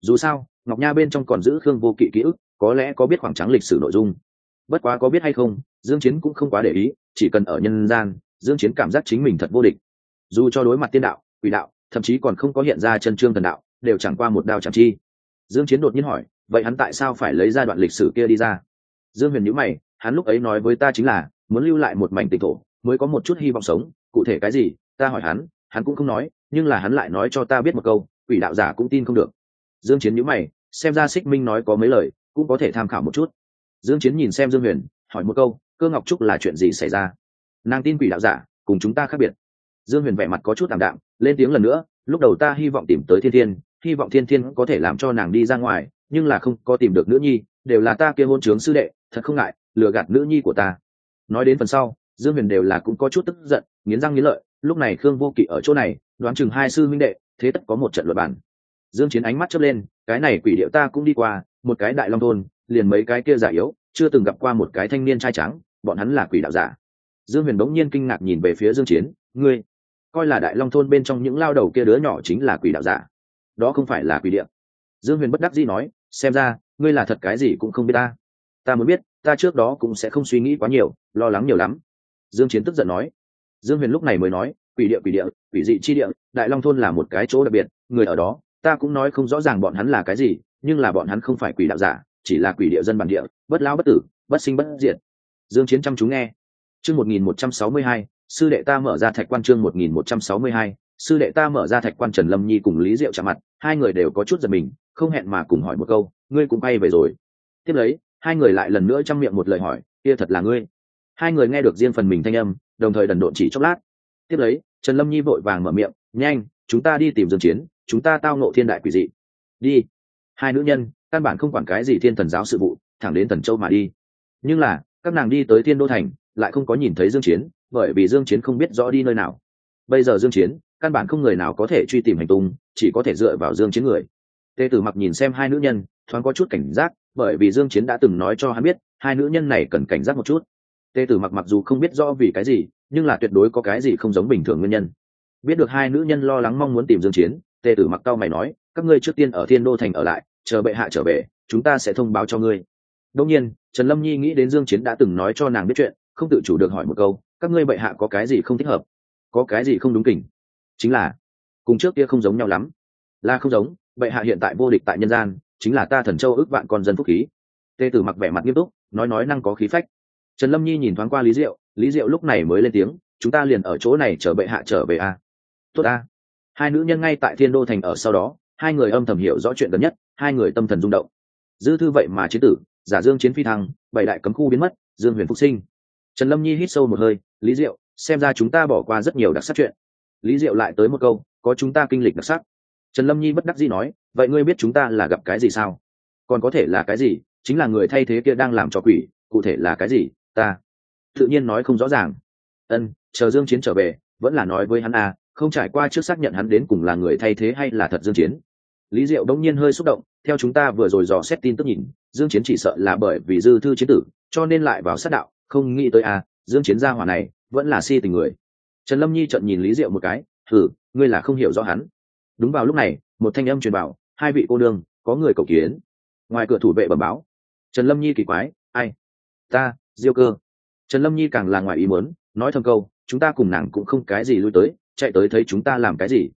Dù sao, ngọc nha bên trong còn giữ khương vô kỵ ký ức, có lẽ có biết khoảng trắng lịch sử nội dung. Bất quá có biết hay không, dương chiến cũng không quá để ý chỉ cần ở nhân gian dương chiến cảm giác chính mình thật vô địch. Dù cho đối mặt tiên đạo, quỷ đạo, thậm chí còn không có hiện ra chân trương thần đạo, đều chẳng qua một đao chẳng chi. Dương chiến đột nhiên hỏi, vậy hắn tại sao phải lấy ra đoạn lịch sử kia đi ra? Dương huyền nhíu mày, hắn lúc ấy nói với ta chính là, muốn lưu lại một mảnh tỉnh thổ, mới có một chút hy vọng sống. Cụ thể cái gì? Ta hỏi hắn hắn cũng không nói, nhưng là hắn lại nói cho ta biết một câu, quỷ đạo giả cũng tin không được. Dương chiến nhíu mày, xem ra xích minh nói có mấy lời, cũng có thể tham khảo một chút. Dương chiến nhìn xem dương huyền, hỏi một câu cơ ngọc trúc là chuyện gì xảy ra? Nàng tin quỷ đạo giả, cùng chúng ta khác biệt. Dương huyền vẻ mặt có chút tạm đạm, lên tiếng lần nữa, lúc đầu ta hy vọng tìm tới thiên thiên, hy vọng thiên thiên có thể làm cho nàng đi ra ngoài, nhưng là không có tìm được nữ nhi, đều là ta kia hôn trướng sư đệ, thật không ngại, lừa gạt nữ nhi của ta. Nói đến phần sau, dương huyền đều là cũng có chút tức giận, nghiến răng nghiến lợi, lúc này khương vô kỵ ở chỗ này, đoán chừng hai sư minh đệ, thế tất có một trận luật bản dương chiến ánh mắt chớp lên, cái này quỷ điệu ta cũng đi qua, một cái đại long thôn, liền mấy cái kia giả yếu chưa từng gặp qua một cái thanh niên trai trắng, bọn hắn là quỷ đạo giả. Dương huyền bỗng nhiên kinh ngạc nhìn về phía dương chiến, ngươi, coi là đại long thôn bên trong những lao đầu kia đứa nhỏ chính là quỷ đạo giả. Đó không phải là quỷ địa. Dương huyền bất đắc dĩ nói, xem ra, ngươi là thật cái gì cũng không biết ta. Ta muốn biết, ta trước đó cũng sẽ không suy nghĩ quá nhiều, lo lắng nhiều lắm. Dương chiến tức giận nói. Dương huyền lúc này mới nói, quỷ địa quỷ địa, quỷ dị chi địa, đại long thôn là một cái chỗ đặc biệt, người ở đó, ta cũng nói không rõ ràng bọn hắn là cái gì, nhưng là bọn hắn không phải quỷ đạo giả chỉ là quỷ địa dân bản địa, bất lao bất tử, bất sinh bất diệt. Dương chiến chăm chú nghe. Chương 1162 sư đệ ta mở ra thạch quan chương 1162 sư đệ ta mở ra thạch quan trần lâm nhi cùng lý diệu chạm mặt, hai người đều có chút giật mình, không hẹn mà cùng hỏi một câu, ngươi cũng bay về rồi? Tiếp lấy, hai người lại lần nữa chăm miệng một lời hỏi, kia thật là ngươi? Hai người nghe được riêng phần mình thanh âm, đồng thời đần độn chỉ chốc lát. Tiếp lấy, trần lâm nhi vội vàng mở miệng, nhanh, chúng ta đi tìm dương chiến, chúng ta tao ngộ thiên đại quỷ dị. Đi. Hai nữ nhân căn bản không quản cái gì thiên thần giáo sự vụ, thẳng đến thần châu mà đi. Nhưng là, các nàng đi tới thiên đô thành, lại không có nhìn thấy dương chiến, bởi vì dương chiến không biết rõ đi nơi nào. Bây giờ dương chiến, căn bản không người nào có thể truy tìm hành tung, chỉ có thể dựa vào dương chiến người. Tề tử mặc nhìn xem hai nữ nhân, thoáng có chút cảnh giác, bởi vì dương chiến đã từng nói cho hắn biết, hai nữ nhân này cần cảnh giác một chút. Tề tử mặc mặc dù không biết rõ vì cái gì, nhưng là tuyệt đối có cái gì không giống bình thường nguyên nhân. Biết được hai nữ nhân lo lắng mong muốn tìm dương chiến tề tử mặc cao mày nói, các ngươi trước tiên ở thiên đô thành ở lại chờ bệ hạ trở về, chúng ta sẽ thông báo cho ngươi. Đương nhiên, trần lâm nhi nghĩ đến dương chiến đã từng nói cho nàng biết chuyện, không tự chủ được hỏi một câu, các ngươi bệ hạ có cái gì không thích hợp? Có cái gì không đúng kỉnh? Chính là, cùng trước kia không giống nhau lắm. Là không giống, bệ hạ hiện tại vô địch tại nhân gian, chính là ta thần châu ước vạn con dân phúc khí. Tê tử mặc vẻ mặt nghiêm túc, nói nói năng có khí phách. Trần lâm nhi nhìn thoáng qua lý diệu lý diệu lúc này mới lên tiếng, chúng ta liền ở chỗ này chờ bệ hạ trở về a à? tốt a hai nữ nhân ngay tại thiên đô thành ở sau đó, hai người âm thầm hiểu rõ chuyện gần nhất hai người tâm thần rung động. Dư thư vậy mà chế tử, giả dương chiến phi thăng, bảy đại cấm khu biến mất, dương huyền phục sinh. Trần lâm nhi hít sâu một hơi, lý diệu, xem ra chúng ta bỏ qua rất nhiều đặc sắc chuyện. Lý diệu lại tới một câu, có chúng ta kinh lịch đặc sắc. Trần lâm nhi bất đắc dĩ nói, vậy ngươi biết chúng ta là gặp cái gì sao? Còn có thể là cái gì? Chính là người thay thế kia đang làm cho quỷ, cụ thể là cái gì? Ta tự nhiên nói không rõ ràng. Ân, chờ dương chiến trở về, vẫn là nói với hắn à không trải qua trước xác nhận hắn đến cùng là người thay thế hay là thật dương chiến lý diệu đông nhiên hơi xúc động, theo chúng ta vừa rồi dò xét tin tức nhìn, dương chiến chỉ sợ là bởi vì dư thư chiến tử, cho nên lại vào sát đạo, không nghĩ tới à dương chiến gia hỏa này vẫn là si tình người. Trần lâm nhi trợn nhìn lý diệu một cái thử ngươi là không hiểu rõ hắn. Đúng vào lúc này, một thanh âm truyền bảo hai vị cô đương có người cầu kiến. Ngoài cửa thủ vệ bẩm báo, trần lâm nhi kỳ quái, ai? Ta, diêu cơ. Trần lâm nhi càng là ngoài ý muốn, nói thầm câu, chúng ta cùng nàng cũng không cái gì lui tới, chạy tới thấy chúng ta làm cái gì.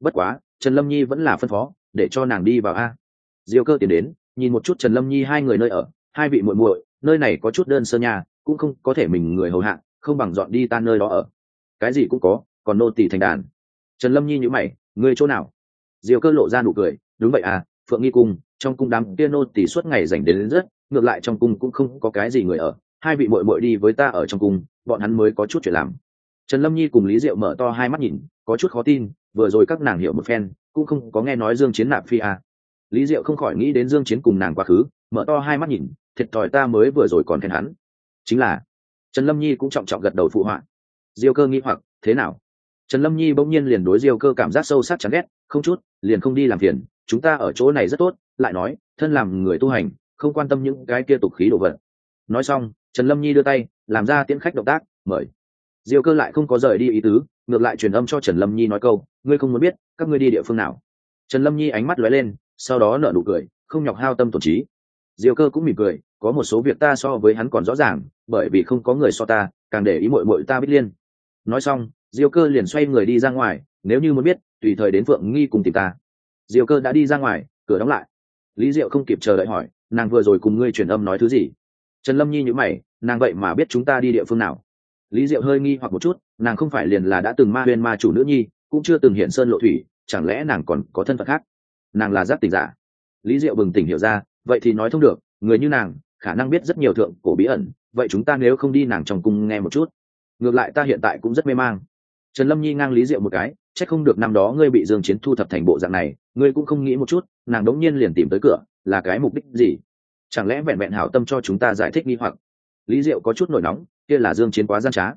Bất quá, trần lâm nhi vẫn là phân phó để cho nàng đi vào a. Diêu cơ tiến đến nhìn một chút trần lâm nhi hai người nơi ở hai vị muội muội nơi này có chút đơn sơ nhà cũng không có thể mình người hầu hạ không bằng dọn đi ta nơi đó ở. Cái gì cũng có còn nô tỳ thành đàn. Trần lâm nhi nhữ mày ngươi chỗ nào? Diều cơ lộ ra nụ cười đúng vậy à phượng nghi cung trong cung đám kia nô tỳ suốt ngày dành đến, đến rất ngược lại trong cung cũng không có cái gì người ở. Hai vị muội muội đi với ta ở trong cung bọn hắn mới có chút chuyện làm. Trần lâm nhi cùng lý diệu mở to hai mắt nhìn có chút khó tin vừa rồi các nàng hiểu một phen cũng không có nghe nói dương chiến nạp phi à. lý diệu không khỏi nghĩ đến dương chiến cùng nàng quá khứ, mở to hai mắt nhìn, thiệt thòi ta mới vừa rồi còn khen hắn. Chính là, trần lâm nhi cũng trọng trọng gật đầu phụ họa. Diêu cơ nghĩ hoặc, thế nào? Trần lâm nhi bỗng nhiên liền đối diêu cơ cảm giác sâu sắc chán ghét, không chút, liền không đi làm phiền, chúng ta ở chỗ này rất tốt, lại nói, thân làm người tu hành, không quan tâm những cái kia tục khí đồ vật. Nói xong, trần lâm nhi đưa tay, làm ra tiễn khách động tác, mời. Diêu cơ lại không có rời đi ý tứ ngược lại truyền âm cho trần lâm nhi nói câu, ngươi không muốn biết, các ngươi đi địa phương nào? Trần lâm nhi ánh mắt lóe lên, sau đó nở nụ cười, không nhọc hao tâm tổn trí. Diêu cơ cũng mỉm cười, có một số việc ta so với hắn còn rõ ràng, bởi vì không có người so ta, càng để ý mội mội ta biết liên. Nói xong, diêu cơ liền xoay người đi ra ngoài, nếu như muốn biết, tùy thời đến phượng nghi cùng tìm ta. Diệu cơ đã đi ra ngoài, cửa đóng lại. Lý diệu không kịp chờ đợi hỏi, nàng vừa rồi cùng ngươi truyền âm nói thứ gì? Trần lâm nhi nhữ mày, nàng vậy mà biết chúng ta đi địa phương nào? Lý diệu hơi nghi hoặc một chút nàng không phải liền là đã từng ma huyên ma chủ nữ nhi, cũng chưa từng hiện sơn lộ thủy, chẳng lẽ nàng còn có thân phận khác? Nàng là giác tình giả. Lý diệu bừng tỉnh hiểu ra, vậy thì nói thông được, người như nàng, khả năng biết rất nhiều thượng cổ bí ẩn, vậy chúng ta nếu không đi nàng trong cung nghe một chút. Ngược lại ta hiện tại cũng rất mê mang. Trần lâm nhi ngang lý diệu một cái c h ắ c không được năm đó ngươi bị dương chiến thu thập thành bộ dạng này, ngươi cũng không nghĩ một chút, nàng đống nhiên liền tìm tới cửa, là cái mục đích gì? Chẳng lẽ vẹn vẹn hảo tâm cho chúng ta giải thích nghi hoặc? Lý diệu có chút nổi nóng, kia là dương chiến quá gian trá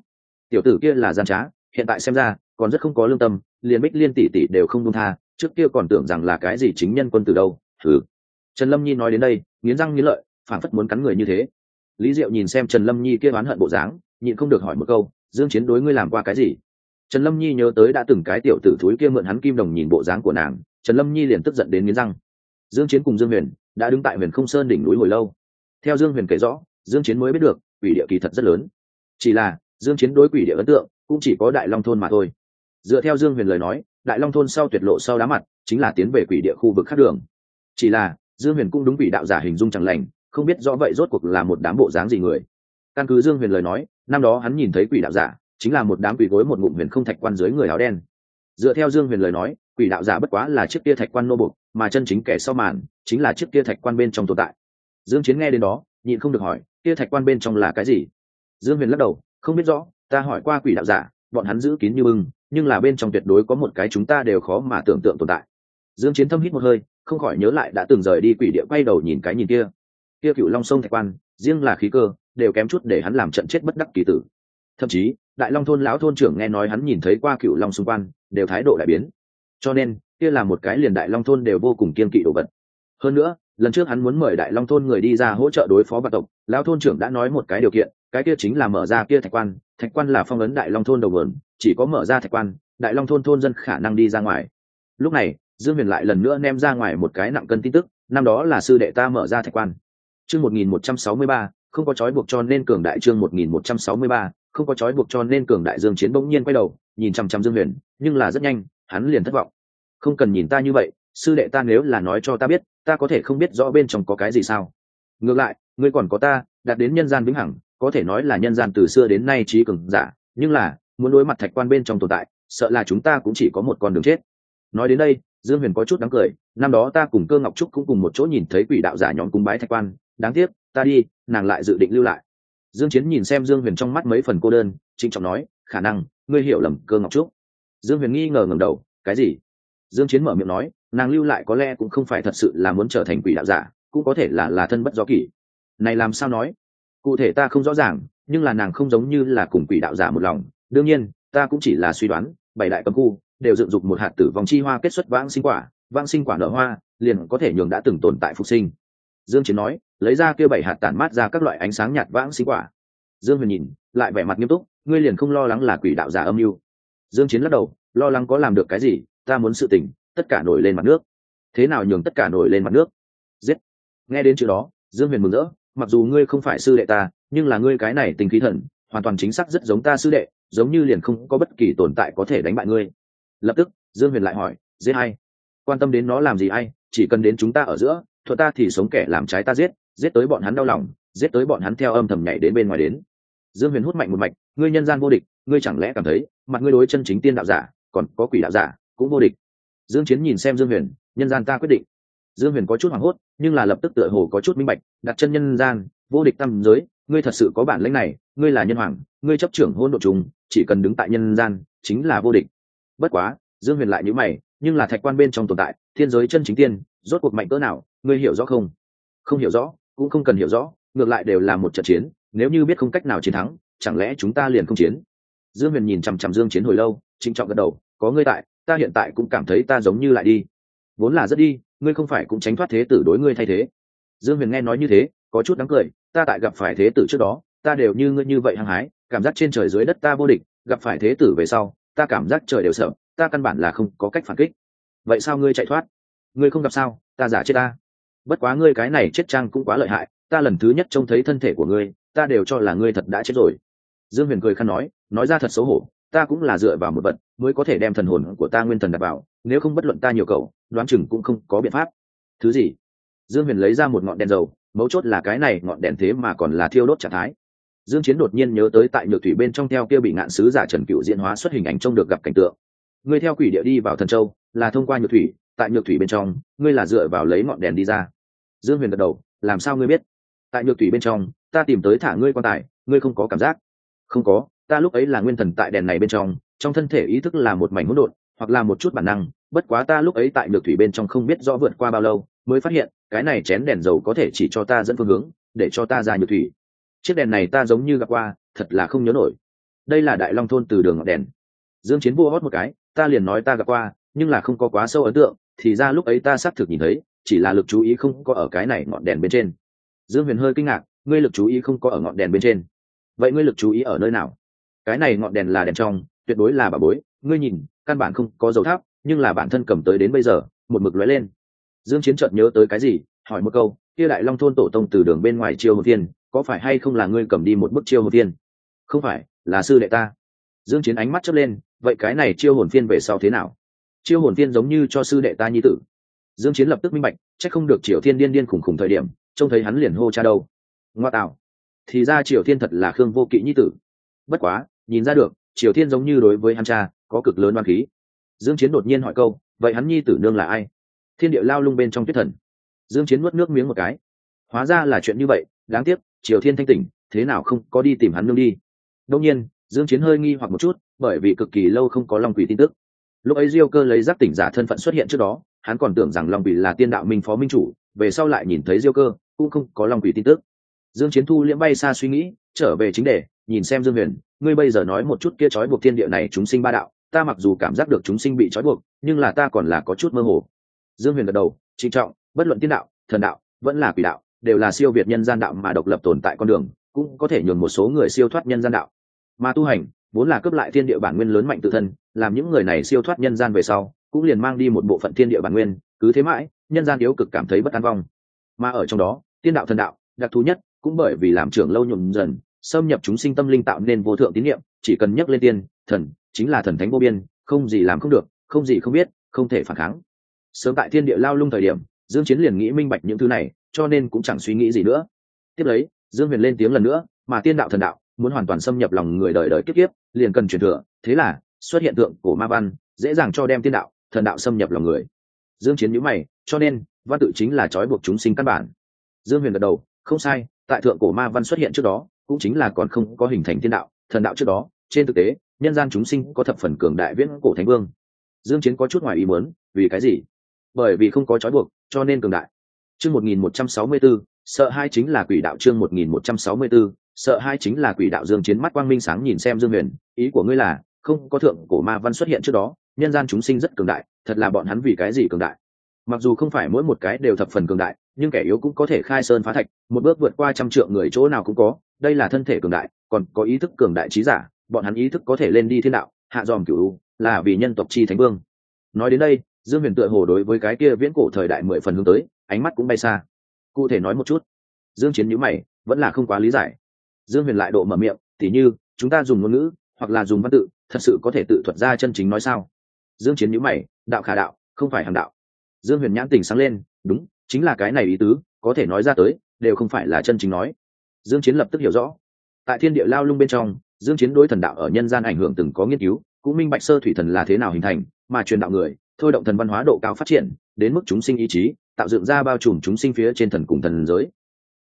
tiểu tử kia là gian trá, hiện tại xem ra, còn rất không có lương tâm, liền bích liên tỷ tỷ đều không đông tha, trước kia còn tưởng rằng là cái gì chính nhân quân từ đâu thử trần lâm nhi nói đến đây, nghiến răng nghiến lợi phản phất muốn cắn người như thế. Lý diệu nhìn xem trần lâm nhi kia oán hận bộ dáng, nhịn không được hỏi một câu, dương chiến đối ngươi làm qua cái gì? Trần lâm nhi nhớ tới đã từng cái tiểu tử thúi kia mượn hắn kim đồng nhìn bộ dáng của nàng, trần lâm nhi liền tức giận đến nghiến răng. Dương chiến cùng dương huyền đã đứng tại huyền không sơn đỉnh núi hồi lâu. Theo dương huyền kể rõ, dương chiến mới biết được ủy địa kỳ thật rất lớn. Chỉ là dương chiến đối quỷ địa ấn tượng, cũng chỉ có đại long thôn mà thôi. Dựa theo dương huyền lời nói, đại long thôn sau tuyệt lộ sau đá mặt, chính là tiến về quỷ địa khu vực khác đường. Chỉ là, dương huyền cũng đúng quỷ đạo giả hình dung chẳng lành, không biết rõ vậy rốt cuộc là một đám bộ dáng gì người. Căn cứ dương huyền lời nói, năm đó hắn nhìn thấy quỷ đạo giả, chính là một đám quỷ gối một ngụm huyền không thạch quan dưới người áo đen. Dựa theo dương huyền lời nói, quỷ đạo giả bất quá là chiếc kia thạch quan nô bục mà chân chính kẻ sau màn, chính là chiếc kia thạch quan bên trong tồn tại. Dương chiến nghe đến đó, nhịn không được hỏi, kia thạch quan bên trong là cái gì? Dương huyền lắc đầu không biết rõ, ta hỏi qua quỷ đạo giả, bọn hắn giữ kín như bưng, nhưng là bên trong tuyệt đối có một cái chúng ta đều khó mà tưởng tượng tồn tại. Dương chiến thâm hít một hơi, không khỏi nhớ lại đã từng rời đi quỷ địa quay đầu nhìn cái nhìn kia. Kia cựu long sông thạch quan, riêng là khí cơ, đều kém chút để hắn làm trận chết bất đắc kỳ tử. Thậm chí, đại long thôn lão thôn trưởng nghe nói hắn nhìn thấy qua cựu long xung quanh, đều thái độ đại biến. Cho nên, kia là một cái liền đại long thôn đều vô cùng kiên kỵ đồ vật. Hơn nữa, lần trước hắn muốn mời đại long thôn người đi ra hỗ trợ đối phó vạn tộc, lão thôn trưởng đã nói một cái điều kiện cái kia chính là mở ra kia thạch quan thạch quan là phong ấn đại long thôn đầu vườn, chỉ có mở ra thạch quan, đại long thôn thôn dân khả năng đi ra ngoài. Lúc này, dương huyền lại lần nữa ném ra ngoài một cái nặng cân tin tức, năm đó là sư đệ ta mở ra thạch quan. Chương một nghìn một trăm sáu mươi ba, không có trói buộc cho nên cường đại chương một nghìn một trăm sáu mươi ba, không có trói buộc cho nên cường đại dương chiến bỗng nhiên quay đầu, nhìn chằm chằm dương huyền, nhưng là rất nhanh, hắn liền thất vọng. Không cần nhìn ta như vậy, sư đệ ta nếu là nói cho ta biết, ta có thể không biết rõ bên trong có cái gì sao. Ngược lại, ngươi còn có ta, đạt đến nhân gian vĩnh hằng có thể nói là nhân gian từ xưa đến nay trí cường giả, nhưng là, muốn đối mặt thạch quan bên trong tồn tại, sợ là chúng ta cũng chỉ có một con đường chết. Nói đến đây, dương huyền có chút đáng cười, năm đó ta cùng cơ ngọc trúc cũng cùng một chỗ nhìn thấy quỷ đạo giả nhóm cung bái thạch quan, đáng tiếc, ta đi, nàng lại dự định lưu lại. Dương chiến nhìn xem dương huyền trong mắt mấy phần cô đơn, trịnh trọng nói, khả năng, ngươi hiểu lầm, cơ ngọc trúc. Dương huyền nghi ngờ ngẩng đầu, cái gì? Dương chiến mở miệng nói, nàng lưu lại có lẽ cũng không phải thật sự là muốn trở thành quỷ đạo giả, cũng có thể là là thân bất do kỷ. Này làm sao nói? Cụ thể ta không rõ ràng, nhưng là nàng không giống như là cùng quỷ đạo giả một lòng. Đương nhiên, ta cũng chỉ là suy đoán, bảy đại cấm khu đều dựng dục một hạt tử vong chi hoa kết xuất vãng sinh quả, vãng sinh quả nở hoa, liền có thể nhường đã từng tồn tại phục sinh. Dương chiến nói, lấy ra kia bảy hạt tản mát ra các loại ánh sáng nhạt vãng sinh quả. Dương huyền nhìn, lại vẻ mặt nghiêm túc, ngươi liền không lo lắng là quỷ đạo giả âm mưu. Dương chiến lắc đầu, lo lắng có làm được cái gì, ta muốn sự tình, tất cả nổi lên mặt nước. Thế nào nhường tất cả nổi lên mặt nước? Giết. Nghe đến chữ đó, dương huyền mừng rỡ mặc dù ngươi không phải sư đệ ta nhưng là ngươi cái này tình khí thần hoàn toàn chính xác rất giống ta sư đệ giống như liền không có bất kỳ tồn tại có thể đánh bại ngươi. Lập tức dương huyền lại hỏi giết hay quan tâm đến nó làm gì hay, chỉ cần đến chúng ta ở giữa thuận ta thì sống kẻ làm trái ta giết giết tới bọn hắn đau lòng giết tới bọn hắn theo âm thầm nhảy đến bên ngoài đến. Dương huyền hút mạnh một mạch ngươi nhân gian vô địch ngươi chẳng lẽ cảm thấy mặt ngươi đối chân chính tiên đạo giả còn có quỷ đạo giả cũng vô địch? Dương chiến nhìn xem dương huyền nhân gian ta quyết định dương huyền có chút hoảng hốt, nhưng là lập tức tựa hồ có chút minh bạch, đặt chân nhân gian, vô địch tâm giới, ngươi thật sự có bản lĩnh này, ngươi là nhân hoàng, ngươi chấp trưởng hôn độ trùng, chỉ cần đứng tại nhân gian, chính là vô địch. Bất quá, dương huyền lại nhữ mày, nhưng là thạch quan bên trong tồn tại, thiên giới chân chính tiên, rốt cuộc mạnh cỡ nào, ngươi hiểu rõ không? Không hiểu rõ, cũng không cần hiểu rõ, ngược lại đều là một trận chiến, nếu như biết không cách nào chiến thắng, chẳng lẽ chúng ta liền không chiến? Dương huyền nhìn chằm chằm dương chiến hồi lâu, trịnh trọng gật đầu, có ngươi tại, ta hiện tại cũng cảm thấy ta giống như lại đi. Vốn là rất đi ngươi không phải cũng tránh thoát thế tử đối ngươi thay thế. Dương huyền nghe nói như thế, có chút đáng cười, ta tại gặp phải thế tử trước đó, ta đều như ngươi như vậy hăng hái, cảm giác trên trời dưới đất ta vô địch, gặp phải thế tử về sau, ta cảm giác trời đều sợ, ta căn bản là không có cách phản kích. Vậy sao ngươi chạy thoát? Ngươi không gặp sao, ta giả chết ta. Bất quá ngươi cái này chết trang cũng quá lợi hại, ta lần thứ nhất trông thấy thân thể của ngươi, ta đều cho là ngươi thật đã chết rồi. Dương huyền cười khăn nói nói ra thật xấu hổ ta cũng là dựa vào một vật mới có thể đem thần hồn của ta nguyên thần đặt vào, nếu không bất luận ta nhiều cậu, đoán chừng cũng không có biện pháp. Thứ gì? Dương huyền lấy ra một ngọn đèn dầu, mấu chốt là cái này ngọn đèn thế mà còn là thiêu đốt trạng thái. Dương chiến đột nhiên nhớ tới tại nhược thủy bên trong theo kia bị ngạn sứ giả trần cựu diễn hóa xuất hình ảnh trông được gặp cảnh tượng. Ngươi theo quỷ địa đi vào thần châu, là thông qua nhược thủy, tại nhược thủy bên trong, ngươi là dựa vào lấy ngọn đèn đi ra. Dương huyền gật đầu, làm sao ngươi biết? Tại nhược thủy bên trong, ta tìm tới thả ngươi quan tài, ngươi không có cảm giác. Không có ta lúc ấy là nguyên thần tại đèn này bên trong trong thân thể ý thức là một mảnh hỗn độn, hoặc là một chút bản năng, bất quá ta lúc ấy tại nhược thủy bên trong không biết rõ vượt qua bao lâu, mới phát hiện, cái này chén đèn dầu có thể chỉ cho ta dẫn phương hướng, để cho ta ra nhược thủy. Chiếc đèn này ta giống như gặp qua, thật là không nhớ nổi. Đây là đại long thôn từ đường ngọn đèn. Dương chiến vua hót một cái, ta liền nói ta gặp qua, nhưng là không có quá sâu ấn tượng, thì ra lúc ấy ta xác thực nhìn thấy, chỉ là lực chú ý không có ở cái này ngọn đèn bên trên. Dương huyền hơi kinh ngạc, ngươi lực chú ý không có ở ngọn đèn bên trên. Vậy ngươi lực chú ý ở nơi nào? Cái này ngọn đèn là đèn trong, tuyệt đối là bà bối. Ngươi nhìn, căn bản không có dầu tháp, nhưng là bản thân cầm tới đến bây giờ, một mực lóe lên. Dương chiến chợt nhớ tới cái gì, hỏi một câu, kia đại long thôn tổ tông từ đường bên ngoài chiêu hồn tiên có phải hay không là ngươi cầm đi một bức chiêu hồn tiên không phải, là sư đệ ta. Dương chiến ánh mắt chớp lên, vậy cái này chiêu hồn tiên về sau thế nào? Chiêu hồn tiên giống như cho sư đệ ta nhi tử. Dương chiến lập tức minh bạch, chắc không được triều thiên điên điên khủng khủng thời điểm, trông thấy hắn liền hô cha đâu. Ngoa tạo, thì ra triều thiên thật là khương vô kỵ nhi tử. Bất quá nhìn ra được, triều thiên giống như đối với hắn cha, có cực lớn oan khí. Dương chiến đột nhiên hỏi câu, vậy hắn nhi tử nương là ai? Thiên địa lao lung bên trong tuyết thần. Dương chiến nuốt nước miếng một cái. Hóa ra là chuyện như vậy, đáng tiếc, triều thiên thanh tỉnh, thế nào không có đi tìm hắn nương đi. Đương nhiên, dương chiến hơi nghi hoặc một chút, bởi vì cực kỳ lâu không có long quỷ tin tức. Lúc ấy diêu cơ lấy giác tỉnh giả thân phận xuất hiện trước đó, hắn còn tưởng rằng long quỷ là tiên đạo minh phó minh chủ, về sau lại nhìn thấy diêu cơ, cũng không có long quỷ tin tức. Dương chiến thu liễm bay xa suy nghĩ, trở về chính đề nhìn xem dương huyền, ngươi bây giờ nói một chút kia trói buộc thiên địa này chúng sinh ba đạo, ta mặc dù cảm giác được chúng sinh bị trói buộc, nhưng là ta còn là có chút mơ hồ. Dương huyền gật đầu, trịnh trọng, bất luận tiên đạo, thần đạo, vẫn là quỷ đạo, đều là siêu việt nhân gian đạo mà độc lập tồn tại con đường, cũng có thể nhường một số người siêu thoát nhân gian đạo. Mà tu hành, vốn là cướp lại thiên địa bản nguyên lớn mạnh tự thân, làm những người này siêu thoát nhân gian về sau, cũng liền mang đi một bộ phận thiên địa bản nguyên, cứ thế mãi, nhân gian yếu cực cảm thấy bất an vong. Mà ở trong đó, tiên đạo thần đạo, đặc thù nhất, cũng bởi vì làm trưởng lâu nhuộm dần xâm nhập chúng sinh tâm linh tạo nên vô thượng tín niệm, chỉ cần nhắc lên tiên, thần, chính là thần thánh vô biên, không gì làm không được, không gì không biết, không thể phản kháng. Sớm tại thiên địa lao lung thời điểm, dương chiến liền nghĩ minh bạch những thứ này, cho nên cũng chẳng suy nghĩ gì nữa. Tiếp lấy, dương huyền lên tiếng lần nữa, mà tiên đạo thần đạo, muốn hoàn toàn xâm nhập lòng người đời đời kiếp kiếp, liền cần truyền thừa, thế là, xuất hiện tượng của ma văn, dễ dàng cho đem tiên đạo, thần đạo xâm nhập lòng người. Dương chiến nhíu mày, cho nên, văn tự chính là trói buộc chúng sinh căn bản. Dương huyền gật đầu, không sai, tại thượng cổ ma văn xuất hiện trước đó cũng chính là còn không có hình thành thiên đạo, thần đạo trước đó, trên thực tế, nhân gian chúng sinh có thập phần cường đại viễn cổ thánh vương. Dương chiến có chút ngoài ý muốn, vì cái gì? Bởi vì không có trói buộc, cho nên cường đại. Chương 1164 sợ hai chính là quỷ đạo chương 1164 sợ hai chính là quỷ đạo dương chiến mắt quang minh sáng nhìn xem dương huyền, ý của ngươi là, không có thượng cổ ma văn xuất hiện trước đó, nhân gian chúng sinh rất cường đại, thật là bọn hắn vì cái gì cường đại? Mặc dù không phải mỗi một cái đều thập phần cường đại, nhưng kẻ yếu cũng có thể khai sơn phá thạch, một bước vượt qua trăm trượng người chỗ nào cũng có, đây là thân thể cường đại, còn có ý thức cường đại trí giả, bọn hắn ý thức có thể lên đi thiên đạo, hạ dòm cửu là vì nhân tộc chi thánh vương. Nói đến đây, dương huyền tựa hồ đối với cái kia viễn cổ thời đại mười phần hướng tới, ánh mắt cũng bay xa. Cụ thể nói một chút. Dương chiến nhíu mày, vẫn là không quá lý giải. Dương huyền lại độ mở miệng, tỉ như, chúng ta dùng ngôn ngữ, hoặc là dùng văn tự, thật sự có thể tự thuật ra chân chính nói sao? Dương chiến nhíu mày, đạo khả đạo, không phải hàng đạo dương huyền nhãn tình sáng lên, đúng, chính là cái này ý tứ, có thể nói ra tới, đều không phải là chân chính nói. Dương chiến lập tức hiểu rõ. Tại thiên địa lao lung bên trong, dương chiến đối thần đạo ở nhân gian ảnh hưởng từng có nghiên cứu, cũng minh bạch sơ thủy thần là thế nào hình thành, mà truyền đạo người, thôi động thần văn hóa độ cao phát triển, đến mức chúng sinh ý chí, tạo dựng ra bao trùm chúng sinh phía trên thần cùng thần giới.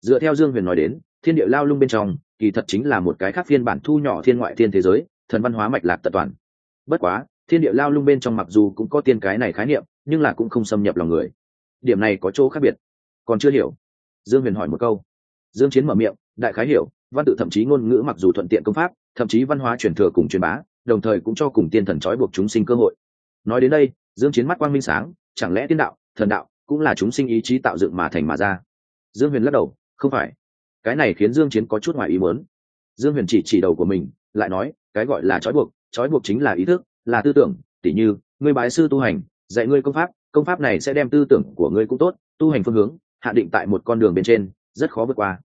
Dựa theo dương huyền nói đến, thiên địa lao lung bên trong, kỳ thật chính là một cái khác phiên bản thu nhỏ thiên ngoại thiên thế giới, thần văn hóa mạch lạc tận toàn. Bất quá, thiên địa lao lung bên trong mặc dù cũng có tiên cái này khái niệm nhưng là cũng không xâm nhập lòng người. Điểm này có chỗ khác biệt. Còn chưa hiểu. Dương huyền hỏi một câu. Dương chiến mở miệng, đại khái hiểu, văn tự thậm chí ngôn ngữ mặc dù thuận tiện công pháp, thậm chí văn hóa truyền thừa cùng truyền bá, đồng thời cũng cho cùng tiên thần trói buộc chúng sinh cơ hội. Nói đến đây, dương chiến mắt quang minh sáng, chẳng lẽ tiên đạo, thần đạo cũng là chúng sinh ý chí tạo dựng mà thành mà ra? Dương huyền lắc đầu, không phải. Cái này khiến dương chiến có chút ngoài ý muốn. Dương huyền chỉ chỉ đầu của mình, lại nói, cái gọi là trói buộc trói buộc chính là ý thức, là tư tưởng, tỉ như, ngươi bái sư tu hành dạy ngươi công pháp công pháp này sẽ đem tư tưởng của ngươi cũng tốt, tu hành phương hướng, hạ định tại một con đường bên trên, rất khó vượt qua.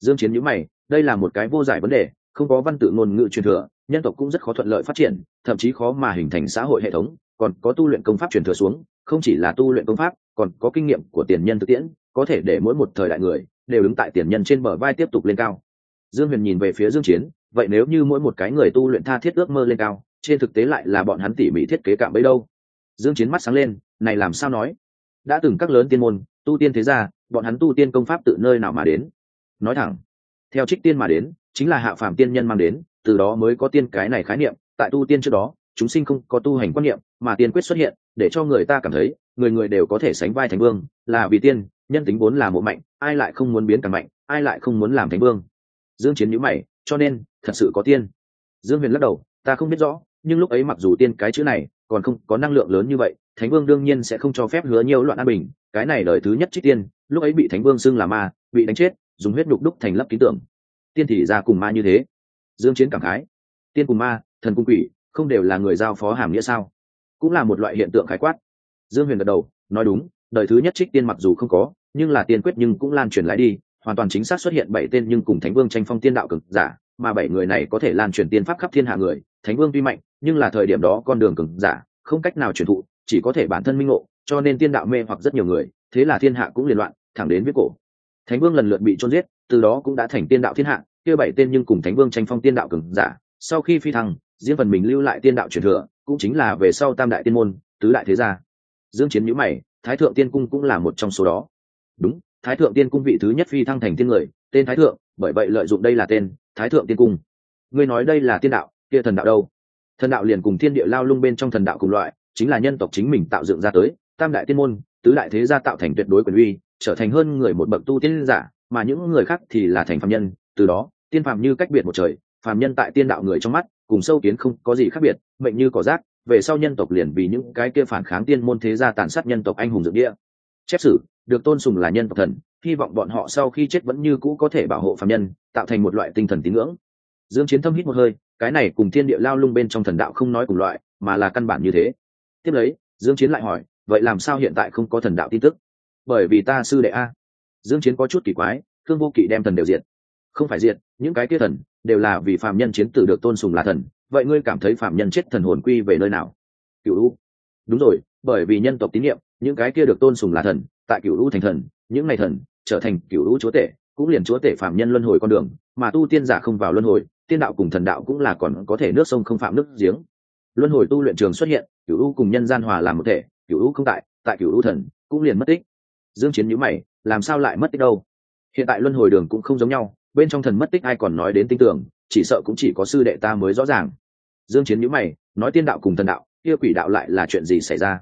Dương chiến nhíu mày, đây là một cái vô giải vấn đề, không có văn tự ngôn ngữ truyền thừa, nhân tộc cũng rất khó thuận lợi phát triển, thậm chí khó mà hình thành xã hội hệ thống, còn có tu luyện công pháp truyền thừa xuống, không chỉ là tu luyện công pháp, còn có kinh nghiệm của tiền nhân thực tiễn, có thể để mỗi một thời đại người đều đứng tại tiền nhân trên bờ vai tiếp tục lên cao. Dương huyền nhìn về phía dương chiến, vậy nếu như mỗi một cái người tu luyện tha thiết ước mơ lên cao, trên thực tế lại là bọn hắn tỉ mỉ thiết kế cạm bấy đâu? Dương chiến mắt sáng lên, này làm sao nói? Đã từng các lớn tiên môn, tu tiên thế gia, bọn hắn tu tiên công pháp tự nơi nào mà đến? Nói thẳng, theo trích tiên mà đến, chính là hạ phàm tiên nhân mang đến, từ đó mới có tiên cái này khái niệm, tại tu tiên trước đó, chúng sinh không có tu hành quan niệm, mà tiên quyết xuất hiện, để cho người ta cảm thấy, người người đều có thể sánh vai thành vương, là vì tiên, nhân tính vốn là mộ mạnh, ai lại không muốn biến càng mạnh, ai lại không muốn làm thành vương. Dương chiến nhíu mày, cho nên, thật sự có tiên. Dương huyền lắc đầu, ta không biết rõ, nhưng lúc ấy mặc dù tiên cái chữ này còn không có năng lượng lớn như vậy, thánh vương đương nhiên sẽ không cho phép hứa nhiều loạn an bình, cái này đời thứ nhất trích tiên, lúc ấy bị thánh vương xưng là ma, bị đánh chết, dùng huyết nhục đúc thành lấp ký tưởng tiên thì ra cùng ma như thế. Dương chiến cảm khái, tiên cùng ma, thần cùng quỷ, không đều là người giao phó hàm nghĩa sao? Cũng là một loại hiện tượng khái quát. Dương huyền gật đầu, nói đúng, đời thứ nhất trích tiên mặc dù không có, nhưng là tiên quyết nhưng cũng lan truyền lại đi, hoàn toàn chính xác xuất hiện bảy tên nhưng cùng thánh vương tranh phong tiên đạo cực giả, mà bảy người này có thể lan truyền tiên pháp khắp thiên hạ người thánh vương tuy mạnh, nhưng là thời điểm đó con đường cứng giả, không cách nào truyền thụ, chỉ có thể bản thân minh ngộ, cho nên tiên đạo mê hoặc rất nhiều người, thế là thiên hạ cũng liên loạn, thẳng đến viết cổ. Thánh vương lần lượt bị chôn giết, từ đó cũng đã thành tiên đạo thiên hạ, kia bảy tên nhưng cùng thánh vương tranh phong tiên đạo cường giả, sau khi phi thăng, riêng phần mình lưu lại tiên đạo truyền thừa, cũng chính là về sau tam đại tiên môn, tứ đại thế gia. Dương chiến nhíu mày, thái thượng tiên cung cũng là một trong số đó. Đúng, thái thượng tiên cung vị thứ nhất phi thăng thành tiên người, tên thái thượng, bởi vậy lợi dụng đây là tên thái thượng tiên cung. Ngươi nói đây là tiên đạo kia thần đạo đâu? Thần đạo liền cùng thiên địa lao lung bên trong thần đạo cùng loại, chính là nhân tộc chính mình tạo dựng ra tới, tam đại tiên môn, tứ đại thế gia tạo thành tuyệt đối quyền uy, trở thành hơn người một bậc tu tiên giả, mà những người khác thì là thành phạm nhân. Từ đó, tiên phạm như cách biệt một trời phạm nhân tại tiên đạo người trong mắt, cùng sâu kiến không có gì khác biệt, mệnh như cỏ rác, về sau nhân tộc liền vì những cái kia phản kháng tiên môn thế gia tàn sát nhân tộc anh hùng dựng địa. Chép sử, được tôn sùng là nhân tộc thần, hy vọng bọn họ sau khi chết vẫn như cũ có thể bảo hộ phạm nhân, tạo thành một loại tinh thần tín ngưỡng. Dương chiến thâm hít một hơi cái này cùng thiên địa lao lung bên trong thần đạo không nói cùng loại, mà là căn bản như thế. Tiếp lấy, dương chiến lại hỏi, vậy làm sao hiện tại không có thần đạo tin tức? Bởi vì ta sư đệ a. Dương chiến có chút kỳ quái, thương vô kỵ đem thần đều diệt. Không phải diệt, những cái kia thần đều là vì phạm nhân chiến tử được tôn sùng là thần, vậy ngươi cảm thấy phạm nhân chết thần hồn quy về nơi nào? Cửu u. Đúng rồi, bởi vì nhân tộc tín nhiệm những cái kia được tôn sùng là thần, tại cửu u thành thần, những ngày thần trở thành cửu u chúa tể, cũng liền chúa tể phạm nhân luân hồi con đường, mà tu tiên giả không vào luân hồi tiên đạo cùng thần đạo cũng là còn có thể nước sông không phạm nước giếng. Luân hồi tu luyện trường xuất hiện cựu u cùng nhân gian hòa làm một thể cựu u không tại tại cựu u thần, cũng liền mất tích. Dương chiến nhíu mày, làm sao lại mất tích đâu? Hiện tại luân hồi đường cũng không giống nhau, bên trong thần mất tích ai còn nói đến tinh tưởng, chỉ sợ cũng chỉ có sư đệ ta mới rõ ràng. Dương chiến nhíu mày, nói tiên đạo cùng thần đạo, kia quỷ đạo lại là chuyện gì xảy ra?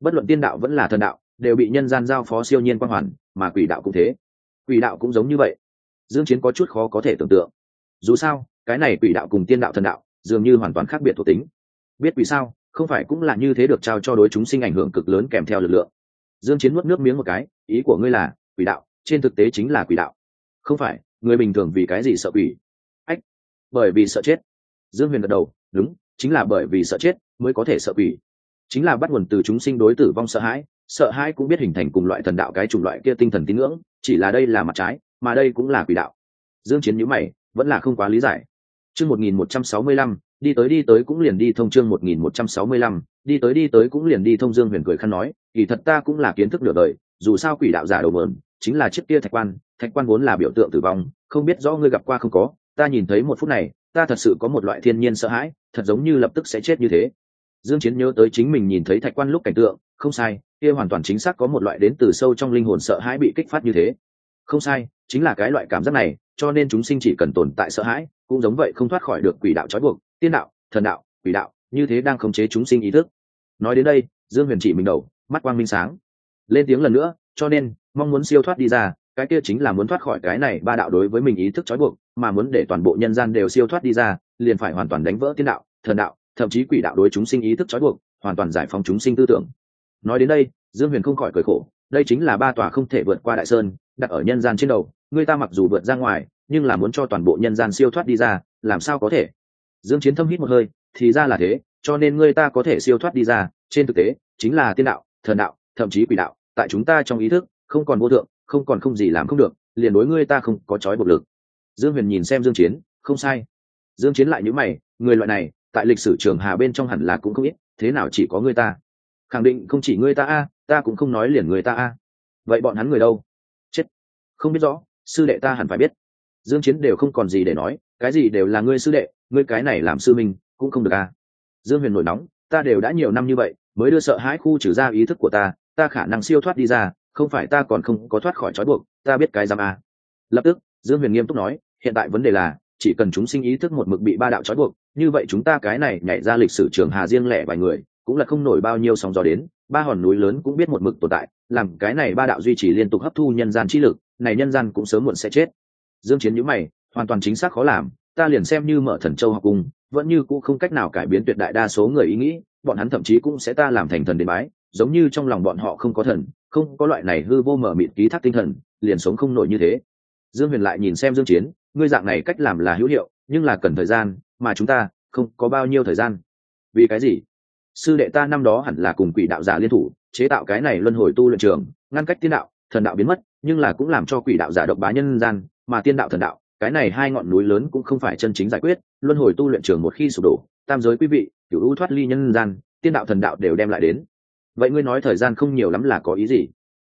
Bất luận tiên đạo vẫn là thần đạo, đều bị nhân gian giao phó siêu nhiên quan hoàn, mà quỷ đạo cũng thế. Quỷ đạo cũng giống như vậy. Dương chiến có chút khó có thể tưởng tượng. Dù sao cái này quỷ đạo cùng tiên đạo thần đạo, dường như hoàn toàn khác biệt thuộc tính. Biết vì sao, không phải cũng là như thế được trao cho đối chúng sinh ảnh hưởng cực lớn kèm theo lực lượng. Dương chiến nuốt nước miếng một cái, ý của ngươi là, quỷ đạo, trên thực tế chính là quỷ đạo. Không phải, người bình thường vì cái gì sợ quỷ? Ách, bởi vì sợ chết. Dương huyền gật đầu, đúng, chính là bởi vì sợ chết mới có thể sợ quỷ. Chính là bắt nguồn từ chúng sinh đối tử vong sợ hãi sợ hãi cũng biết hình thành cùng loại thần đạo cái chủng loại kia tinh thần tín ngưỡng, chỉ là đây là mặt trái, mà đây cũng là quỷ đạo. Dương chiến nhíu mày vẫn là không quá lý giải. Chương 1165 đi tới đi tới cũng liền đi thông chương 1165 đi tới đi tới cũng liền đi thông dương huyền cười khăn nói, kỳ thật ta cũng là kiến thức nửa đời, dù sao quỷ đạo giả đầu mượn, chính là chiếc kia thạch quan thạch quan vốn là biểu tượng tử vong, không biết rõ ngươi gặp qua không có, ta nhìn thấy một phút này, ta thật sự có một loại thiên nhiên sợ hãi, thật giống như lập tức sẽ chết như thế. Dương chiến nhớ tới chính mình nhìn thấy thạch quan lúc cảnh tượng, không sai, kia hoàn toàn chính xác có một loại đến từ sâu trong linh hồn sợ hãi bị kích phát như thế. Không sai, chính là cái loại cảm giác này cho nên chúng sinh chỉ cần tồn tại sợ hãi, cũng giống vậy không thoát khỏi được quỷ đạo trói buộc, tiên đạo, thần đạo, quỷ đạo, như thế đang khống chế chúng sinh ý thức. Nói đến đây, dương huyền chỉ mình đầu, mắt quang minh sáng. Lên tiếng lần nữa, cho nên, mong muốn siêu thoát đi ra, cái kia chính là muốn thoát khỏi cái này ba đạo đối với mình ý thức trói buộc, mà muốn để toàn bộ nhân gian đều siêu thoát đi ra, liền phải hoàn toàn đánh vỡ tiên đạo, thần đạo, thậm chí quỷ đạo đối chúng sinh ý thức trói buộc, hoàn toàn giải phóng chúng sinh tư tưởng. Nói đến đây, dương huyền không khỏi cười khổ, đây chính là ba tòa không thể vượt qua đại sơn, đặt ở nhân gian trên đầu người ta mặc dù vượt ra ngoài, nhưng là muốn cho toàn bộ nhân gian siêu thoát đi ra, làm sao có thể? Dương chiến thâm hít một hơi, thì ra là thế, cho nên người ta có thể siêu thoát đi ra, trên thực tế, chính là tiên đạo, thần đạo, thậm chí quỷ đạo, tại chúng ta trong ý thức, không còn vô thượng, không còn không gì làm không được, liền đối ngươi ta không có chói buộc lực. Dương huyền nhìn xem dương chiến, không sai. Dương chiến lại nhíu mày, người loại này, tại lịch sử trường hà bên trong hẳn là cũng không ít, thế nào chỉ có ngươi ta? Khẳng định không chỉ ngươi ta a, ta cũng không nói liền người ta a. Vậy bọn hắn người đâu? Chết. Không biết rõ sư đệ ta hẳn phải biết. Dương chiến đều không còn gì để nói, cái gì đều là ngươi sư đệ, ngươi cái này làm sư minh, cũng không được a dương huyền nổi nóng, ta đều đã nhiều năm như vậy, mới đưa sợ hãi khu trừ ra ý thức của ta ta khả năng siêu thoát đi ra, không phải ta còn không có thoát khỏi trói buộc, ta biết cái giam a à. lập tức, dương huyền nghiêm túc nói, hiện tại vấn đề là, chỉ cần chúng sinh ý thức một mực bị ba đạo trói buộc, như vậy chúng ta cái này nhảy ra lịch sử trường hà riêng lẻ vài người, cũng là không nổi bao nhiêu sóng gió đến, ba hòn núi lớn cũng biết một mực tồn tại, làm cái này ba đạo duy trì liên tục hấp thu nhân gian chi lực này nhân gian cũng sớm muộn sẽ chết. Dương chiến nhíu mày, hoàn toàn chính xác khó làm, ta liền xem như mở thần châu học cung vẫn như cũ không cách nào cải biến tuyệt đại đa số người ý nghĩ, bọn hắn thậm chí cũng sẽ ta làm thành thần đến bái, giống như trong lòng bọn họ không có thần, không có loại này hư vô mở mịt ký thác tinh thần, liền sống không nổi như thế. Dương huyền lại nhìn xem dương chiến, ngươi dạng này cách làm là hữu hiệu, nhưng là cần thời gian, mà chúng ta không có bao nhiêu thời gian. Vì cái gì? Sư đệ ta năm đó hẳn là cùng quỷ đạo giả liên thủ, chế tạo cái này luân hồi tu luyện trường, ngăn cách tiên đạo, thần đạo biến mất nhưng là cũng làm cho quỷ đạo giả độc bá nhân gian, mà tiên đạo thần đạo, cái này hai ngọn núi lớn cũng không phải chân chính giải quyết, luân hồi tu luyện trường một khi sụp đổ, tam giới quý vị cựu u thoát ly nhân gian, tiên đạo thần đạo đều đem lại đến. Vậy ngươi nói thời gian không nhiều lắm là có ý gì?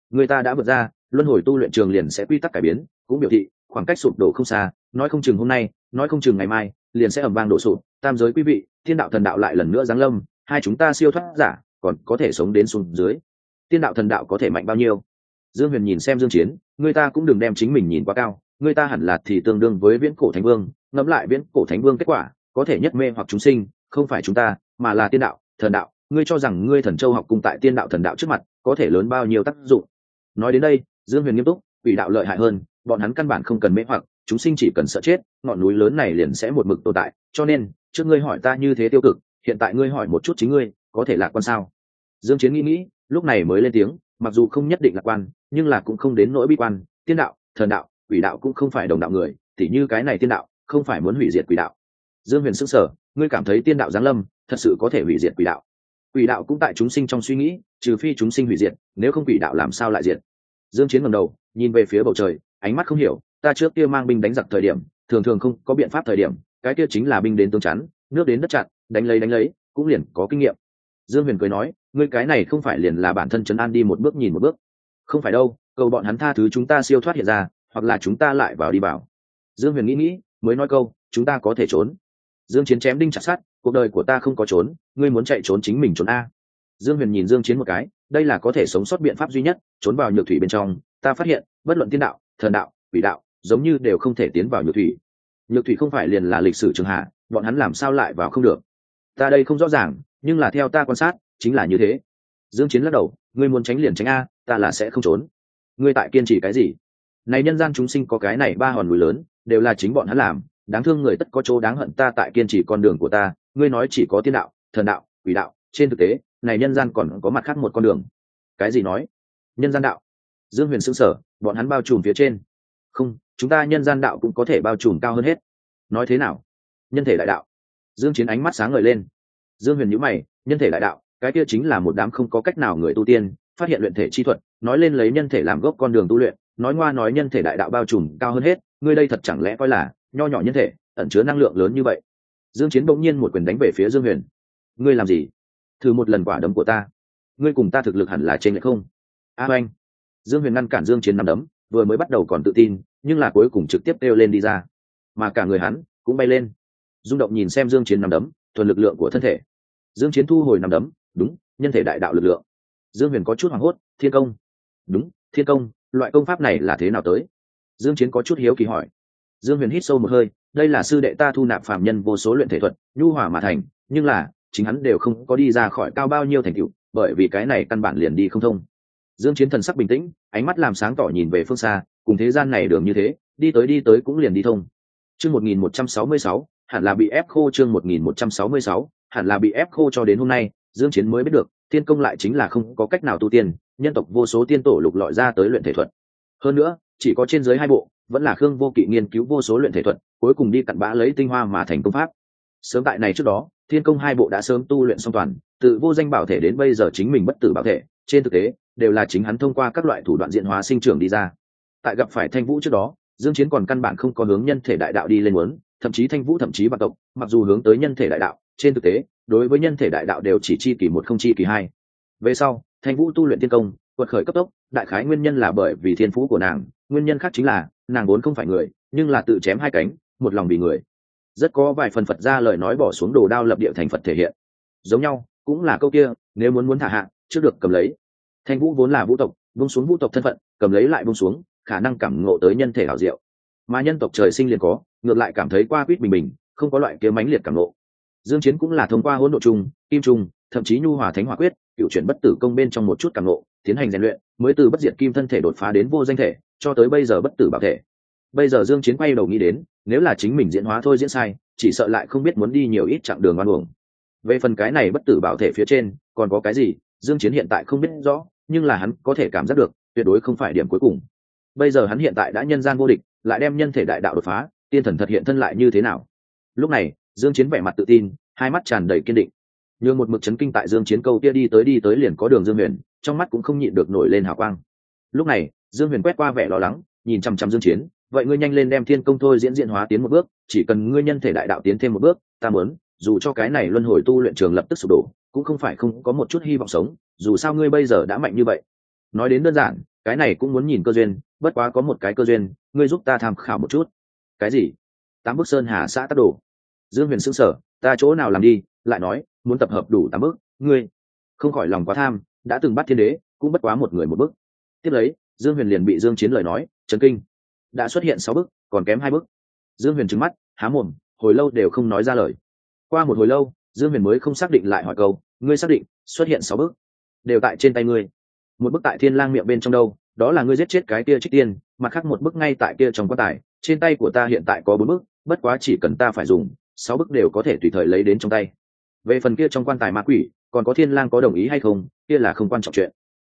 Người ta đã vượt ra, luân hồi tu luyện trường liền sẽ quy tắc cải biến, cũng biểu thị, khoảng cách sụp đổ không xa, nói không chừng hôm nay, nói không chừng ngày mai, liền sẽ ẩm vang đổ sụp, tam giới quý vị thiên đạo thần đạo lại lần nữa giáng lâm, hai chúng ta siêu thoát giả, còn có thể sống đến xuống dưới. Tiên đạo thần đạo có thể mạnh bao nhiêu? Dương huyền nhìn xem dương chiến, người ta cũng đừng đem chính mình nhìn quá cao, người ta hẳn là thì tương đương với viễn cổ thánh vương, ngẫm lại viễn cổ thánh vương kết quả, có thể nhất mê hoặc chúng sinh, không phải chúng ta, mà là tiên đạo, thần đạo. Ngươi cho rằng ngươi thần châu học cùng tại tiên đạo thần đạo trước mặt có thể lớn bao nhiêu tác dụng? Nói đến đây, dương huyền nghiêm túc, quỷ đạo lợi hại hơn, bọn hắn căn bản không cần mê hoặc, chúng sinh chỉ cần sợ chết, ngọn núi lớn này liền sẽ một mực tồn tại, cho nên, trước ngươi hỏi ta như thế tiêu cực, hiện tại ngươi hỏi một chút chính ngươi, có thể lạc quan sao? Dương chiến nghĩ nghĩ, lúc này mới lên tiếng, mặc dù không nhất định lạc quan nhưng là cũng không đến nỗi bi quan, tiên đạo, thần đạo, quỷ đạo cũng không phải đồng đạo người, tỉ như cái này tiên đạo, không phải muốn hủy diệt quỷ đạo. Dương huyền sững sờ, ngươi cảm thấy tiên đạo giáng lâm, thật sự có thể hủy diệt quỷ đạo. Quỷ đạo cũng tại chúng sinh trong suy nghĩ, trừ phi chúng sinh hủy diệt, nếu không quỷ đạo làm sao lại diệt? Dương chiến ngẩng đầu, nhìn về phía bầu trời, ánh mắt không hiểu, ta trước kia mang binh đánh giặc thời điểm, thường thường không có biện pháp thời điểm, cái kia chính là binh đến tương chắn, nước đến đất chặn, đánh lấy đánh lấy, cũng liền có kinh nghiệm. Dương huyền cười nói, ngươi cái này không phải liền là bản thân trấn an đi một bước nhìn một bước không phải đâu, cầu bọn hắn tha thứ chúng ta siêu thoát hiện ra, hoặc là chúng ta lại vào đi vào. Dương huyền nghĩ nghĩ, mới nói câu, chúng ta có thể trốn. Dương chiến chém đinh chặt sát cuộc đời của ta không có trốn, ngươi muốn chạy trốn chính mình trốn a. Dương huyền nhìn dương chiến một cái, đây là có thể sống sót biện pháp duy nhất, trốn vào nhược thủy bên trong, ta phát hiện, bất luận tiên đạo, thần đạo, quỷ đạo, giống như đều không thể tiến vào nhược thủy. Nhược thủy không phải liền là lịch sử trường hạ, bọn hắn làm sao lại vào không được? Ta đây không rõ ràng, nhưng là theo ta quan sát, chính là như thế. Dương chiến lắc đầu, ngươi muốn tránh liền tránh a ta là sẽ không trốn. Ngươi tại kiên trì cái gì? Này nhân gian chúng sinh có cái này ba hòn núi lớn, đều là chính bọn hắn làm, đáng thương người tất có chỗ đáng hận ta tại kiên trì con đường của ta, ngươi nói chỉ có tiên đạo, thần đạo, quỷ đạo, trên thực tế, này nhân gian còn có mặt khác một con đường. Cái gì nói? Nhân gian đạo? Dương huyền xưng sở bọn hắn bao trùm phía trên. Không, chúng ta nhân gian đạo cũng có thể bao trùm cao hơn hết. Nói thế nào? Nhân thể đại đạo. Dương chiến ánh mắt sáng ngời lên. Dương huyền nhíu mày, nhân thể đại đạo cái kia chính là một đám không có cách nào người tu tiên phát hiện luyện thể chi thuật nói lên lấy nhân thể làm gốc con đường tu luyện nói ngoa nói nhân thể đại đạo bao trùm cao hơn hết ngươi đây thật chẳng lẽ coi là nho nhỏ nhân thể ẩn chứa năng lượng lớn như vậy? Dương chiến bỗng nhiên một quyền đánh về phía dương huyền. Ngươi làm gì? Thử một lần quả đấm của ta. Ngươi cùng ta thực lực hẳn là trên lệch không? A à, anh dương huyền ngăn cản dương chiến nắm đấm vừa mới bắt đầu còn tự tin nhưng là cuối cùng trực tiếp kêu lên đi ra. Mà cả người hắn cũng bay lên. Rung động nhìn xem dương chiến nắm đấm thuần lực lượng của thân thể. Dương chiến thu hồi nắm đấm đúng, nhân thể đại đạo lực lượng. Dương huyền có chút hoảng hốt, thiên công. Đúng, thiên công, loại công pháp này là thế nào tới? Dương chiến có chút hiếu kỳ hỏi. Dương huyền hít sâu một hơi, đây là sư đệ ta thu nạp phàm nhân vô số luyện thể thuật, nhu hòa mà thành, nhưng là, chính hắn đều không có đi ra khỏi cao bao nhiêu thành tựu, bởi vì cái này căn bản liền đi không thông. Dương chiến thần sắc bình tĩnh, ánh mắt làm sáng tỏ nhìn về phương xa, cùng thế gian này đường như thế, đi tới đi tới cũng liền đi thông. Chương 1166 hẳn là bị ép khô chương 1166 hẳn là bị ép khô cho đến hôm nay dương chiến mới biết được, thiên công lại chính là không có cách nào tu tiên, nhân tộc vô số tiên tổ lục lọi ra tới luyện thể thuật. Hơn nữa, chỉ có trên dưới hai bộ, vẫn là khương vô kỵ nghiên cứu vô số luyện thể thuật, cuối cùng đi cặn bã lấy tinh hoa mà thành công pháp. Sớm tại này trước đó, thiên công hai bộ đã sớm tu luyện xong toàn, tự vô danh bảo thể đến bây giờ chính mình bất tử bảo thể, trên thực tế, đều là chính hắn thông qua các loại thủ đoạn diện hóa sinh trưởng đi ra. Tại gặp phải thanh vũ trước đó, dương chiến còn căn bản không có hướng nhân thể đại đạo đi lên muốn, thậm chí thanh vũ thậm chí vạn tộc, mặc dù hướng tới nhân thể đại đạo, trên thực tế đối với nhân thể đại đạo đều chỉ chi kỳ một không chi kỳ hai. Về sau, thanh vũ tu luyện tiên công, quật khởi cấp tốc, đại khái nguyên nhân là bởi vì thiên phú của nàng, nguyên nhân khác chính là, nàng vốn không phải người, nhưng là tự chém hai cánh, một lòng vì người. Rất có vài phần phật ra lời nói bỏ xuống đồ đao lập địa thành phật thể hiện. Giống nhau, cũng là câu kia, nếu muốn muốn thả hạ chưa được cầm lấy. Thanh vũ vốn là vũ tộc vung xuống vũ tộc thân phận, cầm lấy lại vung xuống, khả năng cảm ngộ tới nhân thể hảo diệu. Mà nhân tộc trời sinh liền có, ngược lại cảm thấy qua quýt bình bình, không có loại kia mãnh liệt cảm ngộ dương chiến cũng là thông qua hỗn độ chung kim trùng, thậm chí nhu hòa thánh hỏa quyết, cựu chuyển bất tử công bên trong một chút cảm ngộ, tiến hành rèn luyện, mới từ bất diệt kim thân thể đột phá đến vô danh thể, cho tới bây giờ bất tử bảo thể. Bây giờ dương chiến quay đầu nghĩ đến, nếu là chính mình diễn hóa thôi diễn sai, chỉ sợ lại không biết muốn đi nhiều ít chặng đường oan uổng. Về phần cái này bất tử bảo thể phía trên, còn có cái gì, dương chiến hiện tại không biết rõ, nhưng là hắn có thể cảm giác được, tuyệt đối không phải điểm cuối cùng. Bây giờ hắn hiện tại đã nhân gian vô địch, lại đem nhân thể đại đạo đột phá, tiên thần thật hiện thân lại như thế nào? Lúc này dương chiến vẻ mặt tự tin, hai mắt tràn đầy kiên định. Như một mực chấn kinh tại dương chiến câu kia đi tới đi tới liền có đường dương huyền, trong mắt cũng không nhịn được nổi lên hào quang. Lúc này, dương huyền quét qua vẻ lo lắng, nhìn chăm chăm dương chiến, vậy ngươi nhanh lên đem thiên công thôi diễn diện hóa tiến một bước, chỉ cần ngươi nhân thể đại đạo tiến thêm một bước, ta muốn, dù cho cái này luân hồi tu luyện trường lập tức sụp đổ, cũng không phải không có một chút hy vọng sống, dù sao ngươi bây giờ đã mạnh như vậy. Nói đến đơn giản, cái này cũng muốn nhìn cơ duyên, bất quá có một cái cơ duyên, ngươi giúp ta tham khảo một chút. Cái gì? Tám bức sơn hà xã tắc đồ dương huyền xưng sở ta chỗ nào làm đi lại nói muốn tập hợp đủ tám bước. ngươi không khỏi lòng quá tham đã từng bắt thiên đế cũng bất quá một người một bước. tiếp lấy dương huyền liền bị dương chiến lời nói chấn kinh đã xuất hiện sáu bước, còn kém hai bước. dương huyền trừng mắt há mồm hồi lâu đều không nói ra lời qua một hồi lâu dương huyền mới không xác định lại hỏi câu ngươi xác định xuất hiện sáu bước, đều tại trên tay ngươi một bức tại thiên lang miệng bên trong đâu đó là ngươi giết chết cái kia trích tiên mặt khác một bức ngay tại kia trong quan tài trên tay của ta hiện tại có bốn bức bất quá chỉ cần ta phải dùng sáu bức đều có thể tùy thời lấy đến trong tay. Về phần kia trong quan tài ma quỷ, còn có thiên lang có đồng ý hay không, kia là không quan trọng chuyện.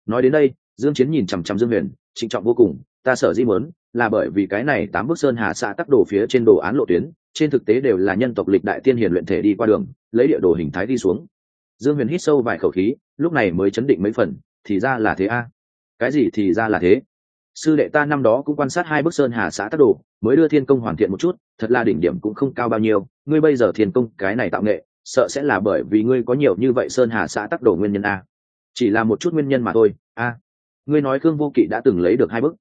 Nói đến đây, dương chiến nhìn chằm chằm dương huyền, trịnh trọng vô cùng, ta sợ gì muốn, là bởi vì cái này tám bức sơn hà xã tắc đồ phía trên đồ án lộ tuyến, trên thực tế đều là nhân tộc lịch đại tiên hiền luyện thể đi qua đường, lấy địa đồ hình thái đi xuống. Dương huyền hít sâu vài khẩu khí, lúc này mới chấn định mấy phần, thì ra là thế a. Cái gì thì ra là thế? Sư đệ ta năm đó cũng quan sát hai bức sơn hà xã tác đồ, mới đưa thiên công hoàn thiện một chút, thật là đỉnh điểm cũng không cao bao nhiêu. Ngươi bây giờ thiên công cái này tạo nghệ, sợ sẽ là bởi vì ngươi có nhiều như vậy sơn hà xã tác đồ nguyên nhân a. Chỉ là một chút nguyên nhân mà thôi, a. Ngươi nói khương vô kỵ đã từng lấy được hai bức.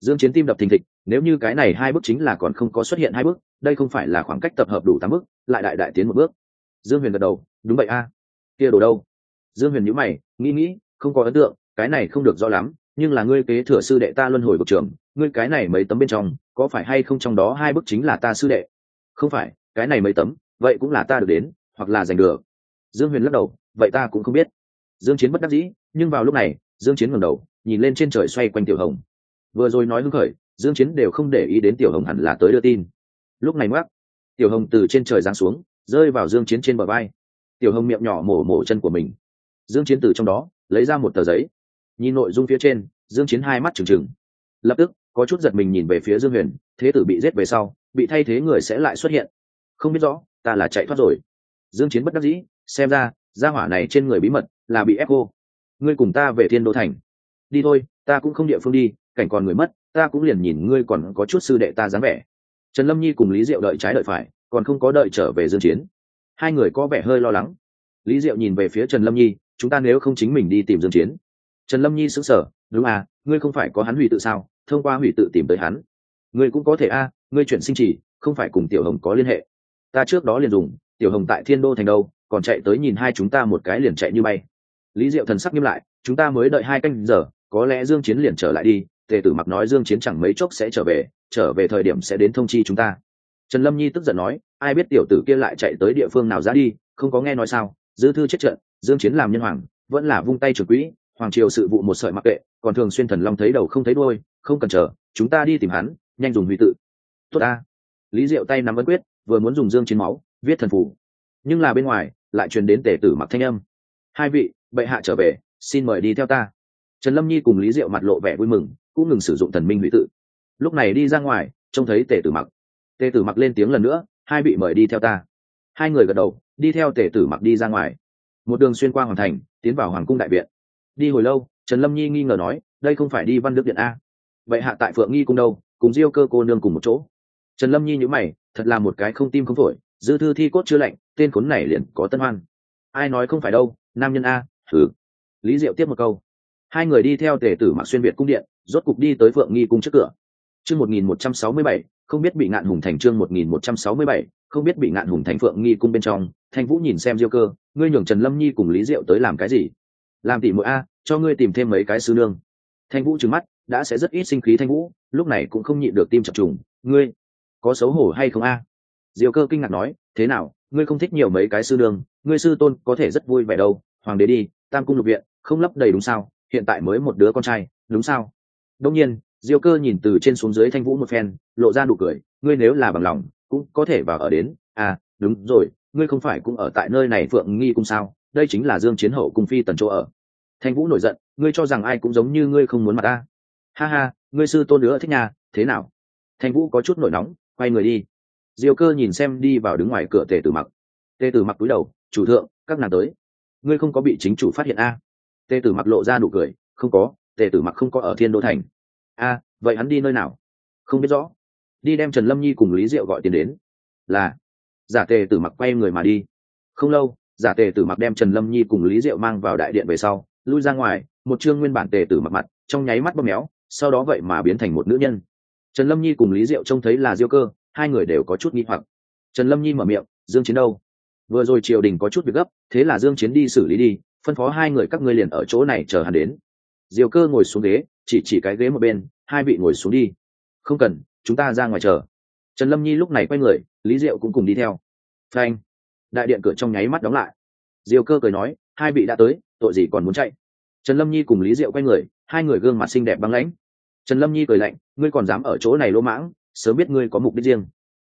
Dương chiến tim đập thình thịch, nếu như cái này hai bức chính là còn không có xuất hiện hai bức, đây không phải là khoảng cách tập hợp đủ tám bức, lại đại đại tiến một bước. Dương huyền gật đầu, đúng vậy a. Kia đồ đâu? Dương huyền nhíu mày, nghĩ nghĩ, không có ấn tượng, cái này không được rõ lắm nhưng là ngươi kế thừa sư đệ ta luân hồi bậc trưởng, ngươi cái này mấy tấm bên trong, có phải hay không trong đó hai bức chính là ta sư đệ? Không phải, cái này mấy tấm, vậy cũng là ta được đến, hoặc là giành được. Dương huyền lắc đầu, vậy ta cũng không biết. Dương chiến bất đắc dĩ, nhưng vào lúc này, dương chiến ngẩng đầu, nhìn lên trên trời xoay quanh tiểu hồng. Vừa rồi nói hứng khởi, dương chiến đều không để ý đến tiểu hồng hẳn là tới đưa tin. Lúc này ngoắc, tiểu hồng từ trên trời giáng xuống, rơi vào dương chiến trên bờ vai. Tiểu hồng miệng nhỏ mổ mổ chân của mình. Dương chiến từ trong đó, lấy ra một tờ giấy nhìn nội dung phía trên, dương chiến hai mắt trừng trừng. Lập tức, có chút giật mình nhìn về phía dương huyền, thế tử bị giết về sau, bị thay thế người sẽ lại xuất hiện. Không biết rõ, ta là chạy thoát rồi. Dương chiến bất đắc dĩ, xem ra, gia hỏa này trên người bí mật là bị ép cô. Ngươi cùng ta về thiên đô thành. Đi thôi, ta cũng không địa phương đi, cảnh còn người mất, ta cũng liền nhìn ngươi còn có chút sư đệ ta dáng vẻ. Trần lâm nhi cùng lý diệu đợi trái đợi phải, còn không có đợi trở về dương chiến. Hai người có vẻ hơi lo lắng. Lý diệu nhìn về phía trần lâm nhi, chúng ta nếu không chính mình đi tìm dương chiến trần lâm nhi sững sờ, đúng à ngươi không phải có hắn hủy tự sao? Thông qua hủy tự tìm tới hắn. Ngươi cũng có thể a, ngươi chuyển sinh chỉ, không phải cùng tiểu hồng có liên hệ. Ta trước đó liền dùng, tiểu hồng tại thiên đô thành đâu, còn chạy tới nhìn hai chúng ta một cái liền chạy như bay. Lý diệu thần sắc nghiêm lại, chúng ta mới đợi hai canh giờ, có lẽ dương chiến liền trở lại đi. Tề tử mặc nói, dương chiến chẳng mấy chốc sẽ trở về trở về thời điểm sẽ đến thông chi chúng ta. Trần lâm nhi tức giận nói, ai biết tiểu tử kia lại chạy tới địa phương nào ra đi, không có nghe nói sao? Dư thư chết trận, dương chiến làm nhân hoàng, vẫn là vung tay trưởng quỹ hoàng triều sự vụ một sợi mặc kệ, còn thường xuyên thần long thấy đầu không thấy đuôi, không cần chờ, chúng ta đi tìm hắn, nhanh dùng huy tự. Tốt ta. lý diệu tay nắm ấn quyết, vừa muốn dùng dương chiến máu, viết thần phù. Nhưng là bên ngoài, lại truyền đến tể tử mặc thanh âm. Hai vị, bệ hạ trở về, xin mời đi theo ta. Trần lâm nhi cùng lý diệu mặt lộ vẻ vui mừng, cũng ngừng sử dụng thần minh hủy tự. Lúc này đi ra ngoài, trông thấy tể tử mặc. Tể tử mặc lên tiếng lần nữa, hai vị mời đi theo ta. Hai người gật đầu, đi theo tể tử mặc đi ra ngoài. Một đường xuyên qua hoàng thành, tiến vào hoàng cung đại viện đi hồi lâu, trần lâm nhi nghi ngờ nói, đây không phải đi văn đức điện a. Vậy hạ tại phượng nghi cung đâu, cùng diêu cơ cô nương cùng một chỗ. Trần lâm nhi nhữ mày, thật là một cái không tim không phổi, dư thư thi cốt chưa lạnh, tên khốn này liền có tân hoan. Ai nói không phải đâu, nam nhân a thử lý diệu tiếp một câu, hai người đi theo tề tử Mạc xuyên việt cung điện, rốt cục đi tới phượng nghi cung trước cửa. Chương một nghìn một trăm sáu mươi bảy, không biết bị ngạn hùng thành chương một nghìn một trăm sáu mươi bảy, không biết bị ngạn hùng thành phượng nghi cung bên trong, thanh vũ nhìn xem diêu cơ, ngươi nhường trần lâm nhi cùng lý diệu tới làm cái gì? Làm tỷ mỗi a, cho ngươi tìm thêm mấy cái sư nương. Thanh vũ trừng mắt, đã sẽ rất ít sinh khí thanh vũ, lúc này cũng không nhịn được tim chập trùng. Ngươi, có xấu hổ hay không a? Diêu cơ kinh ngạc nói, thế nào, ngươi không thích nhiều mấy cái sư nương, ngươi sư tôn có thể rất vui vẻ đâu. Hoàng đế đi, tam cung lục viện, không lấp đầy đúng sao? Hiện tại mới một đứa con trai, đúng sao? Đông nhiên, diêu cơ nhìn từ trên xuống dưới thanh vũ một phen, lộ ra nụ cười, ngươi nếu là bằng lòng, cũng có thể vào ở đến. À đúng rồi, ngươi không phải cũng ở tại nơi này phượng nghi cung sao? Đây chính là dương chiến hậu cung phi tần chỗ ở. Thanh vũ nổi giận, ngươi cho rằng ai cũng giống như ngươi không muốn mặt ta. Ha ha, ngươi sư tôn nữa thích nhà, thế nào? Thanh vũ có chút nổi nóng, quay người đi. Diêu cơ nhìn xem đi vào đứng ngoài cửa tề tử mặc. Tề tử mặc cúi đầu, chủ thượng, các nàng tới. Ngươi không có bị chính chủ phát hiện a? À? tề tử mặc lộ ra nụ cười, không có, tề tử mặc không có ở thiên đô thành. A, vậy hắn đi nơi nào? Không biết rõ. Đi đem trần lâm nhi cùng lý diệu gọi tiền đến. Là. Giả tề tử mặc quay người mà đi. Không lâu giả tề tử mặc đem trần lâm nhi cùng lý diệu mang vào đại điện về sau, lui ra ngoài, một chương nguyên bản tề tử mặc mặt, trong nháy mắt bóp méo, sau đó vậy mà biến thành một nữ nhân. Trần lâm nhi cùng lý diệu trông thấy là diêu cơ, hai người đều có chút nghi hoặc. Trần lâm nhi mở miệng, dương chiến đâu? Vừa rồi triều đình có chút việc gấp, thế là dương chiến đi xử lý đi, phân phó hai người các ngươi liền ở chỗ này chờ hắn đến. Diều cơ ngồi xuống ghế, chỉ chỉ cái ghế một bên, hai vị ngồi xuống đi. Không cần, chúng ta ra ngoài chờ. Trần lâm nhi lúc này quay người, lý diệu cũng cùng đi theo. Phanh đại điện cửa trong nháy mắt đóng lại. Diều cơ cười nói, hai vị đã tới, tội gì còn muốn chạy? Trần lâm nhi cùng lý diệu quay người, hai người gương mặt xinh đẹp băng lãnh. Trần lâm nhi cười lạnh, ngươi còn dám ở chỗ này lỗ mãng, sớm biết ngươi có mục đích riêng.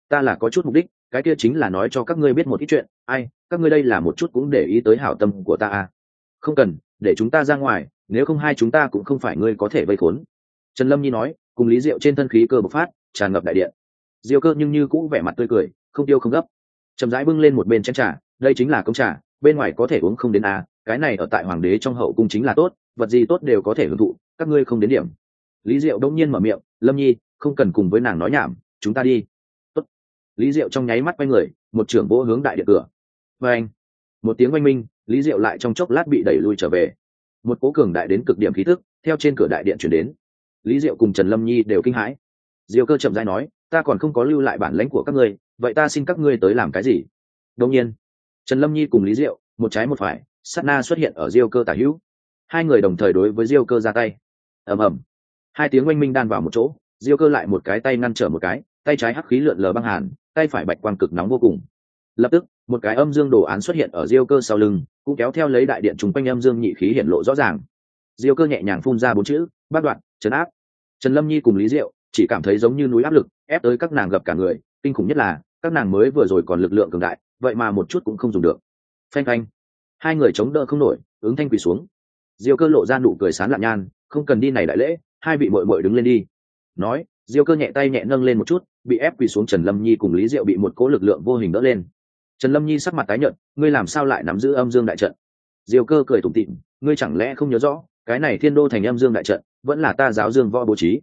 Ta là có chút mục đích, cái kia chính là nói cho các ngươi biết một ít chuyện. Ai, các ngươi đây là một chút cũng để ý tới hảo tâm của ta à? Không cần, để chúng ta ra ngoài, nếu không hai chúng ta cũng không phải ngươi có thể vây khốn. Trần lâm nhi nói, cùng lý diệu trên thân khí cơ bộc phát, tràn ngập đại điện. Diệu cơ nhưng như cũ vẻ mặt tươi cười, không tiêu không gấp chậm rãi bưng lên một bên chén trà đây chính là công trà bên ngoài có thể uống không đến à, cái này ở tại hoàng đế trong hậu cung chính là tốt vật gì tốt đều có thể hưởng thụ các ngươi không đến điểm. Lý diệu đông nhiên mở miệng lâm nhi không cần cùng với nàng nói nhảm chúng ta đi. Tốt. lý diệu trong nháy mắt quay người một trưởng vỗ hướng đại điện cửa. Và anh. Một tiếng oanh minh lý diệu lại trong chốc lát bị đẩy lui trở về. Một cố cường đại đến cực điểm khí thức theo trên cửa đại điện chuyển đến. Lý diệu cùng trần lâm nhi đều kinh hãi. Diệu cơ chậm dai nói ta còn không có lưu lại bản lãnh của các ngươi vậy ta xin các ngươi tới làm cái gì? Đông nhiên. Trần lâm nhi cùng lý diệu, một trái một phải s á t na xuất hiện ở diêu cơ tả hữu. Hai người đồng thời đối với diêu cơ ra tay. Ầm ầm. Hai tiếng oanh minh đan vào một chỗ, diêu cơ lại một cái tay ngăn trở một cái, tay trái hắc khí lượn lờ băng hàn, tay phải bạch quang cực nóng vô cùng. Lập tức, một cái âm dương đồ án xuất hiện ở diêu cơ sau lưng, cũng kéo theo lấy đại điện trùng quanh âm dương nhị khí hiện lộ rõ ràng. Diêu cơ nhẹ nhàng phun ra bốn chữ bát đoạn trấn áp. Trần lâm nhi cùng lý diệu chỉ cảm thấy giống như núi áp lực, ép tới các nàng gặp cả người, kinh khủng nhất là các nàng mới vừa rồi còn lực lượng cường đại, vậy mà một chút cũng không dùng được. Phanh phanh. Hai người chống đỡ không nổi, ứng thanh quỳ xuống. Diêu cơ lộ ra nụ cười sán lạn nhan, không cần đi này đại lễ, hai vị mội mội đứng lên đi. Nói, diêu cơ nhẹ tay nhẹ nâng lên một chút, bị ép quỳ xuống trần lâm nhi cùng lý diệu bị một cố lực lượng vô hình đỡ lên. Trần lâm nhi sắc mặt tái nhợt, ngươi làm sao lại nắm giữ âm dương đại trận? Diêu cơ cười tủm tịm ngươi chẳng lẽ không nhớ rõ, cái này thiên đô thành âm dương đại trận, vẫn là ta giáo dương võ bố trí?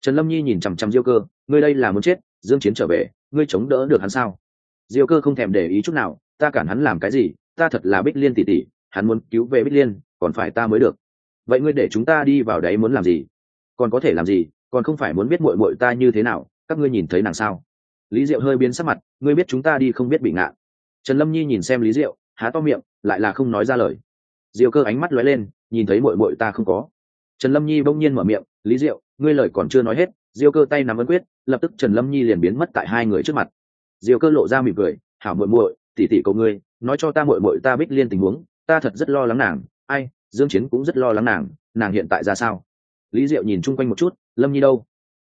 Trần lâm nhi nhìn chằm chằm diêu cơ, ngươi đây là muốn chết, dương chiến trở về ngươi chống đỡ được hắn sao? Diêu cơ không thèm để ý chút nào, ta cản hắn làm cái gì? Ta thật là bích liên tỷ tỷ, hắn muốn cứu về bích liên, còn phải ta mới được. Vậy ngươi để chúng ta đi vào đấy muốn làm gì? Còn có thể làm gì? Còn không phải muốn biết muội muội ta như thế nào, các ngươi nhìn thấy nàng sao? Lý diệu hơi biến sắc mặt, ngươi biết chúng ta đi không biết bị ngạn trần lâm nhi nhìn xem lý diệu, há to miệng, lại là không nói ra lời. Diệu cơ ánh mắt lóe lên, nhìn thấy mội mội ta không có. Trần lâm nhi bỗng nhiên mở miệng, lý diệu, ngươi lời còn chưa nói hết Diêu cơ tay nắm ấn quyết, lập tức trần lâm nhi liền biến mất tại hai người trước mặt. Diêu cơ lộ ra mỉm cười, hảo muội muội tỉ tỉ cầu ngươi, nói cho ta muội muội ta bích liên tình huống, ta thật rất lo lắng nàng, ai, dương chiến cũng rất lo lắng nàng nàng hiện tại ra sao? Lý diệu nhìn chung quanh một chút, lâm nhi đâu?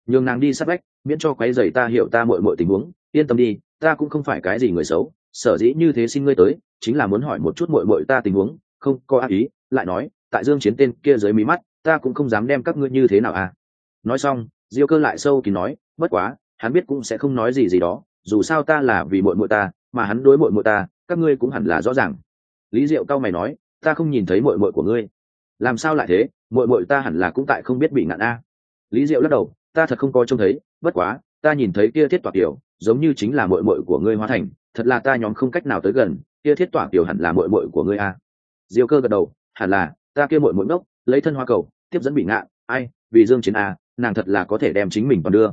Nhường nàng đi sát vách, miễn cho quấy rầy ta hiểu ta muội muội tình huống, yên tâm đi, ta cũng không phải cái gì người xấu, sở dĩ như thế xin ngươi tới, chính là muốn hỏi một chút mội mội ta tình huống, không, có ác ý, lại nói, tại dương chiến tên kia dưới mí mắt, ta cũng không dám đem các ngươi như thế nào à. Nói xong diêu cơ lại sâu kín nói, bất quá, hắn biết cũng sẽ không nói gì gì đó, dù sao ta là vì mội mội ta, mà hắn đối mội mội ta, các ngươi cũng hẳn là rõ ràng. Lý diệu cao mày nói, ta không nhìn thấy mội mội của ngươi. Làm sao lại thế? Mội mội ta hẳn là cũng tại không biết bị ngạn a. Lý diệu lắc đầu, ta thật không có trông thấy, bất quá, ta nhìn thấy kia thiết tỏa kiểu, giống như chính là mội mội của ngươi hóa thành, thật là ta nhóm không cách nào tới gần, kia thiết tỏa kiểu hẳn là mội mội của ngươi a. Diêu cơ gật đầu, hẳn là, ta kia mội mội ngốc, lấy thân hoa cầu, tiếp dẫn bị ngạn, ai, vì dương chiến a nàng thật là có thể đem chính mình còn đưa.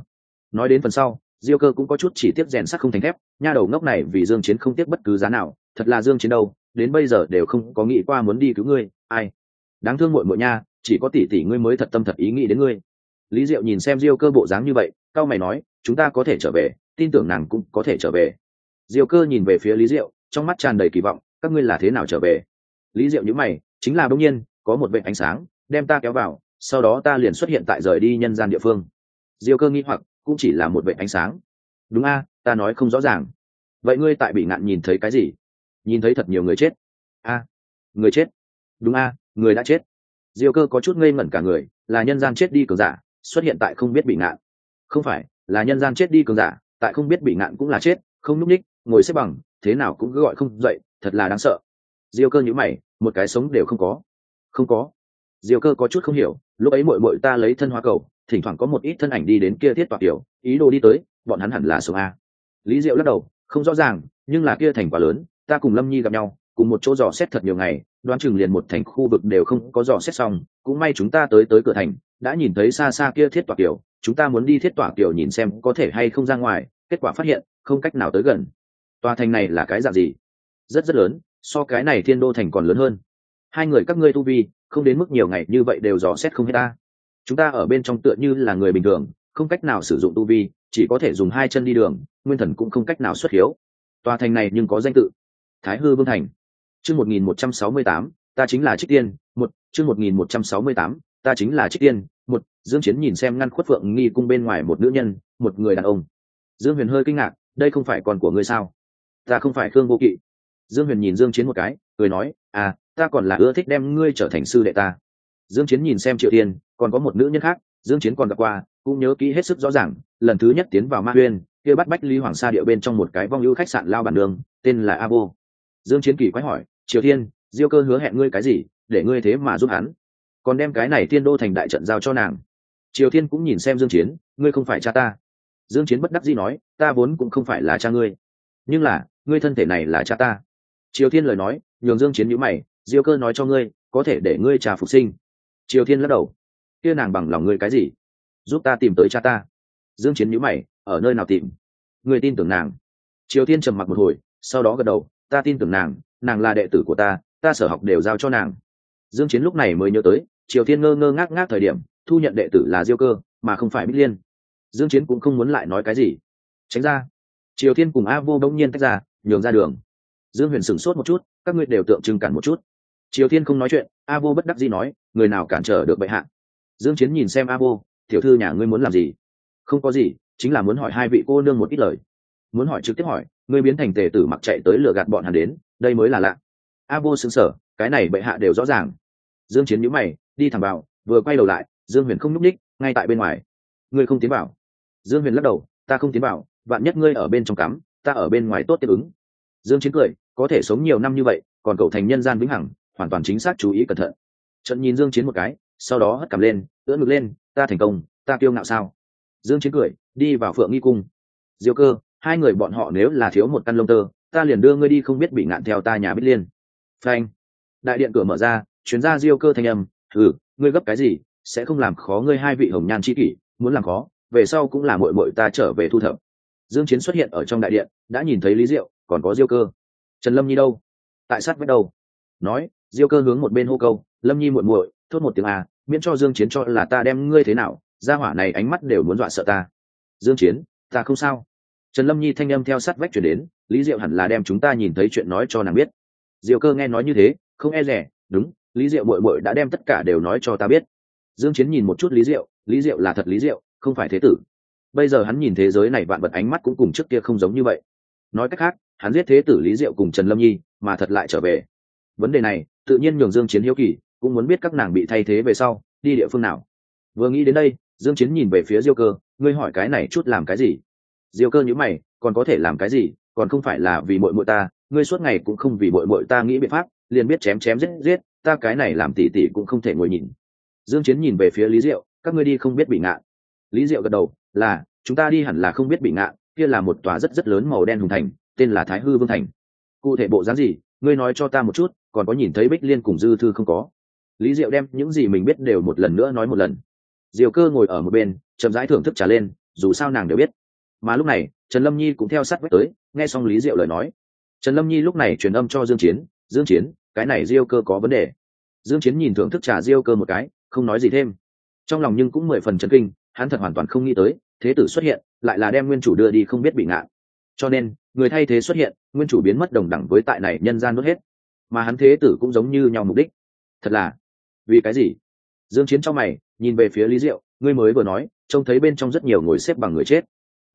Nói đến phần sau, diêu cơ cũng có chút chỉ tiếp rèn sắt không thành thép, nha đầu ngốc này vì dương chiến không tiếc bất cứ giá nào, thật là dương chiến đâu, đến bây giờ đều không có nghĩ qua muốn đi cứu ngươi, ai? Đáng thương muội muội nha, chỉ có tỷ tỷ ngươi mới thật tâm thật ý nghĩ đến ngươi. Lý diệu nhìn xem diêu cơ bộ dáng như vậy cao mày nói, chúng ta có thể trở về, tin tưởng nàng cũng có thể trở về. Diêu cơ nhìn về phía lý diệu, trong mắt tràn đầy kỳ vọng, các ngươi là thế nào trở về? Lý diệu nhíu mày, chính là đương nhiên, có một vệt ánh sáng, đem ta kéo vào sau đó ta liền xuất hiện tại rời đi nhân gian địa phương. Diêu cơ nghĩ hoặc, cũng chỉ là một vệ ánh sáng. Đúng a, ta nói không rõ ràng. Vậy ngươi tại bị ngạn nhìn thấy cái gì? Nhìn thấy thật nhiều người chết. A, người chết. Đúng a, người đã chết. Diêu cơ có chút ngây ngẩn cả người, là nhân gian chết đi cường giả, xuất hiện tại không biết bị ngạn. Không phải, là nhân gian chết đi cường giả, tại không biết bị ngạn cũng là chết, không núp ních, ngồi xếp bằng, thế nào cũng cứ gọi không dậy, thật là đáng sợ. Diêu cơ nhữ mày, một cái sống đều không có. Không có. Diêu cơ có chút không hiểu lúc ấy mội mội ta lấy thân hoa cầu, thỉnh thoảng có một ít thân ảnh đi đến kia thiết toạc kiểu ý đồ đi tới, bọn hắn hẳn là sống a. Lý diệu lắc đầu, không rõ ràng, nhưng là kia thành quả lớn, ta cùng lâm nhi gặp nhau, cùng một chỗ dò xét thật nhiều ngày, đoán chừng liền một thành khu vực đều không có dò xét xong, cũng may chúng ta tới tới cửa thành, đã nhìn thấy xa xa kia thiết tỏa kiểu chúng ta muốn đi thiết tỏa kiểu nhìn xem có thể hay không ra ngoài, kết quả phát hiện, không cách nào tới gần. Tòa thành này là cái dạng gì? Rất rất lớn, so cái này thiên đô thành còn lớn hơn. Hai người các ngươi tu vi không đến mức nhiều ngày như vậy đều dò xét không hết ta. Chúng ta ở bên trong tựa như là người bình thường, không cách nào sử dụng tu vi, chỉ có thể dùng hai chân đi đường, nguyên thần cũng không cách nào xuất hiếu. Tòa thành này nhưng có danh tự. Thái hư vương thành. Chương một nghìn một trăm sáu mươi tám, ta chính là trích tiên, một, chương một nghìn một trăm sáu mươi tám, ta chính là trích tiên, một, dương chiến nhìn xem ngăn khuất phượng nghi cung bên ngoài một nữ nhân, một người đàn ông. Dương huyền hơi kinh ngạc, đây không phải con của ngươi sao? Ta không phải khương vô kỵ. Dương huyền nhìn dương chiến một cái, cười nói à ta còn là ưa thích đem ngươi trở thành sư đệ ta. Dương chiến nhìn xem triệu tiên còn có một nữ nhân khác, dương chiến còn gặp qua, cũng nhớ kỹ hết sức rõ ràng, lần thứ nhất tiến vào ma huyên kia bắt bách ly hoàng sa địa bên trong một cái vong ưu khách sạn lao bản đường, tên là a dương chiến kỳ quái hỏi triều thiên, diêu cơ hứa hẹn ngươi cái gì, để ngươi thế mà giúp hắn? Còn đem cái này tiên đô thành đại trận giao cho nàng. Triều thiên cũng nhìn xem dương chiến, ngươi không phải cha ta. Dương chiến bất đắc dĩ nói, ta vốn cũng không phải là cha ngươi, nhưng là, ngươi thân thể này là cha ta. Triều thiên lời nói, nhường dương chiến nhíu mày diêu cơ nói cho ngươi, có thể để ngươi trà phục sinh. Triều thiên lắc đầu. Kia nàng bằng lòng ngươi cái gì? Giúp ta tìm tới cha ta. Dương chiến nhíu mày, ở nơi nào tìm? Ngươi tin tưởng nàng. Triều thiên trầm mặc một hồi, sau đó gật đầu, ta tin tưởng nàng nàng là đệ tử của ta ta sở học đều giao cho nàng. Dương chiến lúc này mới nhớ tới, triều thiên ngơ ngơ ngác ngác thời điểm, thu nhận đệ tử là diêu cơ, mà không phải bích liên. Dương chiến cũng không muốn lại nói cái gì. Tránh ra. Triều thiên cùng a vô đông nhiên tách ra, nhường ra đường. Dương huyền sửng sốt một chút, các ngươi đều tượng trưng cản một chút triều thiên không nói chuyện a vô bất đắc dĩ nói người nào cản trở được bệ hạ? Dương chiến nhìn xem a vô tiểu thư nhà ngươi muốn làm gì? Không có gì chính là muốn hỏi hai vị cô nương một ít lời. Muốn hỏi trực tiếp hỏi ngươi biến thành tề tử mặc chạy tới lừa gạt bọn hắn đến đây mới là lạ. A vô sững sờ, cái này bệ hạ đều rõ ràng. Dương chiến nhíu mày đi thẳng vào vừa quay đầu lại dương huyền không nhúc ních ngay tại bên ngoài. Ngươi không tiến vào. Dương huyền lắc đầu ta không tiến vào vạn nhất ngươi ở bên trong cắm ta ở bên ngoài tốt tiếp ứng. Dương chiến cười có thể sống nhiều năm như vậy còn cầu thành nhân gian vĩnh hằng hoàn toàn chính xác chú ý cẩn thận. Trận nhìn dương chiến một cái, sau đó hất cằm lên, ưỡn ngực lên, ta thành công, ta kiêu ngạo sao? Dương chiến cười, đi vào phượng nghi cung. Diêu cơ, hai người bọn họ nếu là thiếu một căn lông tơ, ta liền đưa ngươi đi không biết bị ngạn theo ta nhà bích liên. Phanh. Đại điện cửa mở ra, chuyến ra diêu cơ thanh âm ừ ngươi gấp cái gì, sẽ không làm khó ngươi hai vị hồng nhan chi kỷ, muốn làm khó, về sau cũng là muội muội ta trở về thu thập. Dương chiến xuất hiện ở trong đại điện, đã nhìn thấy lý diệu, còn có diêu cơ. Trần lâm nhi đâu? Tại sát với đâu? Nói diêu cơ hướng một bên hô câu, lâm nhi muội muội, thốt một tiếng à miễn cho dương chiến cho là ta đem ngươi thế nào, gia hỏa này ánh mắt đều muốn dọa sợ ta. Dương chiến, ta không sao. Trần lâm nhi thanh âm theo sát vách chuyển đến, lý diệu hẳn là đem chúng ta nhìn thấy chuyện nói cho nàng biết. Diệu cơ nghe nói như thế, không e rẻ, đúng, lý diệu bội bội đã đem tất cả đều nói cho ta biết. Dương chiến nhìn một chút lý diệu lý diệu là thật lý diệu, không phải thế tử. Bây giờ hắn nhìn thế giới này vạn vật ánh mắt cũng cùng trước kia không giống như vậy. Nói cách khác, hắn giết thế tử lý diệu cùng trần lâm nhi, mà thật lại trở về. Vấn đề này tự nhiên nhường dương chiến hiếu kỳ, cũng muốn biết các nàng bị thay thế về sau, đi địa phương nào. Vừa nghĩ đến đây, dương chiến nhìn về phía diêu cơ, ngươi hỏi cái này chút làm cái gì? Diêu cơ nhíu mày, còn có thể làm cái gì? Còn không phải là vì muội muội ta, ngươi suốt ngày cũng không vì muội muội ta nghĩ biện pháp, liền biết chém chém giết giết, ta cái này làm tỉ tỉ cũng không thể ngồi nhìn. Dương chiến nhìn về phía lý diệu, các ngươi đi không biết bị ngạn lý diệu gật đầu, là, chúng ta đi hẳn là không biết bị ngạn kia là một tòa rất rất lớn màu đen hùng thành, tên là thái hư vương thành. Cụ thể bộ dáng gì, ngươi nói cho ta một chút còn có nhìn thấy bích liên cùng dư thư không có. Lý diệu đem những gì mình biết đều một lần nữa nói một lần. Diều cơ ngồi ở một bên, chậm rãi thưởng thức trả lên, dù sao nàng đều biết. Mà lúc này, trần lâm nhi cũng theo sát vách tới, nghe xong lý diệu lời nói. Trần lâm nhi lúc này truyền âm cho dương chiến dương chiến, cái này diêu cơ có vấn đề. Dương chiến nhìn thưởng thức trà diêu cơ một cái, không nói gì thêm. Trong lòng nhưng cũng mười phần chấn kinh, hắn thật hoàn toàn không nghĩ tới, thế tử xuất hiện, lại là đem nguyên chủ đưa đi không biết bị ngạn cho nên, người thay thế xuất hiện, nguyên chủ biến mất đồng đẳng với tại này nhân gian nuốt hết mà hắn thế tử cũng giống như nhau mục đích. Thật là, vì cái gì? Dương chiến trong mày, nhìn về phía lý diệu, ngươi mới vừa nói, trông thấy bên trong rất nhiều ngồi xếp bằng người chết.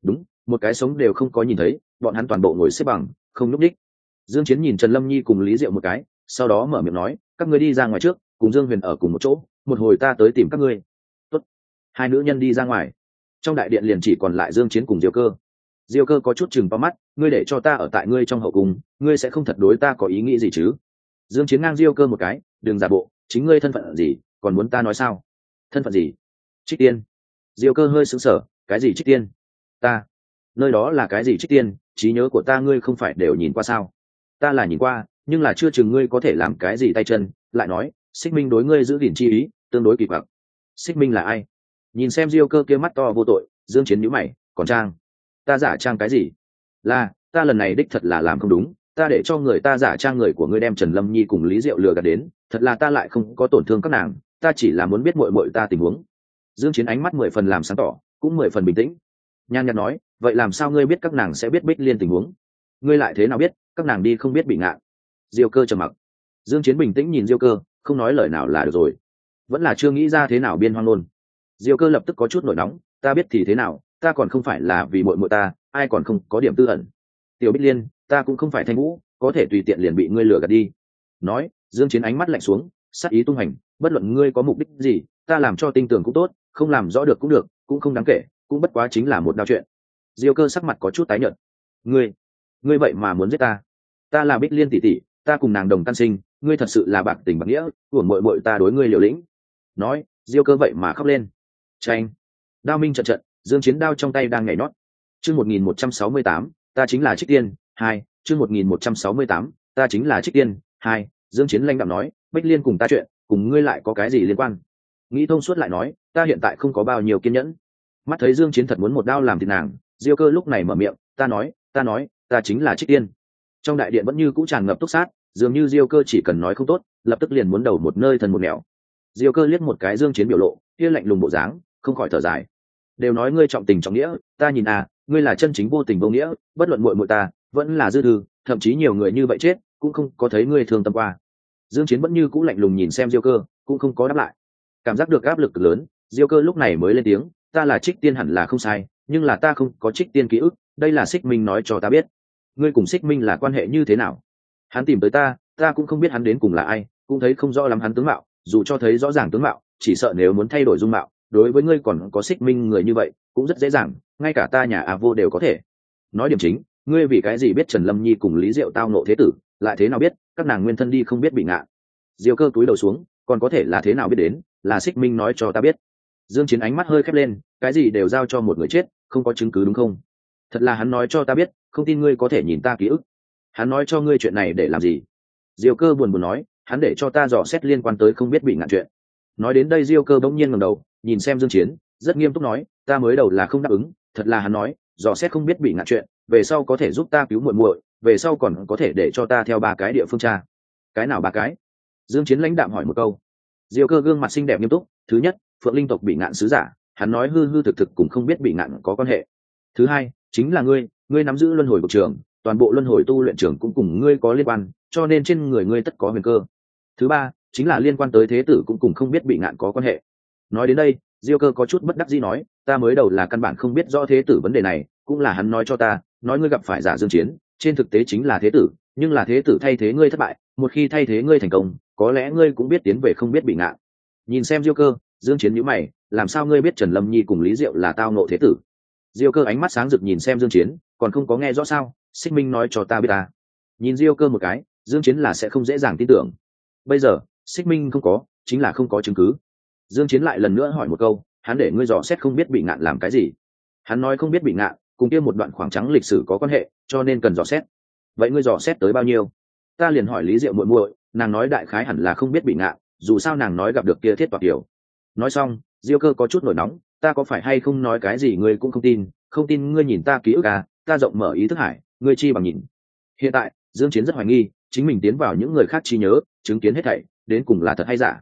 Đúng, một cái sống đều không có nhìn thấy, bọn hắn toàn bộ ngồi xếp bằng, không núp đích dương chiến nhìn trần lâm nhi cùng lý diệu một cái, sau đó mở miệng nói, các ngươi đi ra ngoài trước, cùng dương huyền ở cùng một chỗ, một hồi ta tới tìm các ngươi. Tốt. hai nữ nhân đi ra ngoài. Trong đại điện liền chỉ còn lại dương chiến cùng diêu cơ diêu cơ có chút chừng vào mắt, ngươi để cho ta ở tại ngươi trong hậu cung, ngươi sẽ không thật đối ta có ý nghĩ gì chứ? Dương chiến ngang diêu cơ một cái, đừng giả bộ, chính ngươi thân phận gì, còn muốn ta nói sao? Thân phận gì? Trích tiên. Diêu cơ hơi sững sờ, cái gì trích tiên? Ta. Nơi đó là cái gì trích tiên? Trí nhớ của ta ngươi không phải đều nhìn qua sao? Ta là nhìn qua, nhưng là chưa chừng ngươi có thể làm cái gì tay chân. Lại nói, xích minh đối ngươi giữ gìn chi ý, tương đối kỳ quặc. Xích minh là ai? Nhìn xem diêu cơ kia mắt to vô tội, dương chiến nhíu mày, còn trang ta giả trang cái gì? Là, ta lần này đích thật là làm không đúng, ta để cho người ta giả trang người của ngươi đem trần lâm nhi cùng lý diệu lừa gạt đến, thật là ta lại không có tổn thương các nàng, ta chỉ là muốn biết muội muội ta tình huống. Dương chiến ánh mắt mười phần làm sáng tỏ, cũng mười phần bình tĩnh. Nhan nhạt nói, vậy làm sao ngươi biết các nàng sẽ biết bích liên tình huống? Ngươi lại thế nào biết, các nàng đi không biết bị ngạn? Diêu cơ trầm mặc. Dương chiến bình tĩnh nhìn diêu cơ, không nói lời nào là được rồi. Vẫn là chưa nghĩ ra thế nào biên hoang luôn. Diêu cơ lập tức có chút nổi nóng, ta biết thì thế nào ta còn không phải là vì muội muội ta, ai còn không có điểm tư ẩn. Tiểu bích liên, ta cũng không phải thanh vũ, có thể tùy tiện liền bị ngươi lừa gạt đi. Nói, dương chiến ánh mắt lạnh xuống sát ý tung hành, bất luận ngươi có mục đích gì, ta làm cho tinh tưởng cũng tốt, không làm rõ được cũng được, cũng không đáng kể, cũng bất quá chính là một đao chuyện. Diêu cơ sắc mặt có chút tái nhợt. Ngươi ngươi vậy mà muốn giết ta? Ta là bích liên tỷ tỷ, ta cùng nàng đồng tan sinh, ngươi thật sự là bạc tình bạc nghĩa uổng mội mội ta đối ngươi liều lĩnh. Nói, diêu cơ vậy mà khóc lên. Tranh đao minh trận trận dương chiến đao trong tay đang nhảy nót chương một nghìn một trăm sáu mươi tám, ta chính là trích tiên, hai, chương một nghìn một trăm sáu mươi tám, ta chính là trích tiên, hai, dương chiến lanh đạm nói Bách liên cùng ta chuyện, cùng ngươi lại có cái gì liên quan? Nghĩ thông suốt lại nói, ta hiện tại không có bao nhiêu kiên nhẫn. Mắt thấy dương chiến thật muốn một đao làm thịt nàng, diêu cơ lúc này mở miệng, ta nói ta nói, ta chính là trích tiên. Trong đại điện vẫn như cũ tràn ngập túc sát, dường như diêu cơ chỉ cần nói không tốt, lập tức liền muốn đầu một nơi thần một nẻo. Diêu cơ liếc một cái dương chiến biểu lộ, kia lạnh lùng bộ dáng, không khỏi thở dài đều nói ngươi trọng tình trọng nghĩa, ta nhìn à ngươi là chân chính vô tình vô nghĩa, bất luận muội muội ta, vẫn là dư thư, thậm chí nhiều người như vậy chết, cũng không có thấy ngươi thương tâm qua. Dương chiến vẫn như cũ lạnh lùng nhìn xem diêu cơ, cũng không có đáp lại. Cảm giác được áp lực lớn, diêu cơ lúc này mới lên tiếng, ta là trích tiên hẳn là không sai, nhưng là ta không có trích tiên ký ức, đây là xích minh nói cho ta biết. Ngươi cùng xích minh là quan hệ như thế nào? Hắn tìm tới ta ta cũng không biết hắn đến cùng là ai, cũng thấy không rõ lắm hắn tướng mạo, dù cho thấy rõ ràng tướng mạo, chỉ sợ nếu muốn thay đổi dung mạo đối với ngươi còn có xích minh người như vậy, cũng rất dễ dàng, ngay cả ta nhà a vô đều có thể. Nói điểm chính, ngươi vì cái gì biết trần lâm nhi cùng lý diệu tao nộ thế tử, lại thế nào biết, các nàng nguyên thân đi không biết bị ngạ. Diệu cơ túi đầu xuống, còn có thể là thế nào biết đến, là xích minh nói cho ta biết. Dương chiến ánh mắt hơi khép lên, cái gì đều giao cho một người chết, không có chứng cứ đúng không? Thật là hắn nói cho ta biết, không tin ngươi có thể nhìn ta ký ức. Hắn nói cho ngươi chuyện này để làm gì? Diệu cơ buồn buồn nói, hắn để cho ta dò xét liên quan tới không biết bị ngạn chuyện. Nói đến đây diêu cơ bỗng nhiên ngầm đầu nhìn xem dương chiến, rất nghiêm túc nói, ta mới đầu là không đáp ứng, thật là hắn nói, dò xét không biết bị ngạn chuyện, về sau có thể giúp ta cứu muội muội, về sau còn có thể để cho ta theo ba cái địa phương cha cái nào ba cái? Dương chiến lãnh đạm hỏi một câu. Diêu cơ gương mặt xinh đẹp nghiêm túc, thứ nhất, phượng linh tộc bị ngạn sứ giả, hắn nói hư hư thực thực cũng không biết bị ngạn có quan hệ. Thứ hai, chính là ngươi ngươi nắm giữ luân hồi bộ trường toàn bộ luân hồi tu luyện trường cũng cùng ngươi có liên quan, cho nên trên người ngươi tất có huyền cơ. Thứ ba, chính là liên quan tới thế tử cũng cùng không biết bị ngạn có quan hệ nói đến đây, diêu cơ có chút bất đắc dĩ nói, ta mới đầu là căn bản không biết rõ thế tử vấn đề này, cũng là hắn nói cho ta, nói ngươi gặp phải giả dương chiến, trên thực tế chính là thế tử, nhưng là thế tử thay thế ngươi thất bại, một khi thay thế ngươi thành công, có lẽ ngươi cũng biết tiến về không biết bị ngạ. nhìn xem diêu cơ, dương chiến nhíu mày, làm sao ngươi biết trần lâm nhi cùng lý diệu là tao nộ thế tử? Diêu cơ ánh mắt sáng rực nhìn xem dương chiến, còn không có nghe rõ sao? Xích minh nói cho ta biết ta. Nhìn diêu cơ một cái, dương chiến là sẽ không dễ dàng tin tưởng. Bây giờ, xích minh không có, chính là không có chứng cứ dương chiến lại lần nữa hỏi một câu, hắn để ngươi dò xét không biết bị ngạn làm cái gì. Hắn nói không biết bị ngạn, cùng kia một đoạn khoảng trắng lịch sử có quan hệ, cho nên cần dò xét. Vậy ngươi dò xét tới bao nhiêu? Ta liền hỏi lý diệu muội muội, nàng nói đại khái hẳn là không biết bị ngạn, dù sao nàng nói gặp được kia thiết toạc tiểu. nói xong, diêu cơ có chút nổi nóng, ta có phải hay không nói cái gì ngươi cũng không tin không tin ngươi nhìn ta ký ức à ta rộng mở ý thức hải, ngươi chi bằng nhìn. Hiện tại, dương chiến rất hoài nghi, chính mình tiến vào những người khác chi nhớ, chứng kiến hết thảy, đến cùng là thật hay giả.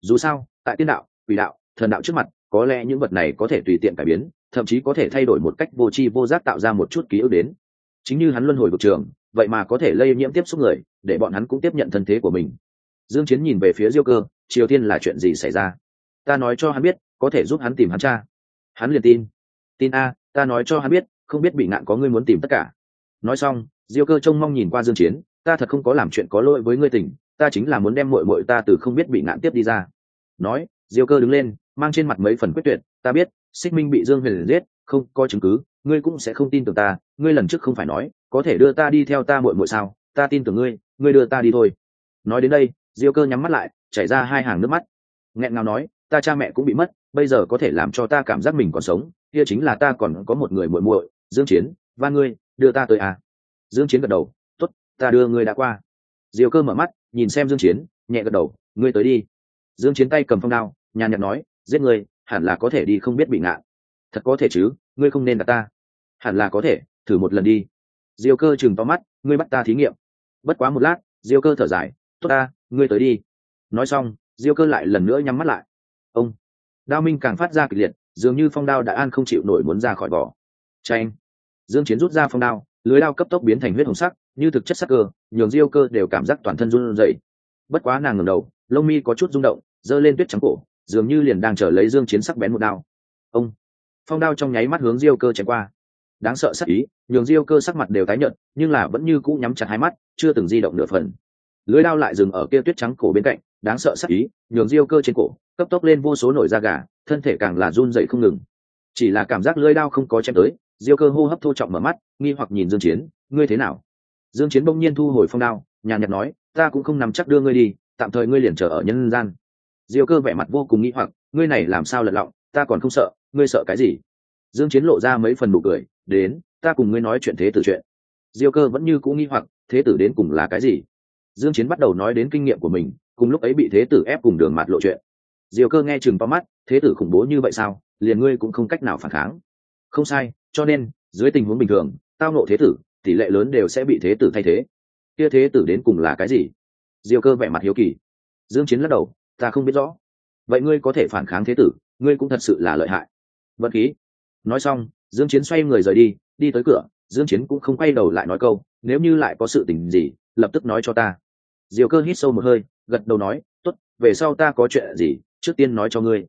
Dù sao, tại tiên đạo quỷ đạo, thần đạo trước mặt, có lẽ những vật này có thể tùy tiện cải biến, thậm chí có thể thay đổi một cách vô tri vô giác tạo ra một chút ký ức đến. Chính như hắn luân hồi vực trường, vậy mà có thể lây nhiễm tiếp xúc người, để bọn hắn cũng tiếp nhận thân thế của mình. Dương chiến nhìn về phía diêu cơ, triều tiên là chuyện gì xảy ra? Ta nói cho hắn biết, có thể giúp hắn tìm hắn cha. Hắn liền tin. Tin a, ta nói cho hắn biết, không biết bị nạn có ngươi muốn tìm tất cả. Nói xong, diêu cơ trông mong nhìn qua dương chiến, ta thật không có làm chuyện có lỗi với ngươi tỉnh ta chính là muốn đem muội muội ta từ không biết bị nạn tiếp đi ra. Nói diêu cơ đứng lên, mang trên mặt mấy phần quyết tuyệt, ta biết xích minh bị dương huyền giết, không có chứng cứ, ngươi cũng sẽ không tin tưởng ta, ngươi lần trước không phải nói, có thể đưa ta đi theo ta muội muội sao? Ta tin tưởng ngươi ngươi đưa ta đi thôi. Nói đến đây, diêu cơ nhắm mắt lại, chảy ra hai hàng nước mắt. Nghẹn ngào nói, ta cha mẹ cũng bị mất, bây giờ có thể làm cho ta cảm giác mình còn sống, kia chính là ta còn có một người muội muội, dương chiến, và ngươi, đưa ta tới à? Dương chiến gật đầu, tốt, ta đưa ngươi đã qua. Diêu cơ mở mắt, nhìn xem dương chiến, nhẹ gật đầu, ngươi tới đi. Dương chiến tay cầm phong đao nhàn nhạt nói, giết ngươi, hẳn là có thể đi không biết bị ngạ. Thật có thể chứ, ngươi không nên đặt ta. Hẳn là có thể, thử một lần đi. Diêu cơ chừng to mắt, ngươi bắt ta thí nghiệm. Bất quá một lát, diêu cơ thở dài, tốt ta, ngươi tới đi. Nói xong, diêu cơ lại lần nữa nhắm mắt lại. Ông. Đao minh càng phát ra kịch liệt, dường như phong đao đã an không chịu nổi muốn ra khỏi vỏ. Tranh dương chiến rút ra phong đao, lưới đao cấp tốc biến thành huyết hồng sắc, như thực chất sắc cơ, nhường diêu cơ đều cảm giác toàn thân run rẩy. Bất quá nàng ngẩng đầu, lông mi có chút rung động, giơ lên tuyết trắng cổ dường như liền đang chờ lấy dương chiến sắc bén một đao. Ông! Phong đao trong nháy mắt hướng diêu cơ chém qua. Đáng sợ sắc ý, nhường diêu cơ sắc mặt đều tái nhợt, nhưng là vẫn như cũ nhắm chặt hai mắt, chưa từng di động nửa phần. Lưới đao lại dừng ở kia tuyết trắng cổ bên cạnh, đáng sợ sắc ý, nhường diêu cơ trên cổ, cấp tốc lên vô số nổi da gà, thân thể càng là run dậy không ngừng. Chỉ là cảm giác lưới đao không có chém tới, diêu cơ hô hấp thô trọng mở mắt, nghi hoặc nhìn dương chiến, ngươi thế nào? Dương chiến bỗng nhiên thu hồi phong đao, nhàn nhạt nói, ta cũng không nắm chắc đưa ngươi đi, tạm thời ngươi liền chờ ở nhân gian diêu cơ vẻ mặt vô cùng nghi hoặc, ngươi này làm sao lật lọng, ta còn không sợ, ngươi sợ cái gì? Dương chiến lộ ra mấy phần nụ cười, đến, ta cùng ngươi nói chuyện thế tử chuyện. Diêu cơ vẫn như cũ nghi hoặc, thế tử đến cùng là cái gì? Dương chiến bắt đầu nói đến kinh nghiệm của mình, cùng lúc ấy bị thế tử ép cùng đường mặt lộ chuyện. Diêu cơ nghe chừng to mắt, thế tử khủng bố như vậy sao? Liền ngươi cũng không cách nào phản kháng. Không sai, cho nên, dưới tình huống bình thường, tao nộ thế tử, tỷ lệ lớn đều sẽ bị thế tử thay thế. Kia thế tử đến cùng là cái gì? Diêu cơ vẻ mặt hiếu kỳ. Dương chiến lắc đầu ta không biết rõ. Vậy ngươi có thể phản kháng thế tử, ngươi cũng thật sự là lợi hại. Vật khí. Nói xong, dương chiến xoay người rời đi đi tới cửa, dương chiến cũng không quay đầu lại nói câu, nếu như lại có sự tình gì, lập tức nói cho ta. Diều cơ hít sâu một hơi, gật đầu nói, tốt, về sau ta có chuyện gì, trước tiên nói cho ngươi.